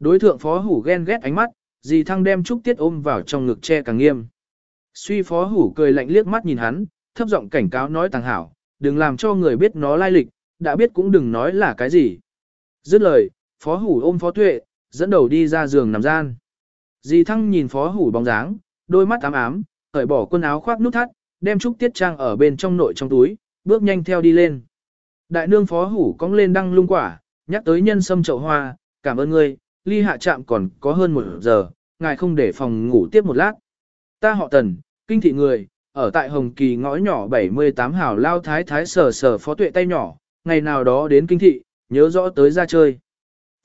Đối thượng phó hủ ghen ghét ánh mắt, dì thăng đem Trúc Tiết ôm vào trong ngực che càng nghiêm. Suy phó hủ cười lạnh liếc mắt nhìn hắn, thấp giọng cảnh cáo nói tàng hảo, đừng làm cho người biết nó lai lịch, đã biết cũng đừng nói là cái gì. Dứt lời, phó hủ ôm phó tuệ, dẫn đầu đi ra giường nằm gian. Dì thăng nhìn phó hủ bóng dáng, đôi mắt ám ám, cởi bỏ quần áo khoác nút thắt, đem Trúc Tiết Trang ở bên trong nội trong túi, bước nhanh theo đi lên. Đại nương phó hủ cong lên đăng lung quả, nhắc tới nhân sâm chậu hoa, cảm ơn ngươi, ly hạ trạm còn có hơn một giờ, ngài không để phòng ngủ tiếp một lát. Ta họ tần, kinh thị người, ở tại Hồng Kỳ ngõ nhỏ 78 hảo lao thái thái sờ sờ phó tuệ tay nhỏ, ngày nào đó đến kinh thị, nhớ rõ tới ra chơi.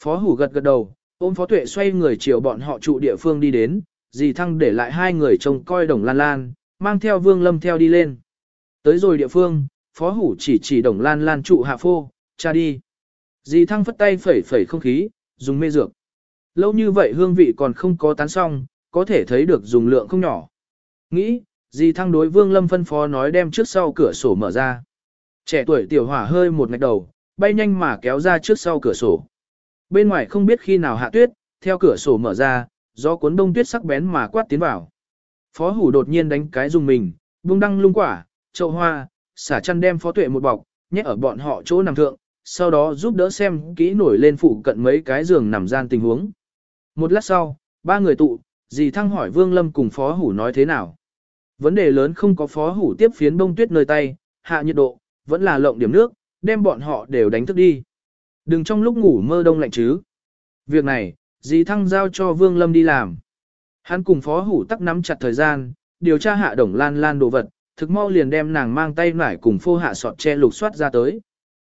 Phó hủ gật gật đầu, ôm phó tuệ xoay người chiều bọn họ trụ địa phương đi đến, dì thăng để lại hai người trông coi đồng lan lan, mang theo vương lâm theo đi lên. Tới rồi địa phương, phó hủ chỉ chỉ đồng lan lan trụ hạ phô, cha đi. Dì thăng phất tay phẩy phẩy không khí, dùng mê dược. Lâu như vậy hương vị còn không có tán xong, có thể thấy được dùng lượng không nhỏ. Nghĩ, dì thăng đối vương lâm phân phó nói đem trước sau cửa sổ mở ra. Trẻ tuổi tiểu hỏa hơi một ngạch đầu, bay nhanh mà kéo ra trước sau cửa sổ. Bên ngoài không biết khi nào hạ tuyết, theo cửa sổ mở ra, do cuốn đông tuyết sắc bén mà quát tiến vào. Phó hủ đột nhiên đánh cái dùng mình, buông đăng lung quả, chậu hoa, xả chăn đem phó tuệ một bọc, nhét ở bọn họ chỗ nằm thượng, sau đó giúp đỡ xem kỹ nổi lên phụ cận mấy cái giường nằm gian tình huống. Một lát sau, ba người tụ, dì thăng hỏi Vương Lâm cùng phó hủ nói thế nào. Vấn đề lớn không có phó hủ tiếp phiến bông tuyết nơi tay, hạ nhiệt độ, vẫn là lộng điểm nước, đem bọn họ đều đánh thức đi. Đừng trong lúc ngủ mơ đông lạnh chứ. Việc này, dì thăng giao cho Vương Lâm đi làm. Hắn cùng phó hủ tắc nắm chặt thời gian, điều tra hạ đồng lan lan đồ vật, thực mau liền đem nàng mang tay nải cùng phô hạ sọt che lục soát ra tới.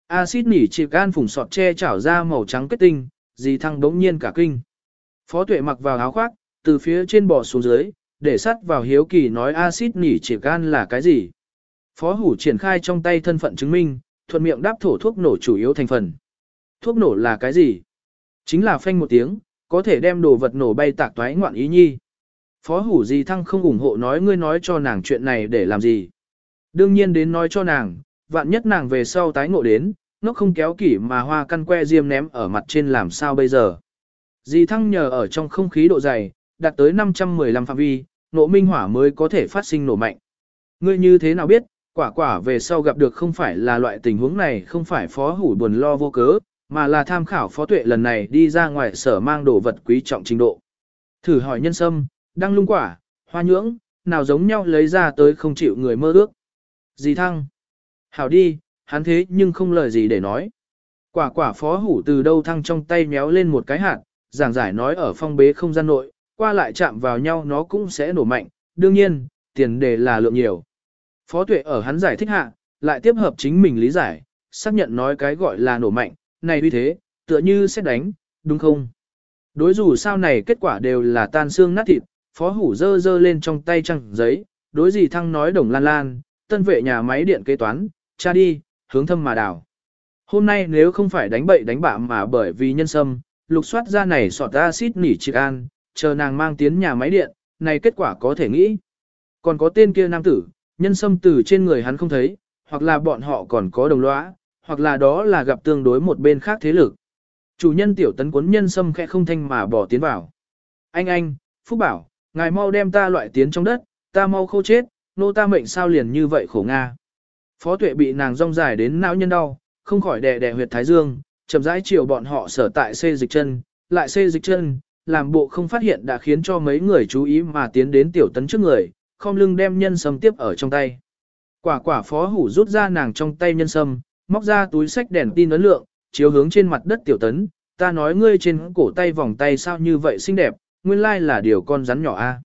Acid nỉ chịp gan phùng sọt che chảo ra màu trắng kết tinh, dì thăng đống nhiên cả kinh. Phó tuệ mặc vào áo khoác, từ phía trên bò xuống dưới, để sắt vào hiếu kỳ nói acid nỉ chỉ gan là cái gì. Phó hủ triển khai trong tay thân phận chứng minh, thuận miệng đáp thổ thuốc nổ chủ yếu thành phần. Thuốc nổ là cái gì? Chính là phanh một tiếng, có thể đem đồ vật nổ bay tạc toái ngoạn ý nhi. Phó hủ gì thăng không ủng hộ nói ngươi nói cho nàng chuyện này để làm gì. Đương nhiên đến nói cho nàng, vạn nhất nàng về sau tái ngộ đến, nó không kéo kỷ mà hoa căn que diêm ném ở mặt trên làm sao bây giờ. Dì thăng nhờ ở trong không khí độ dày, đạt tới 515 phạm vi, nổ minh hỏa mới có thể phát sinh nổ mạnh. Ngươi như thế nào biết, quả quả về sau gặp được không phải là loại tình huống này không phải phó hủ buồn lo vô cớ, mà là tham khảo phó tuệ lần này đi ra ngoài sở mang đồ vật quý trọng trình độ. Thử hỏi nhân sâm, đăng lung quả, hoa nhưỡng, nào giống nhau lấy ra tới không chịu người mơ ước. Dì thăng. Hảo đi, hắn thế nhưng không lời gì để nói. Quả quả phó hủ từ đâu thăng trong tay méo lên một cái hạt, giảng giải nói ở phong bế không gian nội, qua lại chạm vào nhau nó cũng sẽ nổ mạnh, đương nhiên, tiền đề là lượng nhiều. Phó tuệ ở hắn giải thích hạ, lại tiếp hợp chính mình lý giải, xác nhận nói cái gọi là nổ mạnh, này vì thế, tựa như sẽ đánh, đúng không? Đối dù sao này kết quả đều là tan xương nát thịt, phó hủ dơ dơ lên trong tay trăng giấy, đối gì thăng nói đồng lan lan, tân vệ nhà máy điện kế toán, cha đi, hướng thâm mà đảo. Hôm nay nếu không phải đánh bậy đánh bạ mà bởi vì nhân sâm, lục soát ra này sọt acid nỉ triệt an, chờ nàng mang tiến nhà máy điện, này kết quả có thể nghĩ. Còn có tên kia nam tử, nhân sâm từ trên người hắn không thấy, hoặc là bọn họ còn có đồng lõa, hoặc là đó là gặp tương đối một bên khác thế lực. Chủ nhân tiểu tấn cuốn nhân sâm khẽ không thanh mà bỏ tiến vào. Anh anh, Phúc bảo, ngài mau đem ta loại tiến trong đất, ta mau khô chết, nô ta mệnh sao liền như vậy khổ Nga. Phó tuệ bị nàng rong dài đến não nhân đau, không khỏi đè đè huyệt thái dương, chậm rãi chiều bọn họ sở tại xê dịch chân, lại xê dịch chân, làm bộ không phát hiện đã khiến cho mấy người chú ý mà tiến đến tiểu tấn trước người, không lưng đem nhân sâm tiếp ở trong tay. Quả quả phó hủ rút ra nàng trong tay nhân sâm, móc ra túi sách đèn tin ấn lượng, chiếu hướng trên mặt đất tiểu tấn, ta nói ngươi trên cổ tay vòng tay sao như vậy xinh đẹp, nguyên lai là điều con rắn nhỏ a.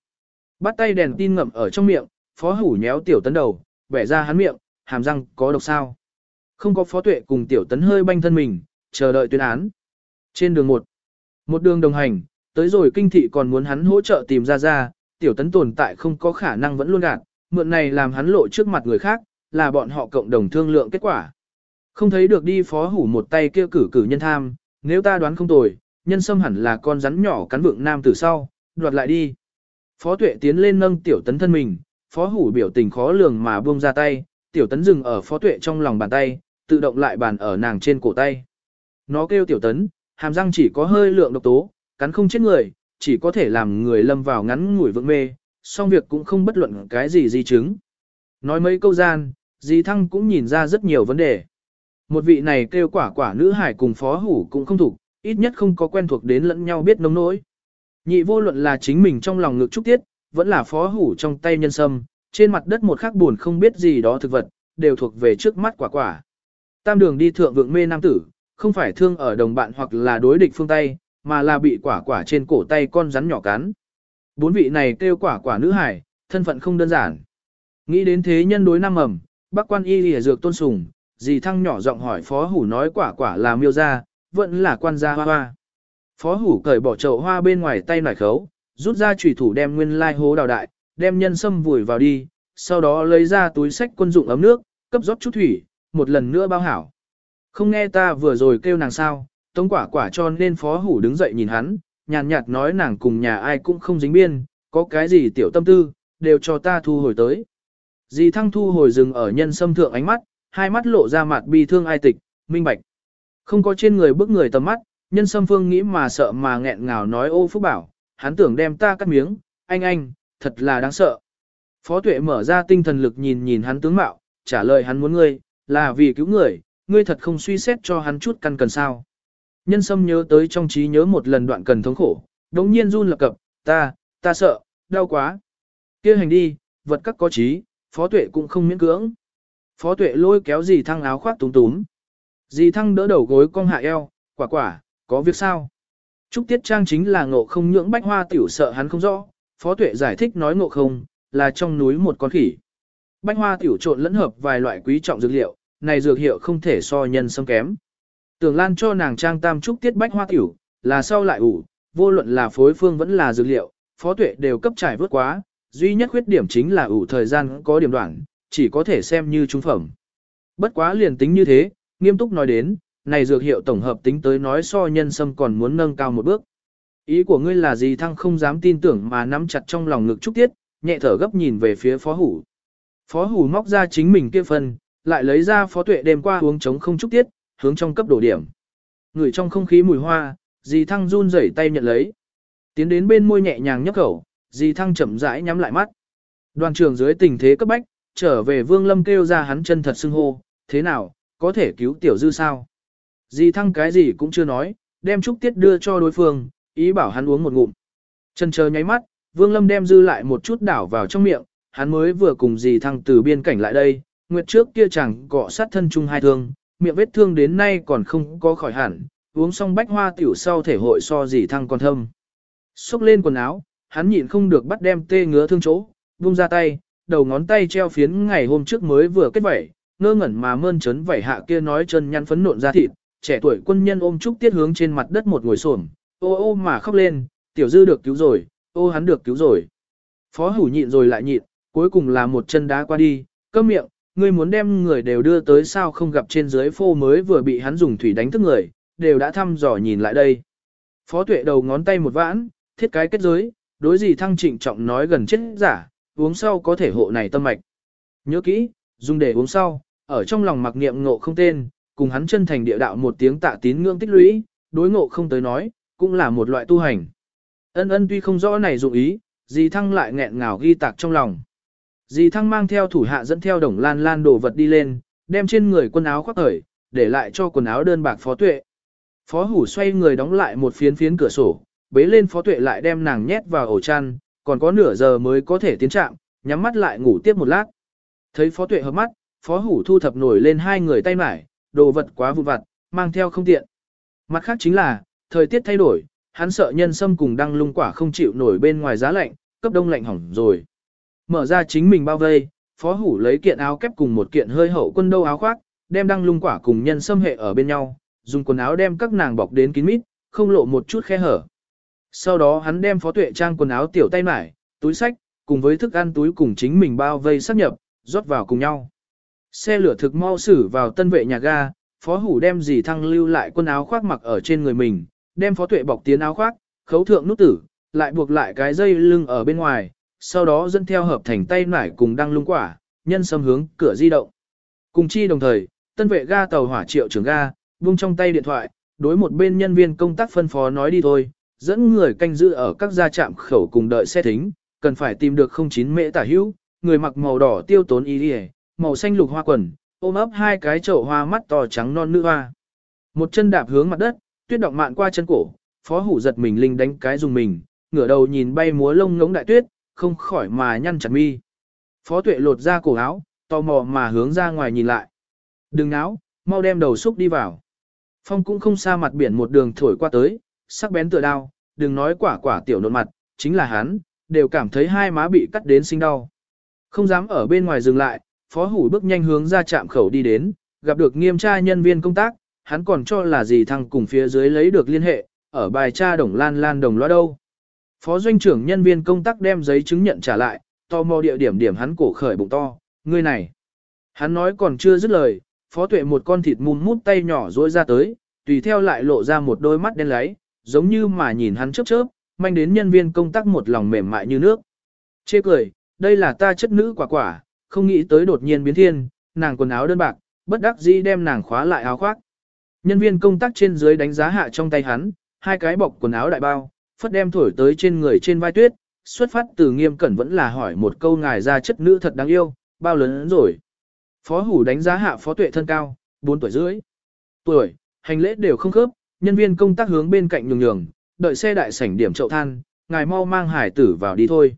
Bắt tay đèn tin ngậm ở trong miệng, phó hủ nhéo tiểu tấn đầu, bẻ ra hắn miệng, hàm răng có độc sao. Không có phó tuệ cùng tiểu tấn hơi banh thân mình, chờ đợi tuyên án. Trên đường một, một đường đồng hành, tới rồi kinh thị còn muốn hắn hỗ trợ tìm ra ra, tiểu tấn tồn tại không có khả năng vẫn luôn gạt, mượn này làm hắn lộ trước mặt người khác, là bọn họ cộng đồng thương lượng kết quả. Không thấy được đi phó hủ một tay kia cử cử nhân tham, nếu ta đoán không tồi, nhân sâm hẳn là con rắn nhỏ cắn vượng nam từ sau, đoạt lại đi. Phó tuệ tiến lên nâng tiểu tấn thân mình, phó hủ biểu tình khó lường mà buông ra tay, tiểu tấn dừng ở phó tuệ trong lòng bàn tay, tự động lại bàn ở nàng trên cổ tay. Nó kêu tiểu tấn, hàm răng chỉ có hơi lượng độc tố, cắn không chết người, chỉ có thể làm người lâm vào ngắn ngủi vượng mê, song việc cũng không bất luận cái gì di chứng. Nói mấy câu gian, di thăng cũng nhìn ra rất nhiều vấn đề. Một vị này kêu quả quả nữ hải cùng phó hủ cũng không thủ, ít nhất không có quen thuộc đến lẫn nhau biết nông nỗi. Nhị vô luận là chính mình trong lòng ngực trúc tiết, vẫn là phó hủ trong tay nhân sâm, trên mặt đất một khắc buồn không biết gì đó thực vật, đều thuộc về trước mắt quả quả. Tam đường đi thượng vượng mê nam tử, không phải thương ở đồng bạn hoặc là đối địch phương Tây, mà là bị quả quả trên cổ tay con rắn nhỏ cắn. Bốn vị này kêu quả quả nữ hải, thân phận không đơn giản. Nghĩ đến thế nhân đối năm ẩm, bác quan y lìa dược tôn sùng, dì thăng nhỏ giọng hỏi phó hủ nói quả quả là miêu gia, vẫn là quan gia hoa hoa. Phó hủ cởi bỏ chậu hoa bên ngoài tay nải khấu, rút ra chủy thủ đem nguyên lai hố đào đại, đem nhân sâm vùi vào đi, sau đó lấy ra túi sách quân dụng ấm nước, cấp rót chút thủy, một lần nữa bao hảo. Không nghe ta vừa rồi kêu nàng sao, tống quả quả cho nên phó hủ đứng dậy nhìn hắn, nhàn nhạt nói nàng cùng nhà ai cũng không dính biên, có cái gì tiểu tâm tư, đều cho ta thu hồi tới. Dì thăng thu hồi dừng ở nhân sâm thượng ánh mắt, hai mắt lộ ra mặt bi thương ai tịch, minh bạch. Không có trên người bức người tầm mắt, nhân sâm phương nghĩ mà sợ mà nghẹn ngào nói ô phúc bảo, hắn tưởng đem ta cắt miếng, anh anh, thật là đáng sợ. Phó tuệ mở ra tinh thần lực nhìn nhìn hắn tướng mạo, trả lời hắn muốn ngươi, là vì cứu người, ngươi thật không suy xét cho hắn chút căn cần sao. Nhân sâm nhớ tới trong trí nhớ một lần đoạn cần thống khổ, đống nhiên run lập cập, ta, ta sợ, đau quá. kia hành đi, vật các có trí, phó tuệ cũng không miễn cưỡng. Phó tuệ lôi kéo dì thăng áo khoác túm túm. Dì thăng đỡ đầu gối cong hạ eo, quả quả, có việc sao? Trúc Tiết Trang chính là ngộ không nhưỡng bách hoa tiểu sợ hắn không rõ, phó tuệ giải thích nói ngộ không, là trong núi một con khỉ. Bách hoa tiểu trộn lẫn hợp vài loại quý trọng dược liệu, này dược hiệu không thể so nhân sâm kém. Tưởng Lan cho nàng trang tam trúc tiết bách hoa tiểu, là sau lại ủ, vô luận là phối phương vẫn là dược liệu, phó tuệ đều cấp trải vớt quá, duy nhất khuyết điểm chính là ủ thời gian có điểm đoạn, chỉ có thể xem như trung phẩm. Bất quá liền tính như thế, nghiêm túc nói đến, này dược hiệu tổng hợp tính tới nói so nhân sâm còn muốn nâng cao một bước. Ý của ngươi là gì thăng không dám tin tưởng mà nắm chặt trong lòng ngực trúc tiết, nhẹ thở gấp nhìn về phía phó hủ. Phó hủ móc ra chính mình kia phần, lại lấy ra phó tuệ đêm qua uống trống không trúc tiết, hướng trong cấp đổ điểm. Ngửi trong không khí mùi hoa, dì thăng run rẩy tay nhận lấy. Tiến đến bên môi nhẹ nhàng nhấp khẩu, dì thăng chậm rãi nhắm lại mắt. Đoàn trưởng dưới tình thế cấp bách, trở về vương lâm kêu ra hắn chân thật xưng hô, thế nào, có thể cứu tiểu dư sao? Dì thăng cái gì cũng chưa nói, đem trúc tiết đưa cho đối phương, ý bảo hắn uống một ngụm. Chân chờ nháy mắt, vương lâm đem dư lại một chút đảo vào trong miệng, hắn mới vừa cùng dì thăng từ biên cảnh lại đây, nguyệt trước kia chẳng cọ sát thân chung hai thương, miệng vết thương đến nay còn không có khỏi hẳn, uống xong bách hoa tiểu sau thể hội so gì thăng còn thâm. Xúc lên quần áo, hắn nhịn không được bắt đem tê ngứa thương chỗ, buông ra tay, đầu ngón tay treo phiến ngày hôm trước mới vừa kết vẩy, ngơ ngẩn mà mơn trớn vẩy hạ kia nói chân nhăn phấn nộn ra thịt, trẻ tuổi quân nhân ôm trúc tiết hướng trên mặt đất một ngồi xổm, ô ô mà khóc lên, tiểu dư được cứu rồi, ô hắn được cứu rồi. Phó hủ nhịn rồi lại nhịn, cuối cùng là một chân đá qua đi, cơm miệng, ngươi muốn đem người đều đưa tới sao không gặp trên dưới phô mới vừa bị hắn dùng thủy đánh thức người, đều đã thăm dò nhìn lại đây. Phó tuệ đầu ngón tay một vãn, thiết cái kết giới, đối gì thăng trịnh trọng nói gần chết giả, uống sau có thể hộ này tâm mạch. Nhớ kỹ, dùng để uống sau, ở trong lòng mặc niệm ngộ không tên, cùng hắn chân thành địa đạo một tiếng tạ tín ngưỡng tích lũy, đối ngộ không tới nói, cũng là một loại tu hành. Ân ân tuy không rõ này dụng ý, dì thăng lại nghẹn ngào ghi tạc trong lòng. Dì thăng mang theo thủ hạ dẫn theo đồng lan lan đồ vật đi lên, đem trên người quần áo khoác khởi, để lại cho quần áo đơn bạc phó tuệ. Phó hủ xoay người đóng lại một phiến phiến cửa sổ, bế lên phó tuệ lại đem nàng nhét vào ổ chăn, còn có nửa giờ mới có thể tiến trạng, nhắm mắt lại ngủ tiếp một lát. Thấy phó tuệ hợp mắt, phó hủ thu thập nổi lên hai người tay mải, đồ vật quá vụn vặt, mang theo không tiện. Mặt khác chính là, thời tiết thay đổi, hắn sợ nhân sâm cùng đăng lung quả không chịu nổi bên ngoài giá lạnh, cấp đông lạnh hỏng rồi. Mở ra chính mình bao vây, phó hủ lấy kiện áo kép cùng một kiện hơi hậu quân đâu áo khoác, đem đăng lung quả cùng nhân sâm hệ ở bên nhau, dùng quần áo đem các nàng bọc đến kín mít, không lộ một chút khe hở. Sau đó hắn đem phó tuệ trang quần áo tiểu tay mải, túi sách, cùng với thức ăn túi cùng chính mình bao vây sắp nhập, rót vào cùng nhau. Xe lửa thực mau xử vào tân vệ nhà ga, phó hủ đem dì thăng lưu lại quần áo khoác mặc ở trên người mình, đem phó tuệ bọc tiến áo khoác, khấu thượng nút tử, lại buộc lại cái dây lưng ở bên ngoài, sau đó dẫn theo hợp thành tay nải cùng đăng lung quả, nhân xâm hướng cửa di động. Cùng chi đồng thời, tân vệ ga tàu hỏa triệu trưởng ga, buông trong tay điện thoại, đối một bên nhân viên công tác phân phó nói đi thôi, dẫn người canh giữ ở các gia trạm khẩu cùng đợi xe thính, cần phải tìm được không chín mễ tả hữu, người mặc màu đỏ tiêu tốn y đi màu xanh lục hoa quần, ôm ấp hai cái chậu hoa mắt to trắng non nữ hoa. Một chân đạp hướng mặt đất, tuyết động mạn qua chân cổ, phó hủ giật mình linh đánh cái dùng mình, ngửa đầu nhìn bay múa lông ngống đại tuyết, không khỏi mà nhăn chặt mi. Phó tuệ lột ra cổ áo, tò mò mà hướng ra ngoài nhìn lại. Đừng náo, mau đem đầu xúc đi vào. Phong cũng không xa mặt biển một đường thổi qua tới, sắc bén tựa đao, đừng nói quả quả tiểu nộn mặt, chính là hắn, đều cảm thấy hai má bị cắt đến sinh đau. Không dám ở bên ngoài dừng lại, phó hủ bước nhanh hướng ra trạm khẩu đi đến, gặp được nghiêm tra nhân viên công tác, hắn còn cho là gì thằng cùng phía dưới lấy được liên hệ, ở bài tra đồng lan lan đồng loa đâu. Phó doanh trưởng nhân viên công tác đem giấy chứng nhận trả lại, to mò địa điểm điểm hắn cổ khởi bụng to, ngươi này. Hắn nói còn chưa dứt lời, phó tuệ một con thịt mùm mút tay nhỏ rối ra tới, tùy theo lại lộ ra một đôi mắt đen láy, giống như mà nhìn hắn chớp chớp, manh đến nhân viên công tác một lòng mềm mại như nước. Chê cười, đây là ta chất nữ quả quả, không nghĩ tới đột nhiên biến thiên, nàng quần áo đơn bạc, bất đắc dĩ đem nàng khóa lại áo khoác. Nhân viên công tác trên dưới đánh giá hạ trong tay hắn, hai cái bọc quần áo đại bao, phất đem thổi tới trên người trên vai tuyết, xuất phát từ nghiêm cẩn vẫn là hỏi một câu ngài ra chất nữ thật đáng yêu, bao lớn rồi. Phó hủ đánh giá hạ phó tuệ thân cao, 4 tuổi rưỡi. Tuổi, hành lễ đều không khớp, nhân viên công tác hướng bên cạnh nhường nhường, đợi xe đại sảnh điểm chậu than, ngài mau mang hải tử vào đi thôi.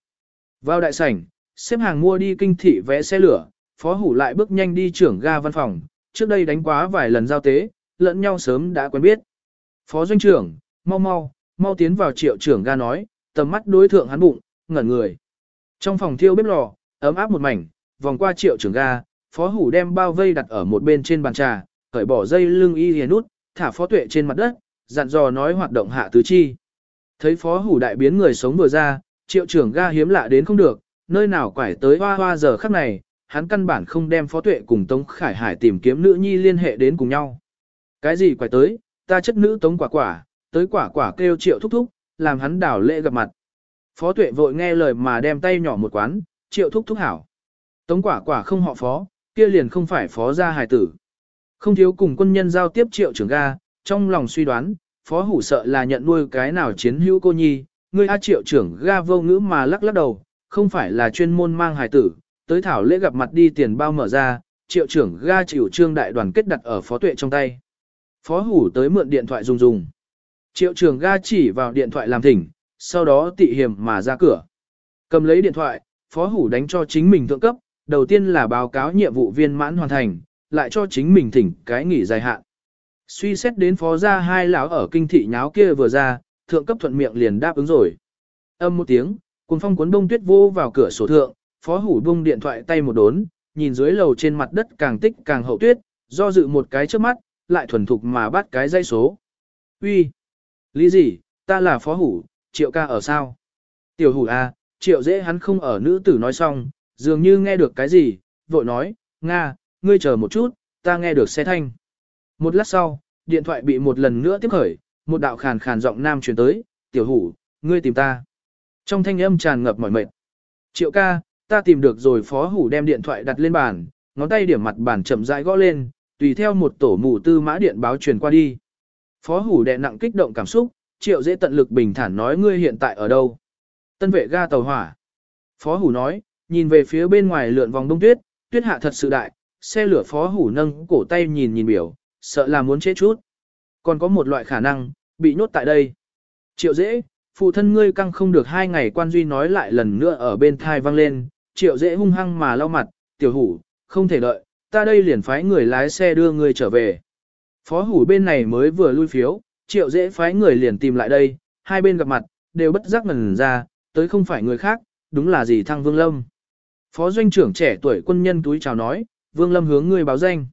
Vào đại sảnh, xếp hàng mua đi kinh thị vé xe lửa, phó hủ lại bước nhanh đi trưởng ga văn phòng, trước đây đánh quá vài lần giao tế, lẫn nhau sớm đã quen biết. Phó doanh trưởng, mau mau, mau tiến vào triệu trưởng ga nói, tầm mắt đối thượng hắn bụng, ngẩn người. Trong phòng thiêu bếp lò, ấm áp một mảnh, vòng qua triệu trưởng ga, phó hủ đem bao vây đặt ở một bên trên bàn trà, cởi bỏ dây lưng y hiền nút, thả phó tuệ trên mặt đất, dặn dò nói hoạt động hạ tứ chi. Thấy phó hủ đại biến người sống vừa ra, triệu trưởng ga hiếm lạ đến không được, nơi nào quải tới hoa hoa giờ khắc này, hắn căn bản không đem phó tuệ cùng Tống Khải Hải tìm kiếm nữ nhi liên hệ đến cùng nhau. Cái gì quải tới, ta chất nữ Tống quả quả, tới quả quả kêu triệu thúc thúc, làm hắn đảo lễ gặp mặt. Phó tuệ vội nghe lời mà đem tay nhỏ một quán, triệu thúc thúc hảo. Tống quả quả không họ phó, kia liền không phải phó gia hài tử. Không thiếu cùng quân nhân giao tiếp triệu trưởng ga, trong lòng suy đoán, phó hủ sợ là nhận nuôi cái nào chiến hữu cô nhi, người A triệu trưởng ga vô ngữ mà lắc lắc đầu, không phải là chuyên môn mang hài tử, tới thảo lễ gặp mặt đi tiền bao mở ra, triệu trưởng ga chịu trương đại đoàn kết đặt ở phó tuệ trong tay. Phó hủ tới mượn điện thoại dùng dùng. Triệu Trường ga chỉ vào điện thoại làm thỉnh, sau đó tị hiểm mà ra cửa. Cầm lấy điện thoại, phó hủ đánh cho chính mình thượng cấp, đầu tiên là báo cáo nhiệm vụ viên mãn hoàn thành, lại cho chính mình thỉnh cái nghỉ dài hạn. Suy xét đến phó gia hai lão ở kinh thị nháo kia vừa ra, thượng cấp thuận miệng liền đáp ứng rồi. Âm một tiếng, cuốn phong cuốn đông tuyết vô vào cửa sổ thượng, phó hủ bung điện thoại tay một đốn, nhìn dưới lầu trên mặt đất càng tích càng hậu tuyết, do dự một cái trước mắt, lại thuần thục mà bắt cái dây số. Uy, Lý gì, ta là phó hủ, triệu ca ở sao? Tiểu hủ à, triệu dễ hắn không ở nữ tử nói xong, dường như nghe được cái gì, vội nói, Nga, ngươi chờ một chút, ta nghe được xe thanh. Một lát sau, điện thoại bị một lần nữa tiếp khởi, một đạo khàn khàn giọng nam truyền tới, tiểu hủ, ngươi tìm ta. Trong thanh âm tràn ngập mỏi mệt. Triệu ca, ta tìm được rồi phó hủ đem điện thoại đặt lên bàn, ngón tay điểm mặt bàn chậm rãi gõ lên, tùy theo một tổ mù tư mã điện báo truyền qua đi. Phó hủ đè nặng kích động cảm xúc, triệu dễ tận lực bình thản nói ngươi hiện tại ở đâu. Tân vệ ga tàu hỏa. Phó hủ nói, nhìn về phía bên ngoài lượn vòng đông tuyết, tuyết hạ thật sự đại, xe lửa phó hủ nâng cổ tay nhìn nhìn biểu, sợ là muốn chết chút. Còn có một loại khả năng, bị nhốt tại đây. Triệu dễ, phụ thân ngươi căng không được hai ngày quan duy nói lại lần nữa ở bên thai vang lên, triệu dễ hung hăng mà lau mặt, tiểu hủ, không thể đợi, ta đây liền phái người lái xe đưa ngươi trở về. Phó hủ bên này mới vừa lui phiếu, triệu dễ phái người liền tìm lại đây, hai bên gặp mặt, đều bất giác ngần ra, tới không phải người khác, đúng là gì thăng vương lâm. Phó doanh trưởng trẻ tuổi quân nhân túi chào nói, vương lâm hướng ngươi báo danh.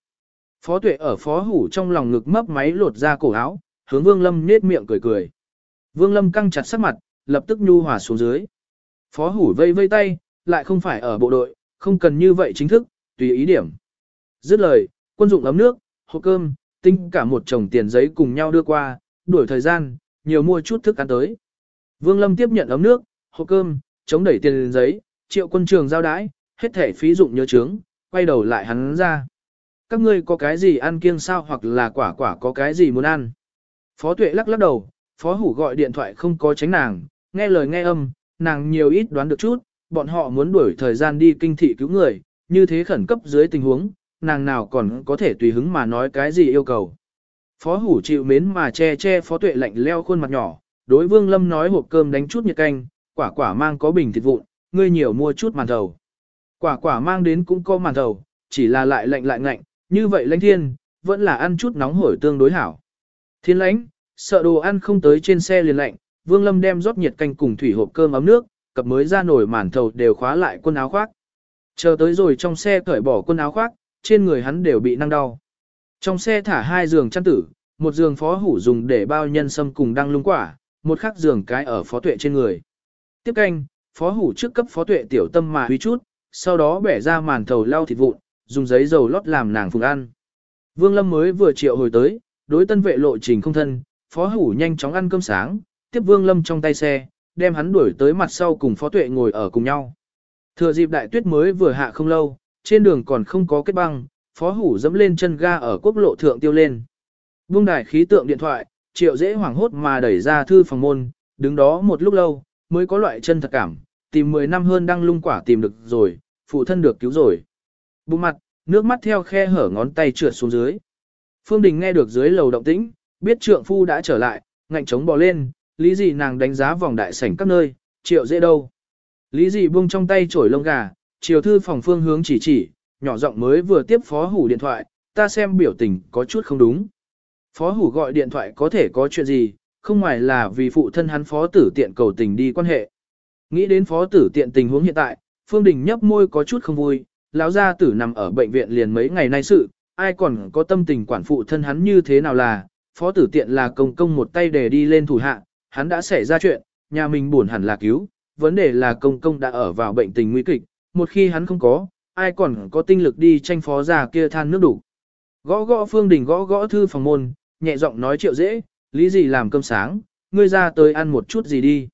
Phó tuệ ở phó hủ trong lòng ngực mấp máy lột ra cổ áo, hướng vương lâm nết miệng cười cười. Vương lâm căng chặt sắc mặt, lập tức nhu hòa xuống dưới. Phó hủ vây vây tay, lại không phải ở bộ đội, không cần như vậy chính thức, tùy ý điểm. Dứt lời, quân dụng ấm nước, hộp cơm, tinh cả một chồng tiền giấy cùng nhau đưa qua, đuổi thời gian, nhiều mua chút thức ăn tới. Vương Lâm tiếp nhận ấm nước, hộp cơm, chống đẩy tiền giấy, triệu quân trường giao đãi, hết thể phí dụng nhớ chướng, quay đầu lại hắn ra. Các ngươi có cái gì ăn kiêng sao hoặc là quả quả có cái gì muốn ăn. Phó tuệ lắc lắc đầu, phó hủ gọi điện thoại không có tránh nàng, nghe lời nghe âm, nàng nhiều ít đoán được chút, bọn họ muốn đuổi thời gian đi kinh thị cứu người, như thế khẩn cấp dưới tình huống, nàng nào còn có thể tùy hứng mà nói cái gì yêu cầu. Phó hủ chịu mến mà che che phó tuệ lạnh leo khuôn mặt nhỏ, đối vương lâm nói hộp cơm đánh chút nhiệt canh, quả quả mang có bình thịt vụn, ngươi nhiều mua chút màn thầu. Quả quả mang đến cũng có màn thầu, chỉ là lại lạnh lại ngạnh, như vậy lãnh thiên, vẫn là ăn chút nóng hổi tương đối hảo. Thiên lãnh, sợ đồ ăn không tới trên xe liền lạnh, vương lâm đem rót nhiệt canh cùng thủy hộp cơm ấm nước, cập mới ra nổi màn thầu đều khóa lại quần áo khoác. Chờ tới rồi trong xe cởi bỏ quần áo khoác, trên người hắn đều bị năng đau. Trong xe thả hai giường chăn tử, một giường phó hủ dùng để bao nhân sâm cùng đăng lung quả, một khắc giường cái ở phó tuệ trên người. Tiếp canh, phó hủ trước cấp phó tuệ tiểu tâm mà huy chút, sau đó bẻ ra màn thầu lau thịt vụn, dùng giấy dầu lót làm nàng phùng ăn. Vương Lâm mới vừa triệu hồi tới, đối tân vệ lộ trình không thân, phó hủ nhanh chóng ăn cơm sáng, tiếp Vương Lâm trong tay xe, đem hắn đuổi tới mặt sau cùng phó tuệ ngồi ở cùng nhau. Thừa dịp đại tuyết mới vừa hạ không lâu, trên đường còn không có kết băng, phó hủ dẫm lên chân ga ở quốc lộ thượng tiêu lên. Buông đài khí tượng điện thoại, triệu dễ hoảng hốt mà đẩy ra thư phòng môn, đứng đó một lúc lâu, mới có loại chân thật cảm, tìm 10 năm hơn đăng lung quả tìm được rồi, phụ thân được cứu rồi. Bụng mặt, nước mắt theo khe hở ngón tay trượt xuống dưới. Phương Đình nghe được dưới lầu động tĩnh, biết trượng phu đã trở lại, ngạnh chống bò lên, lý gì nàng đánh giá vòng đại sảnh các nơi, triệu dễ đâu. Lý gì buông trong tay chổi lông gà, chiều thư phòng phương hướng chỉ chỉ, nhỏ giọng mới vừa tiếp phó hủ điện thoại, ta xem biểu tình có chút không đúng. Phó hủ gọi điện thoại có thể có chuyện gì, không ngoài là vì phụ thân hắn phó tử tiện cầu tình đi quan hệ. Nghĩ đến phó tử tiện tình huống hiện tại, Phương Đình nhấp môi có chút không vui, lão gia tử nằm ở bệnh viện liền mấy ngày nay sự, ai còn có tâm tình quản phụ thân hắn như thế nào là, phó tử tiện là công công một tay để đi lên thủ hạ, hắn đã xảy ra chuyện, nhà mình buồn hẳn là cứu, vấn đề là công công đã ở vào bệnh tình nguy kịch, một khi hắn không có, ai còn có tinh lực đi tranh phó già kia than nước đủ. Gõ gõ Phương Đình gõ gõ thư phòng môn, nhẹ giọng nói triệu dễ, lý gì làm cơm sáng, ngươi ra tới ăn một chút gì đi.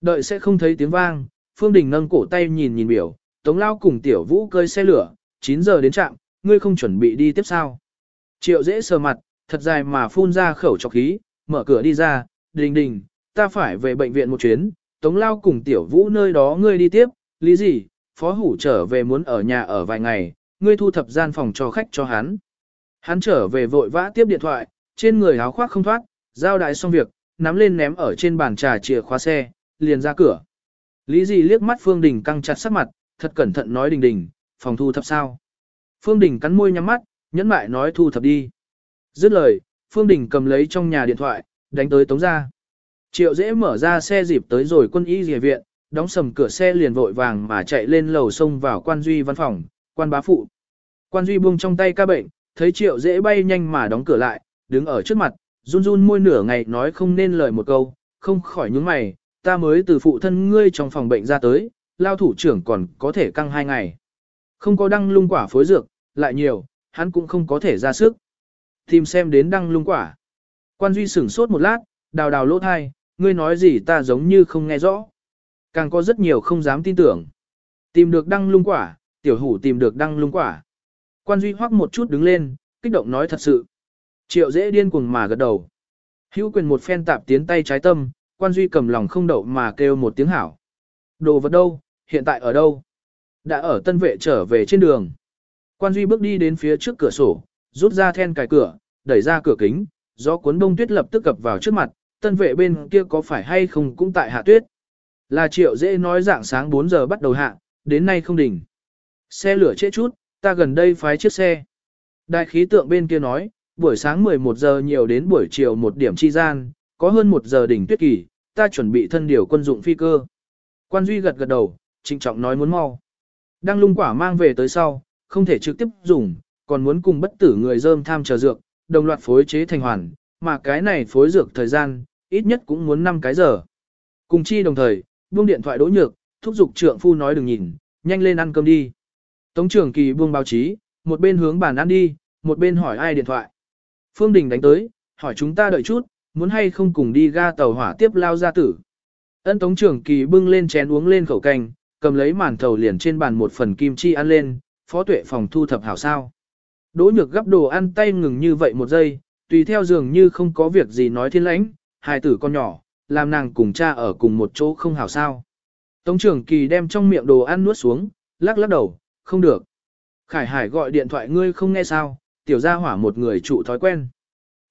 Đợi sẽ không thấy tiếng vang, Phương Đình nâng cổ tay nhìn nhìn biểu, Tống Lao cùng Tiểu Vũ cơi xe lửa, 9 giờ đến trạm, ngươi không chuẩn bị đi tiếp sao. Triệu dễ sờ mặt, thật dài mà phun ra khẩu trọc khí, mở cửa đi ra, đình đình, ta phải về bệnh viện một chuyến, Tống Lao cùng Tiểu Vũ nơi đó ngươi đi tiếp, lý gì, Phó Hủ trở về muốn ở nhà ở vài ngày, ngươi thu thập gian phòng cho khách cho hắn. Hắn trở về vội vã tiếp điện thoại, trên người áo khoác không thoát, giao đại xong việc, nắm lên ném ở trên bàn trà chìa khóa xe, liền ra cửa. Lý Dị liếc mắt Phương Đình căng chặt sắc mặt, thật cẩn thận nói Đình Đình, phòng thu thập sao. Phương Đình cắn môi nhắm mắt, nhẫn mại nói thu thập đi. Dứt lời, Phương Đình cầm lấy trong nhà điện thoại, đánh tới tống ra. Triệu dễ mở ra xe dịp tới rồi quân y dìa viện, đóng sầm cửa xe liền vội vàng mà chạy lên lầu sông vào quan duy văn phòng, quan bá phụ. Quan duy buông trong tay ca bệnh, thấy triệu dễ bay nhanh mà đóng cửa lại, đứng ở trước mặt, run run môi nửa ngày nói không nên lời một câu, không khỏi nhướng mày, ta mới từ phụ thân ngươi trong phòng bệnh ra tới, lao thủ trưởng còn có thể căng hai ngày. Không có đăng lung quả phối dược, lại nhiều, hắn cũng không có thể ra sức. Tìm xem đến đăng lung quả. Quan Duy sửng sốt một lát, đào đào lỗ thai, ngươi nói gì ta giống như không nghe rõ. Càng có rất nhiều không dám tin tưởng. Tìm được đăng lung quả, tiểu hủ tìm được đăng lung quả. Quan Duy hoắc một chút đứng lên, kích động nói thật sự. Triệu dễ điên cuồng mà gật đầu. Hữu quyền một phen tạp tiến tay trái tâm, quan duy cầm lòng không đậu mà kêu một tiếng hảo. Đồ vật đâu, hiện tại ở đâu? Đã ở tân vệ trở về trên đường. Quan duy bước đi đến phía trước cửa sổ, rút ra then cài cửa, đẩy ra cửa kính, gió cuốn đông tuyết lập tức cập vào trước mặt, tân vệ bên kia có phải hay không cũng tại hạ tuyết. Là triệu dễ nói dạng sáng 4 giờ bắt đầu hạ, đến nay không đỉnh. Xe lửa trễ chút, ta gần đây phái chiếc xe. Đại khí tượng bên kia nói, buổi sáng 11 giờ nhiều đến buổi chiều một điểm chi gian, có hơn một giờ đỉnh tuyết kỳ, ta chuẩn bị thân điều quân dụng phi cơ. Quan Duy gật gật đầu, trịnh trọng nói muốn mau. Đang lung quả mang về tới sau, không thể trực tiếp dùng, còn muốn cùng bất tử người dơm tham chờ dược, đồng loạt phối chế thành hoàn, mà cái này phối dược thời gian, ít nhất cũng muốn 5 cái giờ. Cùng chi đồng thời, buông điện thoại đỗ nhược, thúc giục trượng phu nói đừng nhìn, nhanh lên ăn cơm đi. Tống trưởng kỳ buông báo chí, một bên hướng bàn ăn đi, một bên hỏi ai điện thoại. Phương Đình đánh tới, hỏi chúng ta đợi chút, muốn hay không cùng đi ga tàu hỏa tiếp lao gia tử. Ân Tống trưởng kỳ bưng lên chén uống lên khẩu canh, cầm lấy màn thầu liền trên bàn một phần kim chi ăn lên, phó tuệ phòng thu thập hảo sao. Đỗ nhược gấp đồ ăn tay ngừng như vậy một giây, tùy theo dường như không có việc gì nói thiên lãnh, hài tử con nhỏ, làm nàng cùng cha ở cùng một chỗ không hảo sao. Tống trưởng kỳ đem trong miệng đồ ăn nuốt xuống, lắc lắc đầu, không được. Khải Hải gọi điện thoại ngươi không nghe sao, tiểu gia hỏa một người trụ thói quen.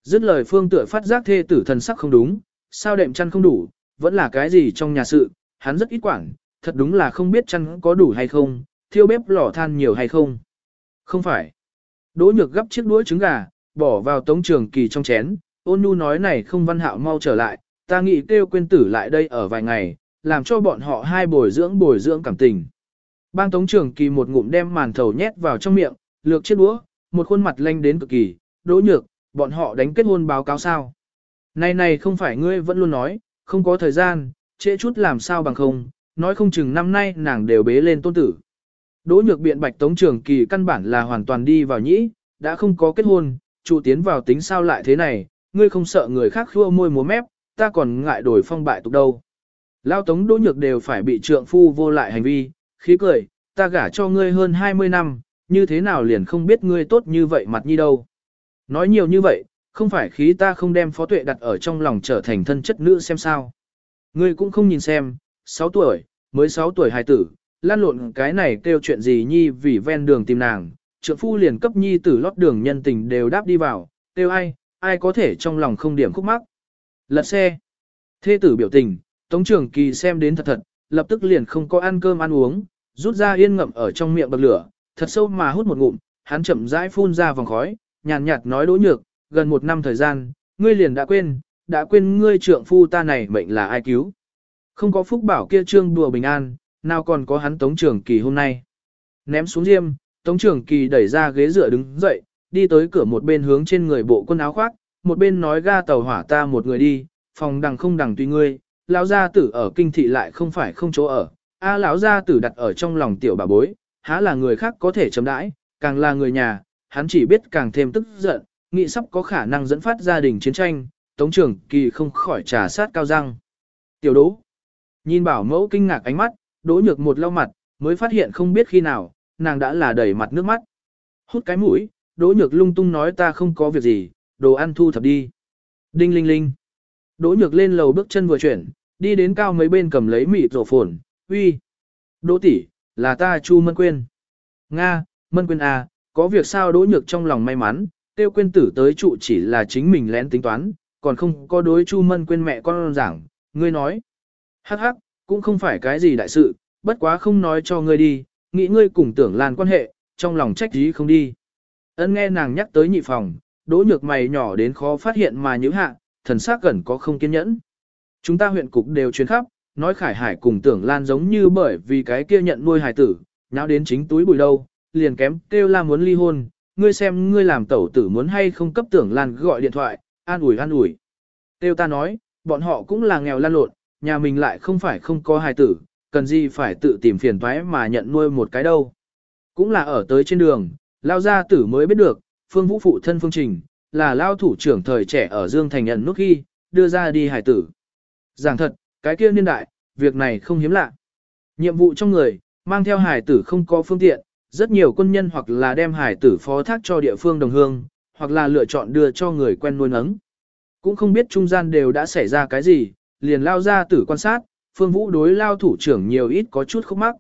Dứt lời phương tựa phát giác thê tử thần sắc không đúng, sao đệm chăn không đủ, vẫn là cái gì trong nhà sự, hắn rất ít quản, thật đúng là không biết chăn có đủ hay không, thiêu bếp lò than nhiều hay không. Không phải. Đỗ nhược gấp chiếc đũa trứng gà, bỏ vào tống trường kỳ trong chén, ôn nhu nói này không văn hạo mau trở lại, ta nghĩ kêu quên tử lại đây ở vài ngày, làm cho bọn họ hai bồi dưỡng bồi dưỡng cảm tình. Bang tống trưởng kỳ một ngụm đem màn thầu nhét vào trong miệng, lược chiếc đũa, một khuôn mặt lanh đến cực kỳ, đỗ nhược, bọn họ đánh kết hôn báo cáo sao. Này này không phải ngươi vẫn luôn nói, không có thời gian, trễ chút làm sao bằng không, nói không chừng năm nay nàng đều bế lên tôn tử. Đỗ nhược biện bạch tống trưởng kỳ căn bản là hoàn toàn đi vào nhĩ, đã không có kết hôn, trụ tiến vào tính sao lại thế này, ngươi không sợ người khác khua môi múa mép, ta còn ngại đổi phong bại tục đâu. Lao tống đỗ nhược đều phải bị trượng phu vô lại hành vi, khí cười, ta gả cho ngươi hơn 20 năm, như thế nào liền không biết ngươi tốt như vậy mặt nhi đâu. Nói nhiều như vậy, không phải khí ta không đem phó tuệ đặt ở trong lòng trở thành thân chất nữ xem sao. Ngươi cũng không nhìn xem, 6 tuổi, mới 6 tuổi hài tử, lan lộn cái này kêu chuyện gì nhi vì ven đường tìm nàng, trượng phu liền cấp nhi tử lót đường nhân tình đều đáp đi vào, kêu ai, ai có thể trong lòng không điểm khúc mắc. Lật xe. Thê tử biểu tình, Tống trưởng kỳ xem đến thật thật, lập tức liền không có ăn cơm ăn uống, rút ra yên ngậm ở trong miệng bậc lửa, thật sâu mà hút một ngụm, hắn chậm rãi phun ra vòng khói, nhàn nhạt nói đỗ nhược, gần một năm thời gian, ngươi liền đã quên, đã quên ngươi trượng phu ta này mệnh là ai cứu. Không có phúc bảo kia trương đùa bình an, nào còn có hắn tống trưởng kỳ hôm nay. Ném xuống diêm, tống trưởng kỳ đẩy ra ghế dựa đứng dậy, đi tới cửa một bên hướng trên người bộ quân áo khoác, một bên nói ga tàu hỏa ta một người đi, phòng đằng không đằng tùy ngươi, lão gia tử ở kinh thị lại không phải không chỗ ở, a lão gia tử đặt ở trong lòng tiểu bà bối, há là người khác có thể chấm đãi, càng là người nhà, hắn chỉ biết càng thêm tức giận, nghĩ sắp có khả năng dẫn phát gia đình chiến tranh, tống trưởng kỳ không khỏi trà sát cao răng. Tiểu đỗ, nhìn bảo mẫu kinh ngạc ánh mắt, đỗ nhược một lau mặt, mới phát hiện không biết khi nào, nàng đã là đầy mặt nước mắt. Hút cái mũi, đỗ nhược lung tung nói ta không có việc gì, đồ ăn thu thập đi. Đinh linh linh. Đỗ nhược lên lầu bước chân vừa chuyển, đi đến cao mấy bên cầm lấy mịt rổ phồn, uy. Đỗ tỷ, là ta Chu Mân Quyên. Nga, Mân Quyên à, có việc sao đỗ nhược trong lòng may mắn, tiêu Quyên tử tới trụ chỉ là chính mình lén tính toán, còn không có đối Chu Mân Quyên mẹ con giảng, ngươi nói. Hắc hắc, cũng không phải cái gì đại sự, bất quá không nói cho ngươi đi, nghĩ ngươi cùng tưởng lan quan hệ, trong lòng trách gì không đi. Ân nghe nàng nhắc tới nhị phòng, đỗ nhược mày nhỏ đến khó phát hiện mà nhữ hạ, thần sắc gần có không kiên nhẫn. Chúng ta huyện cục đều chuyến khắp, nói Khải Hải cùng tưởng Lan giống như bởi vì cái kia nhận nuôi hải tử, nháo đến chính túi bùi đâu, liền kém kêu la muốn ly hôn, ngươi xem ngươi làm tẩu tử muốn hay không cấp tưởng Lan gọi điện thoại, an ủi an ủi. Tiêu ta nói, bọn họ cũng là nghèo lan lộn, nhà mình lại không phải không có hài tử, cần gì phải tự tìm phiền toái mà nhận nuôi một cái đâu. Cũng là ở tới trên đường, lao gia tử mới biết được, phương vũ phụ thân phương trình, là lao thủ trưởng thời trẻ ở Dương Thành nhận nút ghi, đưa ra đi hải tử. Giảng thật, cái kia niên đại, việc này không hiếm lạ. Nhiệm vụ trong người, mang theo hải tử không có phương tiện, rất nhiều quân nhân hoặc là đem hải tử phó thác cho địa phương đồng hương, hoặc là lựa chọn đưa cho người quen nuôi nấng. Cũng không biết trung gian đều đã xảy ra cái gì, liền lao ra tử quan sát, phương vũ đối lao thủ trưởng nhiều ít có chút khúc mắc.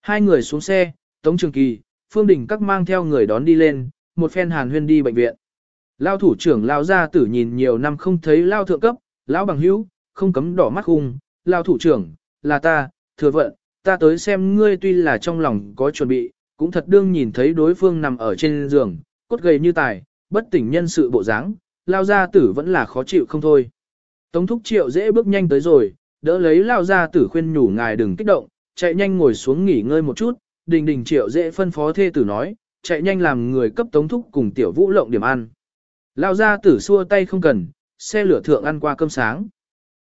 Hai người xuống xe, Tống Trường Kỳ, Phương Đình các mang theo người đón đi lên, một phen hàn huyên đi bệnh viện. Lao thủ trưởng lao ra tử nhìn nhiều năm không thấy lao thượng cấp, lão bằng hữu, không cấm đỏ mắt hung, lao thủ trưởng, là ta, thừa vận, ta tới xem ngươi tuy là trong lòng có chuẩn bị, cũng thật đương nhìn thấy đối phương nằm ở trên giường, cốt gầy như tài, bất tỉnh nhân sự bộ dáng, lao gia tử vẫn là khó chịu không thôi. Tống thúc triệu dễ bước nhanh tới rồi, đỡ lấy lao gia tử khuyên nhủ ngài đừng kích động, chạy nhanh ngồi xuống nghỉ ngơi một chút, đình đình triệu dễ phân phó thê tử nói, chạy nhanh làm người cấp tống thúc cùng tiểu vũ lộng điểm ăn. Lao ra tử xua tay không cần, xe lửa thượng ăn qua cơm sáng.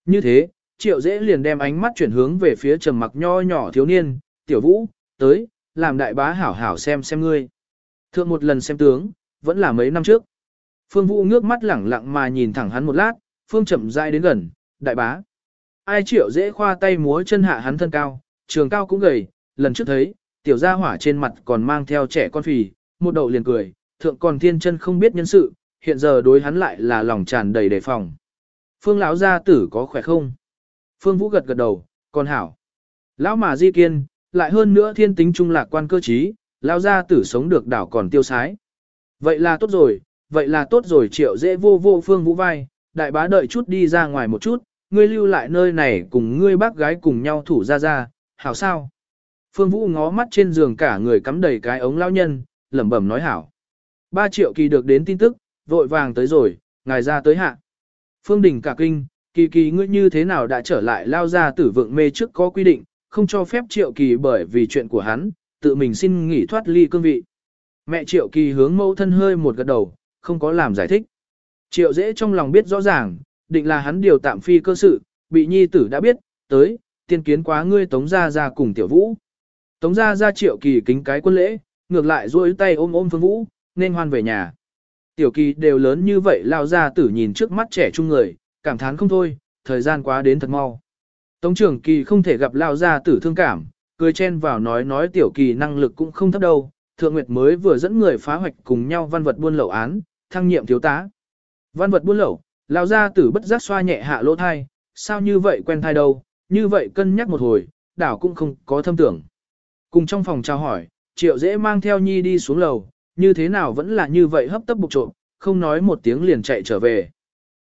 Như thế, triệu dễ liền đem ánh mắt chuyển hướng về phía trầm mặc nho nhỏ thiếu niên, tiểu vũ, tới, làm đại bá hảo hảo xem xem ngươi. Thượng một lần xem tướng, vẫn là mấy năm trước. Phương Vũ ngước mắt lẳng lặng mà nhìn thẳng hắn một lát, Phương chậm rãi đến gần, đại bá. Ai triệu dễ khoa tay múa chân hạ hắn thân cao, trường cao cũng gầy, lần trước thấy, tiểu gia hỏa trên mặt còn mang theo trẻ con phì, một đầu liền cười, thượng còn thiên chân không biết nhân sự, hiện giờ đối hắn lại là lòng tràn đầy đề phòng. Phương lão gia tử có khỏe không? Phương Vũ gật gật đầu, còn hảo. Lão mà di kiên, lại hơn nữa thiên tính trung lạc quan cơ trí, lão gia tử sống được đảo còn tiêu sái. Vậy là tốt rồi, vậy là tốt rồi triệu dễ vô vô Phương Vũ vai, đại bá đợi chút đi ra ngoài một chút, ngươi lưu lại nơi này cùng ngươi bác gái cùng nhau thủ ra ra, hảo sao? Phương Vũ ngó mắt trên giường cả người cắm đầy cái ống lao nhân, lẩm bẩm nói hảo. Ba triệu kỳ được đến tin tức, vội vàng tới rồi, ngài ra tới hạ. Phương Đình cả kinh, kỳ kỳ ngươi như thế nào đã trở lại lao ra tử vượng mê trước có quy định, không cho phép triệu kỳ bởi vì chuyện của hắn, tự mình xin nghỉ thoát ly cương vị. Mẹ triệu kỳ hướng mẫu thân hơi một gật đầu, không có làm giải thích. Triệu dễ trong lòng biết rõ ràng, định là hắn điều tạm phi cơ sự, bị nhi tử đã biết, tới, tiên kiến quá ngươi tống ra ra cùng tiểu vũ. Tống ra ra triệu kỳ kính cái quân lễ, ngược lại duỗi tay ôm ôm phương vũ, nên hoan về nhà. Tiểu kỳ đều lớn như vậy lao ra tử nhìn trước mắt trẻ trung người, cảm thán không thôi, thời gian quá đến thật mau. Tống trưởng kỳ không thể gặp lao ra tử thương cảm, cười chen vào nói nói tiểu kỳ năng lực cũng không thấp đâu, thượng nguyệt mới vừa dẫn người phá hoạch cùng nhau văn vật buôn lậu án, thăng nhiệm thiếu tá. Văn vật buôn lậu, lao ra tử bất giác xoa nhẹ hạ lỗ thai, sao như vậy quen thai đâu, như vậy cân nhắc một hồi, đảo cũng không có thâm tưởng. Cùng trong phòng trao hỏi, triệu dễ mang theo nhi đi xuống lầu, như thế nào vẫn là như vậy hấp tấp bục trộm, không nói một tiếng liền chạy trở về.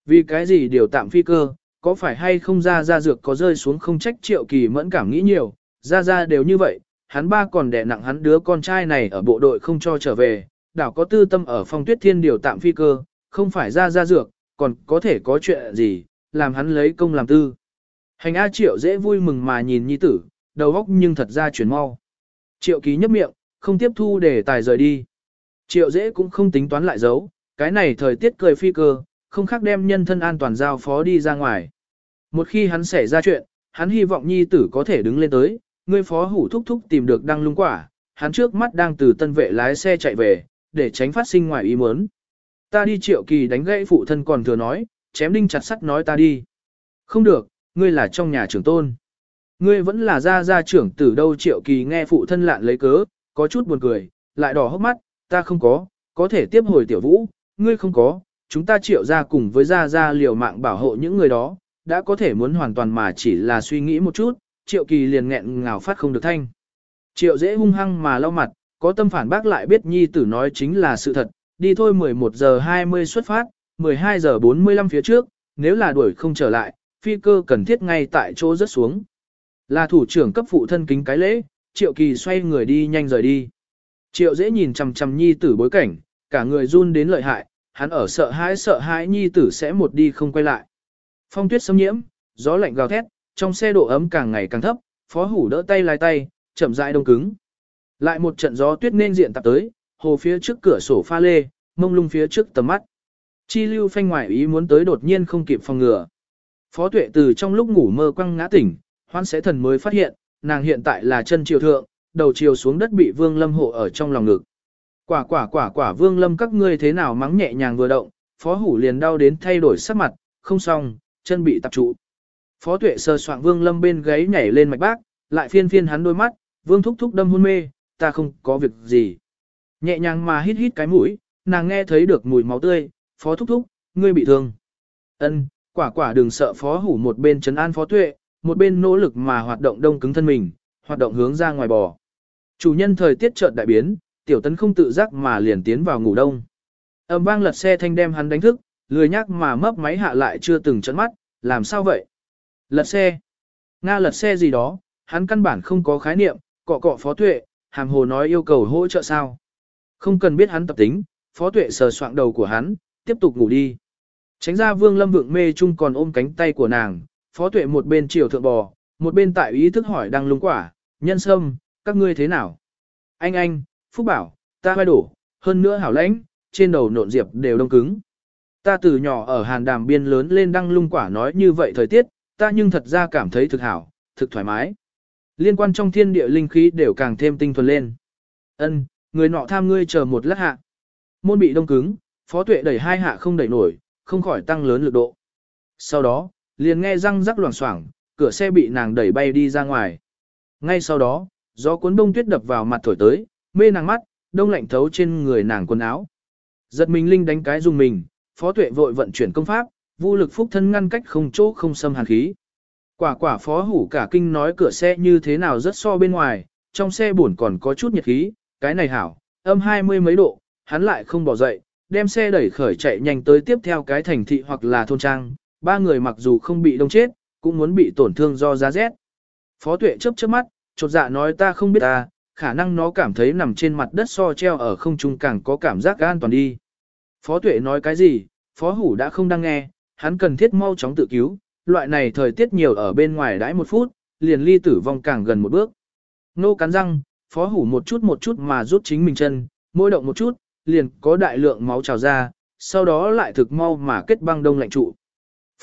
Vì cái gì điều tạm phi cơ, có phải hay không ra ra dược có rơi xuống không trách triệu kỳ mẫn cảm nghĩ nhiều, ra ra đều như vậy, hắn ba còn đẻ nặng hắn đứa con trai này ở bộ đội không cho trở về, đảo có tư tâm ở phong tuyết thiên điều tạm phi cơ, không phải ra ra dược, còn có thể có chuyện gì, làm hắn lấy công làm tư. Hành A Triệu dễ vui mừng mà nhìn nhi tử, đầu óc nhưng thật ra chuyển mau. Triệu ký nhấp miệng, không tiếp thu để tài rời đi. Triệu dễ cũng không tính toán lại giấu, cái này thời tiết cười phi cơ, không khác đem nhân thân an toàn giao phó đi ra ngoài. Một khi hắn xảy ra chuyện, hắn hy vọng nhi tử có thể đứng lên tới, người phó hủ thúc thúc tìm được đăng lung quả, hắn trước mắt đang từ tân vệ lái xe chạy về, để tránh phát sinh ngoài ý muốn. Ta đi triệu kỳ đánh gãy phụ thân còn thừa nói, chém đinh chặt sắt nói ta đi. Không được, ngươi là trong nhà trưởng tôn. Ngươi vẫn là gia gia trưởng tử đâu triệu kỳ nghe phụ thân lạn lấy cớ, có chút buồn cười, lại đỏ hốc mắt, ta không có, có thể tiếp hồi tiểu vũ, ngươi không có, chúng ta triệu gia cùng với gia gia liều mạng bảo hộ những người đó, đã có thể muốn hoàn toàn mà chỉ là suy nghĩ một chút, triệu kỳ liền nghẹn ngào phát không được thanh. Triệu dễ hung hăng mà lau mặt, có tâm phản bác lại biết nhi tử nói chính là sự thật, đi thôi 11 giờ 20 xuất phát, 12 giờ 45 phía trước, nếu là đuổi không trở lại, phi cơ cần thiết ngay tại chỗ rớt xuống. Là thủ trưởng cấp phụ thân kính cái lễ, triệu kỳ xoay người đi nhanh rời đi. Triệu dễ nhìn chằm chằm nhi tử bối cảnh, cả người run đến lợi hại, hắn ở sợ hãi sợ hãi nhi tử sẽ một đi không quay lại. Phong tuyết xâm nhiễm, gió lạnh gào thét, trong xe độ ấm càng ngày càng thấp, phó hủ đỡ tay lái tay, chậm rãi đông cứng. Lại một trận gió tuyết nên diện tập tới, hồ phía trước cửa sổ pha lê, mông lung phía trước tầm mắt. Chi lưu phanh ngoại ý muốn tới đột nhiên không kịp phòng ngừa. Phó tuệ từ trong lúc ngủ mơ quăng ngã tỉnh, hoan sẽ thần mới phát hiện, nàng hiện tại là chân triều thượng, đầu chiều xuống đất bị vương lâm hộ ở trong lòng ngực. Quả quả quả quả vương lâm các ngươi thế nào mắng nhẹ nhàng vừa động, phó hủ liền đau đến thay đổi sắc mặt, không xong, chân bị tập trụ. Phó tuệ sờ soạng vương lâm bên gáy nhảy lên mạch bác, lại phiên phiên hắn đôi mắt, vương thúc thúc đâm hôn mê, ta không có việc gì. Nhẹ nhàng mà hít hít cái mũi, nàng nghe thấy được mùi máu tươi, phó thúc thúc, ngươi bị thương. Ân, quả quả đừng sợ phó hủ một bên trấn an phó tuệ, một bên nỗ lực mà hoạt động đông cứng thân mình, hoạt động hướng ra ngoài bò. Chủ nhân thời tiết chợt đại biến, tiểu tấn không tự giác mà liền tiến vào ngủ đông. Âm vang lật xe thanh đem hắn đánh thức, lười nhác mà mấp máy hạ lại chưa từng chấn mắt, làm sao vậy? Lật xe. Nga lật xe gì đó, hắn căn bản không có khái niệm, cọ cọ phó tuệ, hàm hồ nói yêu cầu hỗ trợ sao. Không cần biết hắn tập tính, phó tuệ sờ soạng đầu của hắn, tiếp tục ngủ đi. Tránh ra vương lâm vượng mê chung còn ôm cánh tay của nàng, phó tuệ một bên chiều thượng bò, một bên tại ý thức hỏi đang lung quả, nhân sâm, các ngươi thế nào? Anh anh, Phúc bảo, ta hoài đổ, hơn nữa hảo lãnh, trên đầu nộn diệp đều đông cứng. Ta từ nhỏ ở hàn đàm biên lớn lên đăng lung quả nói như vậy thời tiết, ta nhưng thật ra cảm thấy thực hảo, thực thoải mái. Liên quan trong thiên địa linh khí đều càng thêm tinh thuần lên. Ân, người nọ tham ngươi chờ một lát hạ. Môn bị đông cứng, phó tuệ đẩy hai hạ không đẩy nổi, không khỏi tăng lớn lực độ. Sau đó, liền nghe răng rắc loảng xoảng, cửa xe bị nàng đẩy bay đi ra ngoài. Ngay sau đó, gió cuốn đông tuyết đập vào mặt thổi tới, mê nàng mắt, đông lạnh thấu trên người nàng quần áo. Giật mình linh đánh cái dùng mình, phó tuệ vội vận chuyển công pháp, vô lực phúc thân ngăn cách không chỗ không xâm hàn khí. Quả quả phó hủ cả kinh nói cửa xe như thế nào rất so bên ngoài, trong xe buồn còn có chút nhiệt khí, cái này hảo, âm hai mươi mấy độ, hắn lại không bỏ dậy, đem xe đẩy khởi chạy nhanh tới tiếp theo cái thành thị hoặc là thôn trang, ba người mặc dù không bị đông chết, cũng muốn bị tổn thương do giá rét. Phó tuệ chớp chớp mắt, chột dạ nói ta không biết ta, khả năng nó cảm thấy nằm trên mặt đất so treo ở không trung càng có cảm giác an toàn đi. Phó tuệ nói cái gì, phó hủ đã không đang nghe, hắn cần thiết mau chóng tự cứu, loại này thời tiết nhiều ở bên ngoài đãi một phút, liền ly tử vong càng gần một bước. Nô cắn răng, phó hủ một chút một chút mà rút chính mình chân, mỗi động một chút, liền có đại lượng máu trào ra, sau đó lại thực mau mà kết băng đông lạnh trụ.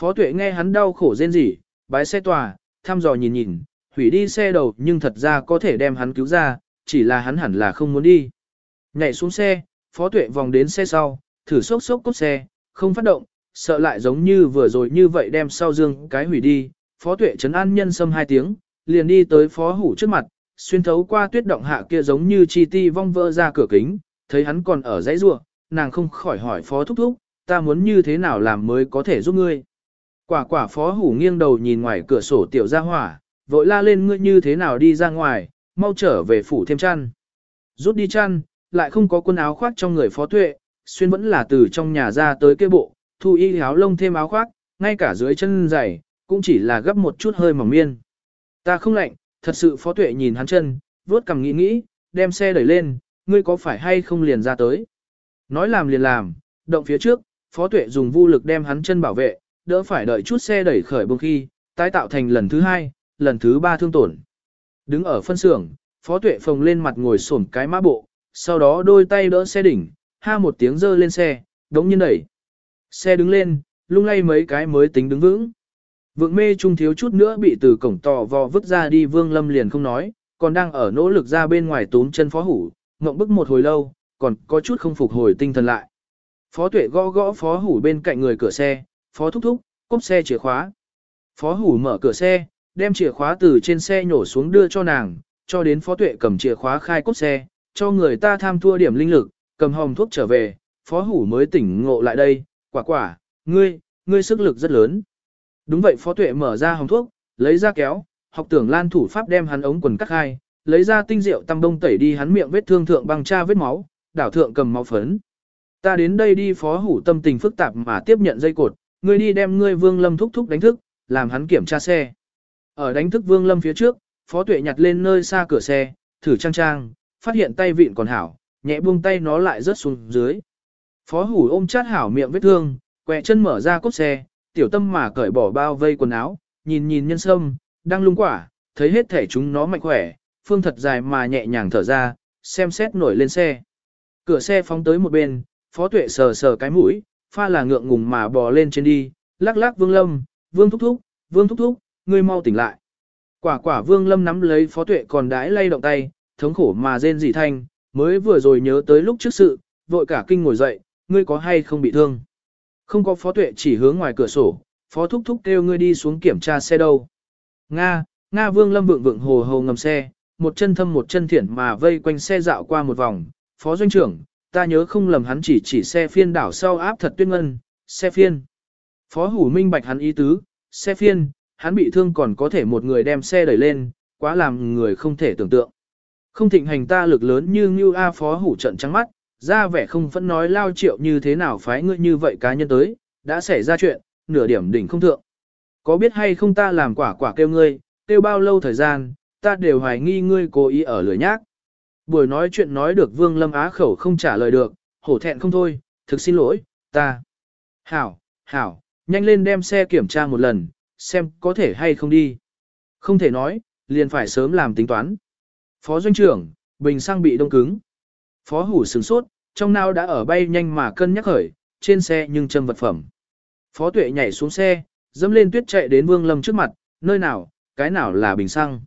Phó tuệ nghe hắn đau khổ rên rỉ, bái xe tòa, thăm dò nhìn nhìn, hủy đi xe đầu nhưng thật ra có thể đem hắn cứu ra, chỉ là hắn hẳn là không muốn đi. Nhảy xuống xe, phó tuệ vòng đến xe sau, thử sốc sốc cốt xe, không phát động, sợ lại giống như vừa rồi như vậy đem sau dương cái hủy đi. Phó tuệ chấn an nhân xâm hai tiếng, liền đi tới phó hủ trước mặt, xuyên thấu qua tuyết động hạ kia giống như chi ti vong vỡ ra cửa kính, thấy hắn còn ở dãy rua, nàng không khỏi hỏi phó thúc thúc, ta muốn như thế nào làm mới có thể giúp ngươi. Quả quả phó hủ nghiêng đầu nhìn ngoài cửa sổ tiểu ra hỏa, vội la lên ngươi như thế nào đi ra ngoài, mau trở về phủ thêm chăn. Rút đi chăn, lại không có quần áo khoác trong người phó tuệ, xuyên vẫn là từ trong nhà ra tới kia bộ, thu y áo lông thêm áo khoác, ngay cả dưới chân giày, cũng chỉ là gấp một chút hơi mỏng miên. Ta không lạnh, thật sự phó tuệ nhìn hắn chân, vuốt cầm nghĩ nghĩ, đem xe đẩy lên, ngươi có phải hay không liền ra tới. Nói làm liền làm, động phía trước, phó tuệ dùng vô lực đem hắn chân bảo vệ, đỡ phải đợi chút xe đẩy khởi bông khi, tái tạo thành lần thứ hai, lần thứ ba thương tổn. Đứng ở phân xưởng, phó tuệ phồng lên mặt ngồi xổm cái mã bộ, sau đó đôi tay đỡ xe đỉnh, ha một tiếng dơ lên xe, đống nhiên đẩy. Xe đứng lên, lung lay mấy cái mới tính đứng vững. Vượng mê trung thiếu chút nữa bị từ cổng tò vò vứt ra đi vương lâm liền không nói, còn đang ở nỗ lực ra bên ngoài túm chân phó hủ, ngộng bức một hồi lâu, còn có chút không phục hồi tinh thần lại. Phó tuệ gõ gõ phó hủ bên cạnh người cửa xe, phó thúc thúc, cốp xe chìa khóa. Phó hủ mở cửa xe, đem chìa khóa từ trên xe nhổ xuống đưa cho nàng, cho đến phó tuệ cầm chìa khóa khai cốp xe, cho người ta tham thua điểm linh lực, cầm hồng thuốc trở về, phó hủ mới tỉnh ngộ lại đây, quả quả, ngươi, ngươi sức lực rất lớn. Đúng vậy phó tuệ mở ra hồng thuốc, lấy ra kéo, học tưởng lan thủ pháp đem hắn ống quần cắt hai, lấy ra tinh rượu tăm đông tẩy đi hắn miệng vết thương thượng bằng cha vết máu, đảo thượng cầm máu phấn. Ta đến đây đi phó hủ tâm tình phức tạp mà tiếp nhận dây cột, ngươi đi đem ngươi vương lâm thúc thúc đánh thức, làm hắn kiểm tra xe. Ở đánh thức vương lâm phía trước, phó tuệ nhặt lên nơi xa cửa xe, thử trang trang, phát hiện tay vịn còn hảo, nhẹ buông tay nó lại rớt xuống dưới. Phó hủ ôm chát hảo miệng vết thương, quẹ chân mở ra cốt xe, tiểu tâm mà cởi bỏ bao vây quần áo, nhìn nhìn nhân sâm, đang lung quả, thấy hết thể chúng nó mạnh khỏe, phương thật dài mà nhẹ nhàng thở ra, xem xét nổi lên xe. Cửa xe phóng tới một bên, phó tuệ sờ sờ cái mũi, pha là ngượng ngùng mà bò lên trên đi, lắc lắc vương lâm, vương thúc thúc, vương thúc thúc, ngươi mau tỉnh lại. Quả quả vương lâm nắm lấy phó tuệ còn đãi lay động tay, thống khổ mà rên rỉ thanh, mới vừa rồi nhớ tới lúc trước sự, vội cả kinh ngồi dậy, ngươi có hay không bị thương. Không có phó tuệ chỉ hướng ngoài cửa sổ, phó thúc thúc kêu ngươi đi xuống kiểm tra xe đâu. Nga, Nga vương lâm vượng vượng hồ hồ ngầm xe, một chân thâm một chân thiển mà vây quanh xe dạo qua một vòng, phó doanh trưởng, ta nhớ không lầm hắn chỉ chỉ xe phiên đảo sau áp thật tuyết ngân, xe phiên. Phó hủ minh bạch hắn ý tứ, xe phiên, hắn bị thương còn có thể một người đem xe đẩy lên, quá làm người không thể tưởng tượng. Không thịnh hành ta lực lớn như như A phó hủ trận trắng mắt, ra vẻ không vẫn nói lao triệu như thế nào phái ngươi như vậy cá nhân tới, đã xảy ra chuyện, nửa điểm đỉnh không thượng. Có biết hay không ta làm quả quả kêu ngươi, kêu bao lâu thời gian, ta đều hoài nghi ngươi cố ý ở lửa nhác. Buổi nói chuyện nói được Vương Lâm Á khẩu không trả lời được, hổ thẹn không thôi, thực xin lỗi, ta. Hảo, hảo, nhanh lên đem xe kiểm tra một lần, xem có thể hay không đi. Không thể nói, liền phải sớm làm tính toán. Phó doanh trưởng, bình xăng bị đông cứng. Phó hủ sừng sốt, trong nào đã ở bay nhanh mà cân nhắc khởi, trên xe nhưng châm vật phẩm. Phó tuệ nhảy xuống xe, dẫm lên tuyết chạy đến Vương Lâm trước mặt, nơi nào, cái nào là bình xăng.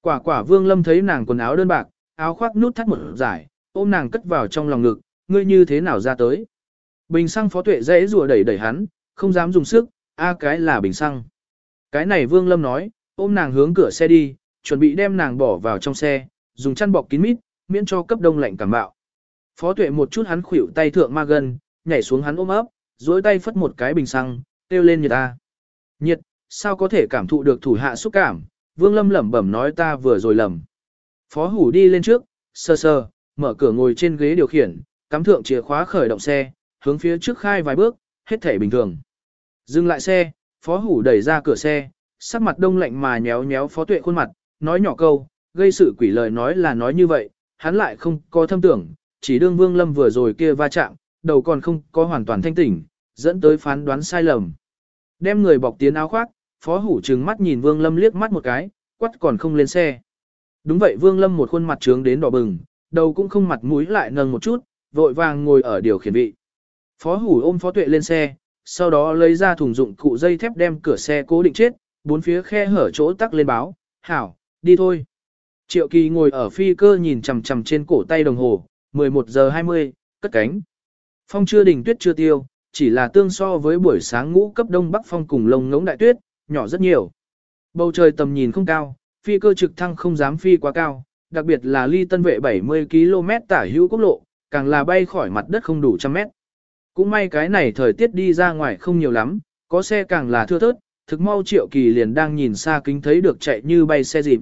Quả quả Vương Lâm thấy nàng quần áo đơn bạc, áo khoác nút thắt một giải, ôm nàng cất vào trong lòng ngực, ngươi như thế nào ra tới. Bình xăng phó tuệ dễ rùa đẩy đẩy hắn, không dám dùng sức, a cái là bình xăng. Cái này Vương Lâm nói, ôm nàng hướng cửa xe đi, chuẩn bị đem nàng bỏ vào trong xe, dùng chăn bọc kín mít, miễn cho cấp đông lạnh cảm bạo. Phó tuệ một chút hắn khuỷu tay thượng ma gần, nhảy xuống hắn ôm ấp, duỗi tay phất một cái bình xăng, kêu lên nhiệt ta. Nhiệt, sao có thể cảm thụ được thủ hạ xúc cảm, Vương Lâm lẩm bẩm nói ta vừa rồi lầm. Phó Hủ đi lên trước, sơ sơ, mở cửa ngồi trên ghế điều khiển, cắm thượng chìa khóa khởi động xe, hướng phía trước khai vài bước, hết thể bình thường. Dừng lại xe, Phó Hủ đẩy ra cửa xe, sắc mặt đông lạnh mà nhéo nhéo Phó Tuệ khuôn mặt, nói nhỏ câu, gây sự quỷ lời nói là nói như vậy, hắn lại không có thâm tưởng, chỉ đương Vương Lâm vừa rồi kia va chạm, đầu còn không có hoàn toàn thanh tỉnh, dẫn tới phán đoán sai lầm. Đem người bọc tiến áo khoác, Phó Hủ trừng mắt nhìn Vương Lâm liếc mắt một cái, quắt còn không lên xe. Đúng vậy Vương Lâm một khuôn mặt trướng đến đỏ bừng, đầu cũng không mặt mũi lại nâng một chút, vội vàng ngồi ở điều khiển vị. Phó Hủ ôm Phó Tuệ lên xe, sau đó lấy ra thùng dụng cụ dây thép đem cửa xe cố định chết, bốn phía khe hở chỗ tắc lên báo, hảo, đi thôi. Triệu Kỳ ngồi ở phi cơ nhìn chằm chằm trên cổ tay đồng hồ, 11 giờ 20, cất cánh. Phong chưa đỉnh tuyết chưa tiêu, chỉ là tương so với buổi sáng ngũ cấp đông bắc phong cùng lông ngỗng đại tuyết, nhỏ rất nhiều. Bầu trời tầm nhìn không cao, phi cơ trực thăng không dám phi quá cao, đặc biệt là ly tân vệ 70 km tả hữu quốc lộ, càng là bay khỏi mặt đất không đủ trăm mét. Cũng may cái này thời tiết đi ra ngoài không nhiều lắm, có xe càng là thưa thớt, thực mau triệu kỳ liền đang nhìn xa kính thấy được chạy như bay xe dịp.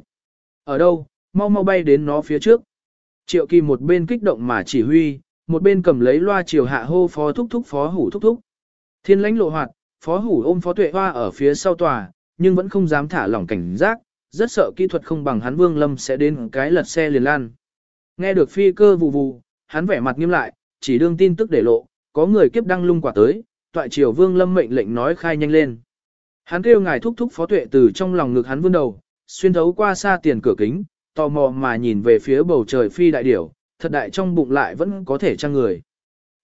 Ở đâu, mau mau bay đến nó phía trước. Triệu kỳ một bên kích động mà chỉ huy, một bên cầm lấy loa chiều hạ hô phó thúc thúc phó hủ thúc thúc. Thiên lãnh lộ hoạt, phó hủ ôm phó tuệ hoa ở phía sau tòa, nhưng vẫn không dám thả lỏng cảnh giác, rất sợ kỹ thuật không bằng hắn vương lâm sẽ đến cái lật xe liền lan. Nghe được phi cơ vù vù, hắn vẻ mặt nghiêm lại, chỉ đương tin tức để lộ, có người kiếp đăng lung quả tới, toại triều vương lâm mệnh lệnh nói khai nhanh lên. Hắn kêu ngài thúc thúc phó tuệ từ trong lòng ngực hắn vươn đầu, xuyên thấu qua xa tiền cửa kính, tò mò mà nhìn về phía bầu trời phi đại điểu, thật đại trong bụng lại vẫn có thể trang người.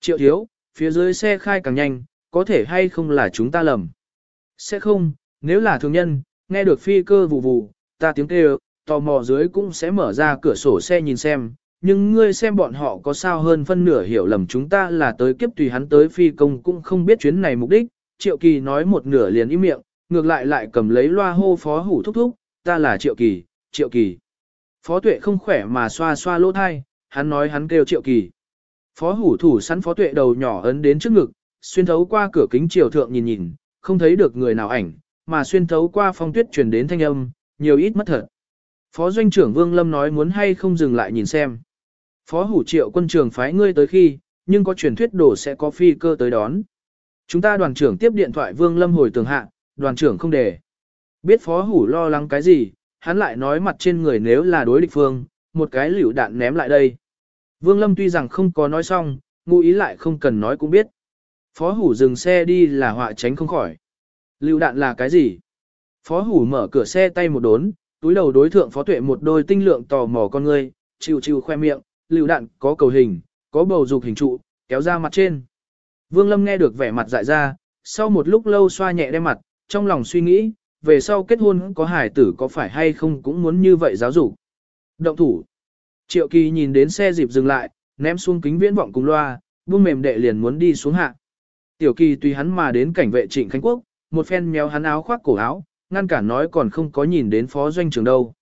Triệu thiếu, phía dưới xe khai càng nhanh, có thể hay không là chúng ta lầm. Sẽ không, nếu là thường nhân, nghe được phi cơ vù vù, ta tiếng kêu, tò mò dưới cũng sẽ mở ra cửa sổ xe nhìn xem, nhưng ngươi xem bọn họ có sao hơn phân nửa hiểu lầm chúng ta là tới kiếp tùy hắn tới phi công cũng không biết chuyến này mục đích, Triệu Kỳ nói một nửa liền im miệng, ngược lại lại cầm lấy loa hô phó hủ thúc thúc, ta là Triệu Kỳ, Triệu Kỳ. Phó tuệ không khỏe mà xoa xoa lỗ thai, hắn nói hắn kêu Triệu Kỳ. Phó hủ thủ sắn phó tuệ đầu nhỏ ấn đến trước ngực, xuyên thấu qua cửa kính triều thượng nhìn nhìn, không thấy được người nào ảnh, mà xuyên thấu qua phong tuyết truyền đến thanh âm, nhiều ít mất thật. Phó doanh trưởng Vương Lâm nói muốn hay không dừng lại nhìn xem. Phó hủ triệu quân trường phái ngươi tới khi, nhưng có truyền thuyết đổ sẽ có phi cơ tới đón. Chúng ta đoàn trưởng tiếp điện thoại Vương Lâm hồi tường hạ, đoàn trưởng không để. Biết phó hủ lo lắng cái gì, hắn lại nói mặt trên người nếu là đối địch phương, một cái liều đạn ném lại đây. Vương Lâm tuy rằng không có nói xong, ngụ ý lại không cần nói cũng biết. Phó hủ dừng xe đi là họa tránh không khỏi. Lưu đạn là cái gì? Phó hủ mở cửa xe tay một đốn, túi đầu đối thượng phó tuệ một đôi tinh lượng tò mò con ngươi, chịu chịu khoe miệng, lưu đạn có cầu hình, có bầu dục hình trụ, kéo ra mặt trên. Vương Lâm nghe được vẻ mặt dại ra, sau một lúc lâu xoa nhẹ đem mặt, trong lòng suy nghĩ, về sau kết hôn có hải tử có phải hay không cũng muốn như vậy giáo dục. Động thủ. Triệu kỳ nhìn đến xe dịp dừng lại, ném xuống kính viễn vọng cùng loa, buông mềm đệ liền muốn đi xuống hạ. Tiểu kỳ tùy hắn mà đến cảnh vệ trịnh Khánh Quốc, một phen méo hắn áo khoác cổ áo, ngăn cản nói còn không có nhìn đến phó doanh trưởng đâu.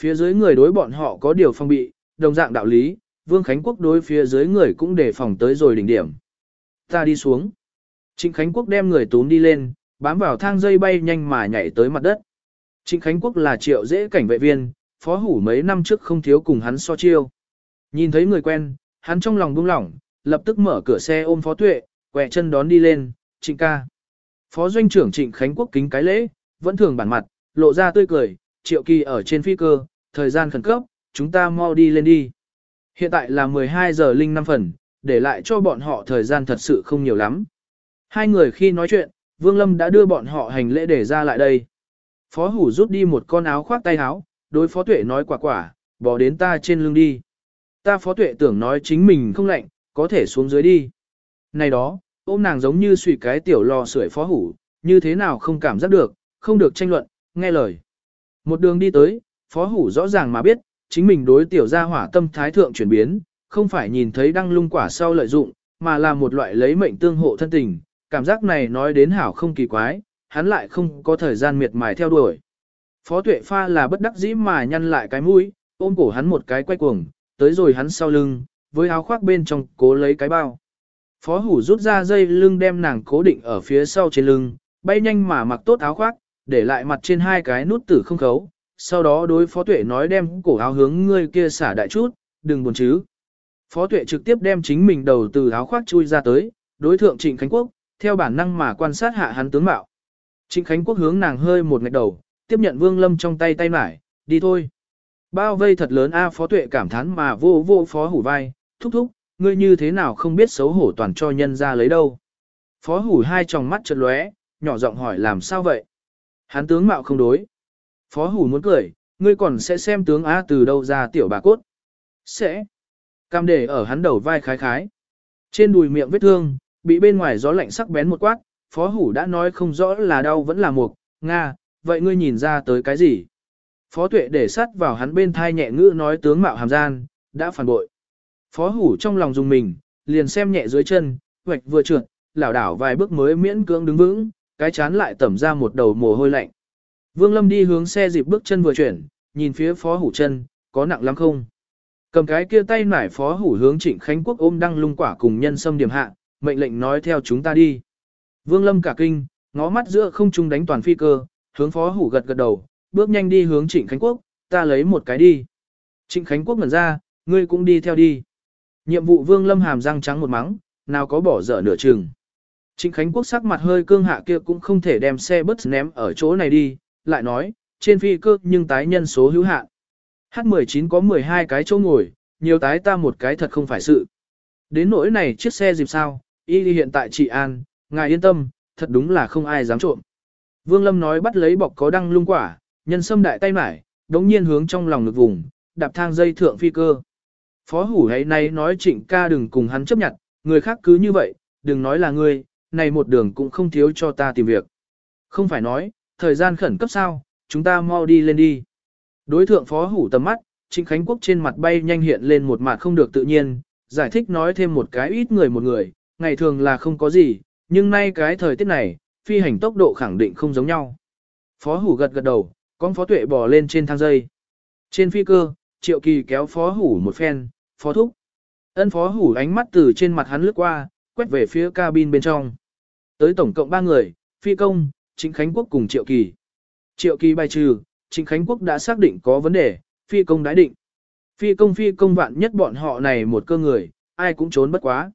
Phía dưới người đối bọn họ có điều phong bị, đồng dạng đạo lý, Vương Khánh Quốc đối phía dưới người cũng đề phòng tới rồi đỉnh điểm. Ta đi xuống. Trịnh Khánh Quốc đem người túm đi lên, bám vào thang dây bay nhanh mà nhảy tới mặt đất. Trịnh Khánh Quốc là triệu dễ cảnh vệ viên, phó hủ mấy năm trước không thiếu cùng hắn so chiêu. Nhìn thấy người quen, hắn trong lòng buông lỏng, lập tức mở cửa xe ôm phó tuệ, quẹ chân đón đi lên, trịnh ca. Phó doanh trưởng trịnh Khánh Quốc kính cái lễ, vẫn thường bản mặt, lộ ra tươi cười, triệu kỳ ở trên phi cơ, thời gian khẩn cấp, chúng ta mau đi lên đi. Hiện tại là 12 giờ linh 5 phần, để lại cho bọn họ thời gian thật sự không nhiều lắm. Hai người khi nói chuyện, Vương Lâm đã đưa bọn họ hành lễ để ra lại đây. Phó Hủ rút đi một con áo khoác tay áo, đối Phó Tuệ nói quả quả, bỏ đến ta trên lưng đi. Ta Phó Tuệ tưởng nói chính mình không lạnh, có thể xuống dưới đi. Này đó, ôm nàng giống như suy cái tiểu lò sưởi Phó Hủ, như thế nào không cảm giác được, không được tranh luận, nghe lời. Một đường đi tới, Phó Hủ rõ ràng mà biết, chính mình đối tiểu gia hỏa tâm thái thượng chuyển biến, không phải nhìn thấy đăng lung quả sau lợi dụng, mà là một loại lấy mệnh tương hộ thân tình, cảm giác này nói đến hảo không kỳ quái, hắn lại không có thời gian miệt mài theo đuổi. Phó tuệ pha là bất đắc dĩ mà nhăn lại cái mũi, ôm cổ hắn một cái quay cuồng, tới rồi hắn sau lưng, với áo khoác bên trong cố lấy cái bao. Phó hủ rút ra dây lưng đem nàng cố định ở phía sau trên lưng, bay nhanh mà mặc tốt áo khoác, để lại mặt trên hai cái nút tử không khấu, sau đó đối phó tuệ nói đem cổ áo hướng ngươi kia xả đại chút, đừng buồn chứ. Phó tuệ trực tiếp đem chính mình đầu từ áo khoác chui ra tới, đối thượng Trịnh Khánh Quốc, theo bản năng mà quan sát hạ hắn tướng mạo. Trịnh Khánh Quốc hướng nàng hơi một ngạch đầu, tiếp nhận Vương Lâm trong tay tay mải, đi thôi. Bao vây thật lớn A phó tuệ cảm thán mà vô vô phó hủ vai, thúc thúc, ngươi như thế nào không biết xấu hổ toàn cho nhân ra lấy đâu. Phó hủ hai tròng mắt chợt lóe, nhỏ giọng hỏi làm sao vậy. Hắn tướng mạo không đối. Phó hủ muốn cười, ngươi còn sẽ xem tướng A từ đâu ra tiểu bà cốt. Sẽ. Cam để ở hắn đầu vai khái khái. Trên đùi miệng vết thương, bị bên ngoài gió lạnh sắc bén một quát, phó hủ đã nói không rõ là đau vẫn là mục, Nga, vậy ngươi nhìn ra tới cái gì? Phó tuệ để sắt vào hắn bên thai nhẹ ngữ nói tướng mạo hàm gian, đã phản bội. Phó hủ trong lòng dùng mình, liền xem nhẹ dưới chân, hoạch vừa trượt, lảo đảo vài bước mới miễn cưỡng đứng vững, cái chán lại tẩm ra một đầu mồ hôi lạnh. Vương Lâm đi hướng xe dịp bước chân vừa chuyển, nhìn phía phó hủ chân, có nặng lắm không? Cầm cái kia tay nải phó hủ hướng trịnh Khánh Quốc ôm đăng lung quả cùng nhân sâm điểm hạ, mệnh lệnh nói theo chúng ta đi. Vương Lâm cả kinh, ngó mắt giữa không trung đánh toàn phi cơ, hướng phó hủ gật gật đầu, bước nhanh đi hướng trịnh Khánh Quốc, ta lấy một cái đi. Trịnh Khánh Quốc ngẩn ra, ngươi cũng đi theo đi. Nhiệm vụ Vương Lâm hàm răng trắng một mắng, nào có bỏ dở nửa chừng. Trịnh Khánh Quốc sắc mặt hơi cương hạ kia cũng không thể đem xe bus ném ở chỗ này đi, lại nói, trên phi cơ nhưng tái nhân số hữu hạn. H19 có 12 cái chỗ ngồi, nhiều tái ta một cái thật không phải sự. Đến nỗi này chiếc xe dịp sao, y hiện tại chị An, ngài yên tâm, thật đúng là không ai dám trộm. Vương Lâm nói bắt lấy bọc có đăng lung quả, nhân sâm đại tay mải, đống nhiên hướng trong lòng ngực vùng, đạp thang dây thượng phi cơ. Phó hủ ấy nay nói trịnh ca đừng cùng hắn chấp nhận, người khác cứ như vậy, đừng nói là ngươi, này một đường cũng không thiếu cho ta tìm việc. Không phải nói, thời gian khẩn cấp sao, chúng ta mau đi lên đi. Đối thượng phó hủ tầm mắt, Trịnh Khánh Quốc trên mặt bay nhanh hiện lên một mặt không được tự nhiên, giải thích nói thêm một cái ít người một người, ngày thường là không có gì, nhưng nay cái thời tiết này, phi hành tốc độ khẳng định không giống nhau. Phó hủ gật gật đầu, con phó tuệ bò lên trên thang dây. Trên phi cơ, triệu kỳ kéo phó hủ một phen, phó thúc. Ân phó hủ ánh mắt từ trên mặt hắn lướt qua, quét về phía cabin bên trong. Tới tổng cộng ba người, phi công, chính Khánh Quốc cùng triệu kỳ. Triệu kỳ bài trừ, chính Khánh Quốc đã xác định có vấn đề, phi công đã định. Phi công phi công vạn nhất bọn họ này một cơ người, ai cũng trốn bất quá.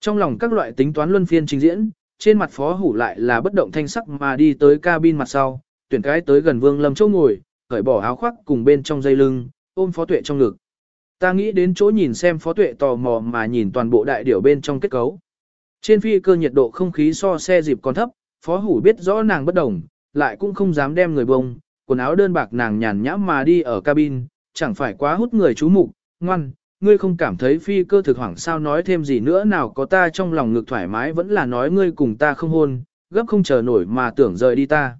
Trong lòng các loại tính toán luân phiên trình diễn, trên mặt phó hủ lại là bất động thanh sắc mà đi tới cabin mặt sau, tuyển cái tới gần vương lâm Châu ngồi, cởi bỏ áo khoác cùng bên trong dây lưng, ôm phó tuệ trong ngực. Ta nghĩ đến chỗ nhìn xem phó tuệ tò mò mà nhìn toàn bộ đại điểu bên trong kết cấu. Trên phi cơ nhiệt độ không khí so xe dịp còn thấp, phó hủ biết rõ nàng bất đồng, lại cũng không dám đem người bông, quần áo đơn bạc nàng nhàn nhã mà đi ở cabin, chẳng phải quá hút người chú mục, ngoan, ngươi không cảm thấy phi cơ thực hoảng sao nói thêm gì nữa nào có ta trong lòng ngực thoải mái vẫn là nói ngươi cùng ta không hôn, gấp không chờ nổi mà tưởng rời đi ta.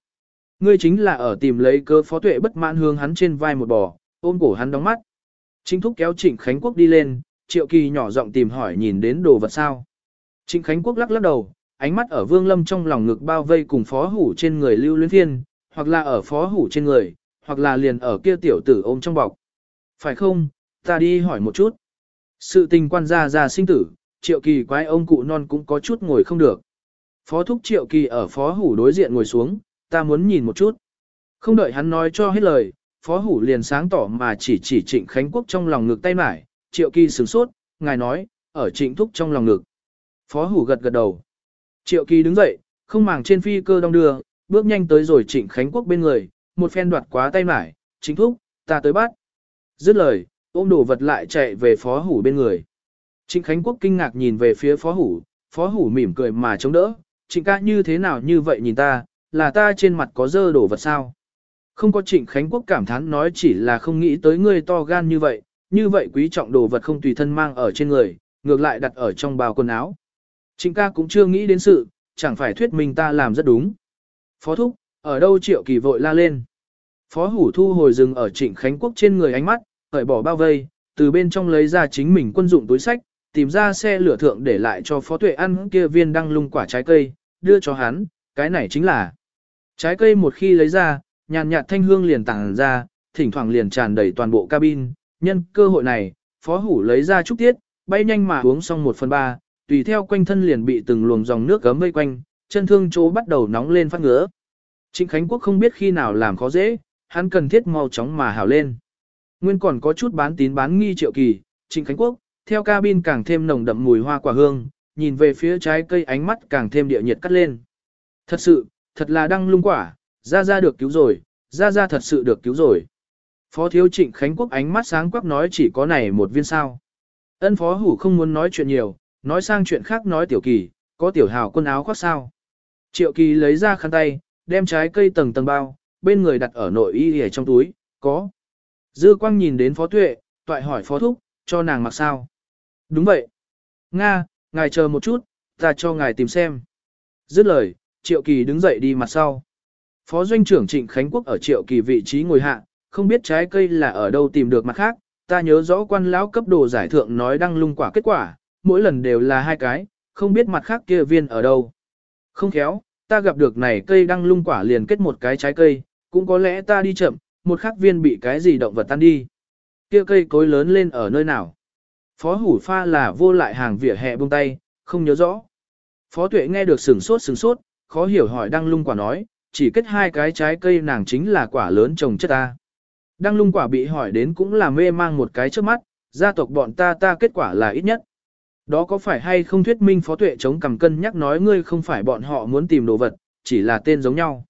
Ngươi chính là ở tìm lấy cơ phó tuệ bất mãn hướng hắn trên vai một bò, ôm cổ hắn đóng mắt. Chính thúc kéo Trịnh Khánh Quốc đi lên, Triệu Kỳ nhỏ giọng tìm hỏi nhìn đến đồ vật sao. Trịnh Khánh Quốc lắc lắc đầu, ánh mắt ở Vương Lâm trong lòng ngực bao vây cùng phó hủ trên người lưu luyến thiên, hoặc là ở phó hủ trên người, hoặc là liền ở kia tiểu tử ôm trong bọc. Phải không, ta đi hỏi một chút. Sự tình quan gia già sinh tử, triệu kỳ quái ông cụ non cũng có chút ngồi không được. Phó thúc triệu kỳ ở phó hủ đối diện ngồi xuống, ta muốn nhìn một chút. Không đợi hắn nói cho hết lời, phó hủ liền sáng tỏ mà chỉ chỉ trịnh Khánh Quốc trong lòng ngực tay mải, triệu kỳ sửng sốt, ngài nói, ở trịnh thúc trong lòng ngực. Phó hủ gật gật đầu. Triệu kỳ đứng dậy, không màng trên phi cơ đong đưa, bước nhanh tới rồi trịnh Khánh Quốc bên người, một phen đoạt quá tay mải, chính thúc, ta tới bắt. Dứt lời, ôm đồ vật lại chạy về phó hủ bên người. Trịnh Khánh Quốc kinh ngạc nhìn về phía phó hủ, phó hủ mỉm cười mà chống đỡ, trịnh ca như thế nào như vậy nhìn ta, là ta trên mặt có dơ đổ vật sao. Không có trịnh Khánh Quốc cảm thán nói chỉ là không nghĩ tới ngươi to gan như vậy, như vậy quý trọng đồ vật không tùy thân mang ở trên người, ngược lại đặt ở trong bao quần áo. Trịnh ca cũng chưa nghĩ đến sự, chẳng phải thuyết mình ta làm rất đúng. Phó thúc, ở đâu triệu kỳ vội la lên. Phó hủ thu hồi rừng ở trịnh Khánh Quốc trên người ánh mắt, cởi bỏ bao vây, từ bên trong lấy ra chính mình quân dụng túi sách, tìm ra xe lửa thượng để lại cho phó tuệ ăn kia viên đăng lung quả trái cây, đưa cho hắn, cái này chính là. Trái cây một khi lấy ra, nhàn nhạt thanh hương liền tàng ra, thỉnh thoảng liền tràn đầy toàn bộ cabin, nhân cơ hội này, phó hủ lấy ra trúc tiết, bay nhanh mà uống xong một phần ba, tùy theo quanh thân liền bị từng luồng dòng nước gấm vây quanh, chân thương chỗ bắt đầu nóng lên phát ngứa. Trịnh Khánh Quốc không biết khi nào làm khó dễ, hắn cần thiết mau chóng mà hảo lên. Nguyên còn có chút bán tín bán nghi triệu kỳ, Trịnh Khánh Quốc, theo cabin càng thêm nồng đậm mùi hoa quả hương, nhìn về phía trái cây ánh mắt càng thêm địa nhiệt cắt lên. Thật sự, thật là đăng lung quả, ra ra được cứu rồi, ra ra thật sự được cứu rồi. Phó thiếu trịnh Khánh Quốc ánh mắt sáng quắc nói chỉ có này một viên sao. Ân phó hủ không muốn nói chuyện nhiều, nói sang chuyện khác nói tiểu kỳ, có tiểu hào quần áo khoác sao. Triệu kỳ lấy ra khăn tay, đem trái cây tầng tầng bao, bên người đặt ở nội y hề trong túi, có. Dư quang nhìn đến phó tuệ, toại hỏi phó thúc, cho nàng mặc sao. Đúng vậy. Nga, ngài chờ một chút, ta cho ngài tìm xem. Dứt lời, triệu kỳ đứng dậy đi mặt sau. Phó doanh trưởng Trịnh Khánh Quốc ở triệu kỳ vị trí ngồi hạ, không biết trái cây là ở đâu tìm được mặt khác, ta nhớ rõ quan lão cấp đồ giải thượng nói đăng lung quả kết quả, mỗi lần đều là hai cái, không biết mặt khác kia viên ở đâu. Không khéo, ta gặp được này cây đăng lung quả liền kết một cái trái cây, cũng có lẽ ta đi chậm, một khắc viên bị cái gì động vật tan đi. Kia cây cối lớn lên ở nơi nào? Phó hủ pha là vô lại hàng vỉa hè buông tay, không nhớ rõ. Phó tuệ nghe được sừng sốt sừng sốt, khó hiểu hỏi đăng lung quả nói, chỉ kết hai cái trái cây nàng chính là quả lớn trồng chất ta. Đăng lung quả bị hỏi đến cũng là mê mang một cái trước mắt, gia tộc bọn ta ta kết quả là ít nhất. Đó có phải hay không thuyết minh phó tuệ chống cầm cân nhắc nói ngươi không phải bọn họ muốn tìm đồ vật, chỉ là tên giống nhau.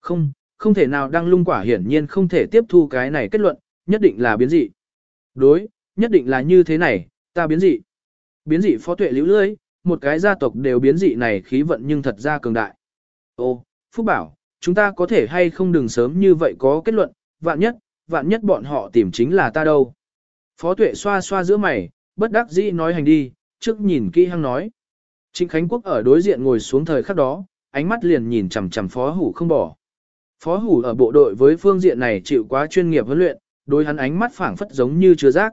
Không, không thể nào đăng lung quả hiển nhiên không thể tiếp thu cái này kết luận, nhất định là biến dị. Đối, nhất định là như thế này, ta biến dị. Biến dị phó tuệ liễu lưới, một cái gia tộc đều biến dị này khí vận nhưng thật ra cường đại. Ô, Phúc bảo, chúng ta có thể hay không đừng sớm như vậy có kết luận, vạn nhất, vạn nhất bọn họ tìm chính là ta đâu. Phó tuệ xoa xoa giữa mày, bất đắc dĩ nói hành đi, trước nhìn kỹ hăng nói. Trịnh Khánh Quốc ở đối diện ngồi xuống thời khắc đó, ánh mắt liền nhìn chằm chằm phó hủ không bỏ. Phó hủ ở bộ đội với phương diện này chịu quá chuyên nghiệp huấn luyện, đối hắn ánh mắt phảng phất giống như chứa rác.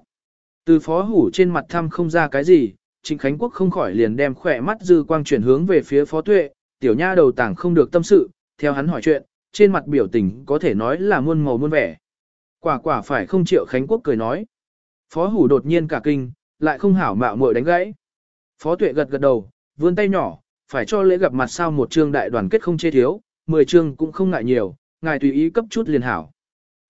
Từ phó hủ trên mặt thăm không ra cái gì, Trịnh Khánh Quốc không khỏi liền đem khỏe mắt dư quang chuyển hướng về phía phó tuệ, tiểu nha đầu tảng không được tâm sự, theo hắn hỏi chuyện, trên mặt biểu tình có thể nói là muôn màu muôn vẻ. Quả quả phải không chịu Khánh Quốc cười nói. Phó hủ đột nhiên cả kinh, lại không hảo mạo muội đánh gãy. Phó tuệ gật gật đầu, vươn tay nhỏ, phải cho lễ gặp mặt sao một chương đại đoàn kết không chê thiếu, mười chương cũng không ngại nhiều, ngài tùy ý cấp chút liền hảo.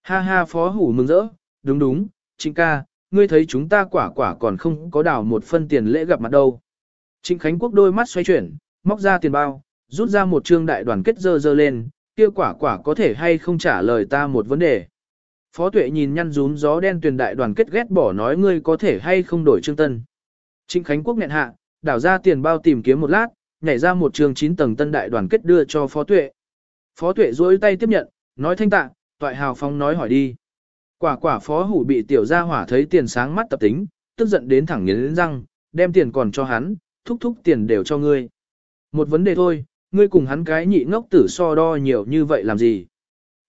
Ha ha phó hủ mừng rỡ, đúng đúng, trịnh ca, ngươi thấy chúng ta quả quả còn không có đảo một phân tiền lễ gặp mặt đâu. Trịnh Khánh Quốc đôi mắt xoay chuyển, móc ra tiền bao, rút ra một chương đại đoàn kết dơ dơ lên, kia quả quả có thể hay không trả lời ta một vấn đề. Phó tuệ nhìn nhăn rún gió đen tuyền đại đoàn kết ghét bỏ nói ngươi có thể hay không đổi trương tân. Trịnh Khánh Quốc nghẹn hạ, đảo ra tiền bao tìm kiếm một lát, nhảy ra một trường 9 tầng tân đại đoàn kết đưa cho Phó Tuệ. Phó Tuệ duỗi tay tiếp nhận, nói thanh tạ, toại hào phong nói hỏi đi. Quả quả Phó Hủ bị tiểu gia hỏa thấy tiền sáng mắt tập tính, tức giận đến thẳng nghiến răng, đem tiền còn cho hắn, thúc thúc tiền đều cho ngươi. Một vấn đề thôi, ngươi cùng hắn cái nhị ngốc tử so đo nhiều như vậy làm gì?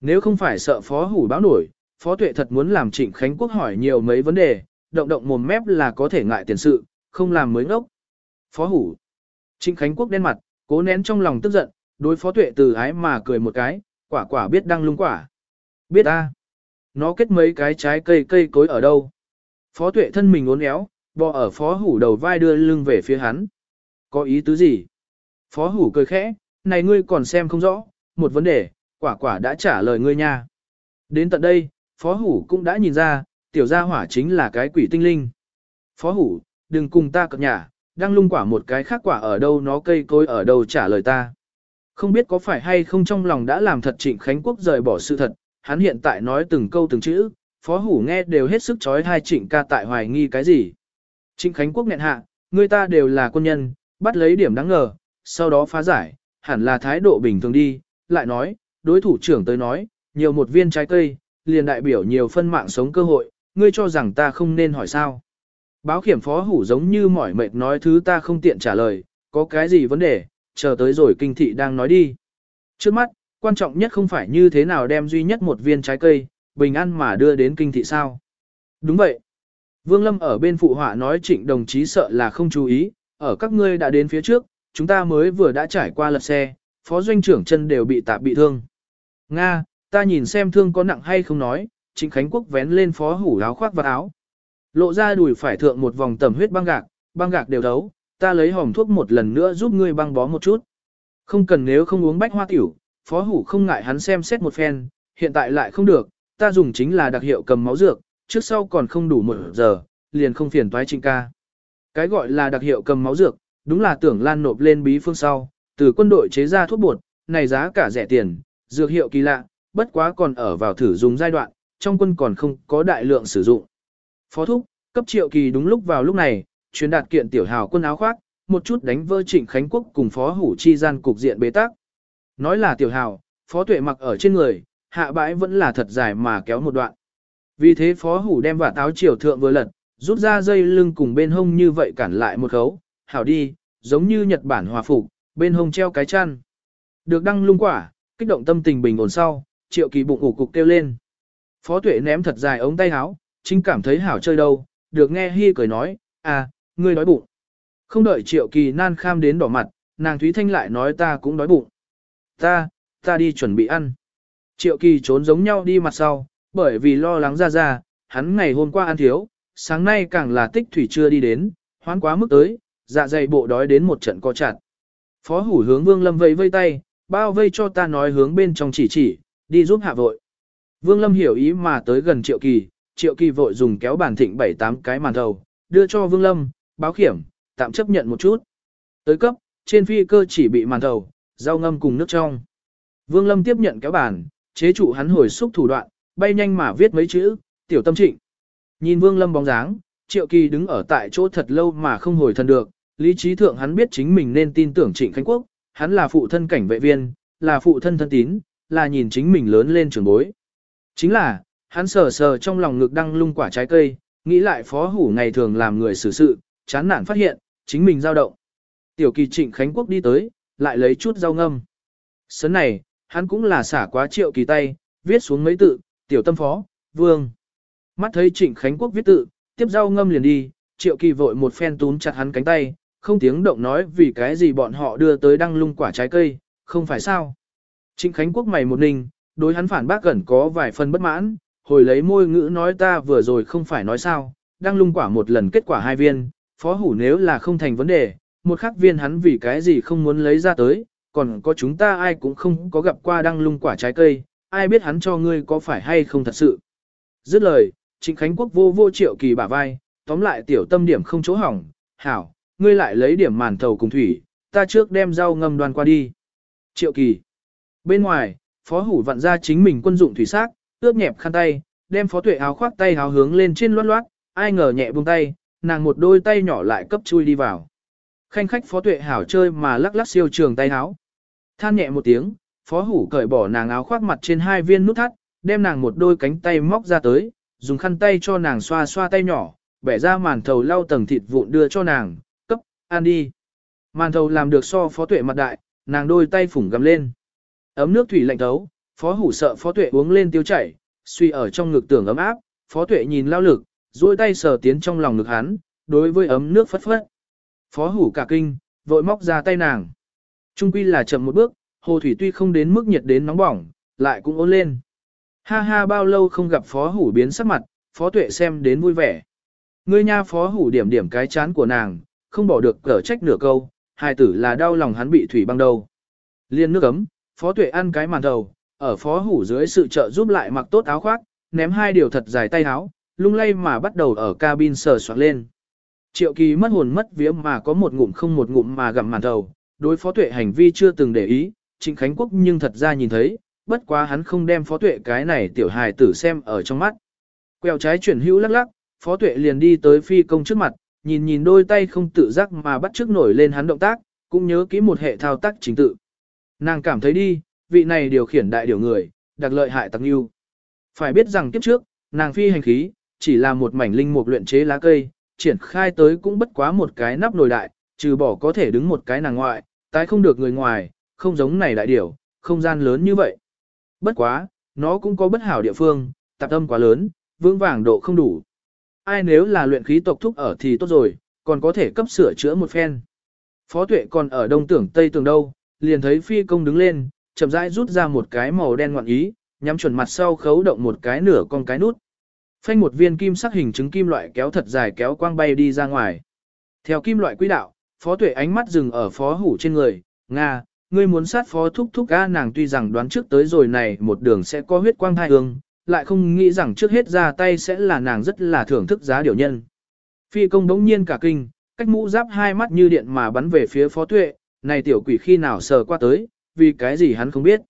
Nếu không phải sợ Phó Hủ báo nổi, Phó Tuệ thật muốn làm Trịnh Khánh Quốc hỏi nhiều mấy vấn đề, động động mồm mép là có thể ngại tiền sự, không làm mới ngốc. Phó Hủ. Trịnh Khánh Quốc đen mặt, cố nén trong lòng tức giận, đối Phó Tuệ từ ái mà cười một cái, quả quả biết đang lung quả. Biết a. Nó kết mấy cái trái cây cây cối ở đâu? Phó Tuệ thân mình uốn éo, bò ở Phó Hủ đầu vai đưa lưng về phía hắn. Có ý tứ gì? Phó Hủ cười khẽ, này ngươi còn xem không rõ, một vấn đề, quả quả đã trả lời ngươi nha. Đến tận đây, Phó Hủ cũng đã nhìn ra, tiểu gia hỏa chính là cái quỷ tinh linh. Phó Hủ, đừng cùng ta cập nhà, đang lung quả một cái khác quả ở đâu nó cây cối ở đâu trả lời ta. Không biết có phải hay không trong lòng đã làm thật Trịnh Khánh Quốc rời bỏ sự thật, hắn hiện tại nói từng câu từng chữ, Phó Hủ nghe đều hết sức chói hai Trịnh ca tại hoài nghi cái gì. Trịnh Khánh Quốc nghẹn hạ, người ta đều là quân nhân, bắt lấy điểm đáng ngờ, sau đó phá giải, hẳn là thái độ bình thường đi, lại nói, đối thủ trưởng tới nói, nhiều một viên trái cây, liền đại biểu nhiều phân mạng sống cơ hội, ngươi cho rằng ta không nên hỏi sao. Báo khiểm phó hủ giống như mỏi mệt nói thứ ta không tiện trả lời, có cái gì vấn đề, chờ tới rồi kinh thị đang nói đi. Trước mắt, quan trọng nhất không phải như thế nào đem duy nhất một viên trái cây, bình an mà đưa đến kinh thị sao. Đúng vậy. Vương Lâm ở bên phụ họa nói trịnh đồng chí sợ là không chú ý, ở các ngươi đã đến phía trước, chúng ta mới vừa đã trải qua lật xe, phó doanh trưởng chân đều bị tạp bị thương. Nga, ta nhìn xem thương có nặng hay không nói, trịnh Khánh Quốc vén lên phó hủ áo khoác và áo. Lộ ra đùi phải thượng một vòng tầm huyết băng gạc, băng gạc đều đấu, ta lấy hòm thuốc một lần nữa giúp ngươi băng bó một chút. Không cần nếu không uống bách hoa tiểu, phó hủ không ngại hắn xem xét một phen, hiện tại lại không được, ta dùng chính là đặc hiệu cầm máu dược, trước sau còn không đủ một giờ, liền không phiền toái trịnh ca. Cái gọi là đặc hiệu cầm máu dược, đúng là tưởng lan nộp lên bí phương sau, từ quân đội chế ra thuốc bột, này giá cả rẻ tiền, dược hiệu kỳ lạ, bất quá còn ở vào thử dùng giai đoạn, trong quân còn không có đại lượng sử dụng. Phó thúc, cấp triệu kỳ đúng lúc vào lúc này, truyền đạt kiện tiểu hào quân áo khoác, một chút đánh vỡ trịnh Khánh Quốc cùng phó hủ chi gian cục diện bế tắc. Nói là tiểu hào, phó tuệ mặc ở trên người, hạ bãi vẫn là thật dài mà kéo một đoạn. Vì thế phó hủ đem vả táo triều thượng vừa lật, rút ra dây lưng cùng bên hông như vậy cản lại một khấu, hảo đi, giống như Nhật Bản hòa phục, bên hông treo cái chăn. Được đăng lung quả, kích động tâm tình bình ổn sau, triệu kỳ bụng ủ cục kêu lên. Phó tuệ ném thật dài ống tay áo, chính cảm thấy hảo chơi đâu, được nghe Hi cười nói, à, ngươi đói bụng. Không đợi triệu kỳ nan kham đến đỏ mặt, nàng Thúy Thanh lại nói ta cũng đói bụng. Ta, ta đi chuẩn bị ăn. Triệu kỳ trốn giống nhau đi mặt sau, bởi vì lo lắng ra ra, hắn ngày hôm qua ăn thiếu, sáng nay càng là tích thủy chưa đi đến, hoán quá mức tới, dạ dày bộ đói đến một trận co chặt. Phó hủ hướng Vương Lâm vây vây tay, bao vây cho ta nói hướng bên trong chỉ chỉ, đi giúp hạ vội. Vương Lâm hiểu ý mà tới gần Triệu Kỳ, Triệu Kỳ vội dùng kéo bàn thịnh bảy tám cái màn đầu, đưa cho Vương Lâm, báo khiểm, tạm chấp nhận một chút. Tới cấp, trên phi cơ chỉ bị màn đầu, rau ngâm cùng nước trong. Vương Lâm tiếp nhận kéo bàn, chế trụ hắn hồi xúc thủ đoạn, bay nhanh mà viết mấy chữ, tiểu tâm trịnh. Nhìn Vương Lâm bóng dáng, Triệu Kỳ đứng ở tại chỗ thật lâu mà không hồi thần được, lý trí thượng hắn biết chính mình nên tin tưởng Trịnh Khánh Quốc, hắn là phụ thân cảnh vệ viên, là phụ thân thân tín, là nhìn chính mình lớn lên trường bối. Chính là, hắn sờ sờ trong lòng ngực đang lung quả trái cây, nghĩ lại phó hủ ngày thường làm người xử sự, chán nản phát hiện, chính mình dao động. Tiểu kỳ trịnh Khánh Quốc đi tới, lại lấy chút rau ngâm. Sấn này, hắn cũng là xả quá triệu kỳ tay, viết xuống mấy tự, tiểu tâm phó, vương. Mắt thấy trịnh Khánh Quốc viết tự, tiếp rau ngâm liền đi, triệu kỳ vội một phen túm chặt hắn cánh tay, không tiếng động nói vì cái gì bọn họ đưa tới đăng lung quả trái cây, không phải sao. Trịnh Khánh Quốc mày một ninh, đối hắn phản bác gần có vài phần bất mãn, hồi lấy môi ngữ nói ta vừa rồi không phải nói sao, đăng lung quả một lần kết quả hai viên, phó hủ nếu là không thành vấn đề, một khắc viên hắn vì cái gì không muốn lấy ra tới, còn có chúng ta ai cũng không có gặp qua đăng lung quả trái cây, ai biết hắn cho ngươi có phải hay không thật sự. Dứt lời, Trịnh Khánh Quốc vô vô triệu kỳ bả vai, tóm lại tiểu tâm điểm không chỗ hỏng, hảo, ngươi lại lấy điểm màn thầu cùng thủy, ta trước đem rau ngâm đoan qua đi. Triệu kỳ. Bên ngoài, phó hủ vặn ra chính mình quân dụng thủy xác, ướp nhẹp khăn tay, đem phó tuệ áo khoác tay áo hướng lên trên loát loát, ai ngờ nhẹ buông tay, nàng một đôi tay nhỏ lại cấp chui đi vào. Khanh khách phó tuệ hảo chơi mà lắc lắc siêu trường tay áo. Than nhẹ một tiếng, phó hủ cởi bỏ nàng áo khoác mặt trên hai viên nút thắt, đem nàng một đôi cánh tay móc ra tới, dùng khăn tay cho nàng xoa xoa tay nhỏ, bẻ ra màn thầu lau tầng thịt vụn đưa cho nàng, An ăn đi. Màn thầu làm được so phó tuệ mặt đại, nàng đôi tay phủng gầm lên. Ấm nước thủy lạnh thấu, phó hủ sợ phó tuệ uống lên tiêu chảy, suy ở trong ngực tưởng ấm áp, phó tuệ nhìn lao lực, duỗi tay sờ tiến trong lòng ngực hắn, đối với ấm nước phất phất. Phó hủ cả kinh, vội móc ra tay nàng. Trung quy là chậm một bước, hồ thủy tuy không đến mức nhiệt đến nóng bỏng, lại cũng ôn lên. Ha ha bao lâu không gặp phó hủ biến sắc mặt, phó tuệ xem đến vui vẻ. Ngươi nha phó hủ điểm điểm cái chán của nàng, không bỏ được cở trách nửa câu, hai tử là đau lòng hắn bị thủy băng đầu. Liên nước ấm, phó tuệ ăn cái màn đầu, ở phó hủ dưới sự trợ giúp lại mặc tốt áo khoác, ném hai điều thật dài tay áo, lung lay mà bắt đầu ở cabin sờ soạn lên. Triệu kỳ mất hồn mất vía mà có một ngụm không một ngụm mà gặm màn đầu, đối phó tuệ hành vi chưa từng để ý, Trịnh Khánh Quốc nhưng thật ra nhìn thấy, bất quá hắn không đem phó tuệ cái này tiểu hài tử xem ở trong mắt. Quẹo trái chuyển hữu lắc lắc, phó tuệ liền đi tới phi công trước mặt, nhìn nhìn đôi tay không tự giác mà bắt trước nổi lên hắn động tác, cũng nhớ kỹ một hệ thao tác chính tự. Nàng cảm thấy đi, vị này điều khiển đại điều người, đặc lợi hại tăng yêu. Phải biết rằng kiếp trước, nàng phi hành khí, chỉ là một mảnh linh mục luyện chế lá cây, triển khai tới cũng bất quá một cái nắp nồi đại, trừ bỏ có thể đứng một cái nàng ngoại, tái không được người ngoài, không giống này đại điều, không gian lớn như vậy. Bất quá, nó cũng có bất hảo địa phương, tạp âm quá lớn, vững vàng độ không đủ. Ai nếu là luyện khí tộc thúc ở thì tốt rồi, còn có thể cấp sửa chữa một phen. Phó tuệ còn ở đông tưởng tây tường đâu, liền thấy phi công đứng lên, chậm rãi rút ra một cái màu đen ngoạn ý, nhắm chuẩn mặt sau khấu động một cái nửa con cái nút. Phanh một viên kim sắc hình trứng kim loại kéo thật dài kéo quang bay đi ra ngoài. Theo kim loại quỹ đạo, phó tuệ ánh mắt dừng ở phó hủ trên người, Nga, ngươi muốn sát phó thúc thúc A nàng tuy rằng đoán trước tới rồi này một đường sẽ có huyết quang thai hương, lại không nghĩ rằng trước hết ra tay sẽ là nàng rất là thưởng thức giá điều nhân. Phi công đống nhiên cả kinh, cách mũ giáp hai mắt như điện mà bắn về phía phó tuệ, này tiểu quỷ khi nào sờ qua tới, vì cái gì hắn không biết.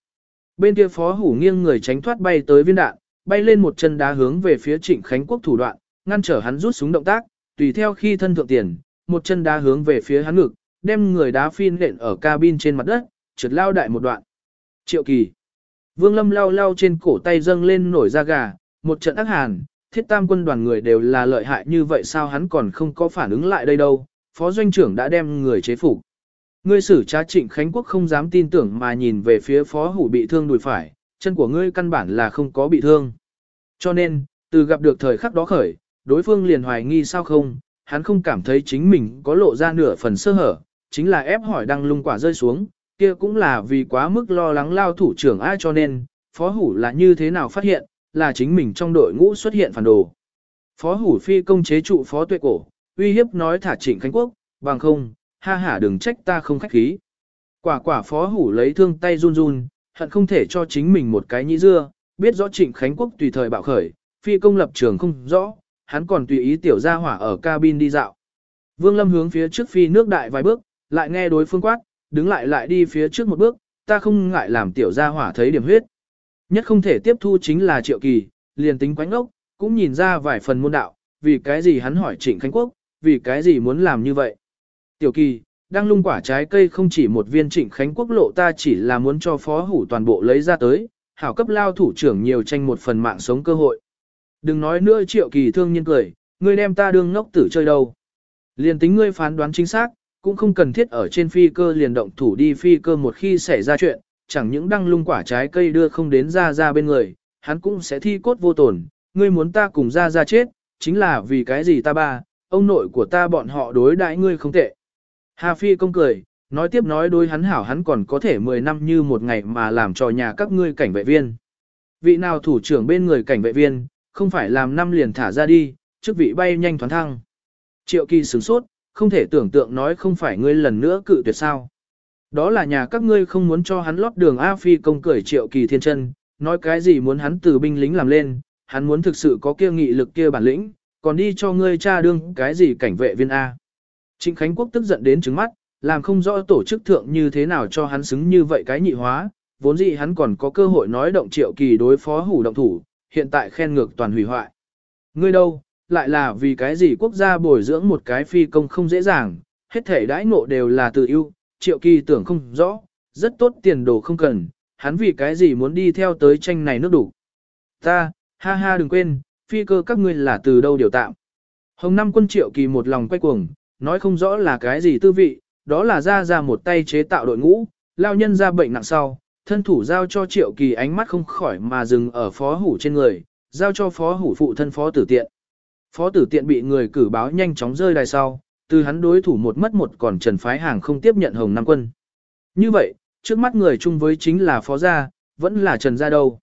Bên kia phó hủ nghiêng người tránh thoát bay tới viên đạn, bay lên một chân đá hướng về phía trịnh Khánh Quốc thủ đoạn, ngăn trở hắn rút súng động tác, tùy theo khi thân thượng tiền, một chân đá hướng về phía hắn ngực, đem người đá phin lện ở cabin trên mặt đất, trượt lao đại một đoạn. Triệu kỳ. Vương Lâm lao lao trên cổ tay dâng lên nổi da gà, một trận ác hàn, thiết tam quân đoàn người đều là lợi hại như vậy sao hắn còn không có phản ứng lại đây đâu, phó doanh trưởng đã đem người chế phục. Ngươi xử trá trịnh Khánh Quốc không dám tin tưởng mà nhìn về phía phó hủ bị thương đùi phải, chân của ngươi căn bản là không có bị thương. Cho nên, từ gặp được thời khắc đó khởi, đối phương liền hoài nghi sao không, hắn không cảm thấy chính mình có lộ ra nửa phần sơ hở, chính là ép hỏi đang lung quả rơi xuống, kia cũng là vì quá mức lo lắng lao thủ trưởng ai cho nên, phó hủ là như thế nào phát hiện, là chính mình trong đội ngũ xuất hiện phản đồ. Phó hủ phi công chế trụ phó tuệ cổ, uy hiếp nói thả trịnh Khánh Quốc, bằng không, ha hả đừng trách ta không khách khí. Quả quả phó hủ lấy thương tay run run, hận không thể cho chính mình một cái nhĩ dưa, biết rõ trịnh Khánh Quốc tùy thời bạo khởi, phi công lập trường không rõ, hắn còn tùy ý tiểu gia hỏa ở cabin đi dạo. Vương Lâm hướng phía trước phi nước đại vài bước, lại nghe đối phương quát, đứng lại lại đi phía trước một bước, ta không ngại làm tiểu gia hỏa thấy điểm huyết. Nhất không thể tiếp thu chính là triệu kỳ, liền tính quánh ốc, cũng nhìn ra vài phần môn đạo, vì cái gì hắn hỏi trịnh Khánh Quốc, vì cái gì muốn làm như vậy. Tiểu kỳ, đang lung quả trái cây không chỉ một viên trịnh Khánh Quốc lộ ta chỉ là muốn cho phó hủ toàn bộ lấy ra tới, hảo cấp lao thủ trưởng nhiều tranh một phần mạng sống cơ hội. Đừng nói nữa triệu kỳ thương nhân cười, ngươi đem ta đương ngốc tử chơi đâu. Liền tính ngươi phán đoán chính xác, cũng không cần thiết ở trên phi cơ liền động thủ đi phi cơ một khi xảy ra chuyện, chẳng những đăng lung quả trái cây đưa không đến ra ra bên người, hắn cũng sẽ thi cốt vô tổn, ngươi muốn ta cùng ra ra chết, chính là vì cái gì ta ba, ông nội của ta bọn họ đối đãi ngươi không tệ. Hà phi công cười, nói tiếp nói đối hắn hảo hắn còn có thể 10 năm như một ngày mà làm trò nhà các ngươi cảnh vệ viên. Vị nào thủ trưởng bên người cảnh vệ viên, không phải làm năm liền thả ra đi, chức vị bay nhanh thoáng thăng. Triệu kỳ sửng sốt, không thể tưởng tượng nói không phải ngươi lần nữa cự tuyệt sao. Đó là nhà các ngươi không muốn cho hắn lót đường A Phi công cởi triệu kỳ thiên chân, nói cái gì muốn hắn từ binh lính làm lên, hắn muốn thực sự có kia nghị lực kia bản lĩnh, còn đi cho ngươi cha đương cái gì cảnh vệ viên A. Trịnh Khánh Quốc tức giận đến trứng mắt, làm không rõ tổ chức thượng như thế nào cho hắn xứng như vậy cái nhị hóa, vốn dĩ hắn còn có cơ hội nói động triệu kỳ đối phó hủ động thủ, hiện tại khen ngược toàn hủy hoại. Ngươi đâu, lại là vì cái gì quốc gia bồi dưỡng một cái phi công không dễ dàng, hết thể đãi ngộ đều là tự ưu, triệu kỳ tưởng không rõ, rất tốt tiền đồ không cần, hắn vì cái gì muốn đi theo tới tranh này nước đủ. Ta, ha ha đừng quên, phi cơ các ngươi là từ đâu điều tạm. Hồng năm quân triệu kỳ một lòng quay cuồng, nói không rõ là cái gì tư vị, đó là ra ra một tay chế tạo đội ngũ, lao nhân ra bệnh nặng sau, thân thủ giao cho triệu kỳ ánh mắt không khỏi mà dừng ở phó hủ trên người, giao cho phó hủ phụ thân phó tử tiện. Phó tử tiện bị người cử báo nhanh chóng rơi đài sau, từ hắn đối thủ một mất một còn trần phái hàng không tiếp nhận hồng Nam quân. Như vậy, trước mắt người chung với chính là phó gia, vẫn là trần gia đâu.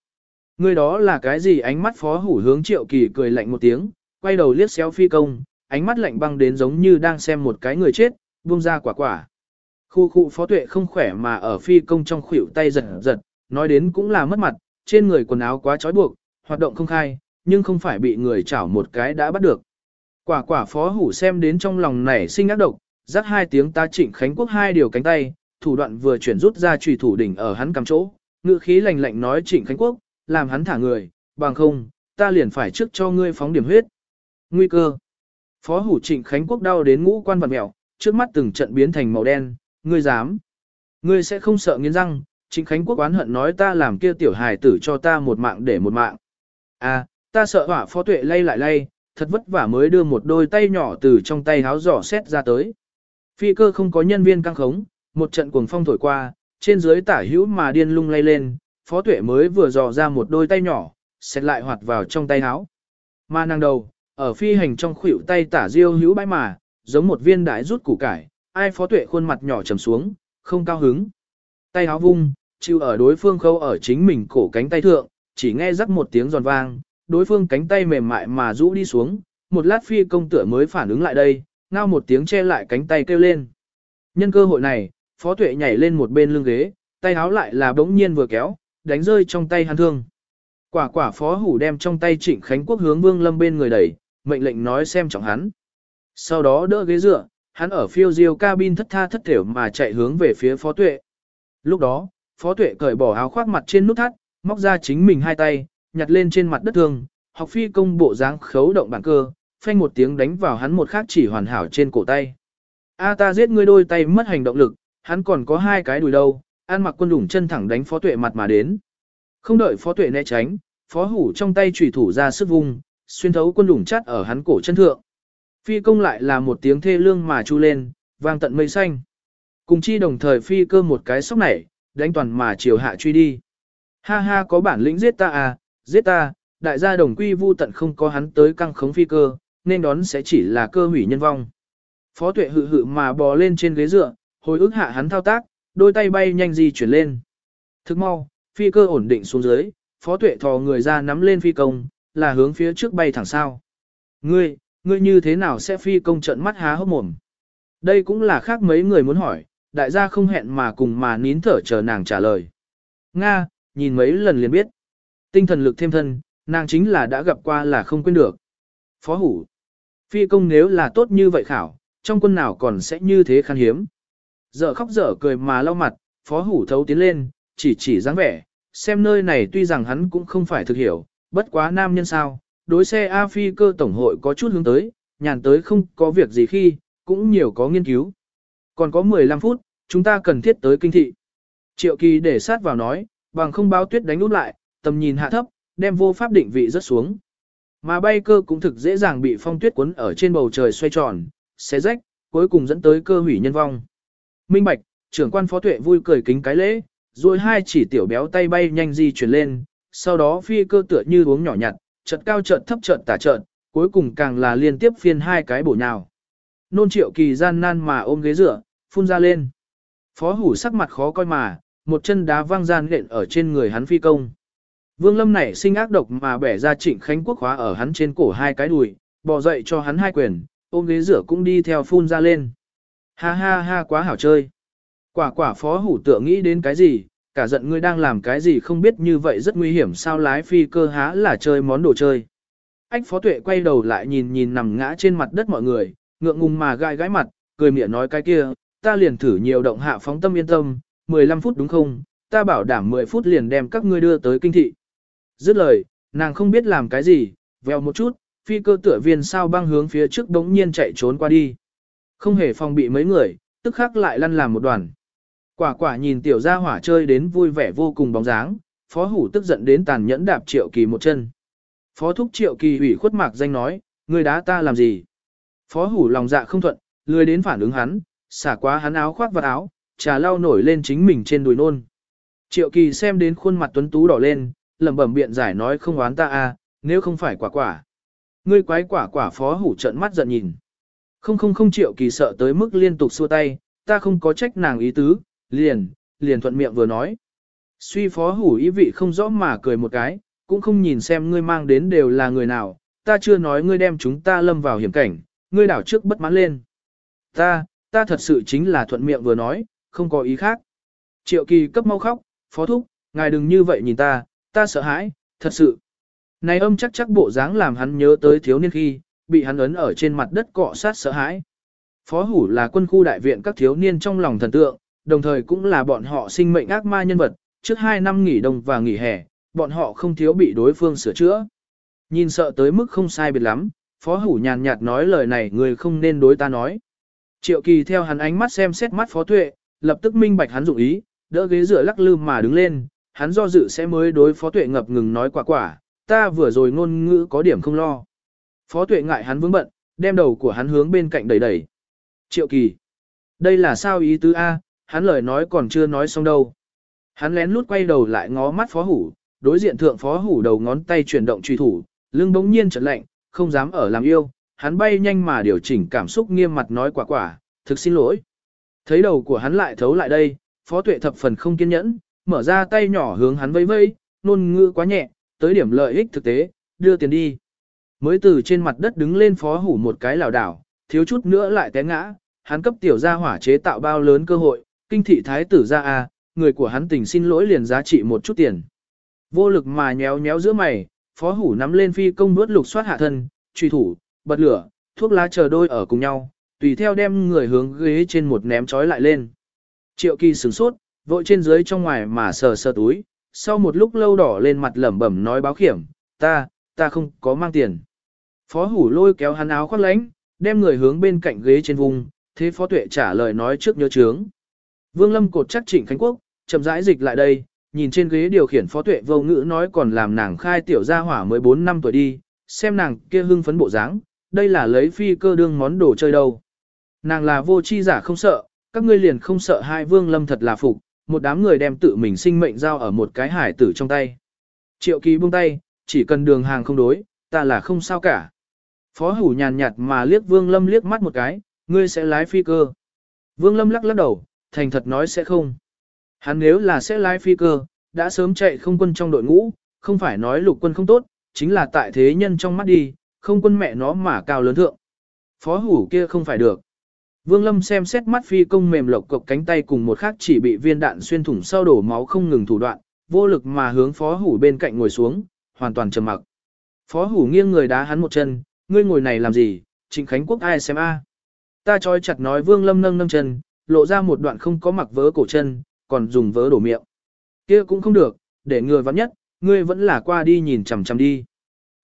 Người đó là cái gì ánh mắt phó hủ hướng triệu kỳ cười lạnh một tiếng, quay đầu liếc xéo phi công, ánh mắt lạnh băng đến giống như đang xem một cái người chết, buông ra quả quả. Khu khu phó tuệ không khỏe mà ở phi công trong khuỷu tay giật giật, nói đến cũng là mất mặt, trên người quần áo quá trói buộc, hoạt động không khai, nhưng không phải bị người chảo một cái đã bắt được. Quả quả phó hủ xem đến trong lòng nảy sinh ác độc, rắc hai tiếng ta trịnh Khánh Quốc hai điều cánh tay, thủ đoạn vừa chuyển rút ra trùy thủ đỉnh ở hắn cầm chỗ, ngự khí lạnh lạnh nói trịnh Khánh Quốc, làm hắn thả người, bằng không, ta liền phải trước cho ngươi phóng điểm huyết. Nguy cơ. Phó hủ trịnh Khánh Quốc đau đến ngũ quan vật mẹo, trước mắt từng trận biến thành màu đen, ngươi dám. Ngươi sẽ không sợ nghiến răng, trịnh Khánh Quốc oán hận nói ta làm kia tiểu hài tử cho ta một mạng để một mạng. À, ta sợ hỏa phó tuệ lay lại lay, thật vất vả mới đưa một đôi tay nhỏ từ trong tay háo giỏ xét ra tới. Phi cơ không có nhân viên căng khống, một trận cuồng phong thổi qua, trên dưới tả hữu mà điên lung lay lên, phó tuệ mới vừa dò ra một đôi tay nhỏ, xét lại hoạt vào trong tay háo. Mà nàng đầu, ở phi hành trong khuỷu tay tả diêu hữu bãi mà, giống một viên đại rút củ cải, ai phó tuệ khuôn mặt nhỏ trầm xuống, không cao hứng. Tay háo vung, chịu ở đối phương khâu ở chính mình cổ cánh tay thượng, chỉ nghe rắc một tiếng giòn vang, đối phương cánh tay mềm mại mà rũ đi xuống, một lát phi công tựa mới phản ứng lại đây, ngao một tiếng che lại cánh tay kêu lên. Nhân cơ hội này, phó tuệ nhảy lên một bên lưng ghế, tay háo lại là bỗng nhiên vừa kéo, đánh rơi trong tay hắn thương. Quả quả phó hủ đem trong tay trịnh Khánh Quốc hướng Vương Lâm bên người đẩy, mệnh lệnh nói xem trọng hắn. Sau đó đỡ ghế dựa, hắn ở phiêu diêu cabin thất tha thất thểu mà chạy hướng về phía phó tuệ. Lúc đó, phó tuệ cởi bỏ áo khoác mặt trên nút thắt, móc ra chính mình hai tay, nhặt lên trên mặt đất thương, học phi công bộ dáng khấu động bản cơ, phanh một tiếng đánh vào hắn một khác chỉ hoàn hảo trên cổ tay. A ta giết ngươi đôi tay mất hành động lực, hắn còn có hai cái đùi đâu, an mặc quân đủng chân thẳng đánh phó tuệ mặt mà đến. Không đợi phó tuệ né tránh, phó hủ trong tay chủy thủ ra sức vung, xuyên thấu quân đủng chắt ở hắn cổ chân thượng. Phi công lại là một tiếng thê lương mà chu lên, vang tận mây xanh. Cùng chi đồng thời phi cơ một cái sóc nảy, đánh toàn mà chiều hạ truy đi. Ha ha có bản lĩnh giết ta à, giết ta, đại gia đồng quy vu tận không có hắn tới căng khống phi cơ, nên đón sẽ chỉ là cơ hủy nhân vong. Phó tuệ hự hự mà bò lên trên ghế dựa, hồi ức hạ hắn thao tác, đôi tay bay nhanh di chuyển lên. Thức mau, phi cơ ổn định xuống dưới, phó tuệ thò người ra nắm lên phi công, là hướng phía trước bay thẳng sao. Ngươi, ngươi như thế nào sẽ phi công trận mắt há hốc mồm? Đây cũng là khác mấy người muốn hỏi, đại gia không hẹn mà cùng mà nín thở chờ nàng trả lời. Nga, nhìn mấy lần liền biết. Tinh thần lực thêm thân, nàng chính là đã gặp qua là không quên được. Phó hủ. Phi công nếu là tốt như vậy khảo, trong quân nào còn sẽ như thế khan hiếm. Giờ khóc dở cười mà lau mặt, phó hủ thấu tiến lên, chỉ chỉ dáng vẻ, xem nơi này tuy rằng hắn cũng không phải thực hiểu, bất quá nam nhân sao, đối xe A phi cơ tổng hội có chút hướng tới, nhàn tới không có việc gì khi, cũng nhiều có nghiên cứu. Còn có 15 phút, chúng ta cần thiết tới kinh thị. Triệu kỳ để sát vào nói, bằng không báo tuyết đánh út lại, tầm nhìn hạ thấp, đem vô pháp định vị rất xuống. Mà bay cơ cũng thực dễ dàng bị phong tuyết cuốn ở trên bầu trời xoay tròn, xé rách, cuối cùng dẫn tới cơ hủy nhân vong. Minh Bạch, trưởng quan phó tuệ vui cười kính cái lễ, rồi hai chỉ tiểu béo tay bay nhanh di chuyển lên, sau đó phi cơ tựa như uống nhỏ nhặt, chợt cao chợt thấp chợt tả chợt, cuối cùng càng là liên tiếp phiên hai cái bổ nhào. Nôn triệu kỳ gian nan mà ôm ghế dựa, phun ra lên. Phó hủ sắc mặt khó coi mà, một chân đá văng gian lện ở trên người hắn phi công. Vương Lâm này sinh ác độc mà bẻ ra trịnh khánh quốc khóa ở hắn trên cổ hai cái đùi, bỏ dậy cho hắn hai quyền, ôm ghế rửa cũng đi theo phun ra lên. Ha ha ha quá hảo chơi. Quả quả phó hủ tựa nghĩ đến cái gì, cả giận ngươi đang làm cái gì không biết như vậy rất nguy hiểm sao lái phi cơ há là chơi món đồ chơi. Ách phó tuệ quay đầu lại nhìn nhìn nằm ngã trên mặt đất mọi người, ngượng ngùng mà gai gãi mặt, cười miệng nói cái kia, ta liền thử nhiều động hạ phóng tâm yên tâm, 15 phút đúng không, ta bảo đảm 10 phút liền đem các ngươi đưa tới kinh thị. Dứt lời, nàng không biết làm cái gì, vèo một chút, phi cơ tựa viên sao băng hướng phía trước đống nhiên chạy trốn qua đi. Không hề phòng bị mấy người, tức khắc lại lăn làm một đoàn. Quả quả nhìn tiểu gia hỏa chơi đến vui vẻ vô cùng bóng dáng, phó hủ tức giận đến tàn nhẫn đạp triệu kỳ một chân. Phó thúc triệu kỳ ủy khuất mạc danh nói, người đá ta làm gì? Phó hủ lòng dạ không thuận, lười đến phản ứng hắn, xả quá hắn áo khoác vào áo, trà lau nổi lên chính mình trên đùi nôn. Triệu kỳ xem đến khuôn mặt tuấn tú đỏ lên, lẩm bẩm biện giải nói không oán ta à, nếu không phải quả quả. Ngươi quái quả quả phó hủ trận mắt giận nhìn. Không không không triệu kỳ sợ tới mức liên tục xua tay, ta không có trách nàng ý tứ, liền, liền thuận miệng vừa nói. Suy phó hủ ý vị không rõ mà cười một cái, cũng không nhìn xem ngươi mang đến đều là người nào, ta chưa nói ngươi đem chúng ta lâm vào hiểm cảnh, ngươi đảo trước bất mãn lên. Ta, ta thật sự chính là thuận miệng vừa nói, không có ý khác. Triệu kỳ cấp mau khóc, phó thúc, ngài đừng như vậy nhìn ta, ta sợ hãi, thật sự. Này âm chắc chắc bộ dáng làm hắn nhớ tới thiếu niên khi, bị hắn ấn ở trên mặt đất cọ sát sợ hãi. Phó hủ là quân khu đại viện các thiếu niên trong lòng thần tượng, đồng thời cũng là bọn họ sinh mệnh ác ma nhân vật, trước hai năm nghỉ đông và nghỉ hè, bọn họ không thiếu bị đối phương sửa chữa. Nhìn sợ tới mức không sai biệt lắm, phó hủ nhàn nhạt nói lời này người không nên đối ta nói. Triệu kỳ theo hắn ánh mắt xem xét mắt phó tuệ, lập tức minh bạch hắn dụng ý, đỡ ghế rửa lắc lư mà đứng lên, hắn do dự sẽ mới đối phó tuệ ngập ngừng nói quả quả, ta vừa rồi ngôn ngữ có điểm không lo. Phó tuệ ngại hắn vướng bận, đem đầu của hắn hướng bên cạnh đẩy đẩy. Triệu kỳ. Đây là sao ý tứ A, hắn lời nói còn chưa nói xong đâu. Hắn lén lút quay đầu lại ngó mắt phó hủ, đối diện thượng phó hủ đầu ngón tay chuyển động truy thủ, lưng bỗng nhiên chợt lạnh, không dám ở làm yêu, hắn bay nhanh mà điều chỉnh cảm xúc nghiêm mặt nói quả quả, thực xin lỗi. Thấy đầu của hắn lại thấu lại đây, phó tuệ thập phần không kiên nhẫn, mở ra tay nhỏ hướng hắn vẫy vẫy, nôn ngữ quá nhẹ, tới điểm lợi ích thực tế, đưa tiền đi. Mới từ trên mặt đất đứng lên phó hủ một cái lảo đảo, thiếu chút nữa lại té ngã, hắn cấp tiểu gia hỏa chế tạo bao lớn cơ hội, kinh thị thái tử ra a, à, người của hắn tình xin lỗi liền giá trị một chút tiền. Vô lực mà nhéo nhéo giữa mày, phó hủ nắm lên phi công bước lục soát hạ thân, truy thủ, bật lửa, thuốc lá chờ đôi ở cùng nhau, tùy theo đem người hướng ghế trên một ném trói lại lên. Triệu kỳ sửng sốt, vội trên dưới trong ngoài mà sờ sờ túi, sau một lúc lâu đỏ lên mặt lẩm bẩm nói báo khiểm, ta, ta không có mang tiền. Phó hủ lôi kéo hắn áo khoác lánh, đem người hướng bên cạnh ghế trên vùng, thế phó tuệ trả lời nói trước nhớ chướng. Vương Lâm cột chắc trịnh Khánh Quốc, chậm rãi dịch lại đây, nhìn trên ghế điều khiển phó tuệ vô ngữ nói còn làm nàng khai tiểu gia hỏa 14 năm tuổi đi, xem nàng kia hưng phấn bộ dáng, đây là lấy phi cơ đương món đồ chơi đâu. Nàng là vô chi giả không sợ, các ngươi liền không sợ hai vương lâm thật là phục, một đám người đem tự mình sinh mệnh giao ở một cái hải tử trong tay. Triệu kỳ buông tay, chỉ cần đường hàng không đối, ta là không sao cả. Phó hủ nhàn nhạt mà liếc vương lâm liếc mắt một cái, ngươi sẽ lái phi cơ. Vương lâm lắc lắc đầu, thành thật nói sẽ không. Hắn nếu là sẽ lái phi cơ, đã sớm chạy không quân trong đội ngũ, không phải nói lục quân không tốt, chính là tại thế nhân trong mắt đi, không quân mẹ nó mà cao lớn thượng. Phó hủ kia không phải được. Vương Lâm xem xét mắt phi công mềm lộc cộc cánh tay cùng một khác chỉ bị viên đạn xuyên thủng sau đổ máu không ngừng thủ đoạn, vô lực mà hướng phó hủ bên cạnh ngồi xuống, hoàn toàn trầm mặc. Phó hủ nghiêng người đá hắn một chân, ngươi ngồi này làm gì, Trịnh Khánh Quốc ai xem a? Ta trói chặt nói Vương Lâm nâng nâng chân, lộ ra một đoạn không có mặc vớ cổ chân, còn dùng vớ đổ miệng. Kia cũng không được, để người vắng nhất, ngươi vẫn là qua đi nhìn chằm chằm đi.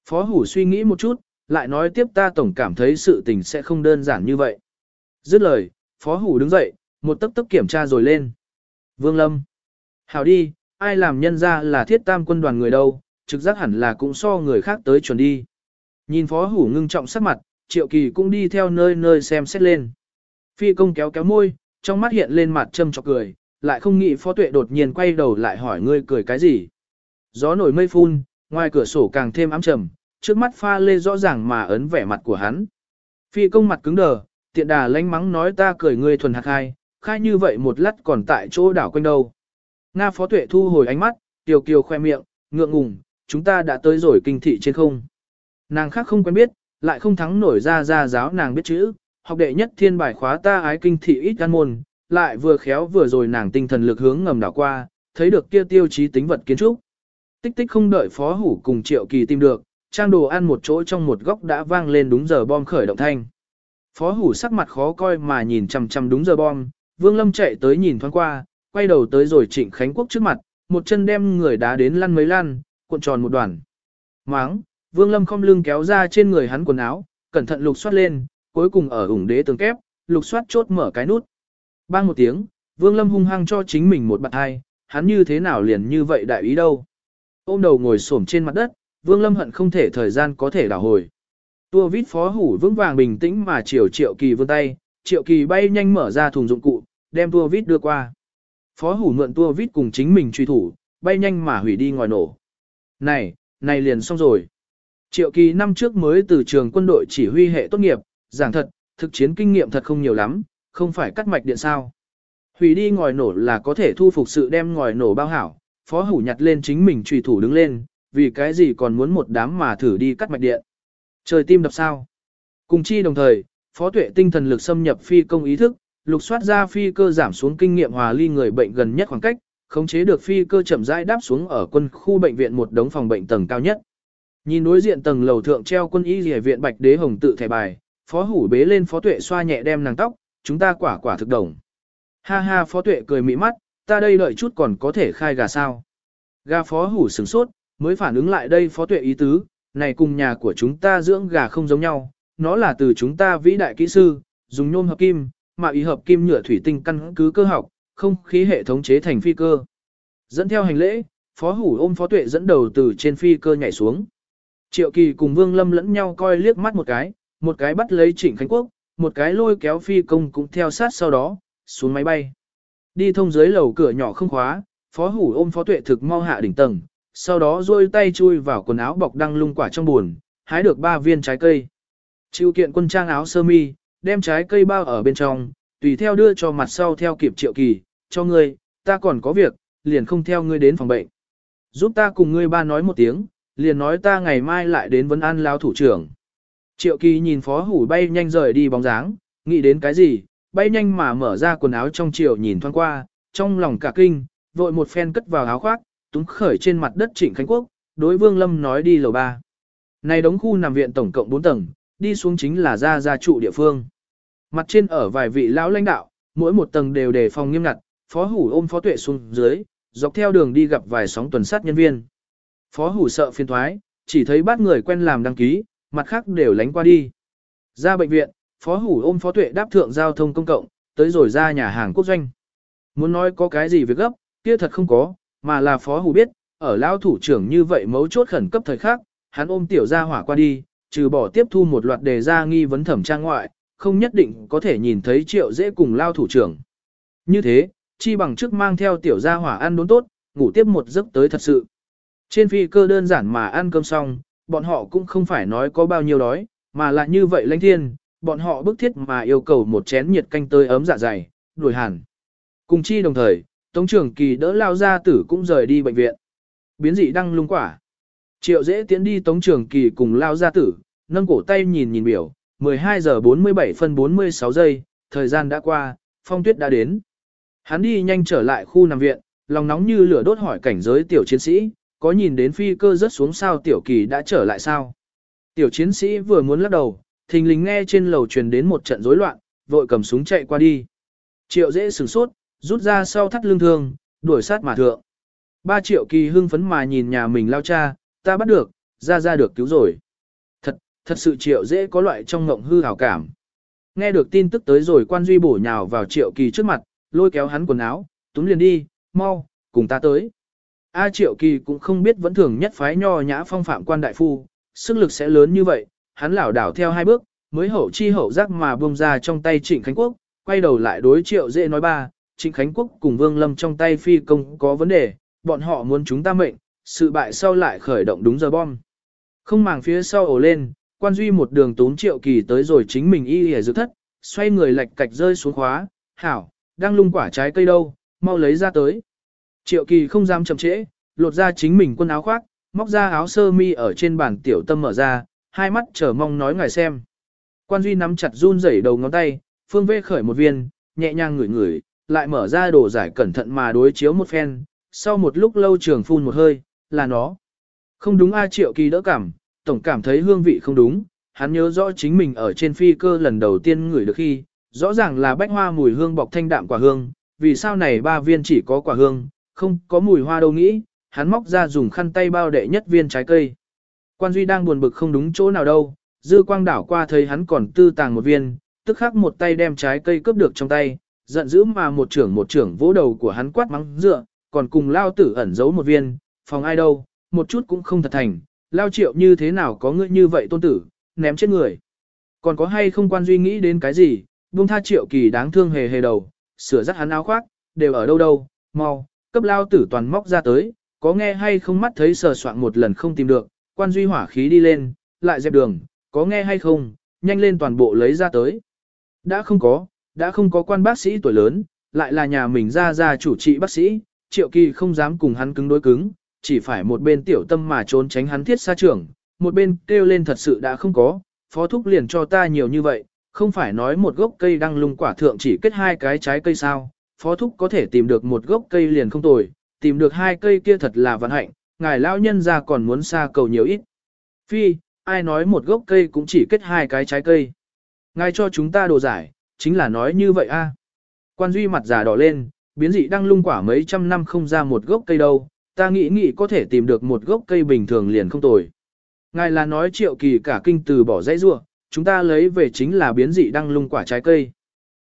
Phó hủ suy nghĩ một chút, lại nói tiếp ta tổng cảm thấy sự tình sẽ không đơn giản như vậy. Dứt lời, phó hủ đứng dậy, một tấc tấc kiểm tra rồi lên. Vương Lâm. Hảo đi, ai làm nhân ra là thiết tam quân đoàn người đâu, trực giác hẳn là cũng so người khác tới chuẩn đi. Nhìn phó hủ ngưng trọng sắc mặt, triệu kỳ cũng đi theo nơi nơi xem xét lên. Phi công kéo kéo môi, trong mắt hiện lên mặt châm chọc cười, lại không nghĩ phó tuệ đột nhiên quay đầu lại hỏi ngươi cười cái gì. Gió nổi mây phun, ngoài cửa sổ càng thêm ám trầm, trước mắt pha lê rõ ràng mà ấn vẻ mặt của hắn. Phi công mặt cứng đờ, tiện đà lánh mắng nói ta cười ngươi thuần hạt khai, khai như vậy một lát còn tại chỗ đảo quanh đâu. Nga phó tuệ thu hồi ánh mắt, tiểu kiều khoe miệng, ngượng ngùng, chúng ta đã tới rồi kinh thị trên không. Nàng khác không quen biết, lại không thắng nổi ra ra giáo nàng biết chữ, học đệ nhất thiên bài khóa ta ái kinh thị ít gan môn, lại vừa khéo vừa rồi nàng tinh thần lực hướng ngầm đảo qua, thấy được kia tiêu chí tính vật kiến trúc. Tích tích không đợi phó hủ cùng triệu kỳ tìm được, trang đồ ăn một chỗ trong một góc đã vang lên đúng giờ bom khởi động thanh. Phó hủ sắc mặt khó coi mà nhìn chằm chằm đúng giờ bom, Vương Lâm chạy tới nhìn thoáng qua, quay đầu tới rồi Trịnh Khánh Quốc trước mặt, một chân đem người đá đến lăn mấy lăn, cuộn tròn một đoàn. Máng, Vương Lâm không lưng kéo ra trên người hắn quần áo, cẩn thận lục soát lên, cuối cùng ở ủng đế tường kép, lục soát chốt mở cái nút. Bang một tiếng, Vương Lâm hung hăng cho chính mình một bạt hai, hắn như thế nào liền như vậy đại ý đâu. Ôm đầu ngồi xổm trên mặt đất, Vương Lâm hận không thể thời gian có thể đảo hồi. Tua vít phó hủ vững vàng bình tĩnh mà chiều triệu kỳ vươn tay, triệu kỳ bay nhanh mở ra thùng dụng cụ, đem tua vít đưa qua. Phó hủ mượn tua vít cùng chính mình truy thủ, bay nhanh mà hủy đi ngoài nổ. Này, này liền xong rồi. Triệu kỳ năm trước mới từ trường quân đội chỉ huy hệ tốt nghiệp, giảng thật, thực chiến kinh nghiệm thật không nhiều lắm, không phải cắt mạch điện sao. Hủy đi ngòi nổ là có thể thu phục sự đem ngòi nổ bao hảo, phó hủ nhặt lên chính mình trùy thủ đứng lên, vì cái gì còn muốn một đám mà thử đi cắt mạch điện. Trời tim đập sao. Cùng chi đồng thời, phó tuệ tinh thần lực xâm nhập phi công ý thức, lục soát ra phi cơ giảm xuống kinh nghiệm hòa ly người bệnh gần nhất khoảng cách, khống chế được phi cơ chậm rãi đáp xuống ở quân khu bệnh viện một đống phòng bệnh tầng cao nhất. Nhìn đối diện tầng lầu thượng treo quân y rìa viện bạch đế hồng tự thẻ bài, phó hủ bế lên phó tuệ xoa nhẹ đem nàng tóc, chúng ta quả quả thực đồng. Ha ha phó tuệ cười mỹ mắt, ta đây đợi chút còn có thể khai gà sao. Gà phó hủ sửng sốt, mới phản ứng lại đây phó tuệ ý tứ, này cùng nhà của chúng ta dưỡng gà không giống nhau, nó là từ chúng ta vĩ đại kỹ sư, dùng nhôm hợp kim, mà ý hợp kim nhựa thủy tinh căn cứ cơ học, không khí hệ thống chế thành phi cơ. Dẫn theo hành lễ, phó hủ ôm phó tuệ dẫn đầu từ trên phi cơ nhảy xuống. Triệu kỳ cùng vương lâm lẫn nhau coi liếc mắt một cái, một cái bắt lấy trịnh Khánh Quốc, một cái lôi kéo phi công cũng theo sát sau đó, xuống máy bay. Đi thông dưới lầu cửa nhỏ không khóa, phó hủ ôm phó tuệ thực mau hạ đỉnh tầng, sau đó duỗi tay chui vào quần áo bọc đăng lung quả trong buồn, hái được ba viên trái cây. Chịu kiện quân trang áo sơ mi, đem trái cây bao ở bên trong, tùy theo đưa cho mặt sau theo kịp triệu kỳ, cho ngươi, ta còn có việc, liền không theo ngươi đến phòng bệnh. Giúp ta cùng ngươi ba nói một tiếng, liền nói ta ngày mai lại đến vấn an lao thủ trưởng. Triệu kỳ nhìn phó hủ bay nhanh rời đi bóng dáng, nghĩ đến cái gì, bay nhanh mà mở ra quần áo trong chiều nhìn thoáng qua, trong lòng cả kinh, vội một phen cất vào áo khoác, túng khởi trên mặt đất Trịnh Khánh Quốc, đối Vương Lâm nói đi lầu ba. Này đống khu nằm viện tổng cộng 4 tầng, đi xuống chính là ra gia trụ địa phương. Mặt trên ở vài vị lão lãnh đạo, mỗi một tầng đều đề phòng nghiêm ngặt, phó hủ ôm phó tuệ xuống dưới, dọc theo đường đi gặp vài sóng tuần sát nhân viên. Phó hủ sợ phiền thoái, chỉ thấy bắt người quen làm đăng ký, mặt khác đều lánh qua đi. Ra bệnh viện, phó hủ ôm phó tuệ đáp thượng giao thông công cộng, tới rồi ra nhà hàng quốc doanh. Muốn nói có cái gì việc gấp, kia thật không có, mà là phó hủ biết, ở lao thủ trưởng như vậy mấu chốt khẩn cấp thời khắc, hắn ôm tiểu gia hỏa qua đi, trừ bỏ tiếp thu một loạt đề ra nghi vấn thẩm trang ngoại, không nhất định có thể nhìn thấy triệu dễ cùng lao thủ trưởng. Như thế, chi bằng trước mang theo tiểu gia hỏa ăn đốn tốt, ngủ tiếp một giấc tới thật sự. Trên phi cơ đơn giản mà ăn cơm xong, bọn họ cũng không phải nói có bao nhiêu đói, mà là như vậy lãnh thiên, bọn họ bức thiết mà yêu cầu một chén nhiệt canh tơi ấm dạ dày, đuổi hẳn. Cùng chi đồng thời, Tống trưởng kỳ đỡ lao ra tử cũng rời đi bệnh viện. Biến dị đăng lung quả. Triệu dễ tiến đi Tống trưởng kỳ cùng lao ra tử, nâng cổ tay nhìn nhìn biểu, 12 giờ 47 phân 46 giây, thời gian đã qua, phong tuyết đã đến. Hắn đi nhanh trở lại khu nằm viện, lòng nóng như lửa đốt hỏi cảnh giới tiểu chiến sĩ, có nhìn đến phi cơ rớt xuống sao tiểu kỳ đã trở lại sao. Tiểu chiến sĩ vừa muốn lắc đầu, thình lình nghe trên lầu truyền đến một trận rối loạn, vội cầm súng chạy qua đi. Triệu dễ sửng sốt, rút ra sau thắt lưng thương, đuổi sát mà thượng. Ba triệu kỳ hưng phấn mà nhìn nhà mình lao cha, ta bắt được, ra ra được cứu rồi. Thật, thật sự triệu dễ có loại trong ngộng hư hảo cảm. Nghe được tin tức tới rồi quan duy bổ nhào vào triệu kỳ trước mặt, lôi kéo hắn quần áo, túm liền đi, mau, cùng ta tới. A triệu kỳ cũng không biết vẫn thường nhất phái nho nhã phong phạm quan đại phu, sức lực sẽ lớn như vậy, hắn lảo đảo theo hai bước, mới hậu chi hậu giác mà buông ra trong tay Trịnh Khánh Quốc, quay đầu lại đối triệu dễ nói ba, Trịnh Khánh Quốc cùng Vương Lâm trong tay phi công có vấn đề, bọn họ muốn chúng ta mệnh, sự bại sau lại khởi động đúng giờ bom. Không màng phía sau ổ lên, quan duy một đường tốn triệu kỳ tới rồi chính mình y hề dự thất, xoay người lạch cạch rơi xuống khóa, hảo, đang lung quả trái cây đâu, mau lấy ra tới. Triệu kỳ không dám chậm trễ, lột ra chính mình quân áo khoác, móc ra áo sơ mi ở trên bàn tiểu tâm mở ra, hai mắt chờ mong nói ngài xem. Quan Duy nắm chặt run rẩy đầu ngón tay, phương vê khởi một viên, nhẹ nhàng ngửi ngửi, lại mở ra đồ giải cẩn thận mà đối chiếu một phen, sau một lúc lâu trường phun một hơi, là nó. Không đúng A Triệu Kỳ đỡ cảm, tổng cảm thấy hương vị không đúng, hắn nhớ rõ chính mình ở trên phi cơ lần đầu tiên ngửi được khi, rõ ràng là bách hoa mùi hương bọc thanh đạm quả hương, vì sao này ba viên chỉ có quả hương, không có mùi hoa đâu nghĩ, hắn móc ra dùng khăn tay bao đệ nhất viên trái cây. Quan Duy đang buồn bực không đúng chỗ nào đâu, dư quang đảo qua thấy hắn còn tư tàng một viên, tức khắc một tay đem trái cây cướp được trong tay, giận dữ mà một trưởng một trưởng vỗ đầu của hắn quát mắng dựa, còn cùng lao tử ẩn giấu một viên, phòng ai đâu, một chút cũng không thật thành, lao triệu như thế nào có ngươi như vậy tôn tử, ném chết người. Còn có hay không quan duy nghĩ đến cái gì, buông tha triệu kỳ đáng thương hề hề đầu, sửa dắt hắn áo khoác, đều ở đâu đâu, mau, cấp lao tử toàn móc ra tới, có nghe hay không mắt thấy sờ soạn một lần không tìm được, quan duy hỏa khí đi lên, lại dẹp đường, có nghe hay không, nhanh lên toàn bộ lấy ra tới. Đã không có, đã không có quan bác sĩ tuổi lớn, lại là nhà mình ra ra chủ trị bác sĩ, triệu kỳ không dám cùng hắn cứng đối cứng, chỉ phải một bên tiểu tâm mà trốn tránh hắn thiết xa trưởng, một bên kêu lên thật sự đã không có, phó thúc liền cho ta nhiều như vậy, không phải nói một gốc cây đăng lung quả thượng chỉ kết hai cái trái cây sao, phó thúc có thể tìm được một gốc cây liền không tồi, tìm được hai cây kia thật là vận hạnh, ngài lão nhân ra còn muốn xa cầu nhiều ít. Phi, ai nói một gốc cây cũng chỉ kết hai cái trái cây. Ngài cho chúng ta đồ giải, chính là nói như vậy a. Quan Duy mặt già đỏ lên, biến dị đang lung quả mấy trăm năm không ra một gốc cây đâu, ta nghĩ nghĩ có thể tìm được một gốc cây bình thường liền không tồi. Ngài là nói triệu kỳ cả kinh từ bỏ dãy rua, chúng ta lấy về chính là biến dị đang lung quả trái cây.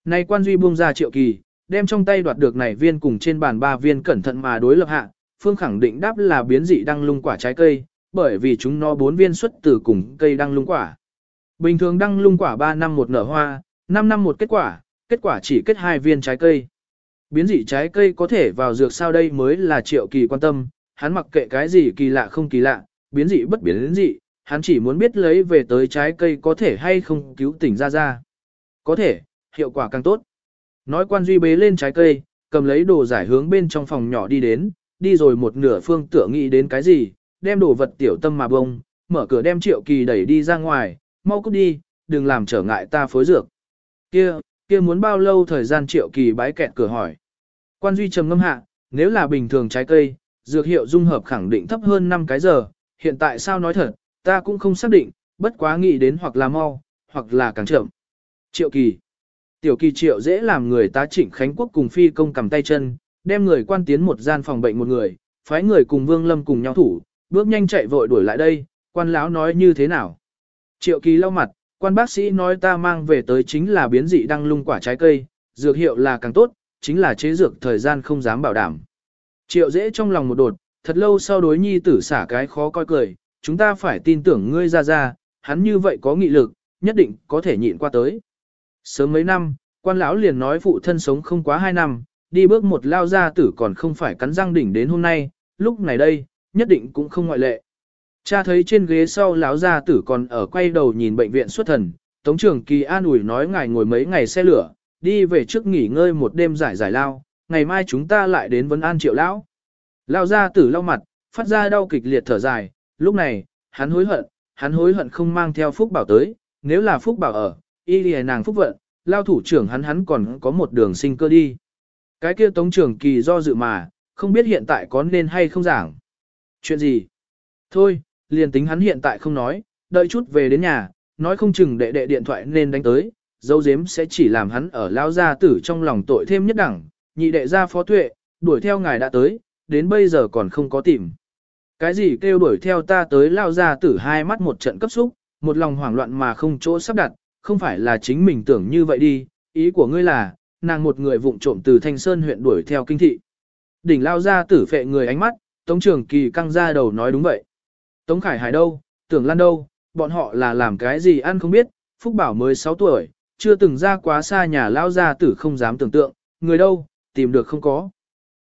Nay quan duy buông ra triệu kỳ, đem trong tay đoạt được này viên cùng trên bàn ba viên cẩn thận mà đối lập hạ, phương khẳng định đáp là biến dị đăng lung quả trái cây, bởi vì chúng nó bốn viên xuất từ cùng cây đăng lung quả. Bình thường đăng lung quả 3 năm một nở hoa, 5 năm một kết quả, kết quả chỉ kết hai viên trái cây. Biến dị trái cây có thể vào dược sao đây mới là triệu kỳ quan tâm, hắn mặc kệ cái gì kỳ lạ không kỳ lạ, biến dị bất biến dị, hắn chỉ muốn biết lấy về tới trái cây có thể hay không cứu tỉnh ra ra. Có thể, hiệu quả càng tốt. Nói quan duy bế lên trái cây, cầm lấy đồ giải hướng bên trong phòng nhỏ đi đến, đi rồi một nửa phương tựa nghĩ đến cái gì, đem đồ vật tiểu tâm mà bông, mở cửa đem triệu kỳ đẩy đi ra ngoài, mau cút đi, đừng làm trở ngại ta phối dược. Kia, kia muốn bao lâu thời gian triệu kỳ bái kẹt cửa hỏi. Quan Duy trầm ngâm hạ, nếu là bình thường trái cây, dược hiệu dung hợp khẳng định thấp hơn 5 cái giờ, hiện tại sao nói thật, ta cũng không xác định, bất quá nghĩ đến hoặc là mau, hoặc là càng chậm. Triệu kỳ. Tiểu kỳ triệu dễ làm người tá trịnh Khánh Quốc cùng phi công cầm tay chân, đem người quan tiến một gian phòng bệnh một người, phái người cùng Vương Lâm cùng nhau thủ, bước nhanh chạy vội đuổi lại đây, quan lão nói như thế nào. Triệu kỳ lau mặt, quan bác sĩ nói ta mang về tới chính là biến dị đăng lung quả trái cây, dược hiệu là càng tốt, chính là chế dược thời gian không dám bảo đảm. Triệu dễ trong lòng một đột, thật lâu sau đối nhi tử xả cái khó coi cười, chúng ta phải tin tưởng ngươi ra ra, hắn như vậy có nghị lực, nhất định có thể nhịn qua tới. Sớm mấy năm, quan lão liền nói phụ thân sống không quá hai năm, đi bước một lao ra tử còn không phải cắn răng đỉnh đến hôm nay, lúc này đây, nhất định cũng không ngoại lệ. Cha thấy trên ghế sau lão gia tử còn ở quay đầu nhìn bệnh viện xuất thần, Tống trưởng kỳ an ủi nói ngài ngồi mấy ngày xe lửa, đi về trước nghỉ ngơi một đêm giải giải lao, ngày mai chúng ta lại đến vấn an triệu lão. Lão gia tử lau mặt, phát ra đau kịch liệt thở dài, lúc này, hắn hối hận, hắn hối hận không mang theo phúc bảo tới, nếu là phúc bảo ở, y lìa nàng phúc vận, lao thủ trưởng hắn hắn còn có một đường sinh cơ đi. Cái kia tống trưởng kỳ do dự mà, không biết hiện tại có nên hay không giảng. Chuyện gì? Thôi, liền tính hắn hiện tại không nói, đợi chút về đến nhà, nói không chừng đệ đệ điện thoại nên đánh tới, dấu dếm sẽ chỉ làm hắn ở lao gia tử trong lòng tội thêm nhất đẳng, nhị đệ gia phó tuệ, đuổi theo ngài đã tới, đến bây giờ còn không có tìm. Cái gì kêu đuổi theo ta tới lao gia tử hai mắt một trận cấp xúc, một lòng hoảng loạn mà không chỗ sắp đặt, không phải là chính mình tưởng như vậy đi, ý của ngươi là, nàng một người vụng trộm từ Thanh Sơn huyện đuổi theo kinh thị. Đỉnh lao gia tử phệ người ánh mắt, Tống Trường Kỳ căng ra đầu nói đúng vậy. Tống Khải Hải đâu, tưởng lan đâu, bọn họ là làm cái gì ăn không biết, Phúc Bảo mới 6 tuổi, chưa từng ra quá xa nhà lao gia tử không dám tưởng tượng, người đâu, tìm được không có.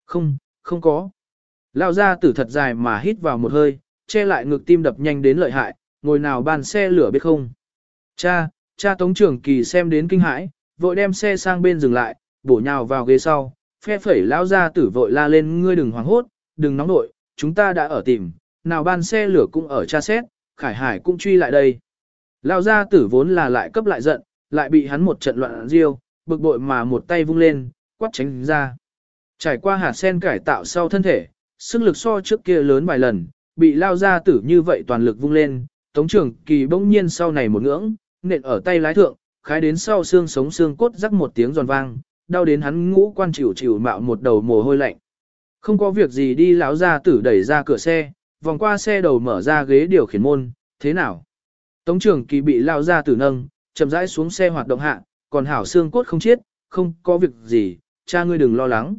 Không, không có. Lao gia tử thật dài mà hít vào một hơi, che lại ngực tim đập nhanh đến lợi hại, ngồi nào bàn xe lửa biết không. Cha, cha Tống trưởng Kỳ xem đến kinh hãi, vội đem xe sang bên dừng lại, bổ nhào vào ghế sau, phe phẩy lao gia tử vội la lên ngươi đừng hoảng hốt, đừng nóng nội, chúng ta đã ở tìm, nào ban xe lửa cũng ở tra xét, Khải Hải cũng truy lại đây. Lao gia tử vốn là lại cấp lại giận, lại bị hắn một trận loạn riêu, bực bội mà một tay vung lên, quát tránh ra. Trải qua hạt sen cải tạo sau thân thể, sức lực so trước kia lớn vài lần, bị lao gia tử như vậy toàn lực vung lên, tống trưởng kỳ bỗng nhiên sau này một ngưỡng, nện ở tay lái thượng, khái đến sau xương sống xương cốt rắc một tiếng giòn vang, đau đến hắn ngũ quan chịu chịu mạo một đầu mồ hôi lạnh. Không có việc gì đi lão gia tử đẩy ra cửa xe, vòng qua xe đầu mở ra ghế điều khiển môn, thế nào? Tống trưởng kỳ bị lao ra tử nâng, chậm rãi xuống xe hoạt động hạ, còn hảo xương cốt không chết, không có việc gì, cha ngươi đừng lo lắng.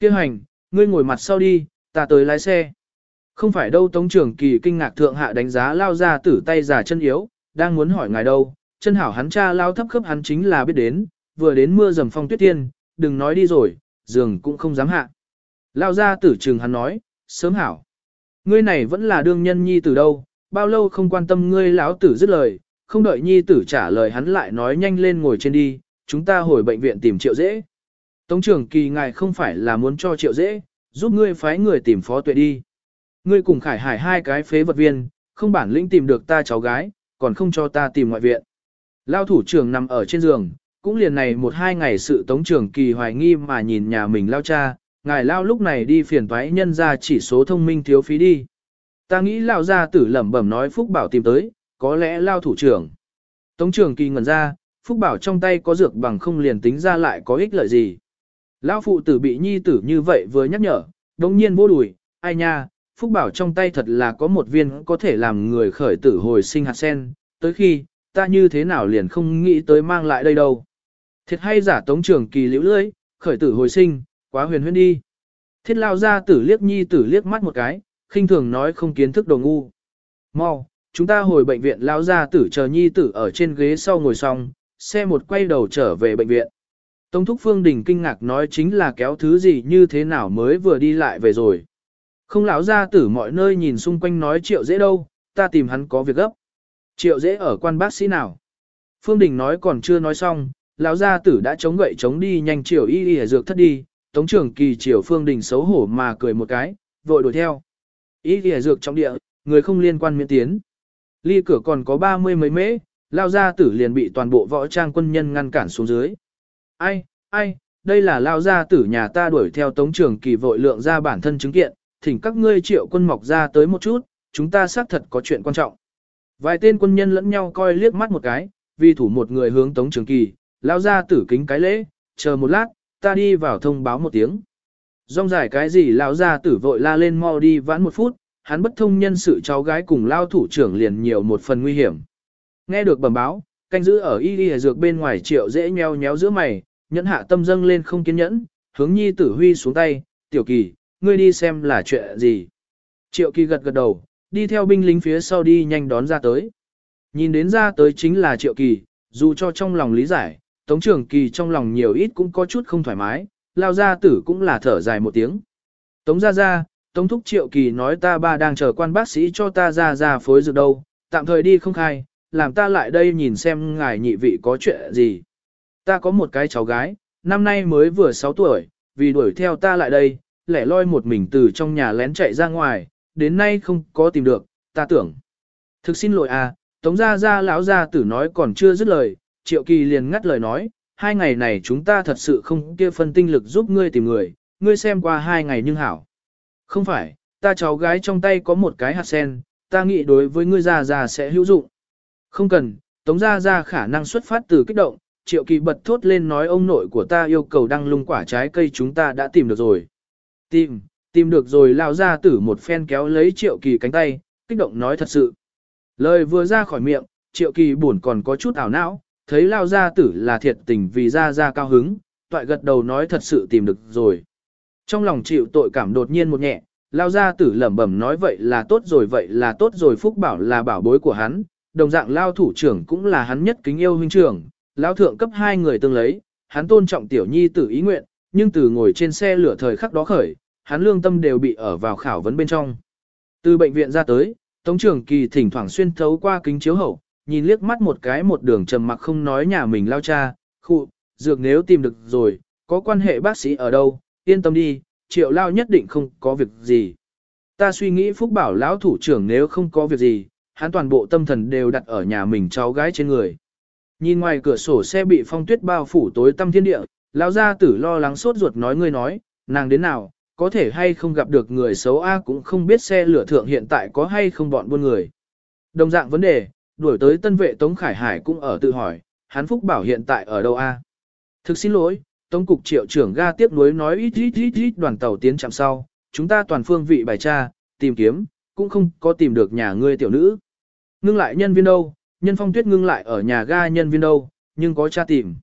Kêu hành, ngươi ngồi mặt sau đi, ta tới lái xe. Không phải đâu Tống trưởng kỳ kinh ngạc thượng hạ đánh giá lao ra tử tay giả chân yếu, đang muốn hỏi ngài đâu, chân hảo hắn cha lao thấp khớp hắn chính là biết đến, vừa đến mưa dầm phong tuyết tiên, đừng nói đi rồi, giường cũng không dám hạ. Lao ra tử trường hắn nói, sớm hảo. Ngươi này vẫn là đương nhân nhi tử đâu, bao lâu không quan tâm ngươi lão tử dứt lời, không đợi nhi tử trả lời hắn lại nói nhanh lên ngồi trên đi, chúng ta hồi bệnh viện tìm triệu dễ. Tống trưởng kỳ ngài không phải là muốn cho triệu dễ, giúp ngươi phái người tìm phó tuệ đi. Ngươi cùng khải hải hai cái phế vật viên, không bản lĩnh tìm được ta cháu gái, còn không cho ta tìm ngoại viện. Lao thủ trưởng nằm ở trên giường, cũng liền này một hai ngày sự tống trưởng kỳ hoài nghi mà nhìn nhà mình lao cha, ngài lao lúc này đi phiền toái nhân ra chỉ số thông minh thiếu phí đi. Ta nghĩ lao ra tử lẩm bẩm nói Phúc Bảo tìm tới, có lẽ lao thủ trưởng. Tống trưởng kỳ ngẩn ra, Phúc Bảo trong tay có dược bằng không liền tính ra lại có ích lợi gì. Lao phụ tử bị nhi tử như vậy vừa nhắc nhở, đồng nhiên vô đùi, ai nha, Phúc Bảo trong tay thật là có một viên có thể làm người khởi tử hồi sinh hạt sen, tới khi, ta như thế nào liền không nghĩ tới mang lại đây đâu. Thiệt hay giả tống trưởng kỳ liễu lưỡi, khởi tử hồi sinh, Quá huyền huyền đi. Thiết lao ra tử liếc nhi tử liếc mắt một cái, khinh thường nói không kiến thức đồ ngu. Mau, chúng ta hồi bệnh viện lao ra tử chờ nhi tử ở trên ghế sau ngồi xong, xe một quay đầu trở về bệnh viện. Tống Thúc Phương Đình kinh ngạc nói chính là kéo thứ gì như thế nào mới vừa đi lại về rồi. Không lão ra tử mọi nơi nhìn xung quanh nói triệu dễ đâu, ta tìm hắn có việc gấp. Triệu dễ ở quan bác sĩ nào? Phương Đình nói còn chưa nói xong, lão gia tử đã chống gậy chống đi nhanh triệu y y dược thất đi, Tống trưởng kỳ triều phương đình xấu hổ mà cười một cái, vội đuổi theo. Ý kìa dược trong địa, người không liên quan miễn tiến. Ly cửa còn có ba mươi mấy mễ, lao ra tử liền bị toàn bộ võ trang quân nhân ngăn cản xuống dưới. ai, ai, đây là lao gia tử nhà ta đuổi theo tống trưởng kỳ vội lượng ra bản thân chứng kiện, thỉnh các ngươi triệu quân mọc ra tới một chút, chúng ta xác thật có chuyện quan trọng. Vài tên quân nhân lẫn nhau coi liếc mắt một cái, vì thủ một người hướng tống trường kỳ, lao gia tử kính cái lễ, chờ một lát, ta đi vào thông báo một tiếng. Rong giải cái gì lão gia tử vội la lên mau đi vãn một phút, hắn bất thông nhân sự cháu gái cùng lao thủ trưởng liền nhiều một phần nguy hiểm. Nghe được bẩm báo, canh giữ ở y y dược bên ngoài triệu dễ nheo nhéo giữa mày, nhẫn hạ tâm dâng lên không kiên nhẫn, hướng nhi tử huy xuống tay, tiểu kỳ, ngươi đi xem là chuyện gì. Triệu kỳ gật gật đầu, đi theo binh lính phía sau đi nhanh đón ra tới. Nhìn đến ra tới chính là triệu kỳ, dù cho trong lòng lý giải, tống trưởng kỳ trong lòng nhiều ít cũng có chút không thoải mái, lao ra tử cũng là thở dài một tiếng. Tống ra ra, tống thúc triệu kỳ nói ta ba đang chờ quan bác sĩ cho ta ra ra phối dược đâu, tạm thời đi không khai, làm ta lại đây nhìn xem ngài nhị vị có chuyện gì. Ta có một cái cháu gái, năm nay mới vừa 6 tuổi, vì đuổi theo ta lại đây, lẻ loi một mình từ trong nhà lén chạy ra ngoài, đến nay không có tìm được, ta tưởng. Thực xin lỗi à, Tống gia gia lão gia tử nói còn chưa dứt lời, Triệu Kỳ liền ngắt lời nói, hai ngày này chúng ta thật sự không kia phân tinh lực giúp ngươi tìm người, ngươi xem qua hai ngày nhưng hảo. Không phải, ta cháu gái trong tay có một cái hạt sen, ta nghĩ đối với ngươi già già sẽ hữu dụng. Không cần, Tống gia gia khả năng xuất phát từ kích động, Triệu Kỳ bật thốt lên nói ông nội của ta yêu cầu đăng lung quả trái cây chúng ta đã tìm được rồi. Tìm, tìm được rồi lao ra tử một phen kéo lấy Triệu Kỳ cánh tay, kích động nói thật sự. Lời vừa ra khỏi miệng, Triệu Kỳ buồn còn có chút ảo não, thấy lao gia tử là thiệt tình vì ra ra cao hứng, toại gật đầu nói thật sự tìm được rồi. Trong lòng chịu tội cảm đột nhiên một nhẹ, lao gia tử lẩm bẩm nói vậy là tốt rồi vậy là tốt rồi Phúc Bảo là bảo bối của hắn, đồng dạng lao thủ trưởng cũng là hắn nhất kính yêu huynh trưởng, lao thượng cấp hai người tương lấy, hắn tôn trọng tiểu nhi tử ý nguyện, nhưng từ ngồi trên xe lửa thời khắc đó khởi, hắn lương tâm đều bị ở vào khảo vấn bên trong. Từ bệnh viện ra tới, Tống trưởng kỳ thỉnh thoảng xuyên thấu qua kính chiếu hậu, nhìn liếc mắt một cái một đường trầm mặc không nói nhà mình lao cha, khụ, dược nếu tìm được rồi, có quan hệ bác sĩ ở đâu, yên tâm đi, triệu lao nhất định không có việc gì. Ta suy nghĩ Phúc Bảo lão thủ trưởng nếu không có việc gì, hắn toàn bộ tâm thần đều đặt ở nhà mình cháu gái trên người. Nhìn ngoài cửa sổ xe bị phong tuyết bao phủ tối tăm thiên địa, lão gia tử lo lắng sốt ruột nói ngươi nói, nàng đến nào, có thể hay không gặp được người xấu A cũng không biết xe lửa thượng hiện tại có hay không bọn buôn người. Đồng dạng vấn đề, đuổi tới tân vệ Tống Khải Hải cũng ở tự hỏi, hắn Phúc Bảo hiện tại ở đâu A. Thực xin lỗi, Tống cục triệu trưởng ga tiếp nối nói ít ít ít ít đoàn tàu tiến chạm sau, chúng ta toàn phương vị bài tra, tìm kiếm, cũng không có tìm được nhà ngươi tiểu nữ. Ngưng lại nhân viên đâu, nhân phong tuyết ngưng lại ở nhà ga nhân viên đâu, nhưng có tra tìm.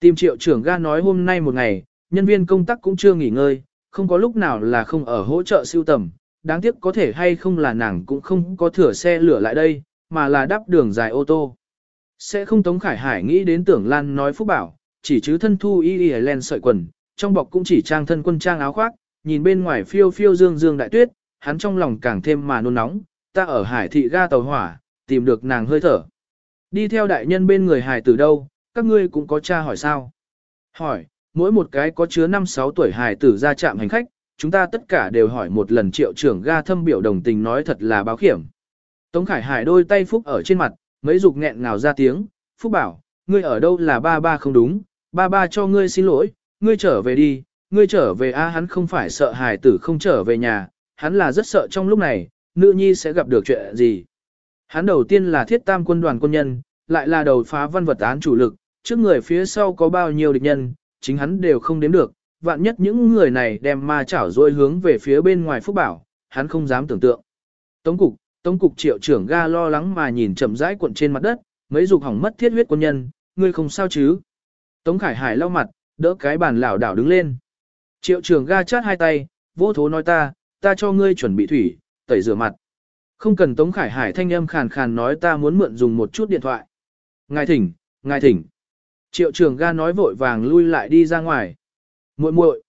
Tìm triệu trưởng ga nói hôm nay một ngày, nhân viên công tác cũng chưa nghỉ ngơi, không có lúc nào là không ở hỗ trợ siêu tầm, đáng tiếc có thể hay không là nàng cũng không có thửa xe lửa lại đây, mà là đắp đường dài ô tô. Sẽ không Tống Khải Hải nghĩ đến tưởng Lan nói phúc bảo, chỉ chứ thân thu y y len sợi quần, trong bọc cũng chỉ trang thân quân trang áo khoác, nhìn bên ngoài phiêu phiêu dương dương đại tuyết, hắn trong lòng càng thêm mà nôn nóng, ta ở hải thị ga tàu hỏa, tìm được nàng hơi thở. Đi theo đại nhân bên người hải từ đâu, các ngươi cũng có cha hỏi sao? Hỏi, mỗi một cái có chứa 5-6 tuổi hải tử ra trạm hành khách, chúng ta tất cả đều hỏi một lần triệu trưởng ga thâm biểu đồng tình nói thật là báo khiểm. Tống Khải Hải đôi tay Phúc ở trên mặt, mấy dục nghẹn ngào ra tiếng, Phúc bảo, ngươi ở đâu là ba ba không đúng, ba ba cho ngươi xin lỗi, ngươi trở về đi, ngươi trở về a hắn không phải sợ hải tử không trở về nhà, hắn là rất sợ trong lúc này, nữ nhi sẽ gặp được chuyện gì. Hắn đầu tiên là thiết tam quân đoàn quân nhân, lại là đầu phá văn vật án chủ lực, trước người phía sau có bao nhiêu địch nhân, chính hắn đều không đếm được, vạn nhất những người này đem ma chảo dôi hướng về phía bên ngoài phúc bảo, hắn không dám tưởng tượng. Tống cục, tống cục triệu trưởng ga lo lắng mà nhìn chậm rãi cuộn trên mặt đất, mấy dục hỏng mất thiết huyết quân nhân, ngươi không sao chứ. Tống Khải Hải lau mặt, đỡ cái bàn lảo đảo đứng lên. Triệu trưởng ga chát hai tay, vô thố nói ta, ta cho ngươi chuẩn bị thủy, tẩy rửa mặt. Không cần Tống Khải Hải thanh âm khàn khàn nói ta muốn mượn dùng một chút điện thoại. Ngài thỉnh, ngài thỉnh. Triệu trưởng ga nói vội vàng lui lại đi ra ngoài. muội muội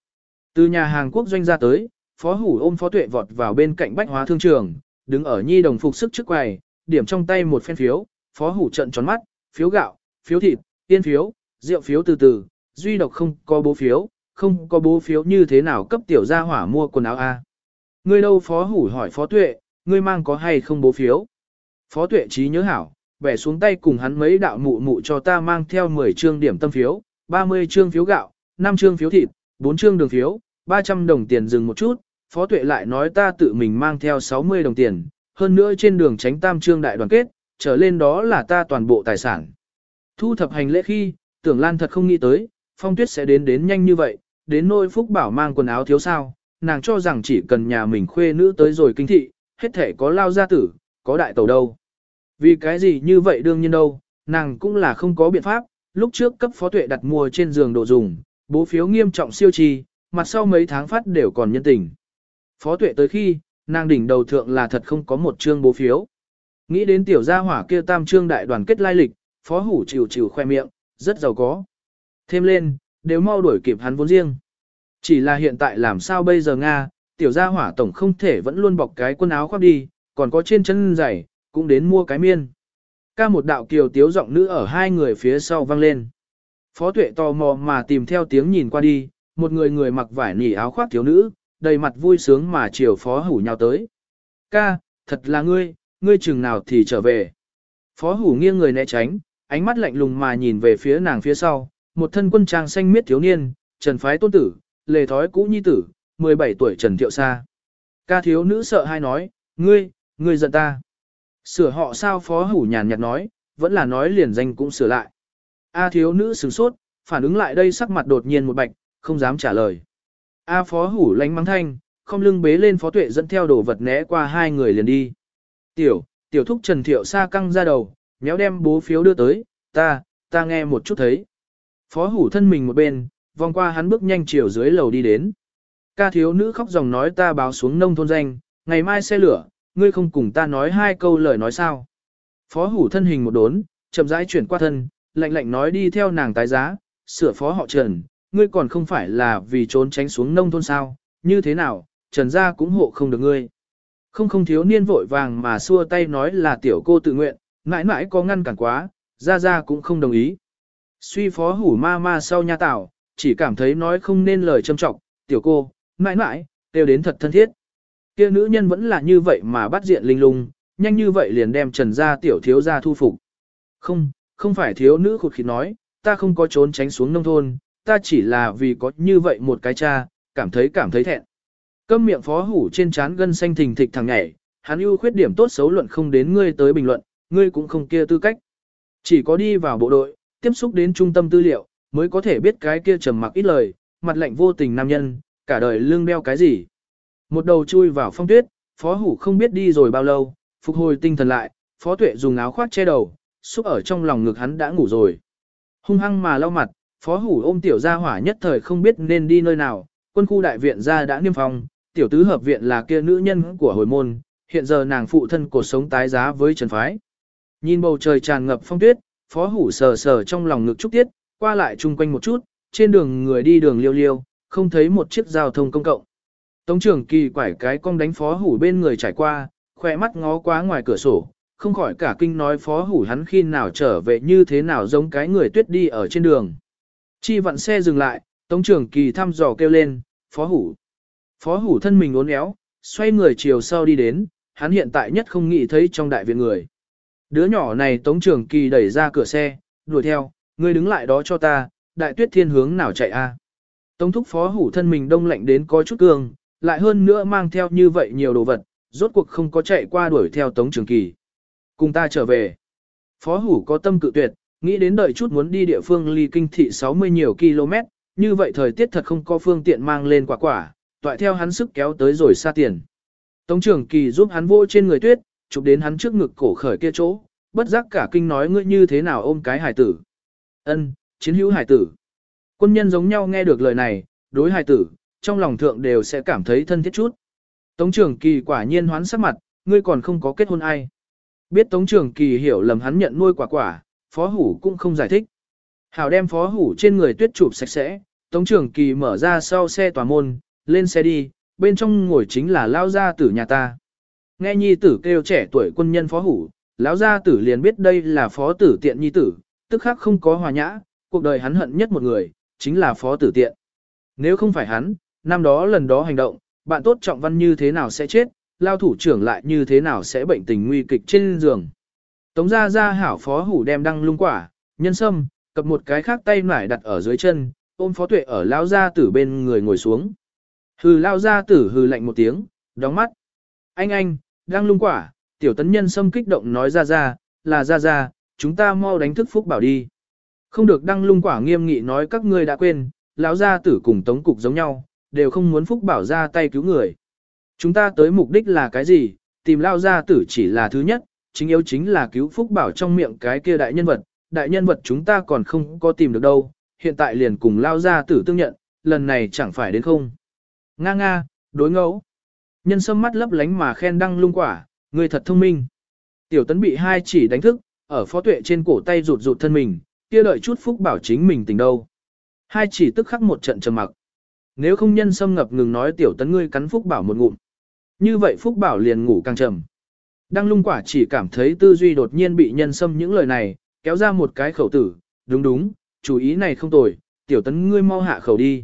Từ nhà hàng quốc doanh ra tới, phó hủ ôm phó tuệ vọt vào bên cạnh bách hóa thương trường, đứng ở nhi đồng phục sức trước quầy, điểm trong tay một phen phiếu, phó hủ trận tròn mắt, phiếu gạo, phiếu thịt, tiên phiếu, rượu phiếu từ từ, duy độc không có bố phiếu, không có bố phiếu như thế nào cấp tiểu gia hỏa mua quần áo A. Ngươi đâu phó hủ hỏi phó tuệ, ngươi mang có hay không bố phiếu? Phó tuệ trí nhớ hảo, bẻ xuống tay cùng hắn mấy đạo mụ mụ cho ta mang theo 10 chương điểm tâm phiếu, 30 trương phiếu gạo, 5 trương phiếu thịt, 4 trương đường phiếu, 300 đồng tiền dừng một chút, phó tuệ lại nói ta tự mình mang theo 60 đồng tiền, hơn nữa trên đường tránh tam trương đại đoàn kết, trở lên đó là ta toàn bộ tài sản. Thu thập hành lễ khi, tưởng Lan thật không nghĩ tới, phong tuyết sẽ đến đến nhanh như vậy, đến nôi phúc bảo mang quần áo thiếu sao, nàng cho rằng chỉ cần nhà mình khuê nữ tới rồi kinh thị, hết thể có lao gia tử, có đại tàu đâu. Vì cái gì như vậy đương nhiên đâu, nàng cũng là không có biện pháp, lúc trước cấp phó tuệ đặt mua trên giường đồ dùng, bố phiếu nghiêm trọng siêu trì, mặt sau mấy tháng phát đều còn nhân tình. Phó tuệ tới khi, nàng đỉnh đầu thượng là thật không có một chương bố phiếu. Nghĩ đến tiểu gia hỏa kia tam trương đại đoàn kết lai lịch, phó hủ chịu chịu khoe miệng, rất giàu có. Thêm lên, đều mau đuổi kịp hắn vốn riêng. Chỉ là hiện tại làm sao bây giờ Nga, tiểu gia hỏa tổng không thể vẫn luôn bọc cái quần áo khoác đi, còn có trên chân giày, cũng đến mua cái miên. Ca một đạo kiều tiếu giọng nữ ở hai người phía sau vang lên. Phó tuệ tò mò mà tìm theo tiếng nhìn qua đi, một người người mặc vải nỉ áo khoác thiếu nữ, đầy mặt vui sướng mà chiều phó hủ nhau tới. Ca, thật là ngươi, ngươi chừng nào thì trở về. Phó hủ nghiêng người né tránh, ánh mắt lạnh lùng mà nhìn về phía nàng phía sau, một thân quân trang xanh miết thiếu niên, trần phái tôn tử, lề thói cũ nhi tử, 17 tuổi trần thiệu sa. Ca thiếu nữ sợ hai nói, ngươi, ngươi giận ta. Sửa họ sao phó hủ nhàn nhạt nói, vẫn là nói liền danh cũng sửa lại. A thiếu nữ sửng sốt, phản ứng lại đây sắc mặt đột nhiên một bạch, không dám trả lời. A phó hủ lánh mắng thanh, không lưng bế lên phó tuệ dẫn theo đồ vật né qua hai người liền đi. Tiểu, tiểu thúc Trần Thiệu Sa căng ra đầu, méo đem bố phiếu đưa tới, ta, ta nghe một chút thấy. Phó hủ thân mình một bên, vòng qua hắn bước nhanh chiều dưới lầu đi đến. Ca thiếu nữ khóc dòng nói ta báo xuống nông thôn danh, ngày mai xe lửa, ngươi không cùng ta nói hai câu lời nói sao. Phó hủ thân hình một đốn, chậm rãi chuyển qua thân, lạnh lạnh nói đi theo nàng tái giá, sửa phó họ trần, ngươi còn không phải là vì trốn tránh xuống nông thôn sao, như thế nào, trần gia cũng hộ không được ngươi. Không không thiếu niên vội vàng mà xua tay nói là tiểu cô tự nguyện, mãi mãi có ngăn cản quá, ra ra cũng không đồng ý. Suy phó hủ ma ma sau nha tảo, chỉ cảm thấy nói không nên lời châm trọng, tiểu cô, mãi mãi, đều đến thật thân thiết. Kia nữ nhân vẫn là như vậy mà bắt diện linh lung, nhanh như vậy liền đem trần gia tiểu thiếu gia thu phục. Không, không phải thiếu nữ khụt khịt nói, ta không có trốn tránh xuống nông thôn, ta chỉ là vì có như vậy một cái cha, cảm thấy cảm thấy thẹn. Câm miệng phó hủ trên trán gân xanh thình thịch thằng nhảy, hắn ưu khuyết điểm tốt xấu luận không đến ngươi tới bình luận, ngươi cũng không kia tư cách. Chỉ có đi vào bộ đội, tiếp xúc đến trung tâm tư liệu, mới có thể biết cái kia trầm mặc ít lời, mặt lạnh vô tình nam nhân, cả đời lương đeo cái gì. Một đầu chui vào phong tuyết, phó hủ không biết đi rồi bao lâu, phục hồi tinh thần lại, phó tuệ dùng áo khoác che đầu, xúc ở trong lòng ngực hắn đã ngủ rồi. Hung hăng mà lau mặt, phó hủ ôm tiểu gia hỏa nhất thời không biết nên đi nơi nào, quân khu đại viện gia đã niêm phong, tiểu tứ hợp viện là kia nữ nhân của hồi môn, hiện giờ nàng phụ thân cuộc sống tái giá với trần phái. Nhìn bầu trời tràn ngập phong tuyết, phó hủ sờ sờ trong lòng ngực trúc tiết, qua lại chung quanh một chút, trên đường người đi đường liêu liêu, không thấy một chiếc giao thông công cộng. Tống trưởng kỳ quải cái cong đánh phó hủ bên người trải qua, khỏe mắt ngó qua ngoài cửa sổ, không khỏi cả kinh nói phó hủ hắn khi nào trở về như thế nào giống cái người tuyết đi ở trên đường. Chi vặn xe dừng lại, tống trưởng kỳ thăm dò kêu lên, phó hủ. Phó hủ thân mình uốn éo, xoay người chiều sau đi đến, hắn hiện tại nhất không nghĩ thấy trong đại viện người. Đứa nhỏ này tống trưởng kỳ đẩy ra cửa xe, đuổi theo, ngươi đứng lại đó cho ta, đại tuyết thiên hướng nào chạy a? Tống thúc phó hủ thân mình đông lạnh đến có chút cường, lại hơn nữa mang theo như vậy nhiều đồ vật, rốt cuộc không có chạy qua đuổi theo tống trường kỳ. Cùng ta trở về. Phó hủ có tâm cự tuyệt, nghĩ đến đợi chút muốn đi địa phương ly kinh thị 60 nhiều km, như vậy thời tiết thật không có phương tiện mang lên quả quả, tọa theo hắn sức kéo tới rồi xa tiền. Tống trưởng kỳ giúp hắn vô trên người tuyết, chụp đến hắn trước ngực cổ khởi kia chỗ, bất giác cả kinh nói ngươi như thế nào ôm cái hải tử. Ân, chiến hữu hải tử. Quân nhân giống nhau nghe được lời này, đối hải tử, trong lòng thượng đều sẽ cảm thấy thân thiết chút. Tống trưởng kỳ quả nhiên hoán sắc mặt, ngươi còn không có kết hôn ai. Biết Tống trưởng kỳ hiểu lầm hắn nhận nuôi quả quả, phó hủ cũng không giải thích. Hảo đem phó hủ trên người tuyết chụp sạch sẽ, Tống trưởng kỳ mở ra sau xe tòa môn, lên xe đi, bên trong ngồi chính là lao gia tử nhà ta. Nghe nhi tử kêu trẻ tuổi quân nhân phó hủ, lão gia tử liền biết đây là phó tử tiện nhi tử, tức khắc không có hòa nhã, cuộc đời hắn hận nhất một người, chính là phó tử tiện. Nếu không phải hắn, năm đó lần đó hành động, bạn tốt trọng văn như thế nào sẽ chết, lao thủ trưởng lại như thế nào sẽ bệnh tình nguy kịch trên giường. Tống gia gia hảo phó hủ đem đăng lung quả, nhân sâm, cập một cái khác tay nải đặt ở dưới chân, ôm phó tuệ ở lao gia tử bên người ngồi xuống. Hừ lao gia tử hừ lạnh một tiếng, đóng mắt. Anh anh, đang lung quả, tiểu tấn nhân sâm kích động nói ra ra, là ra ra, chúng ta mau đánh thức Phúc Bảo đi. Không được đăng lung quả nghiêm nghị nói các ngươi đã quên, lão gia tử cùng tống cục giống nhau, đều không muốn Phúc Bảo ra tay cứu người. Chúng ta tới mục đích là cái gì, tìm lao gia tử chỉ là thứ nhất, chính yếu chính là cứu Phúc Bảo trong miệng cái kia đại nhân vật, đại nhân vật chúng ta còn không có tìm được đâu, hiện tại liền cùng lao ra tử tương nhận, lần này chẳng phải đến không. Nga nga, đối ngẫu. Nhân sâm mắt lấp lánh mà khen đăng lung quả, người thật thông minh. Tiểu tấn bị hai chỉ đánh thức, ở phó tuệ trên cổ tay rụt rụt thân mình, kia đợi chút phúc bảo chính mình tình đâu. Hai chỉ tức khắc một trận trầm mặc. Nếu không nhân sâm ngập ngừng nói tiểu tấn ngươi cắn phúc bảo một ngụm. Như vậy phúc bảo liền ngủ càng trầm đang lung quả chỉ cảm thấy tư duy đột nhiên bị nhân xâm những lời này, kéo ra một cái khẩu tử, đúng đúng, chủ ý này không tồi, tiểu tấn ngươi mau hạ khẩu đi.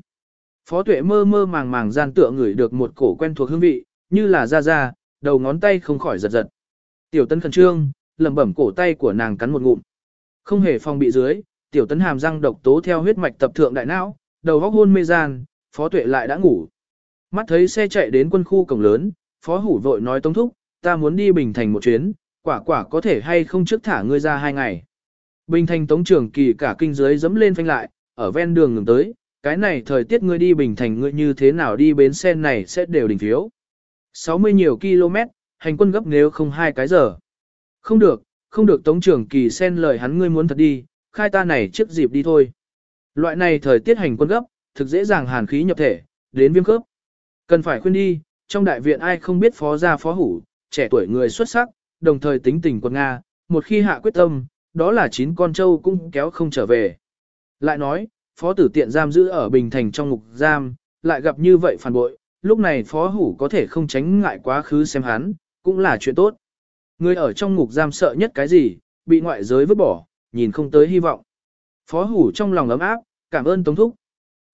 Phó tuệ mơ mơ màng màng gian tựa ngửi được một cổ quen thuộc hương vị, như là da da, đầu ngón tay không khỏi giật giật. Tiểu tấn khẩn trương, lẩm bẩm cổ tay của nàng cắn một ngụm. Không hề phong bị dưới, tiểu tấn hàm răng độc tố theo huyết mạch tập thượng đại não, đầu góc hôn mê gian, phó tuệ lại đã ngủ. Mắt thấy xe chạy đến quân khu cổng lớn, phó hủ vội nói tống thúc, ta muốn đi Bình Thành một chuyến, quả quả có thể hay không trước thả ngươi ra hai ngày. Bình Thành tống trưởng kỳ cả kinh dưới dẫm lên phanh lại, ở ven đường ngừng tới, cái này thời tiết ngươi đi Bình Thành ngươi như thế nào đi bến xe này sẽ đều đình phiếu. 60 nhiều km, hành quân gấp nếu không hai cái giờ. Không được, không được tống trưởng kỳ xen lời hắn ngươi muốn thật đi, khai ta này trước dịp đi thôi. Loại này thời tiết hành quân gấp, thực dễ dàng hàn khí nhập thể, đến viêm khớp. Cần phải khuyên đi, trong đại viện ai không biết phó gia phó hủ, trẻ tuổi người xuất sắc, đồng thời tính tình quân Nga, một khi hạ quyết tâm, đó là chín con trâu cũng kéo không trở về. Lại nói, phó tử tiện giam giữ ở Bình Thành trong ngục giam, lại gặp như vậy phản bội, lúc này phó hủ có thể không tránh ngại quá khứ xem hắn, cũng là chuyện tốt. Người ở trong ngục giam sợ nhất cái gì, bị ngoại giới vứt bỏ, nhìn không tới hy vọng. Phó hủ trong lòng ấm áp, cảm ơn Tống Thúc.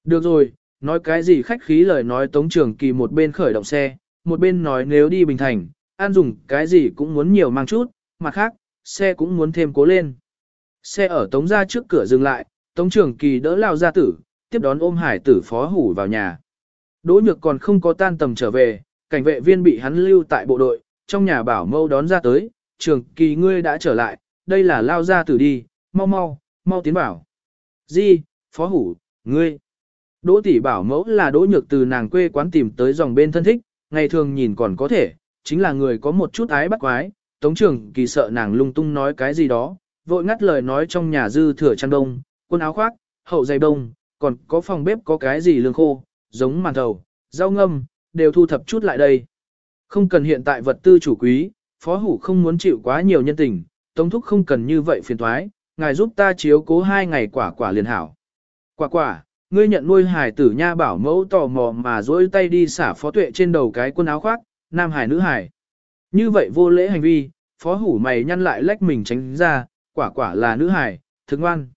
Được rồi, nói cái gì khách khí lời nói Tống Trường Kỳ một bên khởi động xe, một bên nói nếu đi Bình Thành, ăn dùng cái gì cũng muốn nhiều mang chút, mặt khác, xe cũng muốn thêm cố lên. Xe ở Tống ra trước cửa dừng lại, Tống trưởng Kỳ đỡ lao gia tử, tiếp đón ôm hải tử phó hủ vào nhà. Đỗ nhược còn không có tan tầm trở về, cảnh vệ viên bị hắn lưu tại bộ đội, trong nhà bảo mâu đón ra tới, trường kỳ ngươi đã trở lại, đây là lao gia tử đi, mau mau, mau tiến bảo. Di, phó hủ, ngươi. Đỗ tỷ bảo mẫu là đỗ nhược từ nàng quê quán tìm tới dòng bên thân thích, ngày thường nhìn còn có thể, chính là người có một chút ái bắt quái, tống trưởng kỳ sợ nàng lung tung nói cái gì đó, vội ngắt lời nói trong nhà dư thừa chăn đông, quần áo khoác, hậu dày đông, còn có phòng bếp có cái gì lương khô, giống màn thầu, rau ngâm, đều thu thập chút lại đây. Không cần hiện tại vật tư chủ quý, phó hủ không muốn chịu quá nhiều nhân tình, tống thúc không cần như vậy phiền thoái, ngài giúp ta chiếu cố hai ngày quả quả liền hảo. Quả quả, ngươi nhận nuôi hải tử nha bảo mẫu tò mò mà dỗi tay đi xả phó tuệ trên đầu cái quần áo khoác, nam hải nữ hải. Như vậy vô lễ hành vi, phó hủ mày nhăn lại lách mình tránh ra, quả quả là nữ hải, thức ngoan.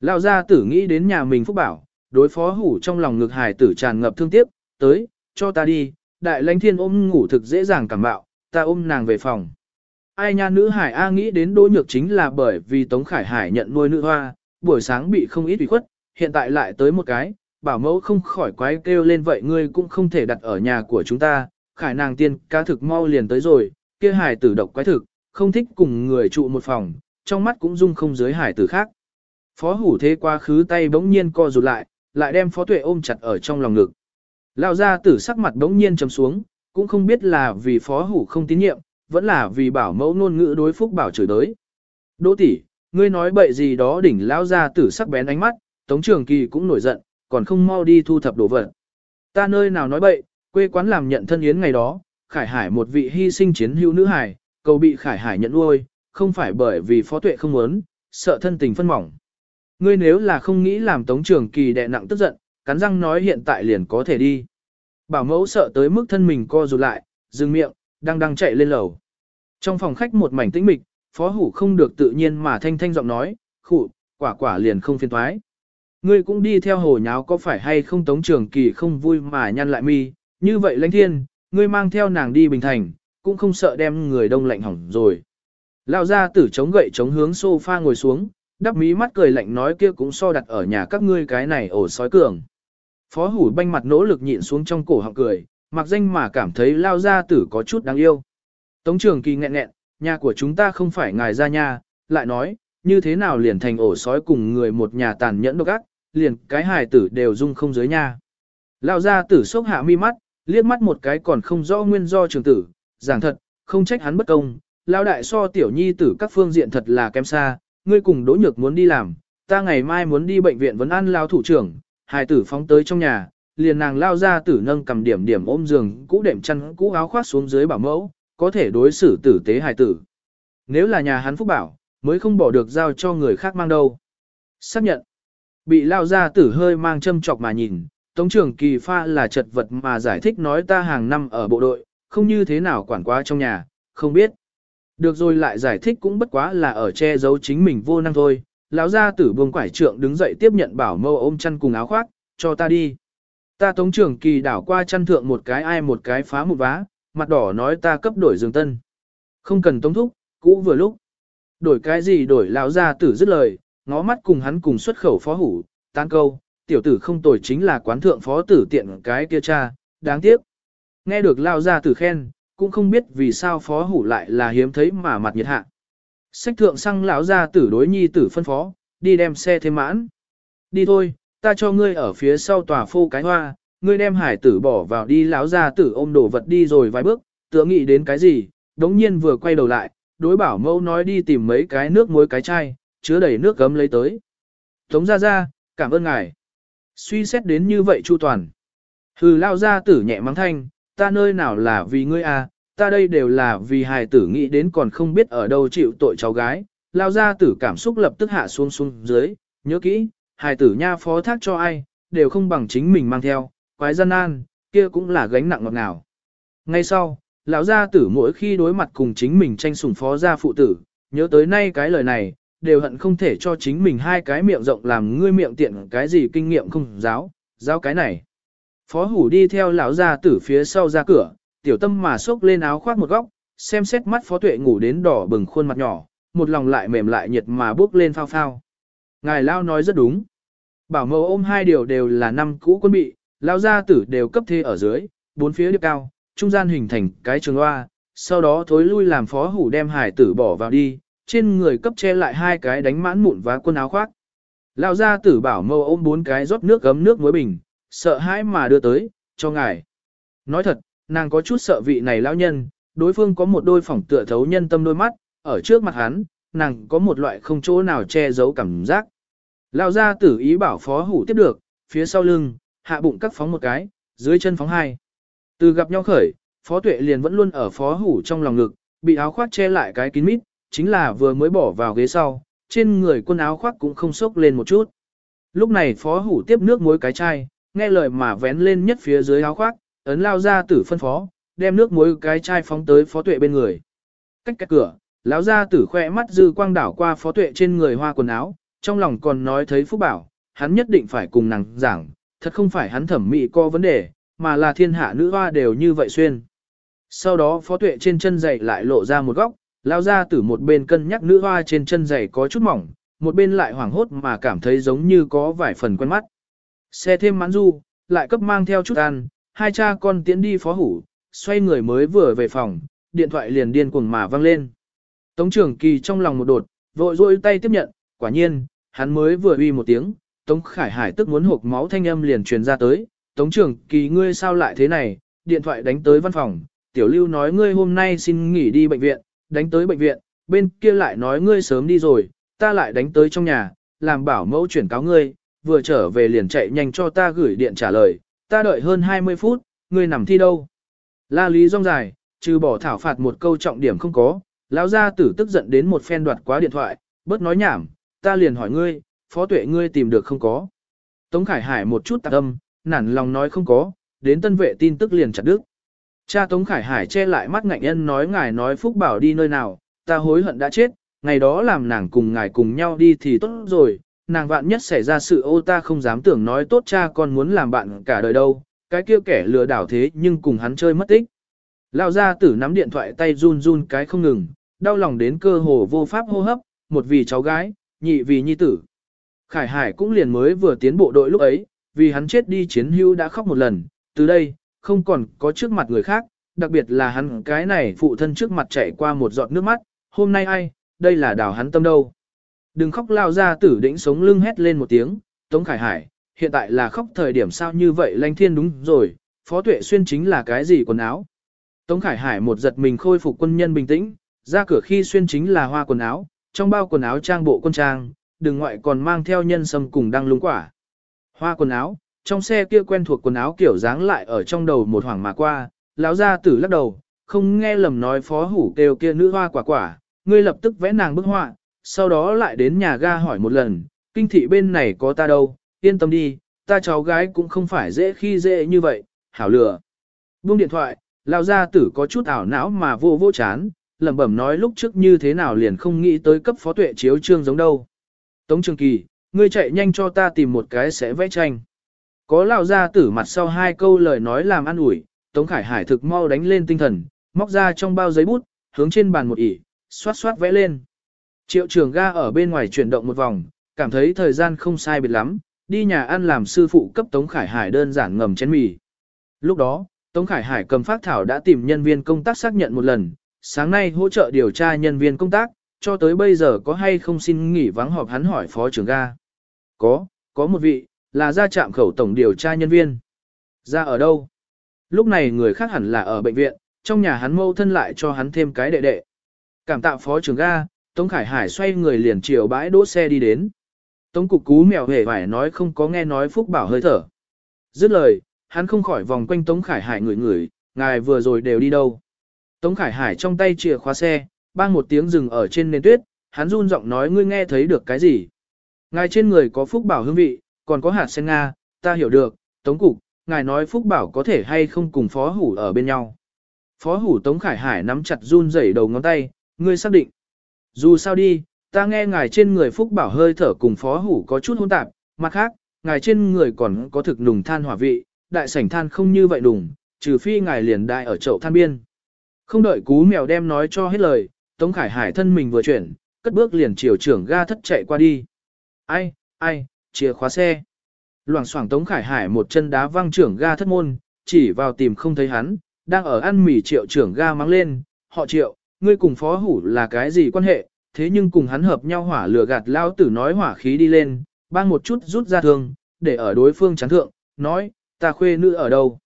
Lao ra tử nghĩ đến nhà mình phúc bảo, đối phó hủ trong lòng ngực hải tử tràn ngập thương tiếc, tới, cho ta đi, đại lãnh thiên ôm ngủ thực dễ dàng cảm bạo, ta ôm nàng về phòng. Ai nha nữ hải A nghĩ đến đỗ nhược chính là bởi vì Tống Khải Hải nhận nuôi nữ hoa, buổi sáng bị không ít ủy khuất, hiện tại lại tới một cái, bảo mẫu không khỏi quái kêu lên vậy ngươi cũng không thể đặt ở nhà của chúng ta, khải nàng tiên ca thực mau liền tới rồi, kia hải tử độc quái thực, không thích cùng người trụ một phòng, trong mắt cũng dung không dưới hải tử khác. Phó hủ thế quá khứ tay bỗng nhiên co rụt lại, lại đem phó tuệ ôm chặt ở trong lòng ngực. lão gia tử sắc mặt bỗng nhiên trầm xuống, cũng không biết là vì phó hủ không tín nhiệm, vẫn là vì bảo mẫu ngôn ngữ đối phúc bảo chửi đới. Đỗ tỷ, ngươi nói bậy gì đó đỉnh lão gia tử sắc bén ánh mắt, Tống Trường Kỳ cũng nổi giận, còn không mau đi thu thập đồ vật. Ta nơi nào nói bậy, quê quán làm nhận thân yến ngày đó, Khải Hải một vị hy sinh chiến hữu nữ hải, cầu bị Khải Hải nhận nuôi, không phải bởi vì phó tuệ không muốn, sợ thân tình phân mỏng. Ngươi nếu là không nghĩ làm Tống Trường Kỳ đè nặng tức giận, cắn răng nói hiện tại liền có thể đi. Bảo mẫu sợ tới mức thân mình co rụt lại, dừng miệng, đang đang chạy lên lầu. Trong phòng khách một mảnh tĩnh mịch, phó hủ không được tự nhiên mà thanh thanh giọng nói, khụ, quả quả liền không phiền thoái. Ngươi cũng đi theo hồ nháo có phải hay không tống trường kỳ không vui mà nhăn lại mi, như vậy lãnh thiên, ngươi mang theo nàng đi bình thành, cũng không sợ đem người đông lạnh hỏng rồi. Lão gia tử chống gậy chống hướng sofa ngồi xuống, đắp mí mắt cười lạnh nói kia cũng so đặt ở nhà các ngươi cái này ổ sói cường. Phó hủ banh mặt nỗ lực nhịn xuống trong cổ họng cười, mặc danh mà cảm thấy lao gia tử có chút đáng yêu. Tống trường kỳ nghẹn nghẹn, nhà của chúng ta không phải ngài ra nhà, lại nói, như thế nào liền thành ổ sói cùng người một nhà tàn nhẫn độc ác, liền cái hài tử đều dung không dưới nha. Lao gia tử sốc hạ mi mắt, liếc mắt một cái còn không rõ nguyên do trường tử, giảng thật, không trách hắn bất công, lao đại so tiểu nhi tử các phương diện thật là kém xa, ngươi cùng đỗ nhược muốn đi làm, ta ngày mai muốn đi bệnh viện vấn ăn lao thủ trưởng, hài tử phóng tới trong nhà, liền nàng lao ra tử nâng cầm điểm điểm ôm giường, cũ đệm chăn cũ áo khoác xuống dưới bảo mẫu, có thể đối xử tử tế hài tử. Nếu là nhà hắn phúc bảo, mới không bỏ được giao cho người khác mang đâu. Xác nhận, bị lao ra tử hơi mang châm chọc mà nhìn, Tống trưởng kỳ pha là chật vật mà giải thích nói ta hàng năm ở bộ đội, không như thế nào quản quá trong nhà, không biết. Được rồi lại giải thích cũng bất quá là ở che giấu chính mình vô năng thôi. Lão gia tử buông quải trượng đứng dậy tiếp nhận bảo mâu ôm chăn cùng áo khoác, cho ta đi. Ta tống trưởng kỳ đảo qua chăn thượng một cái ai một cái phá một vá, mặt đỏ nói ta cấp đổi giường tân. Không cần tống thúc, cũ vừa lúc. Đổi cái gì đổi lão gia tử dứt lời, ngó mắt cùng hắn cùng xuất khẩu phó hủ, tan câu, tiểu tử không tồi chính là quán thượng phó tử tiện cái kia cha, đáng tiếc. Nghe được lao gia tử khen, cũng không biết vì sao phó hủ lại là hiếm thấy mà mặt nhiệt hạ. Sách thượng xăng lão gia tử đối nhi tử phân phó, đi đem xe thêm mãn. Đi thôi, ta cho ngươi ở phía sau tòa phô cái hoa, ngươi đem hải tử bỏ vào đi lão gia tử ôm đồ vật đi rồi vài bước, tựa nghĩ đến cái gì, đống nhiên vừa quay đầu lại, đối bảo mẫu nói đi tìm mấy cái nước muối cái chai, chứa đầy nước gấm lấy tới. Tống ra ra, cảm ơn ngài. Suy xét đến như vậy chu toàn. Hừ lao gia tử nhẹ mắng thanh, ta nơi nào là vì ngươi à, ta đây đều là vì hài tử nghĩ đến còn không biết ở đâu chịu tội cháu gái. Lao gia tử cảm xúc lập tức hạ xuống xuống dưới, nhớ kỹ, hài tử nha phó thác cho ai, đều không bằng chính mình mang theo, quái gian nan, kia cũng là gánh nặng ngọt ngào. Ngay sau, lão gia tử mỗi khi đối mặt cùng chính mình tranh sủng phó gia phụ tử, nhớ tới nay cái lời này, đều hận không thể cho chính mình hai cái miệng rộng làm ngươi miệng tiện cái gì kinh nghiệm không giáo, giáo cái này. Phó hủ đi theo lão gia tử phía sau ra cửa, tiểu tâm mà xốc lên áo khoác một góc, xem xét mắt phó tuệ ngủ đến đỏ bừng khuôn mặt nhỏ, một lòng lại mềm lại nhiệt mà bước lên phao phao. Ngài lao nói rất đúng. Bảo mẫu ôm hai điều đều là năm cũ quân bị, lao gia tử đều cấp thế ở dưới, bốn phía điệp cao, trung gian hình thành cái trường hoa, sau đó thối lui làm phó hủ đem hải tử bỏ vào đi, trên người cấp che lại hai cái đánh mãn mụn và quần áo khoác. Lão gia tử bảo mâu ôm bốn cái rót nước gấm nước muối bình, sợ hãi mà đưa tới, cho ngài. Nói thật, nàng có chút sợ vị này lão nhân, đối phương có một đôi phỏng tựa thấu nhân tâm đôi mắt, ở trước mặt hắn, nàng có một loại không chỗ nào che giấu cảm giác. Lão gia tử ý bảo phó hủ tiếp được, phía sau lưng, hạ bụng cắt phóng một cái, dưới chân phóng hai. Từ gặp nhau khởi, phó tuệ liền vẫn luôn ở phó hủ trong lòng ngực, bị áo khoác che lại cái kín mít, chính là vừa mới bỏ vào ghế sau, trên người quần áo khoác cũng không sốc lên một chút. Lúc này phó hủ tiếp nước muối cái chai, nghe lời mà vén lên nhất phía dưới áo khoác, ấn lao ra tử phân phó, đem nước muối cái chai phóng tới phó tuệ bên người. Cách cách cửa, lão ra tử khoe mắt dư quang đảo qua phó tuệ trên người hoa quần áo, trong lòng còn nói thấy phúc bảo, hắn nhất định phải cùng nàng giảng, thật không phải hắn thẩm mỹ có vấn đề, mà là thiên hạ nữ hoa đều như vậy xuyên. Sau đó phó tuệ trên chân dậy lại lộ ra một góc, lao ra từ một bên cân nhắc nữ hoa trên chân giày có chút mỏng, một bên lại hoảng hốt mà cảm thấy giống như có vài phần quen mắt. Xe thêm mãn du, lại cấp mang theo chút ăn, hai cha con tiến đi phó hủ, xoay người mới vừa về phòng, điện thoại liền điên cuồng mà vang lên. Tống trưởng kỳ trong lòng một đột, vội rôi tay tiếp nhận, quả nhiên, hắn mới vừa uy một tiếng, Tống Khải Hải tức muốn hộp máu thanh âm liền truyền ra tới, Tống trưởng kỳ ngươi sao lại thế này, điện thoại đánh tới văn phòng, tiểu lưu nói ngươi hôm nay xin nghỉ đi bệnh viện, đánh tới bệnh viện, bên kia lại nói ngươi sớm đi rồi, ta lại đánh tới trong nhà, làm bảo mẫu chuyển cáo ngươi, vừa trở về liền chạy nhanh cho ta gửi điện trả lời, ta đợi hơn 20 phút, ngươi nằm thi đâu. La lý rong dài, trừ bỏ thảo phạt một câu trọng điểm không có, lão gia tử tức giận đến một phen đoạt quá điện thoại, bớt nói nhảm, ta liền hỏi ngươi, phó tuệ ngươi tìm được không có. Tống Khải Hải một chút tạc âm, nản lòng nói không có, đến tân vệ tin tức liền chặt đứt. Cha Tống Khải Hải che lại mắt ngạnh nhân nói ngài nói Phúc Bảo đi nơi nào, ta hối hận đã chết, ngày đó làm nàng cùng ngài cùng nhau đi thì tốt rồi, nàng vạn nhất xảy ra sự ô ta không dám tưởng nói tốt cha con muốn làm bạn cả đời đâu, cái kia kẻ lừa đảo thế nhưng cùng hắn chơi mất tích. Lao ra tử nắm điện thoại tay run run cái không ngừng, đau lòng đến cơ hồ vô pháp hô hấp, một vì cháu gái, nhị vì nhi tử. Khải Hải cũng liền mới vừa tiến bộ đội lúc ấy, vì hắn chết đi chiến hưu đã khóc một lần, từ đây, không còn có trước mặt người khác, đặc biệt là hắn cái này phụ thân trước mặt chảy qua một giọt nước mắt, hôm nay ai, đây là đào hắn tâm đâu. Đừng khóc lao ra tử đĩnh sống lưng hét lên một tiếng, Tống Khải Hải, hiện tại là khóc thời điểm sao như vậy lanh thiên đúng rồi, Phó Tuệ Xuyên chính là cái gì quần áo. Tống Khải Hải một giật mình khôi phục quân nhân bình tĩnh, ra cửa khi xuyên chính là hoa quần áo, trong bao quần áo trang bộ quân trang, đừng ngoại còn mang theo nhân sâm cùng đăng lung quả. Hoa quần áo, trong xe kia quen thuộc quần áo kiểu dáng lại ở trong đầu một hoàng mà qua, lão gia tử lắc đầu, không nghe lầm nói phó hủ kêu kia nữ hoa quả quả, ngươi lập tức vẽ nàng bức họa, sau đó lại đến nhà ga hỏi một lần, kinh thị bên này có ta đâu, yên tâm đi, ta cháu gái cũng không phải dễ khi dễ như vậy, hảo lừa. Buông điện thoại, lão gia tử có chút ảo não mà vô vô chán, lẩm bẩm nói lúc trước như thế nào liền không nghĩ tới cấp phó tuệ chiếu trương giống đâu. Tống Trường Kỳ, ngươi chạy nhanh cho ta tìm một cái sẽ vẽ tranh. Có lão ra tử mặt sau hai câu lời nói làm ăn ủi, Tống Khải Hải thực mau đánh lên tinh thần, móc ra trong bao giấy bút, hướng trên bàn một ỉ, xoát xoát vẽ lên. Triệu trường ga ở bên ngoài chuyển động một vòng, cảm thấy thời gian không sai biệt lắm, đi nhà ăn làm sư phụ cấp Tống Khải Hải đơn giản ngầm chén mì. Lúc đó, Tống Khải Hải cầm phát thảo đã tìm nhân viên công tác xác nhận một lần, sáng nay hỗ trợ điều tra nhân viên công tác, cho tới bây giờ có hay không xin nghỉ vắng họp hắn hỏi phó trưởng ga. Có, có một vị, là ra trạm khẩu tổng điều tra nhân viên. Ra ở đâu? Lúc này người khác hẳn là ở bệnh viện, trong nhà hắn mâu thân lại cho hắn thêm cái đệ đệ. Cảm tạ phó trưởng ga, Tống Khải Hải xoay người liền chiều bãi đỗ xe đi đến. Tống cục cú mèo hề phải nói không có nghe nói Phúc Bảo hơi thở. Dứt lời, hắn không khỏi vòng quanh Tống Khải Hải ngửi ngửi, ngài vừa rồi đều đi đâu. Tống Khải Hải trong tay chìa khóa xe, bang một tiếng dừng ở trên nền tuyết, hắn run giọng nói ngươi nghe thấy được cái gì. Ngài trên người có Phúc Bảo hương vị, còn có hạt sen Nga, ta hiểu được, Tống Cục, ngài nói Phúc Bảo có thể hay không cùng Phó Hủ ở bên nhau. Phó Hủ Tống Khải Hải nắm chặt run rẩy đầu ngón tay, ngươi xác định. Dù sao đi, ta nghe ngài trên người Phúc Bảo hơi thở cùng Phó Hủ có chút hỗn tạp, mặt khác, ngài trên người còn có thực nùng than hỏa vị, đại sảnh than không như vậy đùng, trừ phi ngài liền đại ở chậu than biên. Không đợi cú mèo đem nói cho hết lời, Tống Khải Hải thân mình vừa chuyển, cất bước liền chiều trưởng ga thất chạy qua đi. Ai, ai, chìa khóa xe. Loảng xoảng Tống Khải Hải một chân đá văng trưởng ga thất môn, chỉ vào tìm không thấy hắn, đang ở ăn mì triệu trưởng ga mắng lên, họ triệu, ngươi cùng phó hủ là cái gì quan hệ, thế nhưng cùng hắn hợp nhau hỏa lửa gạt lao tử nói hỏa khí đi lên, bang một chút rút ra thương, để ở đối phương chán thượng, nói, ta khuê nữ ở đâu.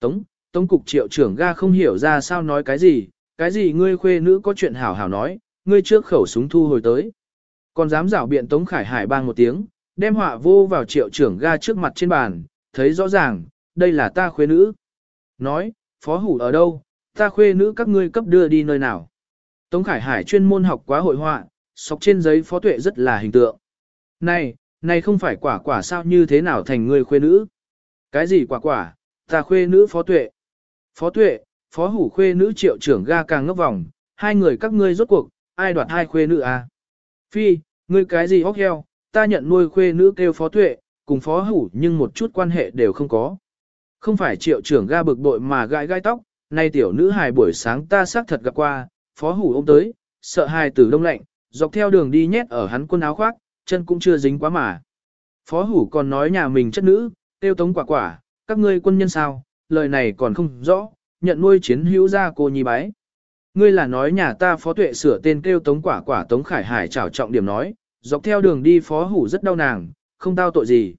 Tống, tống cục triệu trưởng ga không hiểu ra sao nói cái gì, cái gì ngươi khuê nữ có chuyện hảo hảo nói, ngươi trước khẩu súng thu hồi tới. Còn dám rảo biện Tống Khải Hải bang một tiếng, đem họa vô vào triệu trưởng ga trước mặt trên bàn, thấy rõ ràng, đây là ta khuê nữ. Nói, phó hủ ở đâu, ta khuê nữ các ngươi cấp đưa đi nơi nào. Tống Khải Hải chuyên môn học quá hội họa, sọc trên giấy phó tuệ rất là hình tượng. Này, này không phải quả quả sao như thế nào thành người khuê nữ. Cái gì quả quả, ta khuê nữ phó tuệ. Phó tuệ, phó hủ khuê nữ triệu trưởng ga càng ngốc vòng, hai người các ngươi rốt cuộc, ai đoạt hai khuê nữ à? Phi, ngươi cái gì hóc heo, ta nhận nuôi khuê nữ kêu phó tuệ, cùng phó hủ nhưng một chút quan hệ đều không có. Không phải triệu trưởng ga bực bội mà gãi gai tóc, nay tiểu nữ hài buổi sáng ta xác thật gặp qua, phó hủ ôm tới, sợ hài tử đông lạnh, dọc theo đường đi nhét ở hắn quần áo khoác, chân cũng chưa dính quá mà. Phó hủ còn nói nhà mình chất nữ, tiêu tống quả quả, các ngươi quân nhân sao, lời này còn không rõ, nhận nuôi chiến hữu ra cô nhi bái. Ngươi là nói nhà ta phó tuệ sửa tên kêu tống quả quả tống khải hải trảo trọng điểm nói, dọc theo đường đi phó hủ rất đau nàng, không tao tội gì.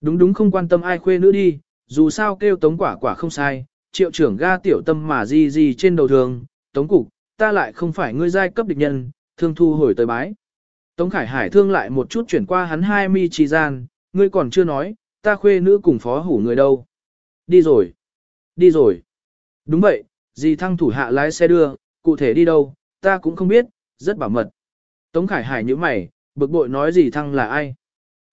Đúng đúng không quan tâm ai khuê nữa đi, dù sao kêu tống quả quả không sai, triệu trưởng ga tiểu tâm mà gì gì trên đầu thường, tống cục, ta lại không phải ngươi giai cấp địch nhân, thương thu hồi tới bái. Tống Khải Hải thương lại một chút chuyển qua hắn hai mi trì gian, ngươi còn chưa nói, ta khuê nữ cùng phó hủ người đâu. Đi rồi. Đi rồi. Đúng vậy, dì thăng thủ hạ lái xe đưa, cụ thể đi đâu, ta cũng không biết, rất bảo mật. Tống Khải Hải như mày, bực bội nói gì thăng là ai.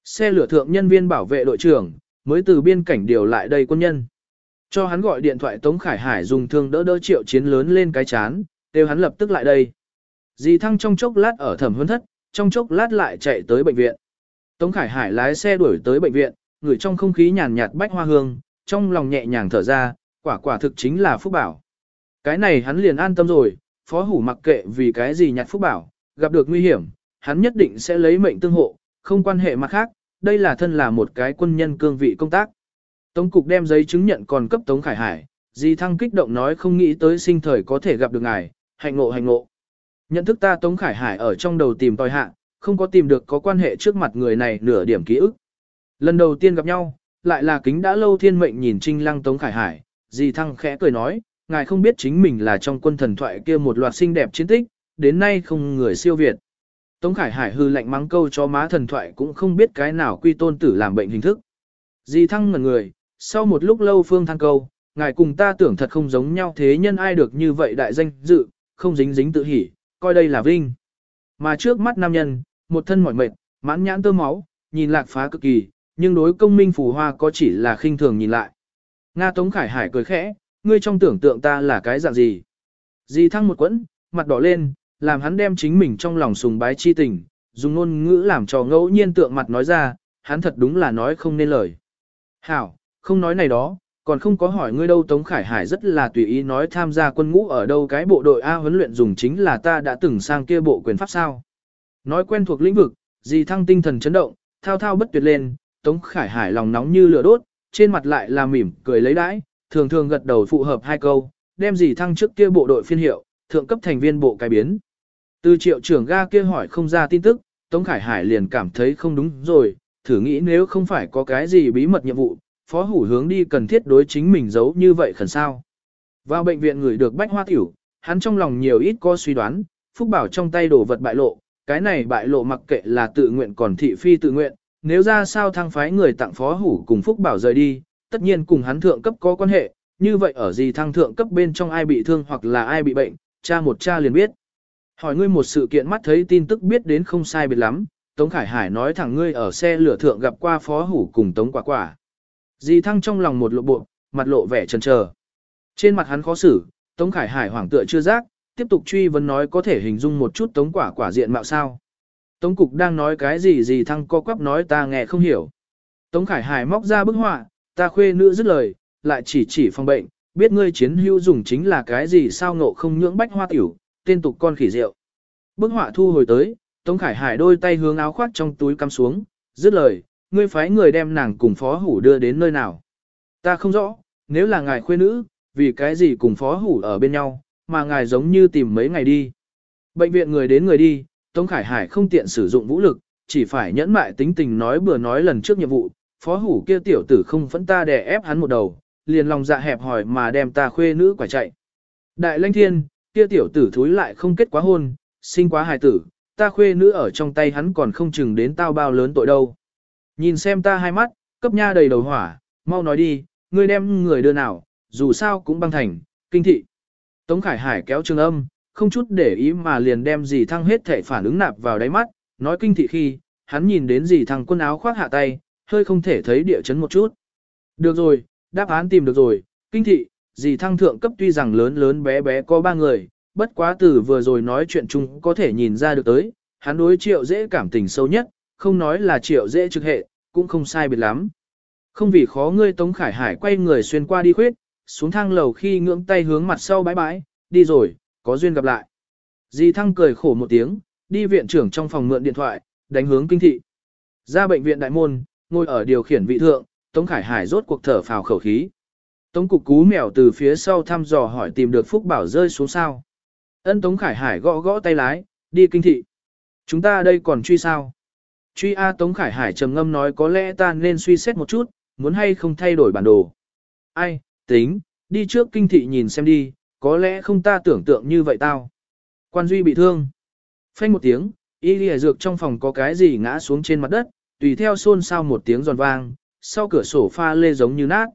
Xe lửa thượng nhân viên bảo vệ đội trưởng, mới từ biên cảnh điều lại đây quân nhân. Cho hắn gọi điện thoại Tống Khải Hải dùng thương đỡ đỡ triệu chiến lớn lên cái chán, đều hắn lập tức lại đây. Dì thăng trong chốc lát ở thẩm huấn thất, trong chốc lát lại chạy tới bệnh viện. Tống Khải Hải lái xe đuổi tới bệnh viện, ngửi trong không khí nhàn nhạt bách hoa hương, trong lòng nhẹ nhàng thở ra, quả quả thực chính là phúc bảo. Cái này hắn liền an tâm rồi, phó hủ mặc kệ vì cái gì nhặt phúc bảo, gặp được nguy hiểm, hắn nhất định sẽ lấy mệnh tương hộ, không quan hệ mặt khác, đây là thân là một cái quân nhân cương vị công tác. Tống cục đem giấy chứng nhận còn cấp Tống Khải Hải, Di Thăng kích động nói không nghĩ tới sinh thời có thể gặp được ngài, hạnh ngộ hạnh ngộ. Nhận thức ta Tống Khải Hải ở trong đầu tìm tòi hạ, không có tìm được có quan hệ trước mặt người này nửa điểm ký ức. Lần đầu tiên gặp nhau, lại là kính đã lâu thiên mệnh nhìn Trinh Lăng Tống Khải Hải, Di Thăng khẽ cười nói, ngài không biết chính mình là trong quân thần thoại kia một loạt xinh đẹp chiến tích, đến nay không người siêu việt. Tống Khải Hải hư lạnh mắng câu cho má thần thoại cũng không biết cái nào quy tôn tử làm bệnh hình thức. Di Thăng ngẩn người, sau một lúc lâu phương Thăng câu, ngài cùng ta tưởng thật không giống nhau thế nhân ai được như vậy đại danh dự, không dính dính tự hỉ, coi đây là vinh. Mà trước mắt nam nhân, một thân mỏi mệt, mãn nhãn tơ máu, nhìn lạc phá cực kỳ, nhưng đối công minh phù hoa có chỉ là khinh thường nhìn lại. Nga Tống Khải Hải cười khẽ, ngươi trong tưởng tượng ta là cái dạng gì? Di thăng một quẫn, mặt đỏ lên, làm hắn đem chính mình trong lòng sùng bái chi tình, dùng ngôn ngữ làm cho ngẫu nhiên tượng mặt nói ra, hắn thật đúng là nói không nên lời. Hảo, không nói này đó, còn không có hỏi ngươi đâu Tống Khải Hải rất là tùy ý nói tham gia quân ngũ ở đâu cái bộ đội A huấn luyện dùng chính là ta đã từng sang kia bộ quyền pháp sao. Nói quen thuộc lĩnh vực, gì thăng tinh thần chấn động, thao thao bất tuyệt lên, Tống Khải Hải lòng nóng như lửa đốt, trên mặt lại là mỉm, cười lấy đãi, thường thường gật đầu phụ hợp hai câu, đem gì thăng trước kia bộ đội phiên hiệu, thượng cấp thành viên bộ cải biến. Từ triệu trưởng ga kia hỏi không ra tin tức, Tống Khải Hải liền cảm thấy không đúng rồi, thử nghĩ nếu không phải có cái gì bí mật nhiệm vụ, phó hủ hướng đi cần thiết đối chính mình giấu như vậy khẩn sao. Vào bệnh viện người được bách hoa tiểu, hắn trong lòng nhiều ít có suy đoán, Phúc Bảo trong tay đổ vật bại lộ, cái này bại lộ mặc kệ là tự nguyện còn thị phi tự nguyện, nếu ra sao thăng phái người tặng phó hủ cùng Phúc Bảo rời đi, tất nhiên cùng hắn thượng cấp có quan hệ, như vậy ở gì thăng thượng cấp bên trong ai bị thương hoặc là ai bị bệnh, cha một cha liền biết. Hỏi ngươi một sự kiện mắt thấy tin tức biết đến không sai biệt lắm, Tống Khải Hải nói thẳng ngươi ở xe lửa thượng gặp qua phó hủ cùng Tống Quả Quả. Di thăng trong lòng một lộ bộ, mặt lộ vẻ chần chờ. Trên mặt hắn khó xử, Tống Khải Hải hoảng tựa chưa giác, tiếp tục truy vấn nói có thể hình dung một chút Tống Quả Quả diện mạo sao. Tống Cục đang nói cái gì gì thăng co quắp nói ta nghe không hiểu. Tống Khải Hải móc ra bức họa, ta khuê nữ dứt lời, lại chỉ chỉ phòng bệnh, biết ngươi chiến hữu dùng chính là cái gì sao ngộ không nhưỡng bách hoa tiểu, tên tục con khỉ rượu. Bức họa thu hồi tới, Tống Khải Hải đôi tay hướng áo khoác trong túi cắm xuống, dứt lời, ngươi phái người đem nàng cùng phó hủ đưa đến nơi nào. Ta không rõ, nếu là ngài khuê nữ, vì cái gì cùng phó hủ ở bên nhau, mà ngài giống như tìm mấy ngày đi. Bệnh viện người đến người đi, Tống Khải Hải không tiện sử dụng vũ lực, chỉ phải nhẫn mại tính tình nói bừa nói lần trước nhiệm vụ, phó hủ kia tiểu tử không phẫn ta đè ép hắn một đầu, liền lòng dạ hẹp hỏi mà đem ta khuê nữ quả chạy. Đại lãnh thiên, kia tiểu tử thúi lại không kết quá hôn, sinh quá hài tử, ta khuê nữ ở trong tay hắn còn không chừng đến tao bao lớn tội đâu. Nhìn xem ta hai mắt, cấp nha đầy đầu hỏa, mau nói đi, ngươi đem người đưa nào, dù sao cũng băng thành, kinh thị. Tống Khải Hải kéo trường âm, không chút để ý mà liền đem gì thăng hết thể phản ứng nạp vào đáy mắt, nói kinh thị khi, hắn nhìn đến gì thăng quân áo khoác hạ tay, hơi không thể thấy địa chấn một chút. Được rồi, đáp án tìm được rồi, kinh thị, Dì thăng thượng cấp tuy rằng lớn lớn bé bé có ba người, bất quá từ vừa rồi nói chuyện chung có thể nhìn ra được tới, hắn đối triệu dễ cảm tình sâu nhất, không nói là triệu dễ trực hệ, cũng không sai biệt lắm. Không vì khó ngươi Tống Khải Hải quay người xuyên qua đi khuyết, xuống thang lầu khi ngưỡng tay hướng mặt sau bãi bãi, đi rồi, có duyên gặp lại. Dì thăng cười khổ một tiếng, đi viện trưởng trong phòng mượn điện thoại, đánh hướng kinh thị. Ra bệnh viện đại môn, ngồi ở điều khiển vị thượng, Tống Khải Hải rốt cuộc thở phào khẩu khí. Tống cục cú mèo từ phía sau thăm dò hỏi tìm được Phúc Bảo rơi xuống sao. Ân Tống Khải Hải gõ gõ tay lái, đi kinh thị. Chúng ta đây còn truy sao? Truy A Tống Khải Hải trầm ngâm nói có lẽ ta nên suy xét một chút, muốn hay không thay đổi bản đồ. Ai, tính, đi trước kinh thị nhìn xem đi, có lẽ không ta tưởng tượng như vậy tao. Quan Duy bị thương. Phanh một tiếng, y lìa dược trong phòng có cái gì ngã xuống trên mặt đất, tùy theo xôn xao một tiếng giòn vang, sau cửa sổ pha lê giống như nát.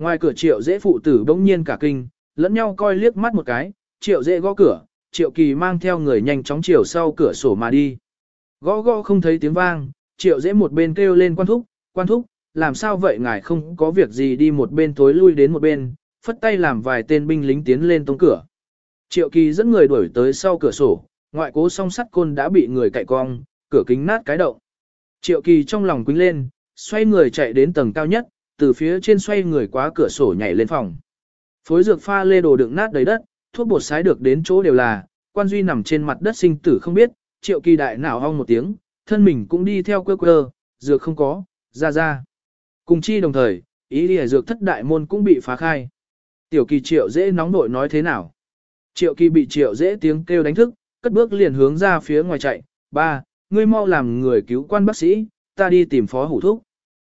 Ngoài cửa triệu dễ phụ tử bỗng nhiên cả kinh, lẫn nhau coi liếc mắt một cái, triệu dễ gõ cửa, triệu kỳ mang theo người nhanh chóng chiều sau cửa sổ mà đi. Gõ gõ không thấy tiếng vang, triệu dễ một bên kêu lên quan thúc, quan thúc, làm sao vậy ngài không có việc gì đi một bên tối lui đến một bên, phất tay làm vài tên binh lính tiến lên tông cửa. Triệu kỳ dẫn người đuổi tới sau cửa sổ, ngoại cố song sắt côn đã bị người cậy cong, cửa kính nát cái động. Triệu kỳ trong lòng quýnh lên, xoay người chạy đến tầng cao nhất, từ phía trên xoay người qua cửa sổ nhảy lên phòng. Phối dược pha lê đồ đựng nát đầy đất, thuốc bột sái được đến chỗ đều là, quan duy nằm trên mặt đất sinh tử không biết, triệu kỳ đại nào hong một tiếng, thân mình cũng đi theo quơ quơ, dược không có, ra ra. Cùng chi đồng thời, ý lìa dược thất đại môn cũng bị phá khai. Tiểu kỳ triệu dễ nóng nội nói thế nào? Triệu kỳ bị triệu dễ tiếng kêu đánh thức, cất bước liền hướng ra phía ngoài chạy, ba, ngươi mau làm người cứu quan bác sĩ, ta đi tìm phó hủ thúc.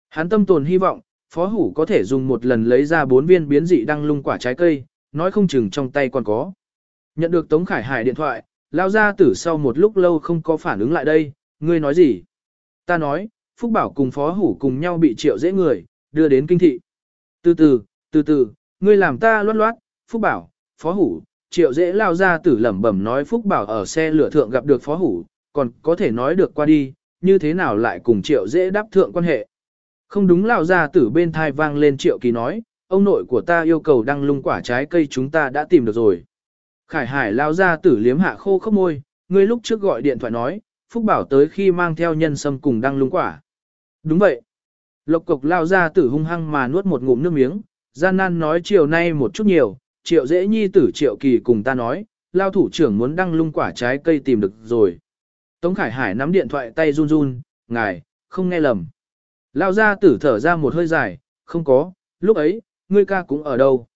Hắn tâm tồn hy vọng, phó hủ có thể dùng một lần lấy ra bốn viên biến dị đăng lung quả trái cây, nói không chừng trong tay còn có. Nhận được Tống Khải Hải điện thoại, lao ra tử sau một lúc lâu không có phản ứng lại đây, ngươi nói gì? Ta nói, Phúc Bảo cùng phó hủ cùng nhau bị triệu dễ người, đưa đến kinh thị. Từ từ, từ từ, ngươi làm ta loát loát, Phúc Bảo, phó hủ, triệu dễ lao ra tử lẩm bẩm nói Phúc Bảo ở xe lửa thượng gặp được phó hủ, còn có thể nói được qua đi, như thế nào lại cùng triệu dễ đáp thượng quan hệ. Không đúng Lão gia tử bên thai vang lên triệu kỳ nói, ông nội của ta yêu cầu đăng lung quả trái cây chúng ta đã tìm được rồi. Khải hải Lão gia tử liếm hạ khô khốc môi, ngươi lúc trước gọi điện thoại nói, Phúc Bảo tới khi mang theo nhân sâm cùng đăng lung quả. Đúng vậy. Lộc cục lao ra tử hung hăng mà nuốt một ngụm nước miếng, gian nan nói chiều nay một chút nhiều, triệu dễ nhi tử triệu kỳ cùng ta nói, lao thủ trưởng muốn đăng lung quả trái cây tìm được rồi. Tống Khải Hải nắm điện thoại tay run run, ngài, không nghe lầm. Lao ra tử thở ra một hơi dài, không có, lúc ấy, ngươi ca cũng ở đâu.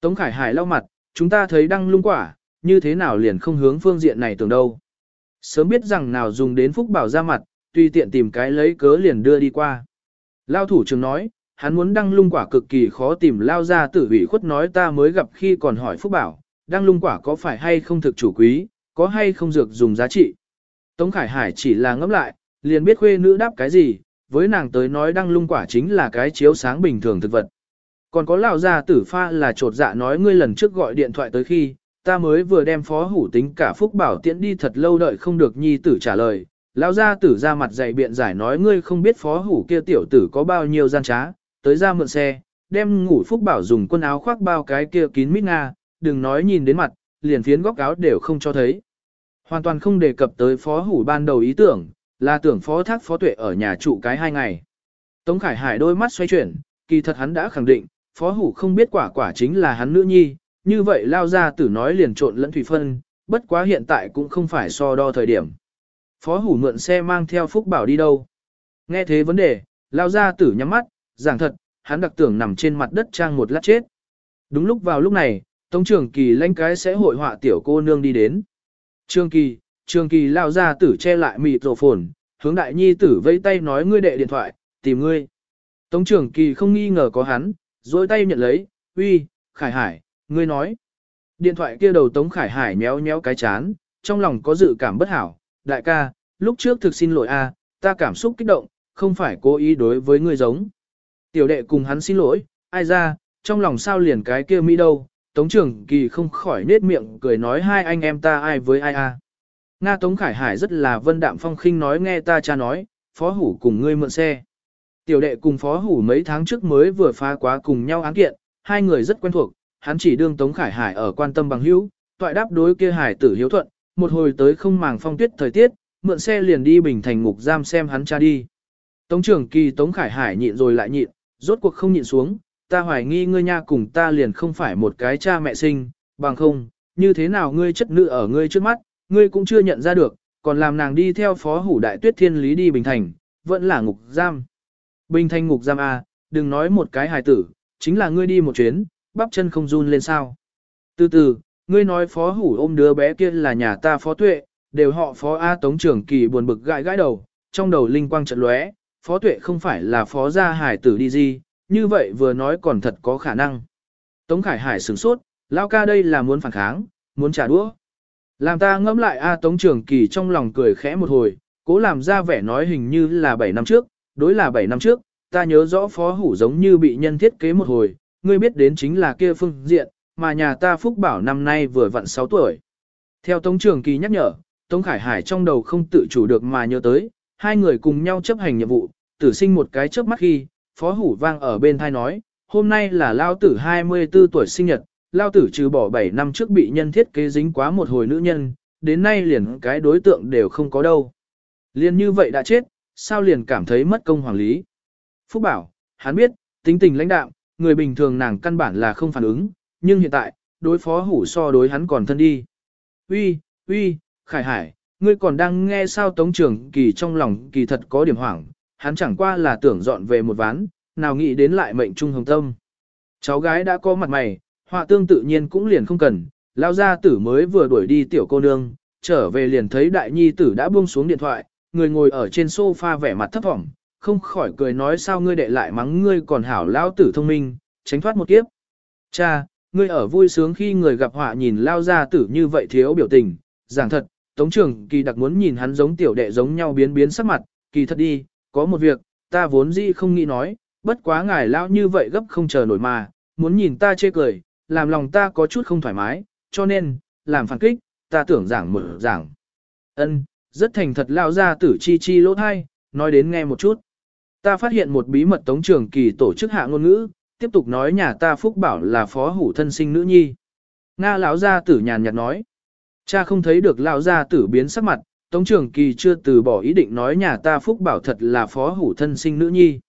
Tống Khải Hải lau mặt, chúng ta thấy đăng lung quả, như thế nào liền không hướng phương diện này tưởng đâu. Sớm biết rằng nào dùng đến phúc bảo ra mặt, tùy tiện tìm cái lấy cớ liền đưa đi qua. Lao thủ trưởng nói, hắn muốn đăng lung quả cực kỳ khó tìm lao ra tử ủy khuất nói ta mới gặp khi còn hỏi phúc bảo, đăng lung quả có phải hay không thực chủ quý, có hay không dược dùng giá trị. Tống Khải Hải chỉ là ngẫm lại, liền biết khuê nữ đáp cái gì, với nàng tới nói đăng lung quả chính là cái chiếu sáng bình thường thực vật. Còn có lão gia tử pha là trột dạ nói ngươi lần trước gọi điện thoại tới khi, ta mới vừa đem phó hủ tính cả phúc bảo tiễn đi thật lâu đợi không được nhi tử trả lời. Lão gia tử ra mặt dày biện giải nói ngươi không biết phó hủ kia tiểu tử có bao nhiêu gian trá, tới ra mượn xe, đem ngủ phúc bảo dùng quần áo khoác bao cái kia kín mít nga, đừng nói nhìn đến mặt, liền phiến góc áo đều không cho thấy. Hoàn toàn không đề cập tới phó hủ ban đầu ý tưởng, là tưởng phó thác phó tuệ ở nhà trụ cái hai ngày. Tống Khải Hải đôi mắt xoay chuyển, kỳ thật hắn đã khẳng định, phó hủ không biết quả quả chính là hắn nữ nhi, như vậy lao ra tử nói liền trộn lẫn thủy phân, bất quá hiện tại cũng không phải so đo thời điểm. Phó hủ mượn xe mang theo Phúc Bảo đi đâu. Nghe thế vấn đề, lao ra tử nhắm mắt, giảng thật, hắn đặc tưởng nằm trên mặt đất trang một lát chết. Đúng lúc vào lúc này, Tống trưởng kỳ lãnh cái sẽ hội họa tiểu cô nương đi đến. Trương kỳ, Trường kỳ lao ra tử che lại mịt rổ phồn, hướng đại nhi tử vẫy tay nói ngươi đệ điện thoại, tìm ngươi. Tống Trường kỳ không nghi ngờ có hắn, dối tay nhận lấy, uy, Khải Hải, ngươi nói. Điện thoại kia đầu Tống Khải Hải méo méo cái chán, trong lòng có dự cảm bất hảo, đại ca, lúc trước thực xin lỗi a, ta cảm xúc kích động, không phải cố ý đối với ngươi giống. Tiểu đệ cùng hắn xin lỗi, ai ra, trong lòng sao liền cái kia mỹ đâu, Tống Trường kỳ không khỏi nết miệng cười nói hai anh em ta ai với ai a. Nga Tống Khải Hải rất là vân đạm phong khinh nói nghe ta cha nói, phó hủ cùng ngươi mượn xe. Tiểu đệ cùng phó hủ mấy tháng trước mới vừa phá quá cùng nhau án kiện, hai người rất quen thuộc, hắn chỉ đương Tống Khải Hải ở quan tâm bằng hữu, toại đáp đối kia Hải tử hiếu thuận, một hồi tới không màng phong tuyết thời tiết, mượn xe liền đi bình thành ngục giam xem hắn cha đi. Tống trưởng kỳ Tống Khải Hải nhịn rồi lại nhịn, rốt cuộc không nhịn xuống, ta hoài nghi ngươi nha cùng ta liền không phải một cái cha mẹ sinh, bằng không, như thế nào ngươi chất nữ ở ngươi trước mắt, ngươi cũng chưa nhận ra được, còn làm nàng đi theo phó hủ đại tuyết thiên lý đi Bình Thành, vẫn là ngục giam. Bình Thành ngục giam A, đừng nói một cái hài tử, chính là ngươi đi một chuyến, bắp chân không run lên sao. Từ từ, ngươi nói phó hủ ôm đứa bé kia là nhà ta phó tuệ, đều họ phó A Tống trưởng kỳ buồn bực gãi gãi đầu, trong đầu linh quang trận lóe, phó tuệ không phải là phó gia hải tử đi gì, như vậy vừa nói còn thật có khả năng. Tống Khải Hải sửng sốt, lao ca đây là muốn phản kháng, muốn trả đũa. Làm ta ngẫm lại A Tống Trường Kỳ trong lòng cười khẽ một hồi, cố làm ra vẻ nói hình như là 7 năm trước, đối là 7 năm trước, ta nhớ rõ phó hủ giống như bị nhân thiết kế một hồi, ngươi biết đến chính là kia phương diện, mà nhà ta Phúc Bảo năm nay vừa vặn 6 tuổi. Theo Tống Trường Kỳ nhắc nhở, Tống Khải Hải trong đầu không tự chủ được mà nhớ tới, hai người cùng nhau chấp hành nhiệm vụ, tử sinh một cái chớp mắt khi, phó hủ vang ở bên thai nói, hôm nay là lao tử 24 tuổi sinh nhật, lao tử trừ bỏ 7 năm trước bị nhân thiết kế dính quá một hồi nữ nhân, đến nay liền cái đối tượng đều không có đâu. Liền như vậy đã chết, sao liền cảm thấy mất công hoàng lý. Phúc bảo, hắn biết, tính tình lãnh đạo, người bình thường nàng căn bản là không phản ứng, nhưng hiện tại, đối phó hủ so đối hắn còn thân đi. Uy, uy, Khải Hải, ngươi còn đang nghe sao Tống trưởng Kỳ trong lòng kỳ thật có điểm hoảng, hắn chẳng qua là tưởng dọn về một ván, nào nghĩ đến lại mệnh trung hồng tâm. Cháu gái đã có mặt mày, họa tương tự nhiên cũng liền không cần, lao gia tử mới vừa đuổi đi tiểu cô nương, trở về liền thấy đại nhi tử đã buông xuống điện thoại, người ngồi ở trên sofa vẻ mặt thấp thỏm, không khỏi cười nói sao ngươi đệ lại mắng ngươi còn hảo lao tử thông minh, tránh thoát một kiếp. Cha, ngươi ở vui sướng khi người gặp họa nhìn lao gia tử như vậy thiếu biểu tình, giảng thật, Tống trưởng kỳ đặc muốn nhìn hắn giống tiểu đệ giống nhau biến biến sắc mặt, kỳ thật đi, có một việc, ta vốn dĩ không nghĩ nói, bất quá ngài lao như vậy gấp không chờ nổi mà, muốn nhìn ta chê cười, làm lòng ta có chút không thoải mái, cho nên, làm phản kích, ta tưởng giảng mở giảng. Ân, rất thành thật lao ra tử chi chi lỗ thai, nói đến nghe một chút. Ta phát hiện một bí mật tống trường kỳ tổ chức hạ ngôn ngữ, tiếp tục nói nhà ta phúc bảo là phó hủ thân sinh nữ nhi. Nga lão gia tử nhàn nhạt nói. Cha không thấy được lão gia tử biến sắc mặt, tống trường kỳ chưa từ bỏ ý định nói nhà ta phúc bảo thật là phó hủ thân sinh nữ nhi.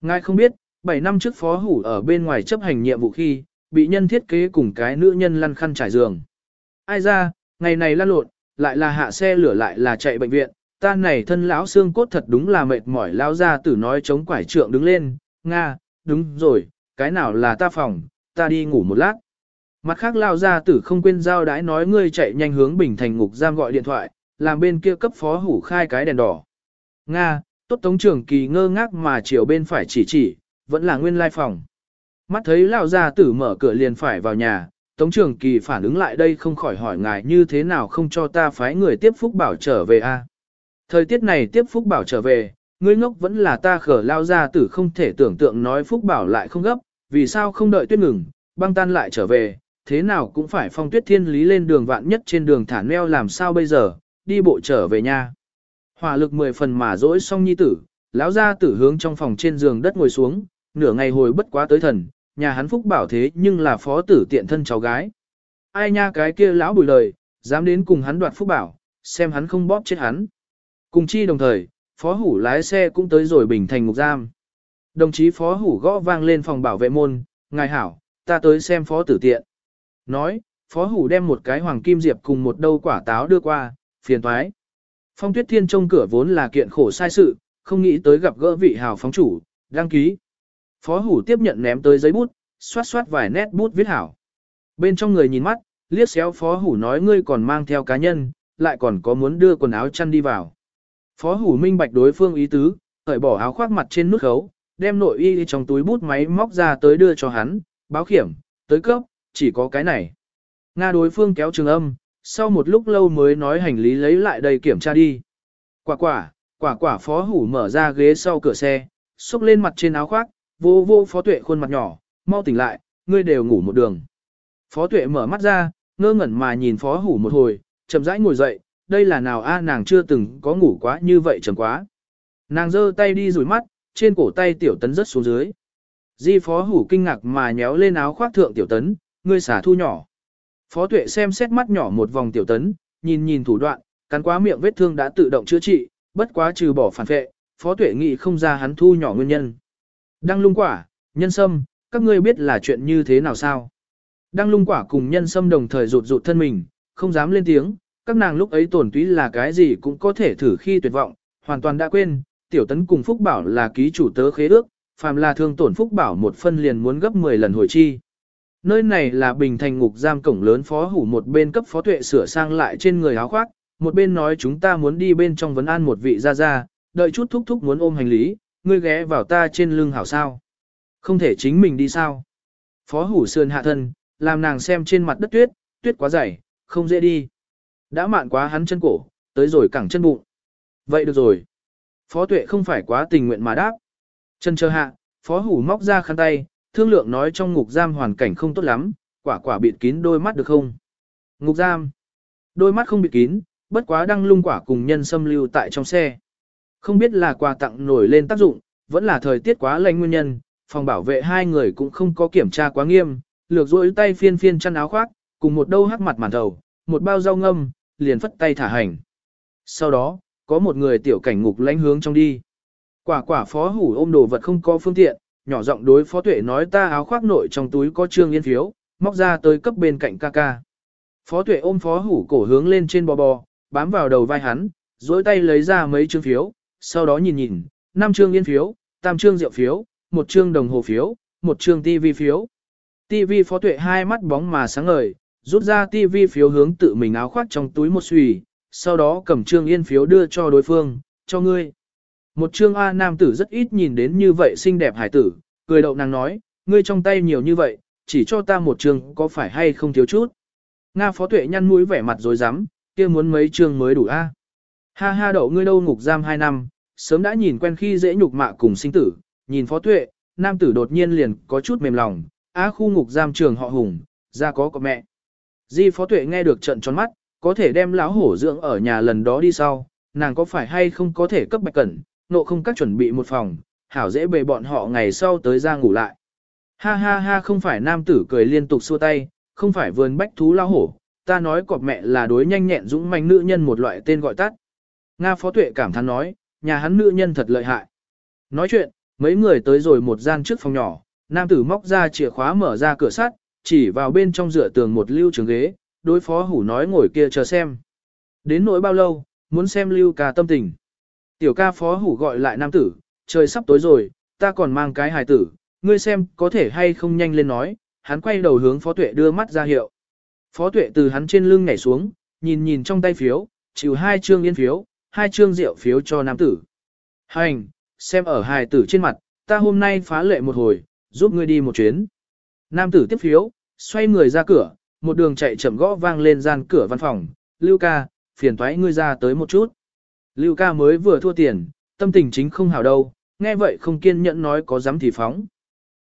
Ngài không biết, 7 năm trước phó hủ ở bên ngoài chấp hành nhiệm vụ khi, bị nhân thiết kế cùng cái nữ nhân lăn khăn trải giường. Ai ra, ngày này lăn lộn, lại là hạ xe lửa lại là chạy bệnh viện, ta này thân lão xương cốt thật đúng là mệt mỏi lão ra tử nói chống quải trượng đứng lên, Nga, đúng rồi, cái nào là ta phòng, ta đi ngủ một lát. Mặt khác lao ra tử không quên giao đái nói ngươi chạy nhanh hướng Bình Thành ngục giam gọi điện thoại, làm bên kia cấp phó hủ khai cái đèn đỏ. Nga, tốt tống trưởng kỳ ngơ ngác mà chiều bên phải chỉ chỉ, vẫn là nguyên lai phòng. Mắt thấy lao gia tử mở cửa liền phải vào nhà, Tống Trường Kỳ phản ứng lại đây không khỏi hỏi ngài như thế nào không cho ta phái người tiếp Phúc Bảo trở về a? Thời tiết này tiếp Phúc Bảo trở về, ngươi ngốc vẫn là ta khở lao gia tử không thể tưởng tượng nói Phúc Bảo lại không gấp, vì sao không đợi tuyết ngừng, băng tan lại trở về, thế nào cũng phải phong tuyết thiên lý lên đường vạn nhất trên đường thản meo làm sao bây giờ, đi bộ trở về nha. Hỏa lực mười phần mà dỗi xong nhi tử, lão gia tử hướng trong phòng trên giường đất ngồi xuống, nửa ngày hồi bất quá tới thần, nhà hắn phúc bảo thế nhưng là phó tử tiện thân cháu gái. Ai nha cái kia lão bùi lời, dám đến cùng hắn đoạt phúc bảo, xem hắn không bóp chết hắn. Cùng chi đồng thời, phó hủ lái xe cũng tới rồi bình thành ngục giam. Đồng chí phó hủ gõ vang lên phòng bảo vệ môn, ngài hảo, ta tới xem phó tử tiện. Nói, phó hủ đem một cái hoàng kim diệp cùng một đâu quả táo đưa qua, phiền thoái. Phong tuyết thiên trông cửa vốn là kiện khổ sai sự, không nghĩ tới gặp gỡ vị hào phóng chủ, đăng ký. Phó hủ tiếp nhận ném tới giấy bút, xoát xoát vài nét bút viết hảo. Bên trong người nhìn mắt, liếc xéo phó hủ nói ngươi còn mang theo cá nhân, lại còn có muốn đưa quần áo chăn đi vào. Phó hủ minh bạch đối phương ý tứ, cởi bỏ áo khoác mặt trên nút khấu, đem nội y trong túi bút máy móc ra tới đưa cho hắn, báo khiểm, tới cấp, chỉ có cái này. Nga đối phương kéo trường âm, sau một lúc lâu mới nói hành lý lấy lại đây kiểm tra đi. Quả quả, quả quả phó hủ mở ra ghế sau cửa xe, xúc lên mặt trên áo khoác, vô vô phó tuệ khuôn mặt nhỏ, mau tỉnh lại, ngươi đều ngủ một đường. Phó tuệ mở mắt ra, ngơ ngẩn mà nhìn phó hủ một hồi, chậm rãi ngồi dậy, đây là nào a nàng chưa từng có ngủ quá như vậy chầm quá. Nàng giơ tay đi rủi mắt, trên cổ tay tiểu tấn rất xuống dưới. Di phó hủ kinh ngạc mà nhéo lên áo khoác thượng tiểu tấn, ngươi xả thu nhỏ. Phó tuệ xem xét mắt nhỏ một vòng tiểu tấn, nhìn nhìn thủ đoạn, cắn quá miệng vết thương đã tự động chữa trị, bất quá trừ bỏ phản vệ, phó tuệ nghĩ không ra hắn thu nhỏ nguyên nhân. Đăng lung quả, nhân sâm, các ngươi biết là chuyện như thế nào sao? Đăng lung quả cùng nhân sâm đồng thời rụt rụt thân mình, không dám lên tiếng, các nàng lúc ấy tổn túy là cái gì cũng có thể thử khi tuyệt vọng, hoàn toàn đã quên, tiểu tấn cùng Phúc Bảo là ký chủ tớ khế ước, phàm là thương tổn Phúc Bảo một phân liền muốn gấp 10 lần hồi chi. Nơi này là bình thành ngục giam cổng lớn phó hủ một bên cấp phó tuệ sửa sang lại trên người áo khoác, một bên nói chúng ta muốn đi bên trong vấn an một vị ra ra, đợi chút thúc thúc muốn ôm hành lý, ngươi ghé vào ta trên lưng hảo sao. Không thể chính mình đi sao. Phó hủ sườn hạ thân, làm nàng xem trên mặt đất tuyết, tuyết quá dày, không dễ đi. Đã mạn quá hắn chân cổ, tới rồi cẳng chân bụng. Vậy được rồi. Phó tuệ không phải quá tình nguyện mà đáp. Chân chờ hạ, phó hủ móc ra khăn tay, thương lượng nói trong ngục giam hoàn cảnh không tốt lắm, quả quả bịt kín đôi mắt được không? Ngục giam. Đôi mắt không bịt kín, bất quá đăng lung quả cùng nhân xâm lưu tại trong xe. Không biết là quà tặng nổi lên tác dụng, vẫn là thời tiết quá lạnh nguyên nhân, phòng bảo vệ hai người cũng không có kiểm tra quá nghiêm, lược rối tay phiên phiên chăn áo khoác, cùng một đâu hắc mặt màn thầu, một bao rau ngâm, liền phất tay thả hành. Sau đó, có một người tiểu cảnh ngục lánh hướng trong đi. Quả quả phó hủ ôm đồ vật không có phương tiện, nhỏ giọng đối phó tuệ nói ta áo khoác nội trong túi có trương yên phiếu, móc ra tới cấp bên cạnh ca ca. Phó tuệ ôm phó hủ cổ hướng lên trên bò bò, bám vào đầu vai hắn, dối tay lấy ra mấy trương phiếu, sau đó nhìn nhìn, năm chương yên phiếu, tam chương rượu phiếu, một chương đồng hồ phiếu, một chương tivi phiếu. Tivi phó tuệ hai mắt bóng mà sáng ngời, rút ra tivi phiếu hướng tự mình áo khoác trong túi một xùy, sau đó cầm trương yên phiếu đưa cho đối phương, cho ngươi. Một trương A nam tử rất ít nhìn đến như vậy xinh đẹp hải tử, cười đậu nàng nói, ngươi trong tay nhiều như vậy, chỉ cho ta một trương có phải hay không thiếu chút. Nga phó tuệ nhăn mũi vẻ mặt rồi dám, kia muốn mấy trương mới đủ A. Ha ha đậu ngươi đâu ngục giam hai năm, sớm đã nhìn quen khi dễ nhục mạ cùng sinh tử, nhìn phó tuệ, nam tử đột nhiên liền có chút mềm lòng, á khu ngục giam trường họ hùng, ra có có mẹ. Di phó tuệ nghe được trận tròn mắt, có thể đem lão hổ dưỡng ở nhà lần đó đi sau, nàng có phải hay không có thể cấp bạch cẩn, nộ không các chuẩn bị một phòng, hảo dễ bề bọn họ ngày sau tới ra ngủ lại. Ha ha ha không phải nam tử cười liên tục xua tay, không phải vườn bách thú lão hổ, ta nói cọp mẹ là đối nhanh nhẹn dũng manh nữ nhân một loại tên gọi tắt. Nga phó tuệ cảm thán nói, nhà hắn nữ nhân thật lợi hại. Nói chuyện, mấy người tới rồi một gian trước phòng nhỏ, nam tử móc ra chìa khóa mở ra cửa sắt, chỉ vào bên trong dựa tường một lưu trường ghế, đối phó hủ nói ngồi kia chờ xem. Đến nỗi bao lâu, muốn xem lưu ca tâm tình. Tiểu ca phó hủ gọi lại nam tử, trời sắp tối rồi, ta còn mang cái hài tử, ngươi xem có thể hay không nhanh lên nói, hắn quay đầu hướng phó tuệ đưa mắt ra hiệu. Phó tuệ từ hắn trên lưng nhảy xuống, nhìn nhìn trong tay phiếu, chịu hai trương yên phiếu, hai chương rượu phiếu cho nam tử. Hành, xem ở hài tử trên mặt, ta hôm nay phá lệ một hồi, giúp ngươi đi một chuyến. Nam tử tiếp phiếu, xoay người ra cửa, một đường chạy chậm gõ vang lên gian cửa văn phòng, Lưu ca, phiền thoái ngươi ra tới một chút. Lưu ca mới vừa thua tiền, tâm tình chính không hảo đâu, nghe vậy không kiên nhẫn nói có dám thì phóng.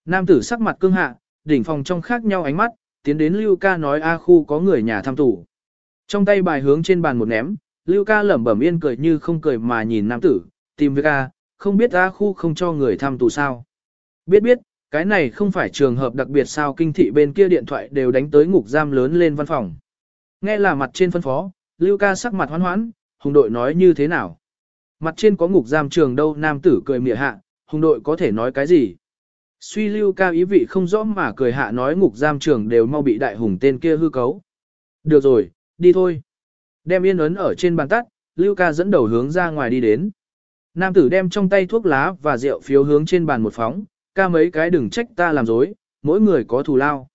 Nam tử sắc mặt cương hạ, đỉnh phòng trong khác nhau ánh mắt, tiến đến Lưu ca nói A khu có người nhà thăm tủ. Trong tay bài hướng trên bàn một ném, Lưu ca lẩm bẩm yên cười như không cười mà nhìn nam tử, tìm với ca, à, không biết A khu không cho người thăm tù sao. Biết biết, cái này không phải trường hợp đặc biệt sao kinh thị bên kia điện thoại đều đánh tới ngục giam lớn lên văn phòng. Nghe là mặt trên phân phó, Lưu ca sắc mặt hoán hoãn, hùng đội nói như thế nào? Mặt trên có ngục giam trường đâu nam tử cười mỉa hạ, hùng đội có thể nói cái gì? Suy lưu ca ý vị không rõ mà cười hạ nói ngục giam trường đều mau bị đại hùng tên kia hư cấu. Được rồi, đi thôi. Đem yên ấn ở trên bàn tắt, lưu ca dẫn đầu hướng ra ngoài đi đến. Nam tử đem trong tay thuốc lá và rượu phiếu hướng trên bàn một phóng, ca mấy cái đừng trách ta làm dối, mỗi người có thù lao.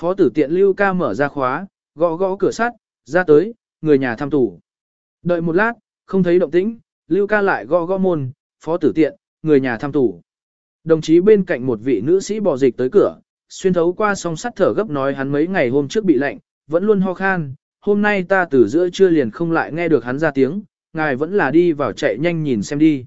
Phó tử tiện lưu ca mở ra khóa, gõ gõ cửa sắt, ra tới, người nhà thăm tủ. Đợi một lát, không thấy động tĩnh, lưu ca lại gõ gõ môn, phó tử tiện, người nhà thăm tủ. Đồng chí bên cạnh một vị nữ sĩ bò dịch tới cửa, xuyên thấu qua song sắt thở gấp nói hắn mấy ngày hôm trước bị lạnh, vẫn luôn ho khan, hôm nay ta từ giữa trưa liền không lại nghe được hắn ra tiếng, ngài vẫn là đi vào chạy nhanh nhìn xem đi.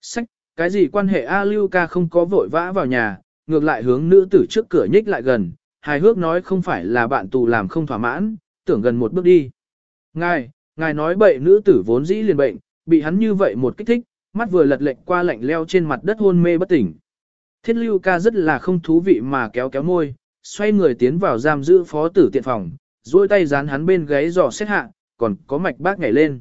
Sách, cái gì quan hệ A Lưu ca không có vội vã vào nhà, ngược lại hướng nữ tử trước cửa nhích lại gần, hài hước nói không phải là bạn tù làm không thỏa mãn, tưởng gần một bước đi. Ngài, ngài nói bậy nữ tử vốn dĩ liền bệnh, bị hắn như vậy một kích thích, mắt vừa lật lệnh qua lạnh leo trên mặt đất hôn mê bất tỉnh. Thiết lưu ca rất là không thú vị mà kéo kéo môi, xoay người tiến vào giam giữ phó tử tiện phòng, duỗi tay dán hắn bên gáy dò xét hạ, còn có mạch bác nhảy lên.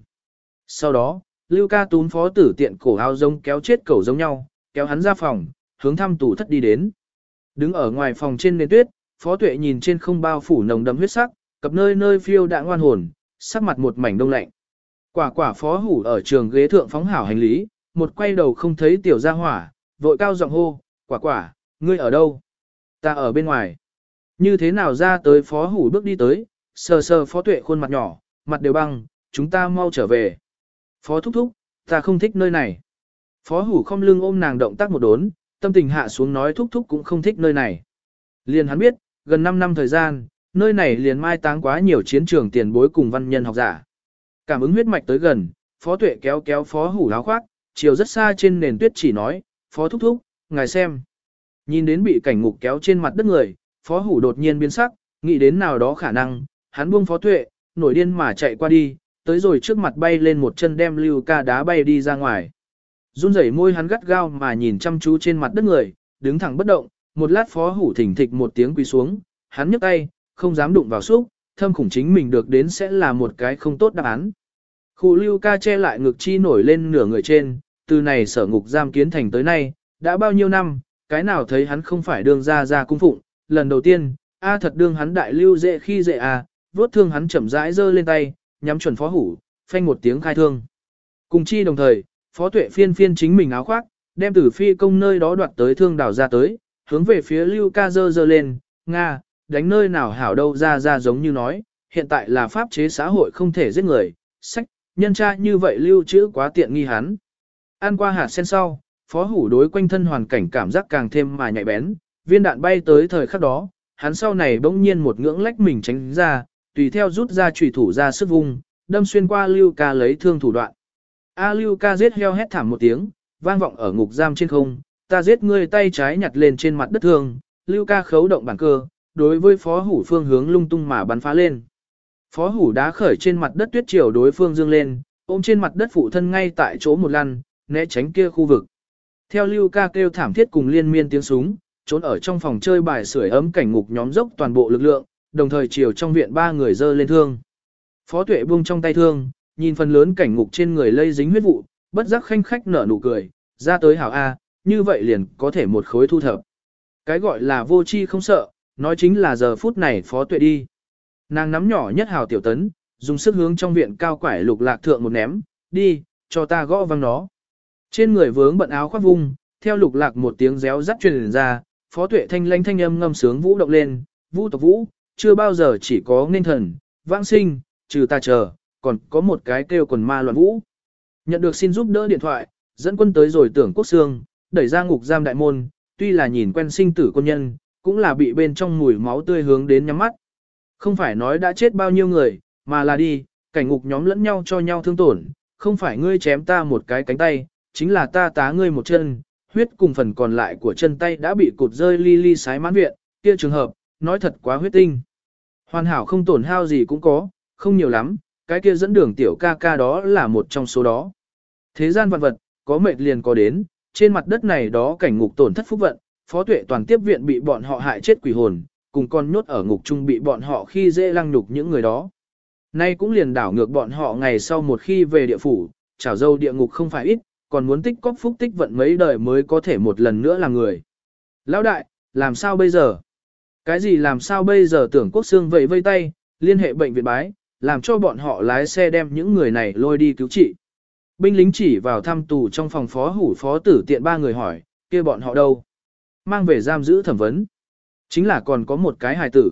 Sau đó, lưu ca tún phó tử tiện cổ áo giống kéo chết cầu giống nhau, kéo hắn ra phòng, hướng thăm tủ thất đi đến. Đứng ở ngoài phòng trên nền tuyết, phó tuệ nhìn trên không bao phủ nồng đậm huyết sắc, cặp nơi nơi phiêu đã ngoan hồn, sắc mặt một mảnh đông lạnh. Quả quả phó hủ ở trường ghế thượng phóng hảo hành lý, một quay đầu không thấy tiểu gia hỏa, vội cao giọng hô, quả quả, ngươi ở đâu? Ta ở bên ngoài. Như thế nào ra tới phó hủ bước đi tới, sờ sờ phó tuệ khuôn mặt nhỏ, mặt đều băng, chúng ta mau trở về. Phó thúc thúc, ta không thích nơi này. Phó hủ không lưng ôm nàng động tác một đốn, tâm tình hạ xuống nói thúc thúc cũng không thích nơi này. Liền hắn biết, gần 5 năm thời gian, nơi này liền mai táng quá nhiều chiến trường tiền bối cùng văn nhân học giả. Cảm ứng huyết mạch tới gần, phó tuệ kéo kéo phó hủ áo khoác, chiều rất xa trên nền tuyết chỉ nói, phó thúc thúc, ngài xem. Nhìn đến bị cảnh ngục kéo trên mặt đất người, phó hủ đột nhiên biến sắc, nghĩ đến nào đó khả năng, hắn buông phó tuệ, nổi điên mà chạy qua đi, tới rồi trước mặt bay lên một chân đem lưu ca đá bay đi ra ngoài. Run rẩy môi hắn gắt gao mà nhìn chăm chú trên mặt đất người, đứng thẳng bất động, một lát phó hủ thỉnh thịch một tiếng quỳ xuống, hắn nhấc tay, không dám đụng vào xúc, thâm khủng chính mình được đến sẽ là một cái không tốt đáp án. Khu lưu ca che lại ngực chi nổi lên nửa người trên, từ này sở ngục giam kiến thành tới nay, đã bao nhiêu năm, cái nào thấy hắn không phải đương ra ra cung phụng, lần đầu tiên, a thật đương hắn đại lưu dễ khi dễ à, vuốt thương hắn chậm rãi giơ lên tay, nhắm chuẩn phó hủ, phanh một tiếng khai thương. Cùng chi đồng thời, phó tuệ phiên phiên chính mình áo khoác, đem tử phi công nơi đó đoạt tới thương đảo ra tới, hướng về phía Lưu Ca dơ dơ lên, Nga, đánh nơi nào hảo đâu ra ra giống như nói, hiện tại là pháp chế xã hội không thể giết người, sách, nhân tra như vậy lưu trữ quá tiện nghi hắn. Ăn qua hạt sen sau, phó hủ đối quanh thân hoàn cảnh cảm giác càng thêm mà nhạy bén, viên đạn bay tới thời khắc đó, hắn sau này bỗng nhiên một ngưỡng lách mình tránh ra, tùy theo rút ra chủy thủ ra sức vung, đâm xuyên qua Lưu Ca lấy thương thủ đoạn. A Lưu Ca giết heo hét thảm một tiếng, vang vọng ở ngục giam trên không, ta giết ngươi tay trái nhặt lên trên mặt đất thương, Lưu Ca khấu động bản cơ, đối với phó hủ phương hướng lung tung mà bắn phá lên. Phó hủ đá khởi trên mặt đất tuyết triều đối phương dương lên, ôm trên mặt đất phụ thân ngay tại chỗ một lăn, né tránh kia khu vực. Theo Lưu Ca kêu thảm thiết cùng liên miên tiếng súng, trốn ở trong phòng chơi bài sưởi ấm cảnh ngục nhóm dốc toàn bộ lực lượng, đồng thời chiều trong viện ba người dơ lên thương. Phó tuệ buông trong tay thương, nhìn phần lớn cảnh ngục trên người lây dính huyết vụ, bất giác khanh khách nở nụ cười, ra tới hảo A, như vậy liền có thể một khối thu thập. Cái gọi là vô chi không sợ, nói chính là giờ phút này phó tuệ đi. Nàng nắm nhỏ nhất hào tiểu tấn, dùng sức hướng trong viện cao quải lục lạc thượng một ném, đi, cho ta gõ văng nó. Trên người vướng bận áo khoác vung, theo lục lạc một tiếng réo rắt truyền ra, phó tuệ thanh lanh thanh âm ngâm sướng vũ động lên, vũ tộc vũ, chưa bao giờ chỉ có nên thần, vãng sinh, trừ ta chờ, còn có một cái kêu quần ma loạn vũ. Nhận được xin giúp đỡ điện thoại, dẫn quân tới rồi tưởng quốc xương, đẩy ra ngục giam đại môn, tuy là nhìn quen sinh tử quân nhân, cũng là bị bên trong mùi máu tươi hướng đến nhắm mắt. Không phải nói đã chết bao nhiêu người, mà là đi, cảnh ngục nhóm lẫn nhau cho nhau thương tổn, không phải ngươi chém ta một cái cánh tay, chính là ta tá ngươi một chân, huyết cùng phần còn lại của chân tay đã bị cụt rơi ly ly sái mãn viện, kia trường hợp, nói thật quá huyết tinh. Hoàn hảo không tổn hao gì cũng có, không nhiều lắm, cái kia dẫn đường tiểu ca ca đó là một trong số đó. Thế gian vạn vật, có mệt liền có đến, trên mặt đất này đó cảnh ngục tổn thất phúc vận, phó tuệ toàn tiếp viện bị bọn họ hại chết quỷ hồn, cùng con nhốt ở ngục trung bị bọn họ khi dễ lăng nhục những người đó. Nay cũng liền đảo ngược bọn họ ngày sau một khi về địa phủ, chảo dâu địa ngục không phải ít, còn muốn tích cóp phúc tích vận mấy đời mới có thể một lần nữa là người. Lão đại, làm sao bây giờ? Cái gì làm sao bây giờ tưởng quốc xương vậy vây tay, liên hệ bệnh viện bái, làm cho bọn họ lái xe đem những người này lôi đi cứu trị. Binh lính chỉ vào thăm tù trong phòng phó hủ phó tử tiện ba người hỏi, kia bọn họ đâu? Mang về giam giữ thẩm vấn. Chính là còn có một cái hài tử.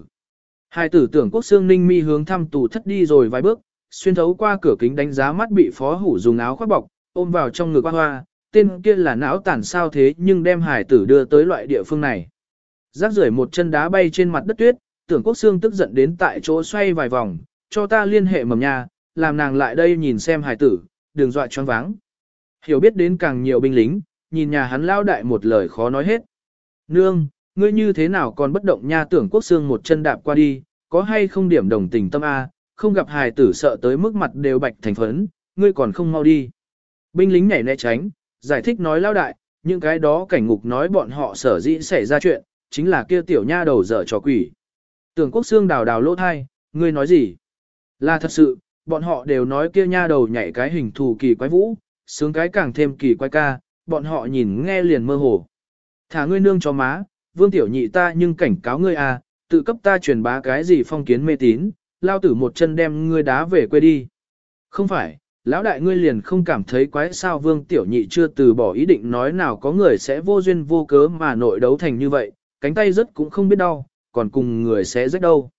Hài tử tưởng quốc xương ninh mi hướng thăm tù thất đi rồi vài bước, xuyên thấu qua cửa kính đánh giá mắt bị phó hủ dùng áo khoác bọc, ôm vào trong ngực hoa hoa, tên kia là não tản sao thế nhưng đem hài tử đưa tới loại địa phương này. Rác rưởi một chân đá bay trên mặt đất tuyết, tưởng quốc xương tức giận đến tại chỗ xoay vài vòng, cho ta liên hệ mầm nha, làm nàng lại đây nhìn xem hài tử, đừng dọa choáng váng. Hiểu biết đến càng nhiều binh lính, nhìn nhà hắn lao đại một lời khó nói hết. Nương, ngươi như thế nào còn bất động nha tưởng quốc xương một chân đạp qua đi, có hay không điểm đồng tình tâm A, không gặp hài tử sợ tới mức mặt đều bạch thành phấn, ngươi còn không mau đi. Binh lính nhảy né tránh, giải thích nói lao đại, những cái đó cảnh ngục nói bọn họ sở dĩ xảy ra chuyện, chính là kia tiểu nha đầu dở trò quỷ. Tưởng quốc xương đào đào lỗ thai, ngươi nói gì? Là thật sự, bọn họ đều nói kia nha đầu nhảy cái hình thù kỳ quái vũ, sướng cái càng thêm kỳ quái ca, bọn họ nhìn nghe liền mơ hồ. Thả ngươi nương cho má, vương tiểu nhị ta nhưng cảnh cáo ngươi à, tự cấp ta truyền bá cái gì phong kiến mê tín, lao tử một chân đem ngươi đá về quê đi. Không phải, lão đại ngươi liền không cảm thấy quái sao vương tiểu nhị chưa từ bỏ ý định nói nào có người sẽ vô duyên vô cớ mà nội đấu thành như vậy, cánh tay rất cũng không biết đau, còn cùng người sẽ rất đâu.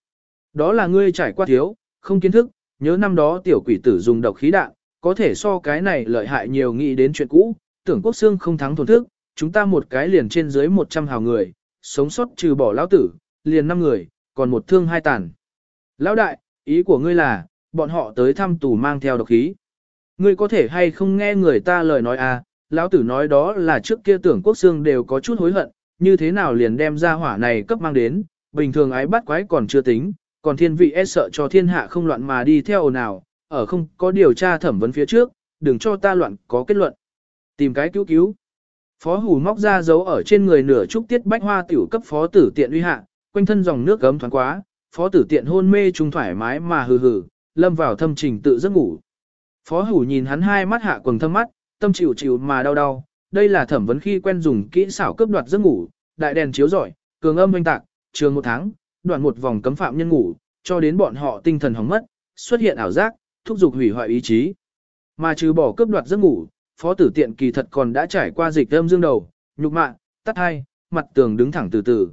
Đó là ngươi trải qua thiếu, không kiến thức, nhớ năm đó tiểu quỷ tử dùng độc khí đạn, có thể so cái này lợi hại nhiều nghĩ đến chuyện cũ, tưởng quốc xương không thắng thổn thức, chúng ta một cái liền trên dưới 100 hào người, sống sót trừ bỏ lão tử, liền 5 người, còn một thương hai tàn. Lão đại, ý của ngươi là, bọn họ tới thăm tù mang theo độc khí. Ngươi có thể hay không nghe người ta lời nói à, lão tử nói đó là trước kia tưởng quốc xương đều có chút hối hận, như thế nào liền đem ra hỏa này cấp mang đến, bình thường ái bắt quái còn chưa tính, còn thiên vị e sợ cho thiên hạ không loạn mà đi theo nào, ở không có điều tra thẩm vấn phía trước, đừng cho ta loạn có kết luận. Tìm cái cứu cứu. Phó hủ móc ra dấu ở trên người nửa trúc tiết bách hoa tiểu cấp phó tử tiện uy hạ, quanh thân dòng nước gấm thoáng quá, phó tử tiện hôn mê trung thoải mái mà hừ hừ, lâm vào thâm trình tự giấc ngủ. Phó hủ nhìn hắn hai mắt hạ quầng thâm mắt, tâm chịu chịu mà đau đau, đây là thẩm vấn khi quen dùng kỹ xảo cướp đoạt giấc ngủ, đại đèn chiếu rọi, cường âm oanh tạc, trường một tháng, đoạn một vòng cấm phạm nhân ngủ, cho đến bọn họ tinh thần hỏng mất, xuất hiện ảo giác, thúc giục hủy hoại ý chí. Mà trừ bỏ cướp đoạt giấc ngủ, phó tử tiện kỳ thật còn đã trải qua dịch âm dương đầu, nhục mạ, tắt hai, mặt tường đứng thẳng từ từ.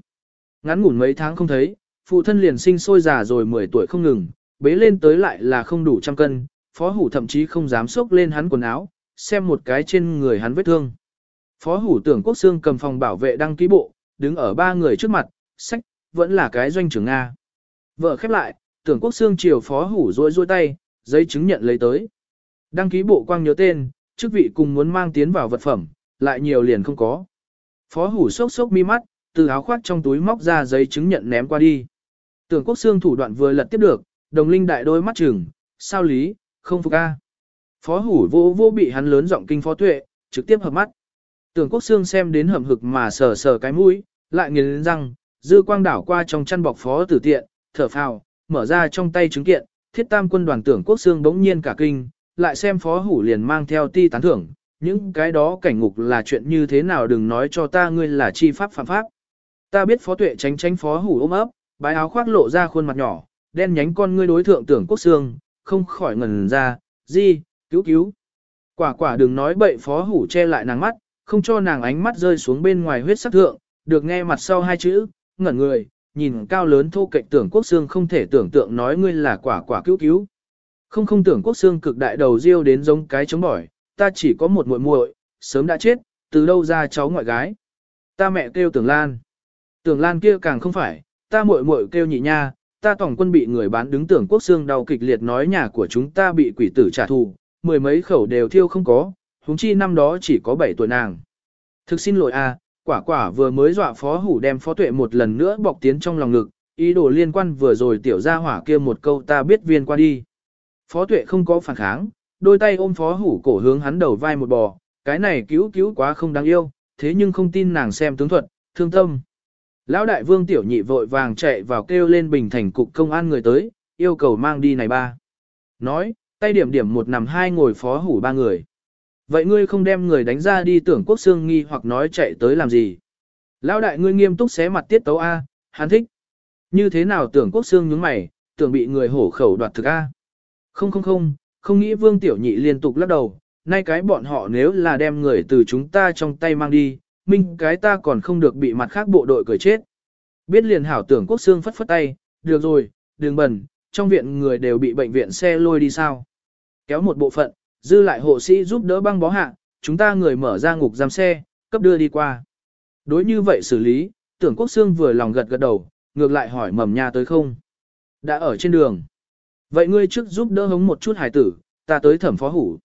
Ngắn ngủn mấy tháng không thấy, phụ thân liền sinh sôi già rồi 10 tuổi không ngừng, bế lên tới lại là không đủ trăm cân, phó hủ thậm chí không dám xốc lên hắn quần áo, xem một cái trên người hắn vết thương. Phó hủ tưởng quốc Sương cầm phòng bảo vệ đăng ký bộ, đứng ở ba người trước mặt, sách, vẫn là cái doanh trưởng Nga. Vợ khép lại, tưởng quốc Sương chiều phó hủ rôi rôi tay, giấy chứng nhận lấy tới. Đăng ký bộ quang nhớ tên, chức vị cùng muốn mang tiến vào vật phẩm, lại nhiều liền không có. Phó hủ sốc sốc mi mắt, từ áo khoác trong túi móc ra giấy chứng nhận ném qua đi. Tưởng quốc Sương thủ đoạn vừa lật tiếp được, đồng linh đại đôi mắt trừng, sao lý, không phục a. Phó hủ vô vô bị hắn lớn giọng kinh phó tuệ, trực tiếp hợp mắt. Tưởng quốc xương xem đến hầm hực mà sờ sờ cái mũi, lại nghiến răng, dư quang đảo qua trong chăn bọc phó tử tiện, thở phào, mở ra trong tay chứng kiện, thiết tam quân đoàn tưởng quốc xương bỗng nhiên cả kinh, lại xem phó hủ liền mang theo ti tán thưởng, những cái đó cảnh ngục là chuyện như thế nào đừng nói cho ta ngươi là chi pháp phạm pháp. Ta biết phó tuệ tránh tránh phó hủ ôm ấp, bái áo khoác lộ ra khuôn mặt nhỏ, đen nhánh con ngươi đối thượng tưởng quốc xương, không khỏi ngần ra, gì, cứu cứu. Quả quả đừng nói bậy phó hủ che lại nàng mắt, không cho nàng ánh mắt rơi xuống bên ngoài huyết sắc thượng, được nghe mặt sau hai chữ, ngẩn người, nhìn cao lớn thô cạnh tưởng quốc xương không thể tưởng tượng nói ngươi là quả quả cứu cứu. Không không tưởng quốc xương cực đại đầu riêu đến giống cái chống bỏi, ta chỉ có một muội muội, sớm đã chết, từ đâu ra cháu ngoại gái. Ta mẹ kêu tưởng lan. Tưởng lan kia càng không phải, ta muội muội kêu nhị nha, ta tổng quân bị người bán đứng tưởng quốc xương đau kịch liệt nói nhà của chúng ta bị quỷ tử trả thù, mười mấy khẩu đều thiêu không có, huống chi năm đó chỉ có 7 tuổi nàng. Thực xin lỗi a, quả quả vừa mới dọa phó hủ đem phó tuệ một lần nữa bọc tiến trong lòng ngực, ý đồ liên quan vừa rồi tiểu ra hỏa kia một câu ta biết viên qua đi. Phó tuệ không có phản kháng, đôi tay ôm phó hủ cổ hướng hắn đầu vai một bò, cái này cứu cứu quá không đáng yêu, thế nhưng không tin nàng xem tướng thuật, thương tâm. Lão đại vương tiểu nhị vội vàng chạy vào kêu lên bình thành cục công an người tới, yêu cầu mang đi này ba. Nói, tay điểm điểm một nằm hai ngồi phó hủ ba người. Vậy ngươi không đem người đánh ra đi tưởng quốc xương nghi hoặc nói chạy tới làm gì? Lão đại ngươi nghiêm túc xé mặt tiết tấu A, hắn thích. Như thế nào tưởng quốc xương nhướng mày, tưởng bị người hổ khẩu đoạt thực A? Không không không, không nghĩ vương tiểu nhị liên tục lắc đầu, nay cái bọn họ nếu là đem người từ chúng ta trong tay mang đi, minh cái ta còn không được bị mặt khác bộ đội cười chết. Biết liền hảo tưởng quốc xương phất phất tay, được rồi, đường bẩn, trong viện người đều bị bệnh viện xe lôi đi sao. Kéo một bộ phận, dư lại hộ sĩ giúp đỡ băng bó hạ, chúng ta người mở ra ngục giam xe, cấp đưa đi qua. Đối như vậy xử lý, tưởng quốc xương vừa lòng gật gật đầu, ngược lại hỏi mầm nha tới không. Đã ở trên đường. Vậy ngươi trước giúp đỡ hống một chút hải tử, ta tới thẩm phó hủ.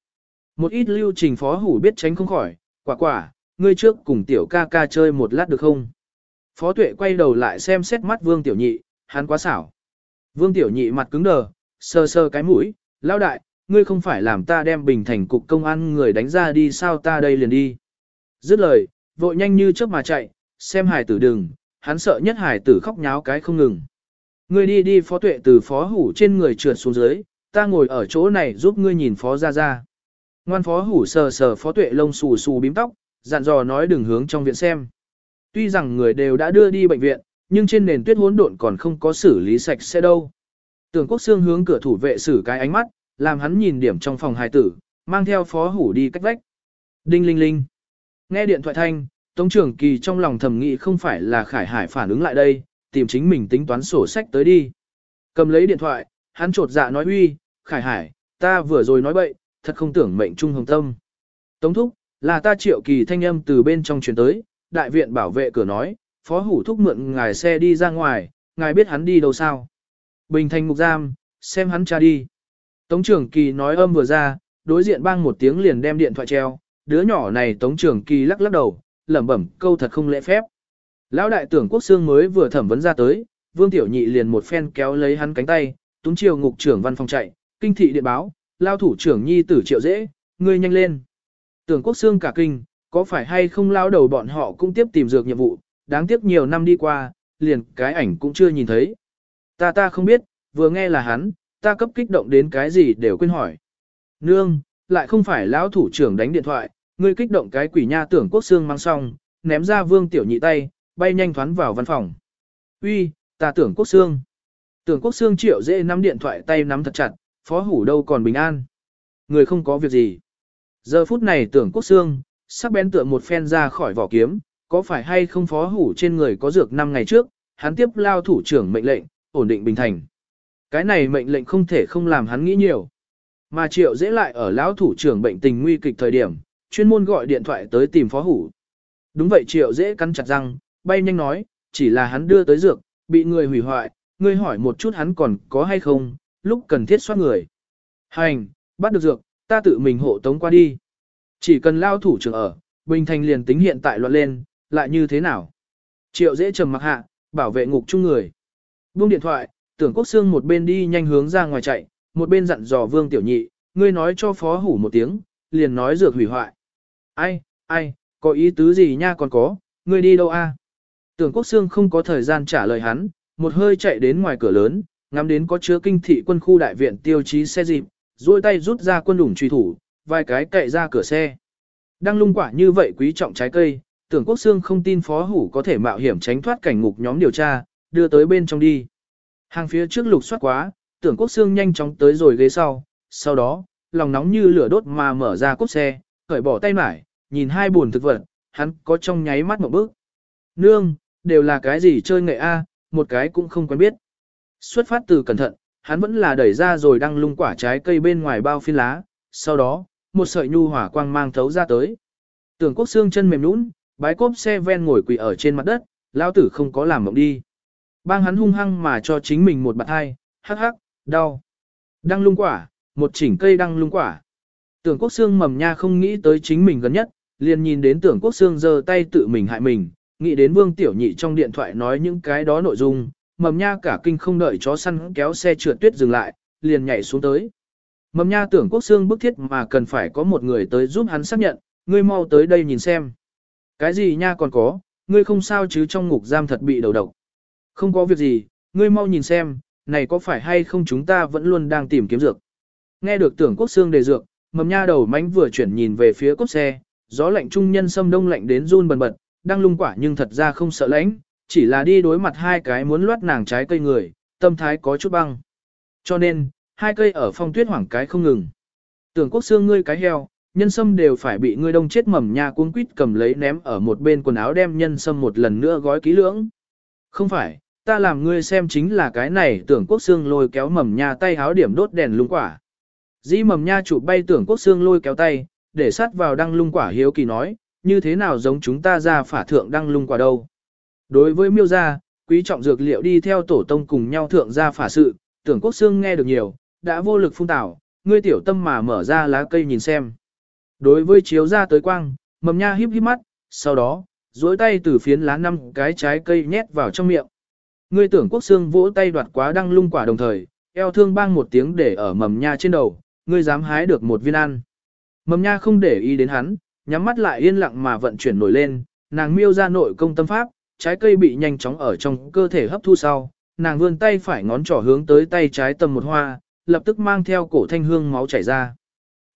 Một ít lưu trình phó hủ biết tránh không khỏi, quả quả, ngươi trước cùng tiểu ca ca chơi một lát được không? Phó tuệ quay đầu lại xem xét mắt vương tiểu nhị, hắn quá xảo. Vương tiểu nhị mặt cứng đờ, sờ sờ cái mũi, lao đại, ngươi không phải làm ta đem bình thành cục công an người đánh ra đi sao ta đây liền đi. Dứt lời, vội nhanh như chớp mà chạy, xem hải tử đừng, hắn sợ nhất hải tử khóc nháo cái không ngừng. Ngươi đi đi phó tuệ từ phó hủ trên người trượt xuống dưới, ta ngồi ở chỗ này giúp ngươi nhìn phó ra ra. Ngoan phó hủ sờ sờ phó tuệ lông xù xù bím tóc, dặn dò nói đừng hướng trong viện xem. Tuy rằng người đều đã đưa đi bệnh viện, nhưng trên nền tuyết hỗn độn còn không có xử lý sạch sẽ đâu. Tưởng quốc xương hướng cửa thủ vệ xử cái ánh mắt, làm hắn nhìn điểm trong phòng hài tử, mang theo phó hủ đi cách vách. Đinh linh linh. Nghe điện thoại thanh, Tống trưởng kỳ trong lòng thầm nghĩ không phải là khải hải phản ứng lại đây, tìm chính mình tính toán sổ sách tới đi. Cầm lấy điện thoại, hắn trột dạ nói uy, khải hải, ta vừa rồi nói bậy, thật không tưởng mệnh trung hồng tâm. Tống thúc, là ta triệu kỳ thanh âm từ bên trong truyền tới, đại viện bảo vệ cửa nói, phó hủ thúc mượn ngài xe đi ra ngoài, ngài biết hắn đi đâu sao. Bình thành ngục giam, xem hắn cha đi. Tống trưởng kỳ nói âm vừa ra, đối diện bang một tiếng liền đem điện thoại treo, đứa nhỏ này tống trưởng kỳ lắc lắc đầu, lẩm bẩm câu thật không lễ phép. Lão đại tưởng quốc xương mới vừa thẩm vấn ra tới, vương tiểu nhị liền một phen kéo lấy hắn cánh tay, túng chiều ngục trưởng văn phòng chạy, kinh thị điện báo, lao thủ trưởng nhi tử triệu dễ, ngươi nhanh lên. Tưởng quốc xương cả kinh, có phải hay không lao đầu bọn họ cũng tiếp tìm dược nhiệm vụ, đáng tiếc nhiều năm đi qua, liền cái ảnh cũng chưa nhìn thấy. Ta ta không biết, vừa nghe là hắn, ta cấp kích động đến cái gì đều quên hỏi. Nương, lại không phải lão thủ trưởng đánh điện thoại, ngươi kích động cái quỷ nha tưởng quốc xương mang xong, ném ra vương tiểu nhị tay, bay nhanh thoán vào văn phòng. Uy, ta tưởng quốc xương. Tưởng quốc xương triệu dễ nắm điện thoại tay nắm thật chặt, Phó hủ đâu còn bình an. Người không có việc gì. Giờ phút này tưởng quốc xương, sắc bén tựa một phen ra khỏi vỏ kiếm, có phải hay không phó hủ trên người có dược 5 ngày trước, hắn tiếp lao thủ trưởng mệnh lệnh, ổn định bình thành. Cái này mệnh lệnh không thể không làm hắn nghĩ nhiều. Mà triệu dễ lại ở lão thủ trưởng bệnh tình nguy kịch thời điểm, chuyên môn gọi điện thoại tới tìm phó hủ. Đúng vậy triệu dễ cắn chặt răng, bay nhanh nói, chỉ là hắn đưa tới dược, bị người hủy hoại, ngươi hỏi một chút hắn còn có hay không, lúc cần thiết soát người. Hành, bắt được dược, ta tự mình hộ tống qua đi. Chỉ cần lao thủ trưởng ở, Bình Thành liền tính hiện tại loạn lên, lại như thế nào? Triệu dễ trầm mặc hạ, bảo vệ ngục chung người. Buông điện thoại, tưởng quốc xương một bên đi nhanh hướng ra ngoài chạy, một bên dặn dò vương tiểu nhị, ngươi nói cho phó hủ một tiếng, liền nói dược hủy hoại. Ai, ai, có ý tứ gì nha còn có, ngươi đi đâu a? Tưởng quốc xương không có thời gian trả lời hắn, một hơi chạy đến ngoài cửa lớn, ngắm đến có chứa kinh thị quân khu đại viện tiêu chí xe dịp, duỗi tay rút ra quân đủng truy thủ, vài cái cậy ra cửa xe. Đang lung quả như vậy quý trọng trái cây, tưởng quốc xương không tin phó hủ có thể mạo hiểm tránh thoát cảnh ngục nhóm điều tra, đưa tới bên trong đi. Hàng phía trước lục soát quá, tưởng quốc xương nhanh chóng tới rồi ghế sau, sau đó, lòng nóng như lửa đốt mà mở ra cốt xe, cởi bỏ tay mải, nhìn hai buồn thực vật, hắn có trong nháy mắt một bước. Nương, đều là cái gì chơi nghệ A, một cái cũng không quen biết. Xuất phát từ cẩn thận, hắn vẫn là đẩy ra rồi đăng lung quả trái cây bên ngoài bao phi lá, sau đó, một sợi nhu hỏa quang mang thấu ra tới. Tưởng quốc xương chân mềm nũng, bái cốp xe ven ngồi quỳ ở trên mặt đất, lao tử không có làm mộng đi. Bang hắn hung hăng mà cho chính mình một bạt hai, hắc hắc, đau. Đăng lung quả, một chỉnh cây đăng lung quả. Tưởng quốc xương mầm nha không nghĩ tới chính mình gần nhất, liền nhìn đến tưởng quốc xương giơ tay tự mình hại mình, nghĩ đến vương tiểu nhị trong điện thoại nói những cái đó nội dung, mầm nha cả kinh không đợi chó săn kéo xe trượt tuyết dừng lại, liền nhảy xuống tới. Mầm nha tưởng quốc xương bức thiết mà cần phải có một người tới giúp hắn xác nhận, ngươi mau tới đây nhìn xem. Cái gì nha còn có, ngươi không sao chứ trong ngục giam thật bị đầu độc. Không có việc gì, ngươi mau nhìn xem, này có phải hay không chúng ta vẫn luôn đang tìm kiếm dược. Nghe được tưởng quốc xương đề dược, mầm nha đầu mánh vừa chuyển nhìn về phía cốt xe, gió lạnh trung nhân xâm đông lạnh đến run bần bật, đang lung quả nhưng thật ra không sợ lãnh, chỉ là đi đối mặt hai cái muốn loát nàng trái cây người, tâm thái có chút băng. Cho nên, hai cây ở phong tuyết hoảng cái không ngừng. Tưởng quốc xương ngươi cái heo, nhân sâm đều phải bị ngươi đông chết mầm nha cuốn quýt cầm lấy ném ở một bên quần áo đem nhân sâm một lần nữa gói kỹ lưỡng. Không phải, ta làm ngươi xem chính là cái này tưởng quốc xương lôi kéo mầm nha tay háo điểm đốt đèn lung quả. Dĩ mầm nha chụp bay tưởng quốc xương lôi kéo tay, để sát vào đăng lung quả hiếu kỳ nói, như thế nào giống chúng ta ra phả thượng đăng lung quả đâu. Đối với miêu gia, quý trọng dược liệu đi theo tổ tông cùng nhau thượng ra phả sự, tưởng quốc xương nghe được nhiều, đã vô lực phun tảo, ngươi tiểu tâm mà mở ra lá cây nhìn xem. Đối với chiếu ra tới quang, mầm nha híp híp mắt, sau đó, duỗi tay từ phiến lá năm cái trái cây nhét vào trong miệng. Ngươi tưởng quốc xương vỗ tay đoạt quá đăng lung quả đồng thời, eo thương bang một tiếng để ở mầm nha trên đầu, ngươi dám hái được một viên ăn. Mầm nha không để ý đến hắn, nhắm mắt lại yên lặng mà vận chuyển nổi lên, nàng miêu ra nội công tâm pháp, trái cây bị nhanh chóng ở trong cơ thể hấp thu sau, nàng vươn tay phải ngón trỏ hướng tới tay trái tầm một hoa, lập tức mang theo cổ thanh hương máu chảy ra.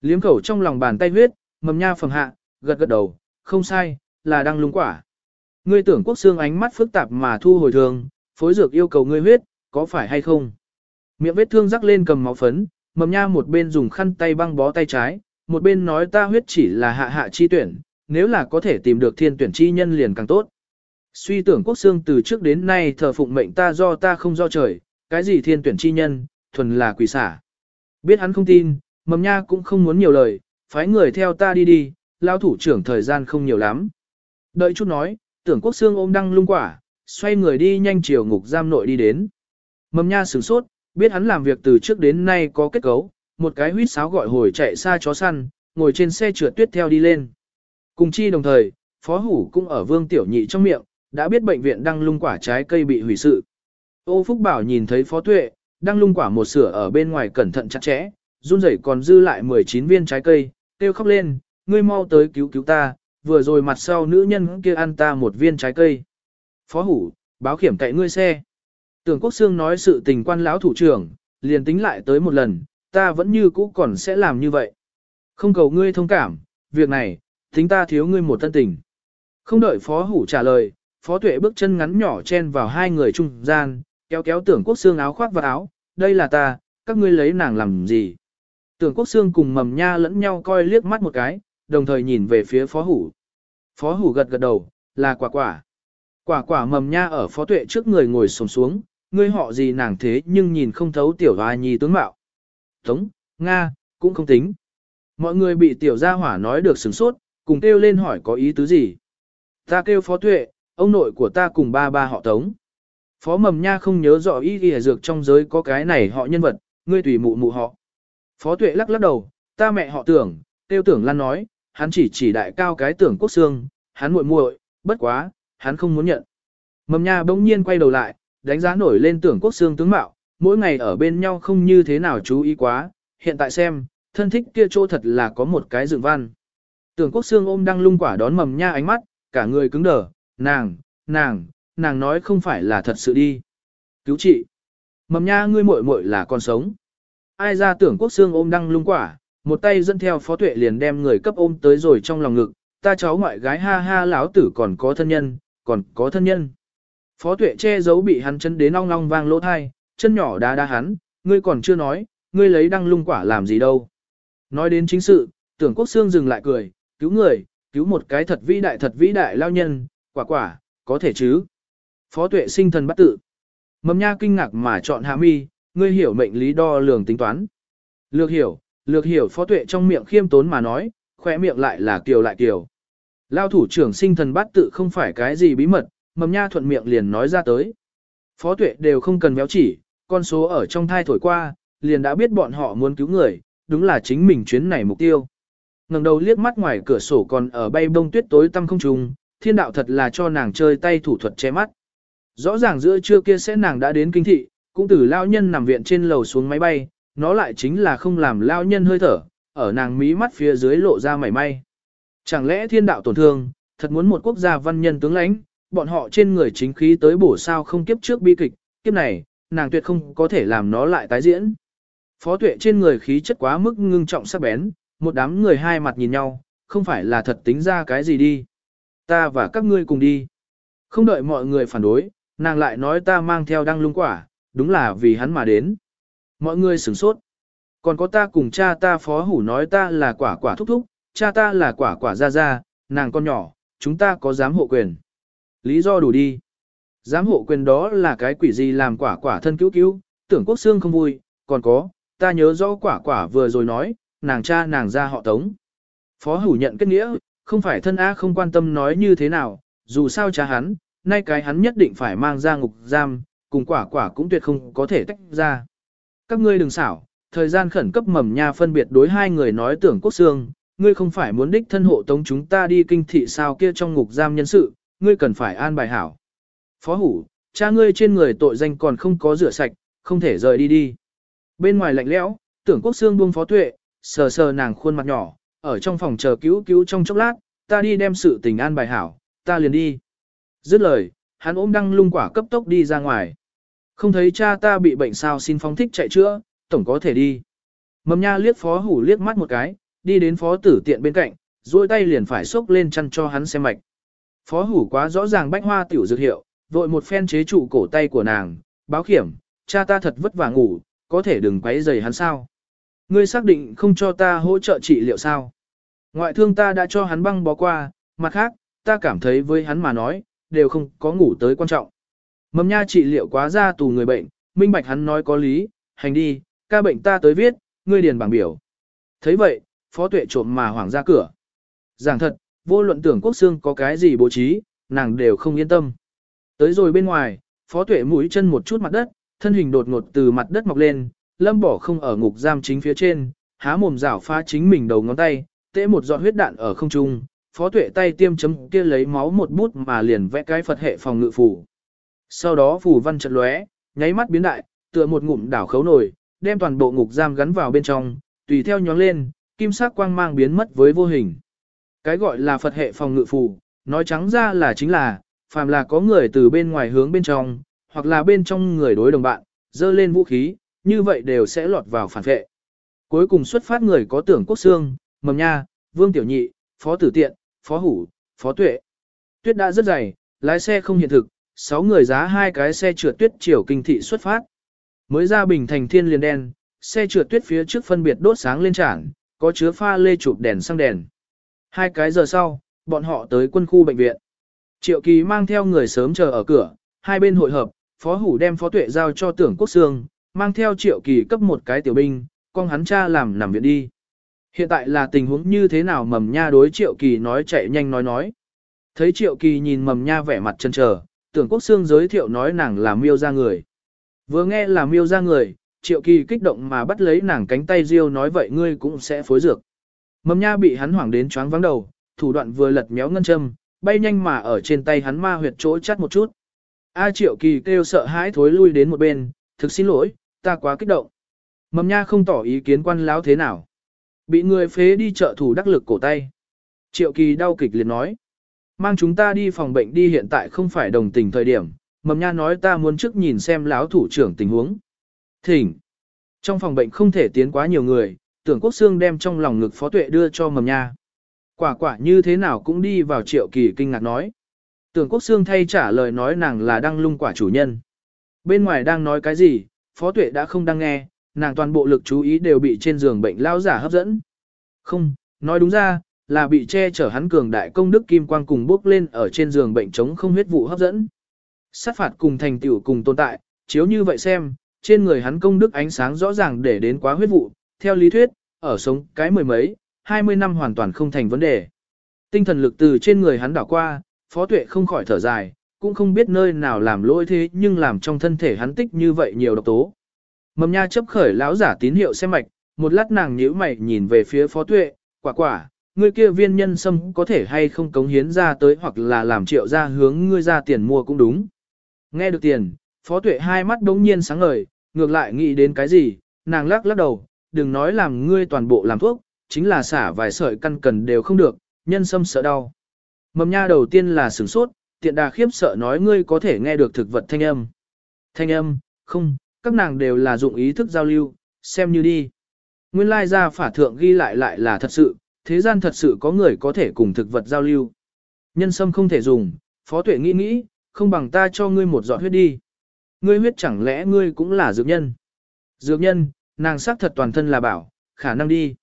Liếm khẩu trong lòng bàn tay huyết, mầm nha phẩm hạ, gật gật đầu, không sai, là đang lung quả. Ngươi tưởng quốc xương ánh mắt phức tạp mà thu hồi thường, phối dược yêu cầu ngươi huyết, có phải hay không? Miệng vết thương rắc lên cầm máu phấn, mầm nha một bên dùng khăn tay băng bó tay trái, một bên nói ta huyết chỉ là hạ hạ chi tuyển, nếu là có thể tìm được thiên tuyển chi nhân liền càng tốt. Suy tưởng quốc xương từ trước đến nay thờ phụng mệnh ta do ta không do trời, cái gì thiên tuyển chi nhân, thuần là quỷ xả. Biết hắn không tin, mầm nha cũng không muốn nhiều lời, phái người theo ta đi đi, lao thủ trưởng thời gian không nhiều lắm. Đợi chút nói, tưởng quốc xương ôm đăng lung quả, xoay người đi nhanh chiều ngục giam nội đi đến. Mầm nha sửng sốt, biết hắn làm việc từ trước đến nay có kết cấu, một cái huýt sáo gọi hồi chạy xa chó săn, ngồi trên xe trượt tuyết theo đi lên. Cùng chi đồng thời, phó hủ cũng ở vương tiểu nhị trong miệng, đã biết bệnh viện đang lung quả trái cây bị hủy sự. Ô Phúc Bảo nhìn thấy phó tuệ, đang lung quả một sửa ở bên ngoài cẩn thận chặt chẽ, run rẩy còn dư lại 19 viên trái cây, kêu khóc lên, ngươi mau tới cứu cứu ta, vừa rồi mặt sau nữ nhân kia ăn ta một viên trái cây. Phó hủ, báo khiểm cậy ngươi xe. Tưởng Quốc Sương nói sự tình quan lão thủ trưởng, liền tính lại tới một lần, ta vẫn như cũ còn sẽ làm như vậy. Không cầu ngươi thông cảm, việc này, tính ta thiếu ngươi một thân tình. Không đợi phó hủ trả lời, phó tuệ bước chân ngắn nhỏ chen vào hai người trung gian, kéo kéo tưởng quốc xương áo khoác vào áo, đây là ta, các ngươi lấy nàng làm gì? Tưởng quốc xương cùng mầm nha lẫn nhau coi liếc mắt một cái, đồng thời nhìn về phía phó hủ. Phó hủ gật gật đầu, là quả quả. Quả quả mầm nha ở phó tuệ trước người ngồi sồm xuống, ngươi họ gì nàng thế nhưng nhìn không thấu tiểu hoa nhi tướng mạo. Tống, Nga, cũng không tính. Mọi người bị tiểu gia hỏa nói được sửng sốt, cùng kêu lên hỏi có ý tứ gì. Ta kêu phó tuệ, ông nội của ta cùng ba ba họ tống. Phó mầm nha không nhớ rõ ý ghi dược trong giới có cái này họ nhân vật, ngươi tùy mụ mụ họ. Phó tuệ lắc lắc đầu, ta mẹ họ tưởng, tiêu tưởng lan nói, hắn chỉ chỉ đại cao cái tưởng quốc xương, hắn muội muội, bất quá, hắn không muốn nhận. Mầm nha bỗng nhiên quay đầu lại, đánh giá nổi lên tưởng quốc xương tướng mạo, mỗi ngày ở bên nhau không như thế nào chú ý quá, hiện tại xem, thân thích kia chỗ thật là có một cái dựng văn. Tưởng quốc xương ôm đang lung quả đón mầm nha ánh mắt, cả người cứng đờ, nàng, nàng, nàng nói không phải là thật sự đi. Cứu trị Mầm nha ngươi muội muội là con sống. Ai ra tưởng quốc xương ôm đăng lung quả, một tay dẫn theo phó tuệ liền đem người cấp ôm tới rồi trong lòng ngực, ta cháu ngoại gái ha ha lão tử còn có thân nhân, còn có thân nhân. Phó tuệ che giấu bị hắn chân đến ong ong vang lỗ thai, chân nhỏ đá đá hắn, ngươi còn chưa nói, ngươi lấy đăng lung quả làm gì đâu. Nói đến chính sự, tưởng quốc xương dừng lại cười, cứu người, cứu một cái thật vĩ đại thật vĩ đại lao nhân, quả quả, có thể chứ. Phó tuệ sinh thần bắt tự. Mầm nha kinh ngạc mà chọn hạ mi, ngươi hiểu mệnh lý đo lường tính toán. Lược hiểu, lược hiểu phó tuệ trong miệng khiêm tốn mà nói, khỏe miệng lại là kiều lại kiều. Lao thủ trưởng sinh thần bát tự không phải cái gì bí mật, mầm nha thuận miệng liền nói ra tới. Phó tuệ đều không cần méo chỉ, con số ở trong thai thổi qua, liền đã biết bọn họ muốn cứu người, đúng là chính mình chuyến này mục tiêu. ngẩng đầu liếc mắt ngoài cửa sổ còn ở bay bông tuyết tối tăm không trùng, thiên đạo thật là cho nàng chơi tay thủ thuật che mắt. Rõ ràng giữa trưa kia sẽ nàng đã đến kinh thị, cũng từ lao nhân nằm viện trên lầu xuống máy bay, nó lại chính là không làm lao nhân hơi thở, ở nàng mí mắt phía dưới lộ ra mảy may. Chẳng lẽ thiên đạo tổn thương, thật muốn một quốc gia văn nhân tướng lãnh, bọn họ trên người chính khí tới bổ sao không kiếp trước bi kịch, kiếp này, nàng tuyệt không có thể làm nó lại tái diễn. Phó tuệ trên người khí chất quá mức ngưng trọng sắc bén, một đám người hai mặt nhìn nhau, không phải là thật tính ra cái gì đi. Ta và các ngươi cùng đi. Không đợi mọi người phản đối, nàng lại nói ta mang theo đăng lung quả, đúng là vì hắn mà đến. Mọi người sửng sốt. Còn có ta cùng cha ta phó hủ nói ta là quả quả thúc thúc, cha ta là quả quả ra ra, nàng con nhỏ, chúng ta có dám hộ quyền. Lý do đủ đi. Dám hộ quyền đó là cái quỷ gì làm quả quả thân cứu cứu, tưởng quốc xương không vui, còn có, ta nhớ rõ quả quả vừa rồi nói, nàng cha nàng ra họ tống. Phó hủ nhận kết nghĩa, không phải thân A không quan tâm nói như thế nào, dù sao cha hắn, nay cái hắn nhất định phải mang ra ngục giam, cùng quả quả cũng tuyệt không có thể tách ra. Các ngươi đừng xảo, thời gian khẩn cấp mầm nha phân biệt đối hai người nói tưởng quốc xương, ngươi không phải muốn đích thân hộ tống chúng ta đi kinh thị sao kia trong ngục giam nhân sự, ngươi cần phải an bài hảo. Phó hủ, cha ngươi trên người tội danh còn không có rửa sạch, không thể rời đi đi. Bên ngoài lạnh lẽo, tưởng quốc xương buông phó tuệ, sờ sờ nàng khuôn mặt nhỏ, ở trong phòng chờ cứu cứu trong chốc lát, ta đi đem sự tình an bài hảo, ta liền đi. Dứt lời, hắn ôm đăng lung quả cấp tốc đi ra ngoài. Không thấy cha ta bị bệnh sao xin phóng thích chạy chữa, tổng có thể đi. Mầm nha liếc phó hủ liếc mắt một cái, đi đến phó tử tiện bên cạnh, duỗi tay liền phải xốc lên chăn cho hắn xem mạch. Phó hủ quá rõ ràng bách hoa tiểu dược hiệu, vội một phen chế trụ cổ tay của nàng, báo khiểm, cha ta thật vất vả ngủ, có thể đừng quấy rầy hắn sao. Ngươi xác định không cho ta hỗ trợ trị liệu sao. Ngoại thương ta đã cho hắn băng bó qua, mặt khác, ta cảm thấy với hắn mà nói, đều không có ngủ tới quan trọng. Mầm nha trị liệu quá ra tù người bệnh, minh bạch hắn nói có lý, hành đi, ca bệnh ta tới viết, ngươi điền bảng biểu. thấy vậy, phó tuệ trộm mà hoảng ra cửa. Giảng thật, vô luận tưởng quốc xương có cái gì bố trí, nàng đều không yên tâm. Tới rồi bên ngoài, phó tuệ mũi chân một chút mặt đất, thân hình đột ngột từ mặt đất mọc lên, lâm bỏ không ở ngục giam chính phía trên, há mồm rảo phá chính mình đầu ngón tay, tễ một giọt huyết đạn ở không trung, phó tuệ tay tiêm chấm kia lấy máu một bút mà liền vẽ cái Phật hệ phòng ngự phủ. Sau đó phủ văn trận lóe, nháy mắt biến đại, tựa một ngụm đảo khấu nổi, đem toàn bộ ngục giam gắn vào bên trong, tùy theo nhóng lên, kim sắc quang mang biến mất với vô hình. Cái gọi là Phật hệ phòng ngự phù, nói trắng ra là chính là, phàm là có người từ bên ngoài hướng bên trong, hoặc là bên trong người đối đồng bạn, dơ lên vũ khí, như vậy đều sẽ lọt vào phản vệ. Cuối cùng xuất phát người có tưởng quốc xương, mầm nha, vương tiểu nhị, phó tử tiện, phó hủ, phó tuệ. Tuyết đã rất dày, lái xe không hiện thực, 6 người giá hai cái xe trượt tuyết chiều kinh thị xuất phát. Mới ra bình thành thiên liền đen, xe trượt tuyết phía trước phân biệt đốt sáng lên trảng, có chứa pha lê chụp đèn sang đèn. Hai cái giờ sau, bọn họ tới quân khu bệnh viện. Triệu Kỳ mang theo người sớm chờ ở cửa, hai bên hội hợp, Phó Hủ đem Phó Tuệ giao cho Tưởng Quốc Sương, mang theo Triệu Kỳ cấp một cái tiểu binh, con hắn cha làm nằm viện đi. Hiện tại là tình huống như thế nào mầm nha đối Triệu Kỳ nói chạy nhanh nói nói. Thấy Triệu Kỳ nhìn mầm nha vẻ mặt chân chờ, Tưởng Quốc Sương giới thiệu nói nàng là miêu ra người. Vừa nghe là miêu ra người, Triệu Kỳ kích động mà bắt lấy nàng cánh tay riêu nói vậy ngươi cũng sẽ phối dược. Mầm nha bị hắn hoảng đến choáng vắng đầu, thủ đoạn vừa lật méo ngân châm, bay nhanh mà ở trên tay hắn ma huyệt chỗ chắt một chút. A Triệu Kỳ kêu sợ hãi thối lui đến một bên, thực xin lỗi, ta quá kích động. Mầm nha không tỏ ý kiến quan láo thế nào. Bị người phế đi trợ thủ đắc lực cổ tay. Triệu Kỳ đau kịch liền nói. Mang chúng ta đi phòng bệnh đi hiện tại không phải đồng tình thời điểm. Mầm nha nói ta muốn trước nhìn xem láo thủ trưởng tình huống. Thỉnh. Trong phòng bệnh không thể tiến quá nhiều người, tưởng quốc xương đem trong lòng ngực phó tuệ đưa cho mầm nha. Quả quả như thế nào cũng đi vào triệu kỳ kinh ngạc nói. Tưởng quốc xương thay trả lời nói nàng là đang lung quả chủ nhân. Bên ngoài đang nói cái gì, phó tuệ đã không đang nghe, nàng toàn bộ lực chú ý đều bị trên giường bệnh lao giả hấp dẫn. Không, nói đúng ra, là bị che chở hắn cường đại công đức kim quang cùng bước lên ở trên giường bệnh chống không huyết vụ hấp dẫn. Sát phạt cùng thành tựu cùng tồn tại, chiếu như vậy xem, trên người hắn công đức ánh sáng rõ ràng để đến quá huyết vụ, theo lý thuyết, ở sống cái mười mấy, hai mươi năm hoàn toàn không thành vấn đề. Tinh thần lực từ trên người hắn đảo qua, phó tuệ không khỏi thở dài, cũng không biết nơi nào làm lỗi thế nhưng làm trong thân thể hắn tích như vậy nhiều độc tố. Mầm nha chấp khởi lão giả tín hiệu xem mạch, một lát nàng nhíu mày nhìn về phía phó tuệ, quả quả, ngươi kia viên nhân sâm có thể hay không cống hiến ra tới hoặc là làm triệu ra hướng ngươi ra tiền mua cũng đúng. Nghe được tiền, phó tuệ hai mắt đống nhiên sáng ngời, ngược lại nghĩ đến cái gì, nàng lắc lắc đầu, đừng nói làm ngươi toàn bộ làm thuốc, chính là xả vài sợi căn cần đều không được, nhân sâm sợ đau. Mầm nha đầu tiên là sửng sốt, tiện đà khiếp sợ nói ngươi có thể nghe được thực vật thanh âm. Thanh âm, không, các nàng đều là dụng ý thức giao lưu, xem như đi. Nguyên lai ra phả thượng ghi lại lại là thật sự, thế gian thật sự có người có thể cùng thực vật giao lưu. Nhân sâm không thể dùng, phó tuệ nghĩ nghĩ, không bằng ta cho ngươi một giọt huyết đi. Ngươi huyết chẳng lẽ ngươi cũng là dược nhân? Dược nhân, nàng sắc thật toàn thân là bảo, khả năng đi.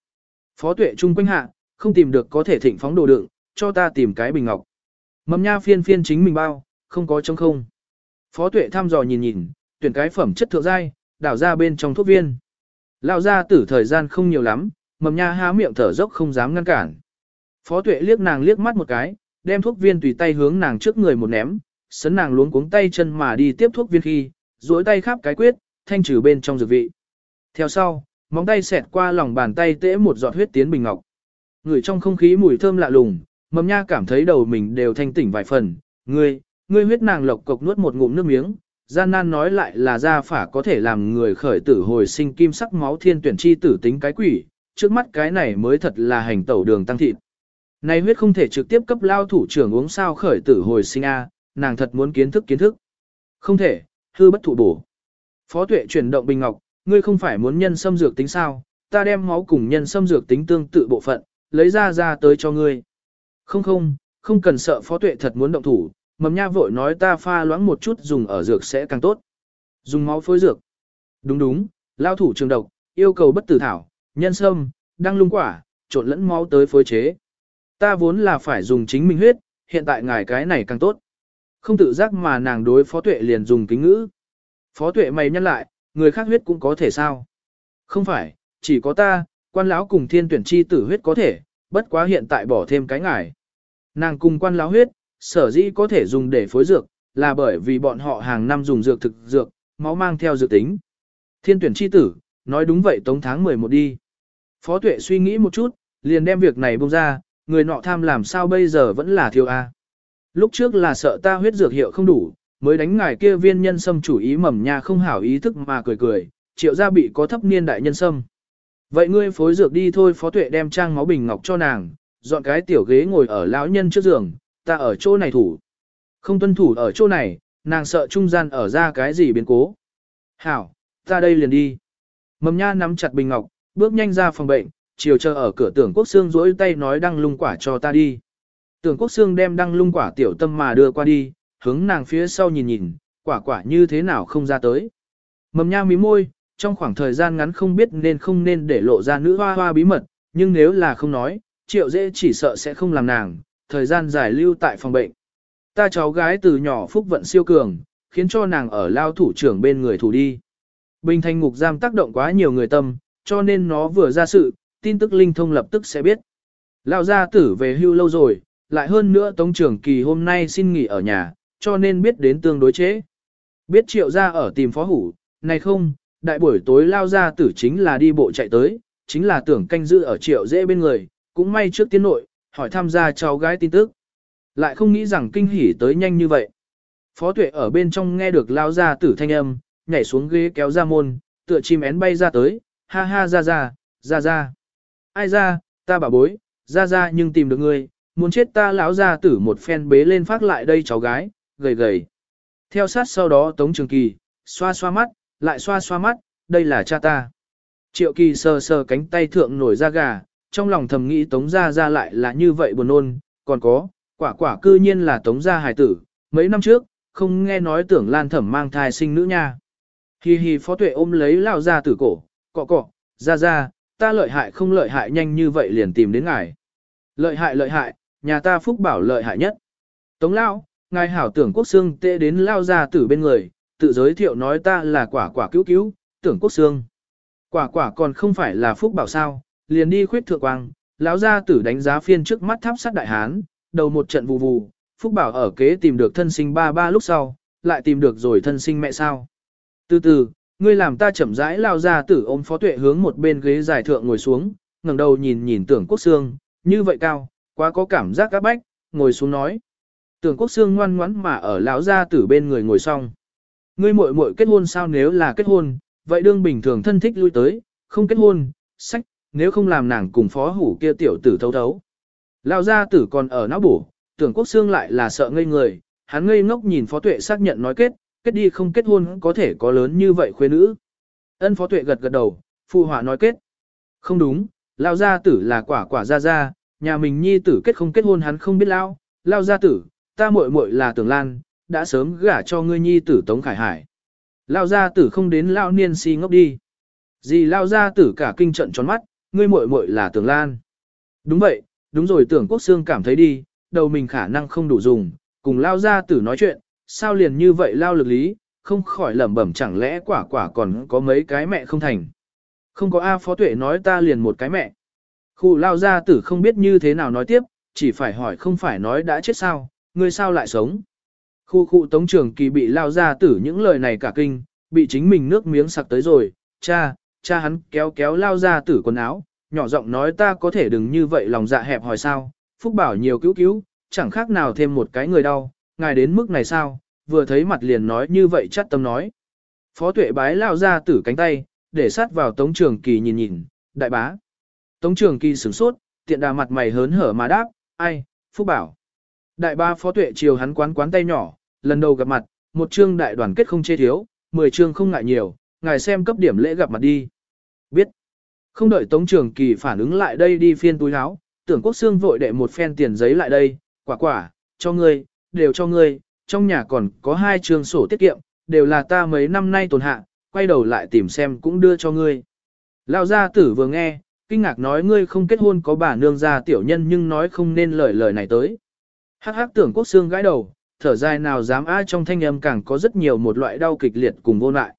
Phó tuệ trung quanh hạ, không tìm được có thể thịnh phóng đồ đựng, cho ta tìm cái bình ngọc. Mầm nha phiên phiên chính mình bao, không có trống không. Phó tuệ thăm dò nhìn nhìn, tuyển cái phẩm chất thượng giai, đảo ra bên trong thuốc viên. Lao ra tử thời gian không nhiều lắm, mầm nha há miệng thở dốc không dám ngăn cản. Phó tuệ liếc nàng liếc mắt một cái, đem thuốc viên tùy tay hướng nàng trước người một ném, sấn nàng luống cuống tay chân mà đi tiếp thuốc viên khi, duỗi tay khắp cái quyết, thanh trừ bên trong dược vị. Theo sau, móng tay xẹt qua lòng bàn tay tễ một giọt huyết tiến bình ngọc. Người trong không khí mùi thơm lạ lùng, mầm nha cảm thấy đầu mình đều thanh tỉnh vài phần. Ngươi, ngươi huyết nàng lộc cộc nuốt một ngụm nước miếng, gian nan nói lại là ra phả có thể làm người khởi tử hồi sinh kim sắc máu thiên tuyển chi tử tính cái quỷ, trước mắt cái này mới thật là hành tẩu đường tăng thịt. Này huyết không thể trực tiếp cấp lao thủ trưởng uống sao khởi tử hồi sinh A, nàng thật muốn kiến thức kiến thức. Không thể, hư bất thụ bổ. Phó tuệ chuyển động bình ngọc, ngươi không phải muốn nhân xâm dược tính sao, ta đem máu cùng nhân xâm dược tính tương tự bộ phận, lấy ra ra tới cho ngươi. Không không, không cần sợ phó tuệ thật muốn động thủ, mầm nha vội nói ta pha loãng một chút dùng ở dược sẽ càng tốt. Dùng máu phối dược. Đúng đúng, lao thủ trường độc, yêu cầu bất tử thảo, nhân sâm, đăng lung quả, trộn lẫn máu tới phối chế. Ta vốn là phải dùng chính mình huyết, hiện tại ngài cái này càng tốt. Không tự giác mà nàng đối phó tuệ liền dùng kính ngữ. Phó tuệ mày nhăn lại, người khác huyết cũng có thể sao? Không phải, chỉ có ta, quan lão cùng thiên tuyển chi tử huyết có thể, bất quá hiện tại bỏ thêm cái ngải. Nàng cùng quan lão huyết, sở dĩ có thể dùng để phối dược, là bởi vì bọn họ hàng năm dùng dược thực dược, máu mang theo dược tính. Thiên tuyển chi tử, nói đúng vậy tống tháng 11 đi. Phó tuệ suy nghĩ một chút, liền đem việc này bông ra, người nọ tham làm sao bây giờ vẫn là thiếu A. Lúc trước là sợ ta huyết dược hiệu không đủ, mới đánh ngài kia viên nhân sâm chủ ý mầm nha không hảo ý thức mà cười cười, triệu gia bị có thấp niên đại nhân sâm. Vậy ngươi phối dược đi thôi phó tuệ đem trang máu bình ngọc cho nàng, dọn cái tiểu ghế ngồi ở lão nhân trước giường, ta ở chỗ này thủ. Không tuân thủ ở chỗ này, nàng sợ trung gian ở ra cái gì biến cố. Hảo, ta đây liền đi. Mầm nha nắm chặt bình ngọc, bước nhanh ra phòng bệnh, chiều chờ ở cửa tưởng quốc xương rỗi tay nói đăng lung quả cho ta đi. Tưởng quốc xương đem đăng lung quả tiểu tâm mà đưa qua đi, hướng nàng phía sau nhìn nhìn, quả quả như thế nào không ra tới. Mầm nha mí môi, trong khoảng thời gian ngắn không biết nên không nên để lộ ra nữ hoa hoa bí mật, nhưng nếu là không nói, triệu dễ chỉ sợ sẽ không làm nàng, thời gian dài lưu tại phòng bệnh. Ta cháu gái từ nhỏ phúc vận siêu cường, khiến cho nàng ở lao thủ trưởng bên người thủ đi. Bình thành ngục giam tác động quá nhiều người tâm, cho nên nó vừa ra sự, tin tức linh thông lập tức sẽ biết. Lao gia tử về hưu lâu rồi, lại hơn nữa Tống trưởng kỳ hôm nay xin nghỉ ở nhà, cho nên biết đến tương đối chế. Biết triệu gia ở tìm phó hủ, này không, đại buổi tối lao gia tử chính là đi bộ chạy tới, chính là tưởng canh giữ ở triệu dễ bên người, cũng may trước tiến nội, hỏi tham gia cháu gái tin tức. Lại không nghĩ rằng kinh hỉ tới nhanh như vậy. Phó tuệ ở bên trong nghe được lao gia tử thanh âm, nhảy xuống ghế kéo ra môn, tựa chim én bay ra tới, ha ha ra ra, ra ra. Ai ra, ta bảo bối, ra ra nhưng tìm được ngươi, muốn chết ta lão gia tử một phen bế lên phát lại đây cháu gái, gầy gầy. Theo sát sau đó Tống Trường Kỳ, xoa xoa mắt, lại xoa xoa mắt, đây là cha ta. Triệu Kỳ sờ sờ cánh tay thượng nổi da gà, trong lòng thầm nghĩ Tống Gia Gia lại là như vậy buồn ôn, còn có, quả quả cư nhiên là Tống Gia Hải tử, mấy năm trước, không nghe nói tưởng Lan Thẩm mang thai sinh nữ nha. Hi hi phó tuệ ôm lấy lao ra tử cổ, cọ cọ, ra ra, ta lợi hại không lợi hại nhanh như vậy liền tìm đến ngài. Lợi hại lợi hại, nhà ta phúc bảo lợi hại nhất. Tống lao, ngài hảo tưởng quốc xương tệ đến lao ra tử bên người, tự giới thiệu nói ta là quả quả cứu cứu, tưởng quốc xương. Quả quả còn không phải là phúc bảo sao, liền đi khuyết thượng quang, lão gia tử đánh giá phiên trước mắt tháp sát đại hán, đầu một trận vù vù, phúc bảo ở kế tìm được thân sinh ba ba lúc sau, lại tìm được rồi thân sinh mẹ sao. Từ từ, ngươi làm ta chậm rãi lao ra tử ôm phó tuệ hướng một bên ghế dài thượng ngồi xuống, ngẩng đầu nhìn nhìn tưởng quốc xương, như vậy cao, quá có cảm giác các bách, ngồi xuống nói. Tưởng quốc xương ngoan ngoãn mà ở lão gia tử bên người ngồi xong. Ngươi muội muội kết hôn sao nếu là kết hôn, vậy đương bình thường thân thích lui tới, không kết hôn, sách, nếu không làm nàng cùng phó hủ kia tiểu tử thấu thấu. Lão gia tử còn ở não bổ, tưởng quốc xương lại là sợ ngây người, hắn ngây ngốc nhìn phó tuệ xác nhận nói kết, kết đi không kết hôn có thể có lớn như vậy khuê nữ. Ân phó tuệ gật gật đầu, phụ họa nói kết. Không đúng, lão gia tử là quả quả gia gia, nhà mình nhi tử kết không kết hôn hắn không biết lao, lao gia tử, ta muội muội là tưởng lan, đã sớm gả cho ngươi nhi tử Tống Khải Hải. Lao gia tử không đến lao niên si ngốc đi. Gì lao gia tử cả kinh trận tròn mắt, ngươi muội muội là tưởng lan. Đúng vậy, đúng rồi tưởng quốc xương cảm thấy đi, đầu mình khả năng không đủ dùng, cùng lao gia tử nói chuyện, sao liền như vậy lao lực lý, không khỏi lẩm bẩm chẳng lẽ quả quả còn có mấy cái mẹ không thành. Không có A Phó Tuệ nói ta liền một cái mẹ. Khu lao gia tử không biết như thế nào nói tiếp, chỉ phải hỏi không phải nói đã chết sao, ngươi sao lại sống. Khu khu tống trường kỳ bị lao gia tử những lời này cả kinh, bị chính mình nước miếng sặc tới rồi, cha, cha hắn kéo kéo lao gia tử quần áo, nhỏ giọng nói ta có thể đừng như vậy lòng dạ hẹp hỏi sao, phúc bảo nhiều cứu cứu, chẳng khác nào thêm một cái người đau, ngài đến mức này sao, vừa thấy mặt liền nói như vậy chắc tâm nói. Phó tuệ bái lao ra tử cánh tay, để sát vào Tống Trường Kỳ nhìn nhìn, đại bá. Tống Trường Kỳ sửng sốt, tiện đà mặt mày hớn hở mà đáp, ai, Phúc bảo. Đại ba phó tuệ chiều hắn quán quán tay nhỏ, lần đầu gặp mặt, một chương đại đoàn kết không chê thiếu, mười chương không ngại nhiều, ngài xem cấp điểm lễ gặp mặt đi. Biết. Không đợi Tống Trường Kỳ phản ứng lại đây đi phiên túi áo, tưởng quốc xương vội đệ một phen tiền giấy lại đây, quả quả, cho ngươi, đều cho ngươi, trong nhà còn có hai trường sổ tiết kiệm, đều là ta mấy năm nay tồn hạ, quay đầu lại tìm xem cũng đưa cho ngươi. Lão gia tử vừa nghe, kinh ngạc nói ngươi không kết hôn có bà nương gia tiểu nhân nhưng nói không nên lời lời này tới. Hắc hắc tưởng quốc xương gãi đầu, thở dài nào dám ai trong thanh âm càng có rất nhiều một loại đau kịch liệt cùng vô lại.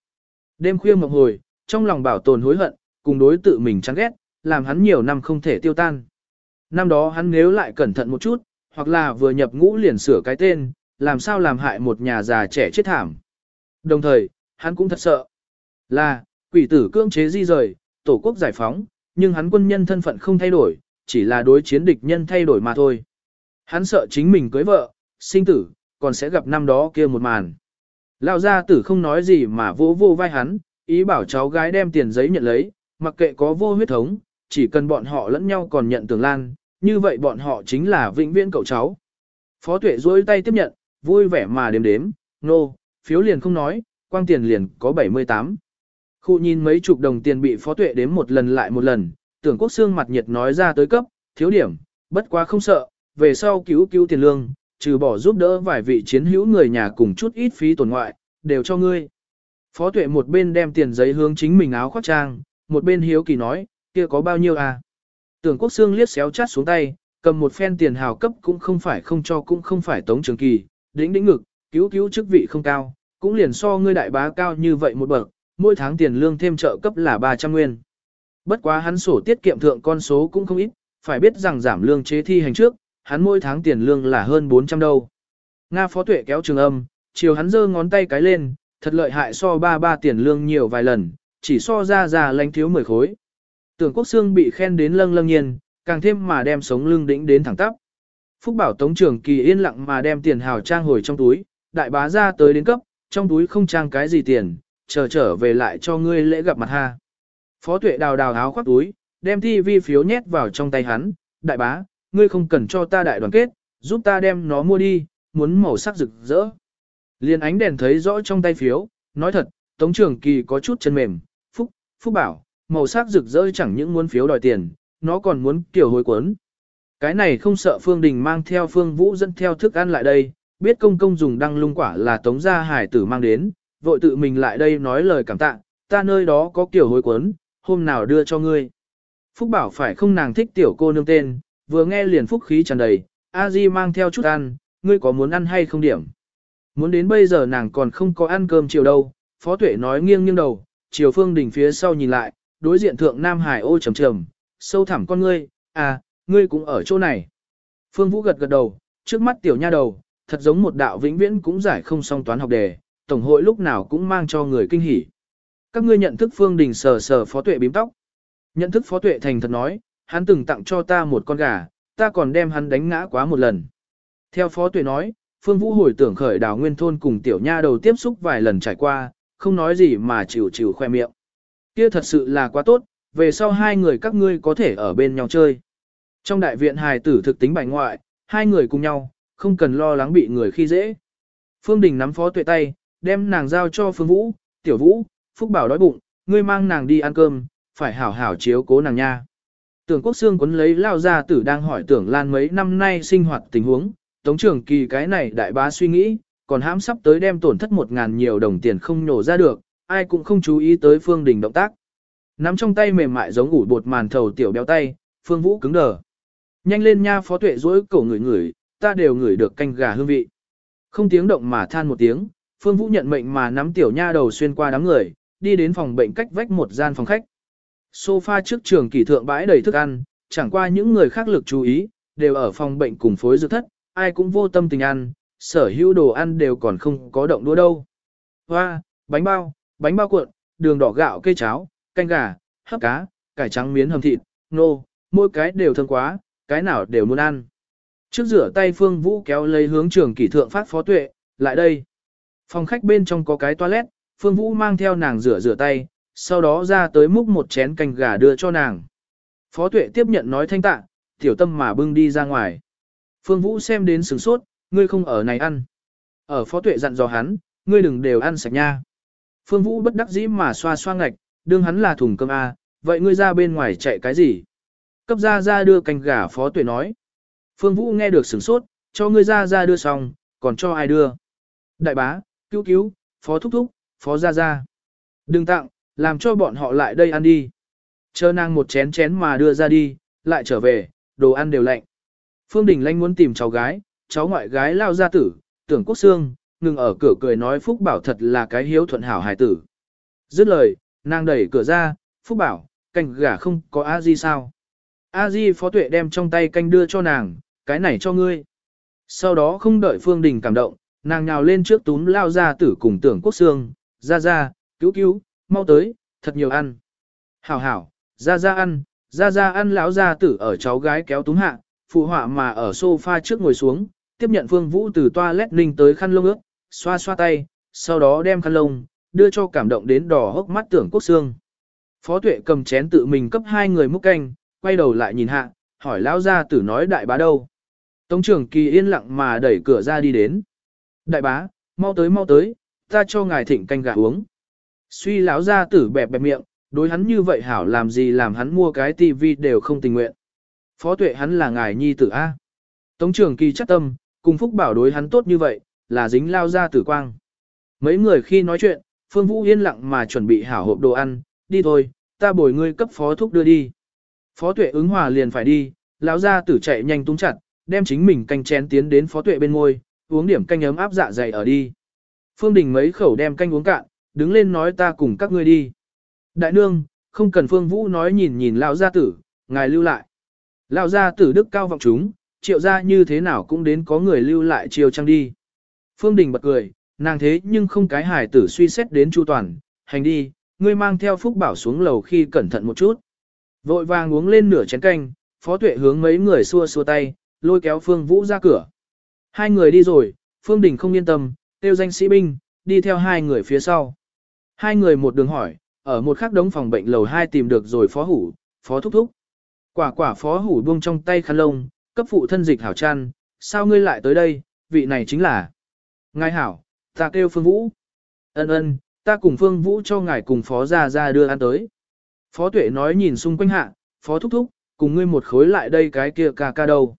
Đêm khuya mộng hồi, trong lòng bảo tồn hối hận, cùng đối tự mình chán ghét, làm hắn nhiều năm không thể tiêu tan. Năm đó hắn nếu lại cẩn thận một chút, hoặc là vừa nhập ngũ liền sửa cái tên, làm sao làm hại một nhà già trẻ chết thảm. Đồng thời, hắn cũng thật sợ. Là, quỷ tử cưỡng chế di rời, tổ quốc giải phóng, nhưng hắn quân nhân thân phận không thay đổi, chỉ là đối chiến địch nhân thay đổi mà thôi. Hắn sợ chính mình cưới vợ, sinh tử, còn sẽ gặp năm đó kia một màn. Lão gia tử không nói gì mà vô vô vai hắn, ý bảo cháu gái đem tiền giấy nhận lấy, mặc kệ có vô huyết thống, chỉ cần bọn họ lẫn nhau còn nhận tưởng lan, như vậy bọn họ chính là vĩnh viễn cậu cháu. Phó tuệ duỗi tay tiếp nhận, vui vẻ mà đếm đếm, nô, no, phiếu liền không nói, quang tiền liền có 78. Khu nhìn mấy chục đồng tiền bị phó tuệ đếm một lần lại một lần, tưởng quốc xương mặt nhiệt nói ra tới cấp, thiếu điểm, bất quá không sợ, về sau cứu cứu tiền lương, trừ bỏ giúp đỡ vài vị chiến hữu người nhà cùng chút ít phí tổn ngoại, đều cho ngươi. Phó tuệ một bên đem tiền giấy hướng chính mình áo khoác trang, một bên hiếu kỳ nói, kia có bao nhiêu à? Tưởng quốc xương liếc xéo chát xuống tay, cầm một phen tiền hào cấp cũng không phải không cho cũng không phải tống trường kỳ, đĩnh đĩnh ngực, cứu cứu chức vị không cao, cũng liền so ngươi đại bá cao như vậy một bậc, mỗi tháng tiền lương thêm trợ cấp là 300 nguyên. Bất quá hắn sổ tiết kiệm thượng con số cũng không ít, phải biết rằng giảm lương chế thi hành trước, hắn mỗi tháng tiền lương là hơn 400 đâu. Nga phó tuệ kéo trường âm, chiều hắn giơ ngón tay cái lên, thật lợi hại so ba ba tiền lương nhiều vài lần, chỉ so ra ra lánh thiếu 10 khối. Tưởng quốc xương bị khen đến lâng lâng nhiên, càng thêm mà đem sống lưng đỉnh đến thẳng tắp. Phúc bảo tống trưởng kỳ yên lặng mà đem tiền hào trang hồi trong túi, đại bá ra tới đến cấp, trong túi không trang cái gì tiền, chờ trở về lại cho ngươi lễ gặp mặt ha. Phó tuệ đào đào áo khoác túi, đem thi vi phiếu nhét vào trong tay hắn, đại bá, ngươi không cần cho ta đại đoàn kết, giúp ta đem nó mua đi, muốn màu sắc rực rỡ. Liên ánh đèn thấy rõ trong tay phiếu, nói thật, Tống Trường Kỳ có chút chân mềm, Phúc, Phúc bảo, màu sắc rực rỡ chẳng những muốn phiếu đòi tiền, nó còn muốn kiểu hồi cuốn. Cái này không sợ Phương Đình mang theo Phương Vũ dẫn theo thức ăn lại đây, biết công công dùng đăng lung quả là Tống gia hải tử mang đến, vội tự mình lại đây nói lời cảm tạ, ta nơi đó có kiểu hồi cuốn, hôm nào đưa cho ngươi. Phúc bảo phải không nàng thích tiểu cô nương tên, vừa nghe liền phúc khí tràn đầy, a di mang theo chút ăn, ngươi có muốn ăn hay không điểm. Muốn đến bây giờ nàng còn không có ăn cơm chiều đâu, phó tuệ nói nghiêng nghiêng đầu, chiều phương đỉnh phía sau nhìn lại, đối diện thượng Nam Hải ô trầm trầm, sâu thẳm con ngươi, à, ngươi cũng ở chỗ này. Phương Vũ gật gật đầu, trước mắt tiểu nha đầu, thật giống một đạo vĩnh viễn cũng giải không xong toán học đề, tổng hội lúc nào cũng mang cho người kinh hỉ. Các ngươi nhận thức Phương Đình sờ sờ phó tuệ bím tóc. Nhận thức phó tuệ thành thật nói, hắn từng tặng cho ta một con gà, ta còn đem hắn đánh ngã quá một lần. Theo phó tuệ nói, Phương Vũ hồi tưởng khởi đào nguyên thôn cùng tiểu nha đầu tiếp xúc vài lần trải qua, không nói gì mà chịu chịu khoe miệng. Kia thật sự là quá tốt, về sau hai người các ngươi có thể ở bên nhau chơi. Trong đại viện hài tử thực tính bài ngoại, hai người cùng nhau, không cần lo lắng bị người khi dễ. Phương Đình nắm phó tuệ tay, đem nàng giao cho Phương Vũ, tiểu Vũ, Phúc Bảo đói bụng, ngươi mang nàng đi ăn cơm, phải hảo hảo chiếu cố nàng nha. Tưởng Quốc Sương quấn lấy lao ra tử đang hỏi tưởng Lan mấy năm nay sinh hoạt tình huống, Tống trưởng kỳ cái này đại bá suy nghĩ, còn hãm sắp tới đem tổn thất một ngàn nhiều đồng tiền không nhổ ra được, ai cũng không chú ý tới Phương Đình động tác. Nắm trong tay mềm mại giống ủ bột màn thầu tiểu béo tay, Phương Vũ cứng đờ. Nhanh lên nha phó tuệ dối cổ người người, ta đều ngửi được canh gà hương vị. Không tiếng động mà than một tiếng, Phương Vũ nhận mệnh mà nắm tiểu nha đầu xuyên qua đám người, đi đến phòng bệnh cách vách một gian phòng khách. Sofa trước trường kỳ thượng bãi đầy thức ăn, chẳng qua những người khác lực chú ý, đều ở phòng bệnh cùng phối dược thất, ai cũng vô tâm tình ăn, sở hữu đồ ăn đều còn không có động đũa đâu. Hoa, bánh bao, bánh bao cuộn, đường đỏ gạo cây cháo, canh gà, hấp cá, cải trắng miến hầm thịt, nô, mỗi cái đều thơm quá, cái nào đều muốn ăn. Trước rửa tay Phương Vũ kéo lấy hướng trường kỷ thượng phát phó tuệ, lại đây. Phòng khách bên trong có cái toilet, Phương Vũ mang theo nàng rửa rửa tay, sau đó ra tới múc một chén canh gà đưa cho nàng. Phó tuệ tiếp nhận nói thanh tạ, tiểu tâm mà bưng đi ra ngoài. Phương Vũ xem đến sửng sốt, ngươi không ở này ăn. Ở phó tuệ dặn dò hắn, ngươi đừng đều ăn sạch nha. Phương Vũ bất đắc dĩ mà xoa xoa ngạch, đương hắn là thùng cơm A, vậy ngươi ra bên ngoài chạy cái gì? Cấp ra ra đưa canh gà phó tuệ nói. Phương Vũ nghe được sửng sốt, cho ngươi ra ra đưa xong, còn cho ai đưa? Đại bá, cứu cứu, phó thúc thúc, phó gia gia, Đừng tặng, làm cho bọn họ lại đây ăn đi. Chờ nàng một chén chén mà đưa ra đi, lại trở về, đồ ăn đều lạnh. Phương Đình Lanh muốn tìm cháu gái, cháu ngoại gái lao ra tử, tưởng quốc xương, ngừng ở cửa cười nói Phúc Bảo thật là cái hiếu thuận hảo hài tử. Dứt lời, nàng đẩy cửa ra, Phúc Bảo, canh gà không có a di sao. a di phó tuệ đem trong tay canh đưa cho nàng, cái này cho ngươi. Sau đó không đợi Phương Đình cảm động, nàng nhào lên trước túm lao ra tử cùng tưởng quốc xương, ra ra, cứu cứu, mau tới, thật nhiều ăn. Hảo hảo, ra ra ăn, ra ra ăn lão ra tử ở cháu gái kéo túm hạ, phụ họa mà ở sofa trước ngồi xuống, tiếp nhận Phương Vũ từ toilet ninh tới khăn lông ướt, xoa xoa tay, sau đó đem khăn lông, đưa cho cảm động đến đỏ hốc mắt tưởng quốc xương. Phó tuệ cầm chén tự mình cấp hai người múc canh, quay đầu lại nhìn hạ, hỏi lão gia tử nói đại bá đâu. Tống trưởng kỳ yên lặng mà đẩy cửa ra đi đến. Đại bá, mau tới mau tới, ta cho ngài thịnh canh gà uống. Suy lão gia tử bẹp bẹp miệng, đối hắn như vậy hảo làm gì làm hắn mua cái tivi đều không tình nguyện. Phó tuệ hắn là ngài nhi tử A. Tống trưởng kỳ chắc tâm, cùng phúc bảo đối hắn tốt như vậy, là dính lao ra tử quang. Mấy người khi nói chuyện, Phương Vũ yên lặng mà chuẩn bị hảo hộp đồ ăn, đi thôi, ta bồi ngươi cấp phó thúc đưa đi. Phó tuệ ứng hòa liền phải đi, lão gia tử chạy nhanh túng chặt, đem chính mình canh chén tiến đến phó tuệ bên ngôi, uống điểm canh ấm áp dạ dày ở đi. Phương Đình mấy khẩu đem canh uống cạn, đứng lên nói ta cùng các ngươi đi. Đại nương, không cần Phương Vũ nói nhìn nhìn lão gia tử, ngài lưu lại. Lão gia tử đức cao vọng chúng, triệu gia như thế nào cũng đến có người lưu lại chiều trăng đi. Phương Đình bật cười, nàng thế nhưng không cái hài tử suy xét đến chu toàn, hành đi, ngươi mang theo Phúc Bảo xuống lầu khi cẩn thận một chút. Vội vàng uống lên nửa chén canh, Phó Tuệ hướng mấy người xua xua tay, lôi kéo Phương Vũ ra cửa. Hai người đi rồi, Phương Đình không yên tâm, tiêu danh sĩ binh, đi theo hai người phía sau. Hai người một đường hỏi, ở một khắc đống phòng bệnh lầu hai tìm được rồi Phó Hủ, Phó Thúc Thúc. Quả quả Phó Hủ buông trong tay khăn lông, cấp phụ thân dịch hảo chăn, sao ngươi lại tới đây, vị này chính là. Ngài hảo, ta kêu Phương Vũ. Ân ân, ta cùng Phương Vũ cho ngài cùng Phó Gia Gia đưa ăn tới. Phó Tuệ nói nhìn xung quanh hạ, Phó Thúc Thúc, cùng ngươi một khối lại đây cái kia ca ca đâu.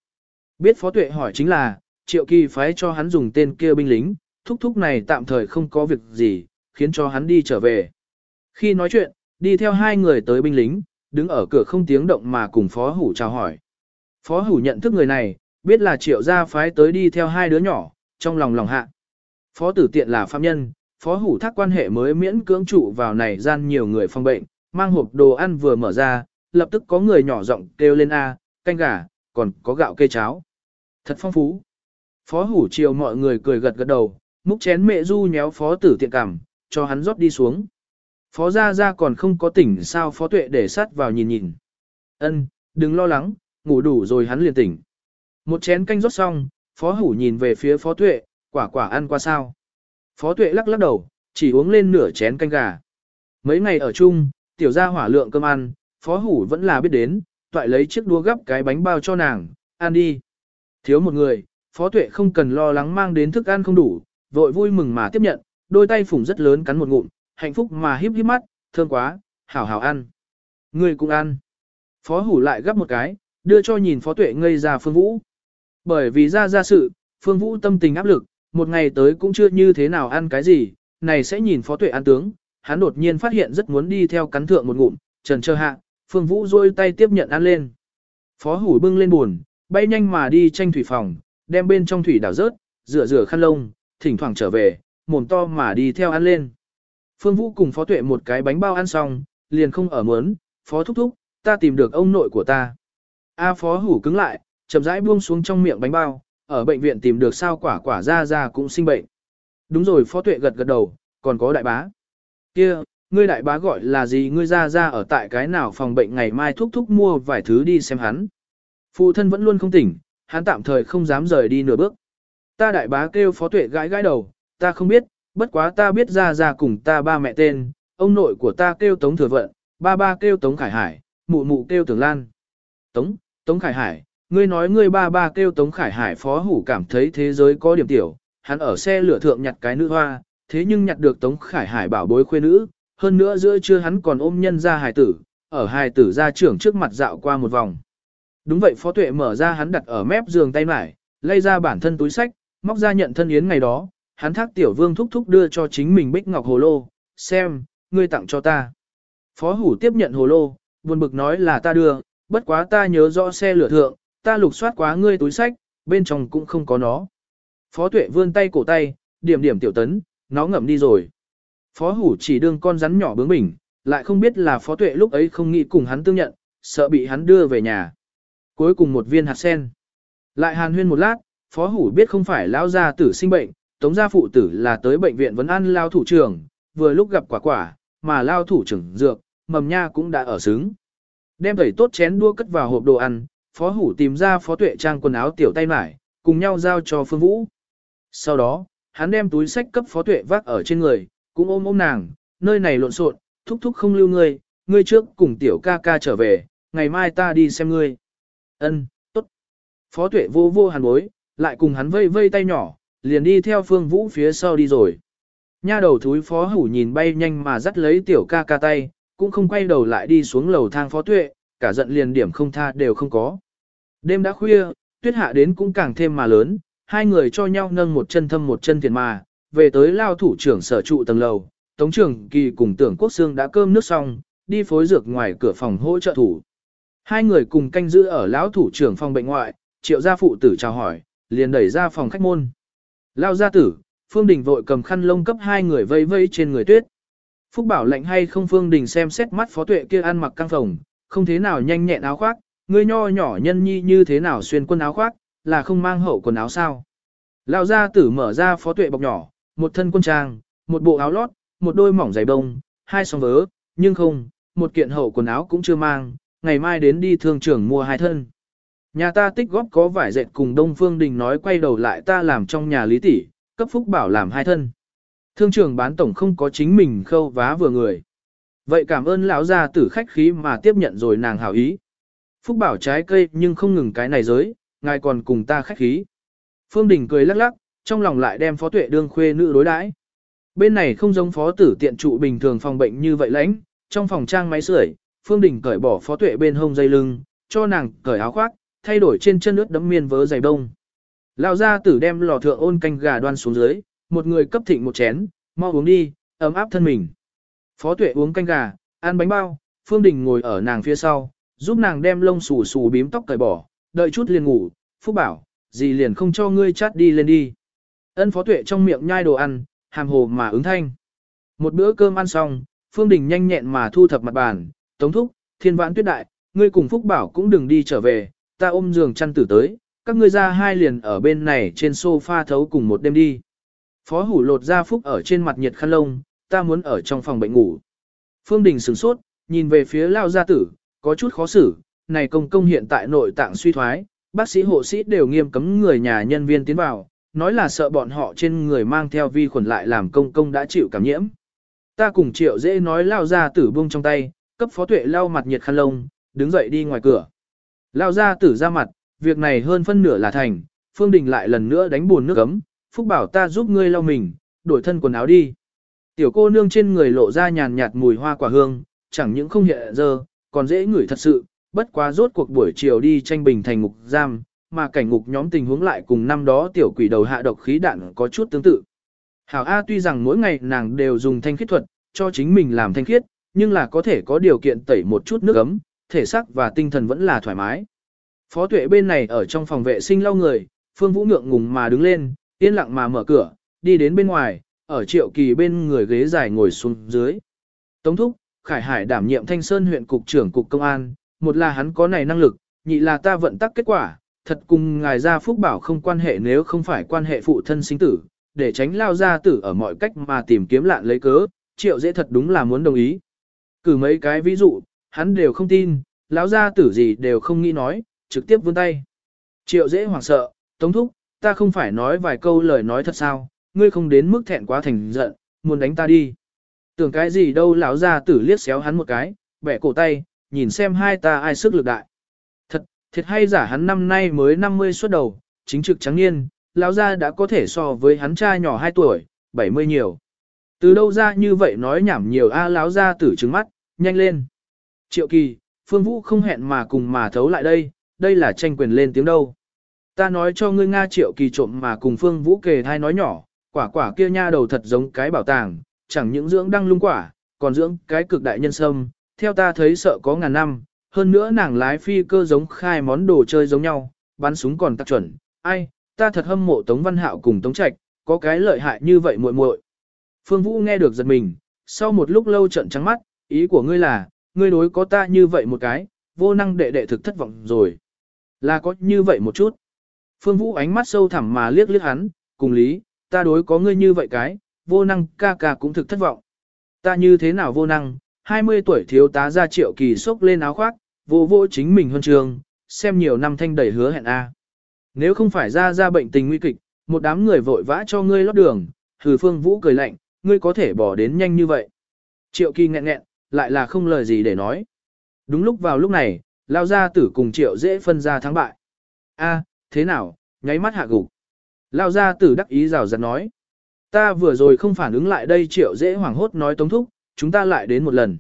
Biết Phó Tuệ hỏi chính là, Triệu Kỳ phái cho hắn dùng tên kia binh lính, Thúc Thúc này tạm thời không có việc gì, khiến cho hắn đi trở về. Khi nói chuyện, đi theo hai người tới binh lính, đứng ở cửa không tiếng động mà cùng Phó Hủ chào hỏi. Phó Hủ nhận thức người này, biết là Triệu gia phái tới đi theo hai đứa nhỏ, trong lòng lòng hạ. Phó tử tiện là phạm nhân, phó hủ thác quan hệ mới miễn cưỡng trụ vào này gian nhiều người phong bệnh, mang hộp đồ ăn vừa mở ra, lập tức có người nhỏ giọng kêu lên A, canh gà, còn có gạo cây cháo. Thật phong phú. Phó hủ chiều mọi người cười gật gật đầu, múc chén mẹ du nhéo phó tử tiện cảm, cho hắn rót đi xuống. Phó gia gia còn không có tỉnh sao phó tuệ để sát vào nhìn nhìn. Ân, đừng lo lắng, ngủ đủ rồi hắn liền tỉnh. Một chén canh rót xong, phó hủ nhìn về phía phó tuệ, quả quả ăn qua sao. Phó tuệ lắc lắc đầu, chỉ uống lên nửa chén canh gà. Mấy ngày ở chung, tiểu gia hỏa lượng cơm ăn, phó hủ vẫn là biết đến, toại lấy chiếc đũa gấp cái bánh bao cho nàng, ăn đi. Thiếu một người, phó tuệ không cần lo lắng mang đến thức ăn không đủ, vội vui mừng mà tiếp nhận, đôi tay phủng rất lớn cắn một ngụm, hạnh phúc mà híp híp mắt, thương quá, hảo hảo ăn. Người cũng ăn. Phó hủ lại gấp một cái, đưa cho nhìn phó tuệ ngây ra phương vũ. Bởi vì ra ra sự, phương vũ tâm tình áp lực, một ngày tới cũng chưa như thế nào ăn cái gì, này sẽ nhìn phó tuệ ăn tướng, hắn đột nhiên phát hiện rất muốn đi theo cắn thượng một ngụm, trần chờ hạ, phương vũ rôi tay tiếp nhận ăn lên. Phó hủ bưng lên buồn, bay nhanh mà đi tranh thủy phòng, đem bên trong thủy đảo rớt, rửa rửa khăn lông, thỉnh thoảng trở về, mồm to mà đi theo ăn lên. Phương Vũ cùng Phó Tuệ một cái bánh bao ăn xong, liền không ở mớn, Phó thúc thúc, ta tìm được ông nội của ta. A Phó hủ cứng lại, chậm rãi buông xuống trong miệng bánh bao, ở bệnh viện tìm được sao quả quả ra ra cũng sinh bệnh. Đúng rồi phó tuệ gật gật đầu, còn có đại bá. kia ngươi đại bá gọi là gì ngươi ra ra ở tại cái nào phòng bệnh ngày mai thúc thúc mua vài thứ đi xem hắn. Phụ thân vẫn luôn không tỉnh, hắn tạm thời không dám rời đi nửa bước. Ta đại bá kêu phó tuệ gãi gãi đầu, ta không biết, bất quá ta biết ra ra cùng ta ba mẹ tên, ông nội của ta kêu Tống Thừa Vận, ba ba kêu Tống Khải Hải, mụ mụ kêu Tưởng Lan. Tống, Tống Khải Hải, Ngươi nói ngươi ba ba kêu Tống Khải Hải phó hủ cảm thấy thế giới có điểm tiểu, hắn ở xe lửa thượng nhặt cái nữ hoa, thế nhưng nhặt được Tống Khải Hải bảo bối khuê nữ, hơn nữa giữa trưa hắn còn ôm nhân ra hài tử, ở hài tử ra trưởng trước mặt dạo qua một vòng. Đúng vậy phó tuệ mở ra hắn đặt ở mép giường tay mải, lấy ra bản thân túi sách, móc ra nhận thân yến ngày đó, hắn thác tiểu vương thúc thúc đưa cho chính mình bích ngọc hồ lô, xem, ngươi tặng cho ta. Phó hủ tiếp nhận hồ lô, buồn bực nói là ta đưa, bất quá ta nhớ rõ xe lửa thượng, ta lục soát quá ngươi túi sách, bên trong cũng không có nó. Phó tuệ vươn tay cổ tay, điểm điểm tiểu tấn, nó ngậm đi rồi. Phó hủ chỉ đương con rắn nhỏ bướng bỉnh, lại không biết là phó tuệ lúc ấy không nghĩ cùng hắn tương nhận, sợ bị hắn đưa về nhà. Cuối cùng một viên hạt sen. Lại hàn huyên một lát, phó hủ biết không phải lão gia tử sinh bệnh, tống gia phụ tử là tới bệnh viện vấn ăn lao thủ trưởng, vừa lúc gặp quả quả, mà lao thủ trưởng dược, mầm nha cũng đã ở xứng. Đem thầy tốt chén đua cất vào hộp đồ ăn, Phó Hủ tìm ra Phó Tuệ trang quần áo tiểu tay mải, cùng nhau giao cho Phương Vũ. Sau đó, hắn đem túi sách cấp Phó Tuệ vác ở trên người, cũng ôm ôm nàng, nơi này lộn xộn, thúc thúc không lưu ngươi, ngươi trước cùng tiểu ca ca trở về, ngày mai ta đi xem ngươi. Ân, tốt. Phó Tuệ vô vô hàn bối, lại cùng hắn vây vây tay nhỏ, liền đi theo Phương Vũ phía sau đi rồi. Nha đầu thúi Phó Hủ nhìn bay nhanh mà dắt lấy tiểu ca ca tay, cũng không quay đầu lại đi xuống lầu thang Phó Tuệ, cả giận liền điểm không tha đều không có. Đêm đã khuya, tuyết hạ đến cũng càng thêm mà lớn, hai người cho nhau nâng một chân thâm một chân tiền mà, về tới lao thủ trưởng sở trụ tầng lầu, Tống trưởng kỳ cùng tưởng quốc xương đã cơm nước xong, đi phối dược ngoài cửa phòng hỗ trợ thủ. Hai người cùng canh giữ ở lão thủ trưởng phòng bệnh ngoại, triệu gia phụ tử chào hỏi, liền đẩy ra phòng khách môn. Lao gia tử, Phương Đình vội cầm khăn lông cấp hai người vây vây trên người tuyết. Phúc bảo lệnh hay không Phương Đình xem xét mắt phó tuệ kia ăn mặc căng phòng, không thế nào nhanh nhẹn áo khoác, người nho nhỏ nhân nhi như thế nào xuyên quân áo khoác, là không mang hậu quần áo sao. Lao gia tử mở ra phó tuệ bọc nhỏ, một thân quân trang, một bộ áo lót, một đôi mỏng giày bông, hai song vớ, nhưng không, một kiện hậu quần áo cũng chưa mang, ngày mai đến đi thương trường mua hai thân. Nhà ta tích góp có vải dệt cùng Đông Phương Đình nói quay đầu lại ta làm trong nhà lý tỷ, cấp phúc bảo làm hai thân. Thương trường bán tổng không có chính mình khâu vá vừa người. Vậy cảm ơn lão gia tử khách khí mà tiếp nhận rồi nàng hảo ý. Phúc bảo trái cây nhưng không ngừng cái này giới, ngài còn cùng ta khách khí. Phương Đình cười lắc lắc, trong lòng lại đem phó tuệ đương khuê nữ đối đãi. Bên này không giống phó tử tiện trụ bình thường phòng bệnh như vậy lãnh, trong phòng trang máy sưởi, Phương Đình cởi bỏ phó tuệ bên hông dây lưng, cho nàng cởi áo khoác, thay đổi trên chân nước đẫm miên vớ giày đông. Lão gia tử đem lò thượng ôn canh gà đoan xuống dưới, một người cấp thịnh một chén, mau uống đi, ấm áp thân mình. Phó tuệ uống canh gà, ăn bánh bao, Phương Đình ngồi ở nàng phía sau, giúp nàng đem lông xù xù bím tóc cởi bỏ, đợi chút liền ngủ, Phúc bảo, gì liền không cho ngươi chát đi lên đi. Ân phó tuệ trong miệng nhai đồ ăn, hàm hồ mà ứng thanh. Một bữa cơm ăn xong, Phương Đình nhanh nhẹn mà thu thập mặt bàn, tống thúc, thiên vãn tuyết đại, ngươi cùng Phúc bảo cũng đừng đi trở về, ta ôm giường chăn tử tới, các ngươi ra hai liền ở bên này trên sofa thấu cùng một đêm đi. Phó hủ lột ra Phúc ở trên mặt nhiệt khăn lông, ta muốn ở trong phòng bệnh ngủ. Phương Đình sửng sốt, nhìn về phía lao gia tử, có chút khó xử, này công công hiện tại nội tạng suy thoái, bác sĩ hộ sĩ đều nghiêm cấm người nhà nhân viên tiến vào, nói là sợ bọn họ trên người mang theo vi khuẩn lại làm công công đã chịu cảm nhiễm. Ta cùng triệu dễ nói lao ra tử buông trong tay, cấp phó tuệ lau mặt nhiệt khăn lông, đứng dậy đi ngoài cửa. Lao ra tử ra mặt, việc này hơn phân nửa là thành, Phương Đình lại lần nữa đánh buồn nước ấm, Phúc bảo ta giúp ngươi lau mình, đổi thân quần áo đi. Tiểu cô nương trên người lộ ra nhàn nhạt mùi hoa quả hương, chẳng những không hiện giờ, còn dễ ngửi thật sự, bất quá rốt cuộc buổi chiều đi tranh bình thành ngục giam, mà cảnh ngục nhóm tình huống lại cùng năm đó tiểu quỷ đầu hạ độc khí đạn có chút tương tự. Hảo A tuy rằng mỗi ngày nàng đều dùng thanh khiết thuật, cho chính mình làm thanh khiết, nhưng là có thể có điều kiện tẩy một chút nước ấm, thể xác và tinh thần vẫn là thoải mái. Phó tuệ bên này ở trong phòng vệ sinh lau người, Phương Vũ ngượng ngùng mà đứng lên, yên lặng mà mở cửa, đi đến bên ngoài, ở triệu kỳ bên người ghế dài ngồi xuống dưới. Tống thúc, Khải Hải đảm nhiệm Thanh Sơn huyện cục trưởng cục công an, một là hắn có này năng lực, nhị là ta vận tắc kết quả, thật cùng ngài gia phúc bảo không quan hệ nếu không phải quan hệ phụ thân sinh tử, để tránh lao gia tử ở mọi cách mà tìm kiếm lạn lấy cớ, triệu dễ thật đúng là muốn đồng ý. Cử mấy cái ví dụ, hắn đều không tin, lão gia tử gì đều không nghĩ nói, trực tiếp vươn tay. Triệu dễ hoảng sợ, tống thúc, ta không phải nói vài câu lời nói thật sao, ngươi không đến mức thẹn quá thành giận, muốn đánh ta đi. Tưởng cái gì đâu lão gia tử liếc xéo hắn một cái, bẻ cổ tay, nhìn xem hai ta ai sức lực đại. Thật, thiệt hay giả hắn năm nay mới 50 xuất đầu, chính trực trắng niên, lão gia đã có thể so với hắn cha nhỏ 2 tuổi, 70 nhiều. Từ đâu ra như vậy nói nhảm nhiều a láo ra tử trứng mắt, nhanh lên. Triệu kỳ, Phương Vũ không hẹn mà cùng mà thấu lại đây, đây là tranh quyền lên tiếng đâu. Ta nói cho ngươi Nga triệu kỳ trộm mà cùng Phương Vũ kề thai nói nhỏ, quả quả kia nha đầu thật giống cái bảo tàng, chẳng những dưỡng đăng lung quả, còn dưỡng cái cực đại nhân sâm, theo ta thấy sợ có ngàn năm, hơn nữa nàng lái phi cơ giống khai món đồ chơi giống nhau, bắn súng còn tắc chuẩn, ai, ta thật hâm mộ Tống Văn Hạo cùng Tống Trạch, có cái lợi hại như vậy muội muội. Phương Vũ nghe được giật mình, sau một lúc lâu trận trắng mắt, ý của ngươi là, ngươi đối có ta như vậy một cái, vô năng đệ đệ thực thất vọng rồi. Là có như vậy một chút. Phương Vũ ánh mắt sâu thẳm mà liếc liếc hắn, cùng lý, ta đối có ngươi như vậy cái, vô năng ca ca cũng thực thất vọng. Ta như thế nào vô năng, 20 tuổi thiếu tá ra triệu kỳ sốc lên áo khoác, vô vô chính mình huân trường, xem nhiều năm thanh đẩy hứa hẹn A. Nếu không phải ra ra bệnh tình nguy kịch, một đám người vội vã cho ngươi lót đường, thử phương vũ cười lạnh, ngươi có thể bỏ đến nhanh như vậy. Triệu kỳ nghẹn nghẹn, lại là không lời gì để nói. Đúng lúc vào lúc này, lao Gia tử cùng triệu dễ phân ra thắng bại. A, thế nào, nháy mắt hạ gục. Lao Gia tử đắc ý rào rạt nói. Ta vừa rồi không phản ứng lại đây triệu dễ hoảng hốt nói tống thúc, chúng ta lại đến một lần.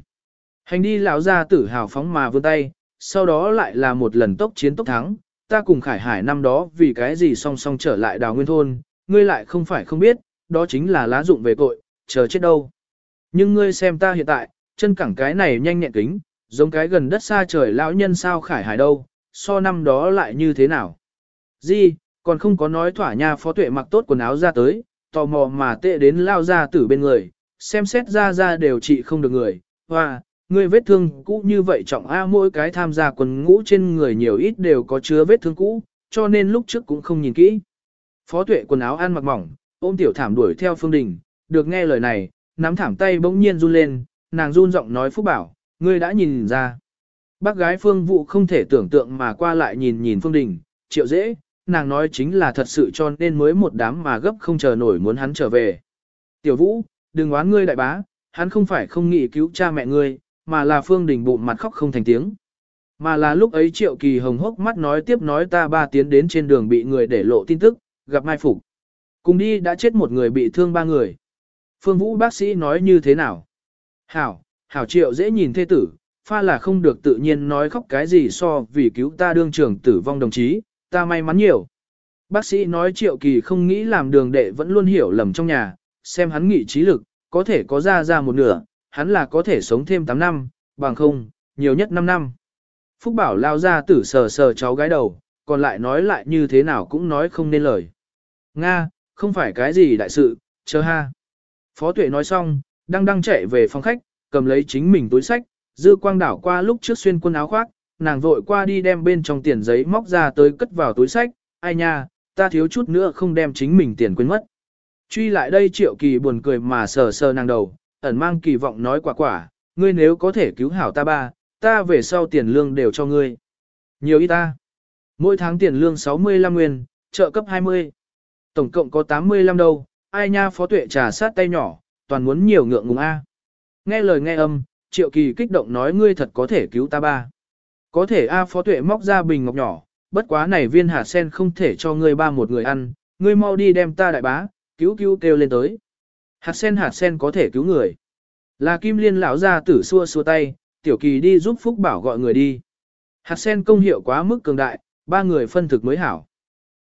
Hành đi lão Gia tử hào phóng mà vươn tay, sau đó lại là một lần tốc chiến tốc thắng, ta cùng Khải Hải năm đó vì cái gì song song trở lại đào nguyên thôn, ngươi lại không phải không biết, đó chính là lá dụng về cội, chờ chết đâu. Nhưng ngươi xem ta hiện tại, chân cẳng cái này nhanh nhẹn kính, giống cái gần đất xa trời lão nhân sao khải hải đâu, so năm đó lại như thế nào. Di, còn không có nói thỏa nha phó tuệ mặc tốt quần áo ra tới, tò mò mà tệ đến lao ra tử bên người, xem xét ra ra đều trị không được người, hoa, người vết thương cũ như vậy trọng A mỗi cái tham gia quần ngũ trên người nhiều ít đều có chứa vết thương cũ, cho nên lúc trước cũng không nhìn kỹ. Phó tuệ quần áo ăn mặc mỏng, ôm tiểu thảm đuổi theo phương đình, được nghe lời này, nắm thảm tay bỗng nhiên run lên, nàng run giọng nói phúc bảo, ngươi đã nhìn ra. Bác gái phương vũ không thể tưởng tượng mà qua lại nhìn nhìn phương đình, triệu dễ, nàng nói chính là thật sự cho nên mới một đám mà gấp không chờ nổi muốn hắn trở về. Tiểu vũ, đừng oán ngươi đại bá, hắn không phải không nghĩ cứu cha mẹ ngươi, mà là phương đình bụng mặt khóc không thành tiếng. Mà là lúc ấy triệu kỳ hồng hốc mắt nói tiếp nói ta ba tiến đến trên đường bị người để lộ tin tức, gặp mai phục. Cùng đi đã chết một người bị thương ba người. Phương Vũ bác sĩ nói như thế nào? Hảo, Hảo triệu dễ nhìn thê tử, pha là không được tự nhiên nói khóc cái gì so vì cứu ta đương trưởng tử vong đồng chí, ta may mắn nhiều. Bác sĩ nói triệu kỳ không nghĩ làm đường đệ vẫn luôn hiểu lầm trong nhà, xem hắn nghị trí lực, có thể có ra ra một nửa, hắn là có thể sống thêm 8 năm, bằng không, nhiều nhất 5 năm. Phúc Bảo lao ra tử sờ sờ cháu gái đầu, còn lại nói lại như thế nào cũng nói không nên lời. Nga, không phải cái gì đại sự, chờ ha. Phó tuệ nói xong, đang đang chạy về phòng khách, cầm lấy chính mình túi sách, dư quang đảo qua lúc trước xuyên quân áo khoác, nàng vội qua đi đem bên trong tiền giấy móc ra tới cất vào túi sách, ai nha, ta thiếu chút nữa không đem chính mình tiền quên mất. Truy lại đây triệu kỳ buồn cười mà sờ sờ nàng đầu, ẩn mang kỳ vọng nói quả quả, ngươi nếu có thể cứu hảo ta ba, ta về sau tiền lương đều cho ngươi. Nhiều ít ta. Mỗi tháng tiền lương 65 nguyên, trợ cấp 20. Tổng cộng có 85 đâu, ai nha phó tuệ trà sát tay nhỏ, toàn muốn nhiều ngượng ngùng A. Nghe lời nghe âm, triệu kỳ kích động nói ngươi thật có thể cứu ta ba. Có thể A phó tuệ móc ra bình ngọc nhỏ, bất quá này viên hạt sen không thể cho ngươi ba một người ăn, ngươi mau đi đem ta đại bá, cứu cứu kêu lên tới. Hạt sen hạt sen có thể cứu người. Là kim liên lão ra tử xua xua tay, tiểu kỳ đi giúp Phúc Bảo gọi người đi. Hạt sen công hiệu quá mức cường đại, ba người phân thực mới hảo.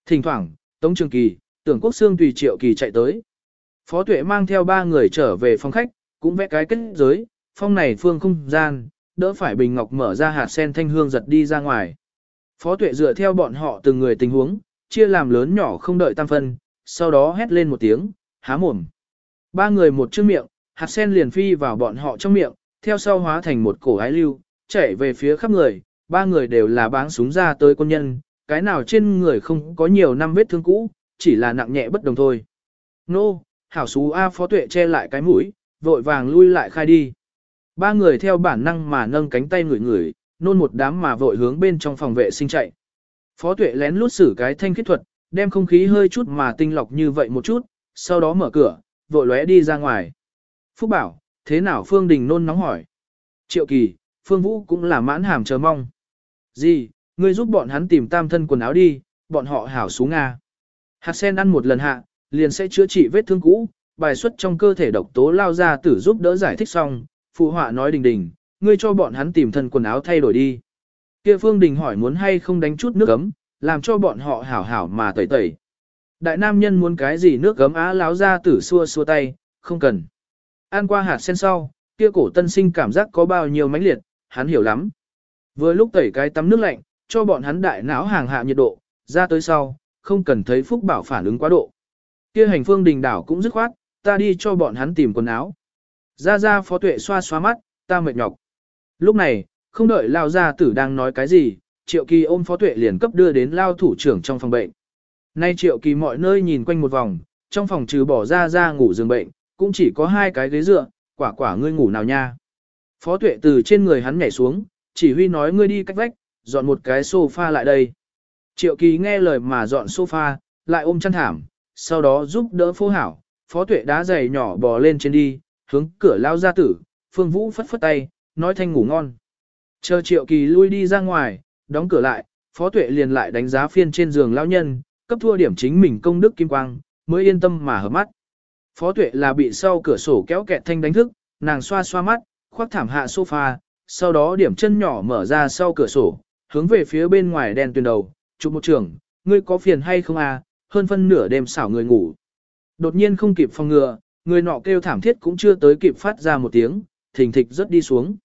Thỉnh thoảng, Tống Trường Kỳ, Tưởng Quốc xương tùy triệu kỳ chạy tới. Phó Tuệ mang theo ba người trở về phòng khách, cũng vẽ cái kết giới, phong này phương không gian, đỡ phải Bình Ngọc mở ra hạt sen thanh hương giật đi ra ngoài. Phó Tuệ dựa theo bọn họ từng người tình huống, chia làm lớn nhỏ không đợi tam phân, sau đó hét lên một tiếng, há mồm. Ba người một chữ miệng, hạt sen liền phi vào bọn họ trong miệng, theo sau hóa thành một cổ ái lưu, chạy về phía khắp người, ba người đều là báng súng ra tới quân nhân, cái nào trên người không có nhiều năm vết thương cũ, chỉ là nặng nhẹ bất đồng thôi. Nô, hảo xú A phó tuệ che lại cái mũi, vội vàng lui lại khai đi. Ba người theo bản năng mà nâng cánh tay ngửi ngửi, nôn một đám mà vội hướng bên trong phòng vệ sinh chạy. Phó tuệ lén lút xử cái thanh kết thuật, đem không khí hơi chút mà tinh lọc như vậy một chút, sau đó mở cửa, vội lóe đi ra ngoài. Phúc bảo, thế nào Phương Đình nôn nóng hỏi. Triệu kỳ, Phương Vũ cũng là mãn hàm chờ mong. Gì, ngươi giúp bọn hắn tìm tam thân quần áo đi, bọn họ hảo xuống Nga. Hạt sen ăn một lần hạ, liền sẽ chữa trị vết thương cũ, bài xuất trong cơ thể độc tố lao ra tử giúp đỡ giải thích xong, phụ họa nói đình đình, ngươi cho bọn hắn tìm thân quần áo thay đổi đi. Kia Phương Đình hỏi muốn hay không đánh chút nước ấm, làm cho bọn họ hảo hảo mà tẩy tẩy. Đại nam nhân muốn cái gì nước gấm á láo ra tử xua xua tay, không cần. Ăn qua hạt sen sau, kia cổ tân sinh cảm giác có bao nhiêu mãnh liệt, hắn hiểu lắm. Vừa lúc tẩy cái tắm nước lạnh, cho bọn hắn đại não hàng hạ nhiệt độ, ra tới sau, không cần thấy Phúc Bảo phản ứng quá độ. Kia hành phương đình đảo cũng dứt khoát, ta đi cho bọn hắn tìm quần áo. Ra ra phó tuệ xoa xoa mắt, ta mệt nhọc. Lúc này, không đợi lao gia tử đang nói cái gì, triệu kỳ ôm phó tuệ liền cấp đưa đến lao thủ trưởng trong phòng bệnh. Nay triệu kỳ mọi nơi nhìn quanh một vòng, trong phòng trừ bỏ ra ra ngủ giường bệnh, cũng chỉ có hai cái ghế dựa, quả quả ngươi ngủ nào nha. Phó tuệ từ trên người hắn nhảy xuống, chỉ huy nói ngươi đi cách vách, dọn một cái sofa lại đây. Triệu kỳ nghe lời mà dọn sofa, lại ôm chăn thảm, sau đó giúp đỡ phô hảo, phó tuệ đá giày nhỏ bò lên trên đi, hướng cửa lao ra tử, phương vũ phất phất tay, nói thanh ngủ ngon. Chờ triệu kỳ lui đi ra ngoài, đóng cửa lại, phó tuệ liền lại đánh giá phiên trên giường lao nhân, cấp thua điểm chính mình công đức kim quang, mới yên tâm mà hợp mắt. Phó tuệ là bị sau cửa sổ kéo kẹt thanh đánh thức, nàng xoa xoa mắt, khoác thảm hạ sofa, sau đó điểm chân nhỏ mở ra sau cửa sổ, hướng về phía bên ngoài đèn tuyền đầu, chụp một trường, ngươi có phiền hay không à, hơn phân nửa đêm xảo người ngủ. Đột nhiên không kịp phòng ngừa, người nọ kêu thảm thiết cũng chưa tới kịp phát ra một tiếng, thình thịch rất đi xuống.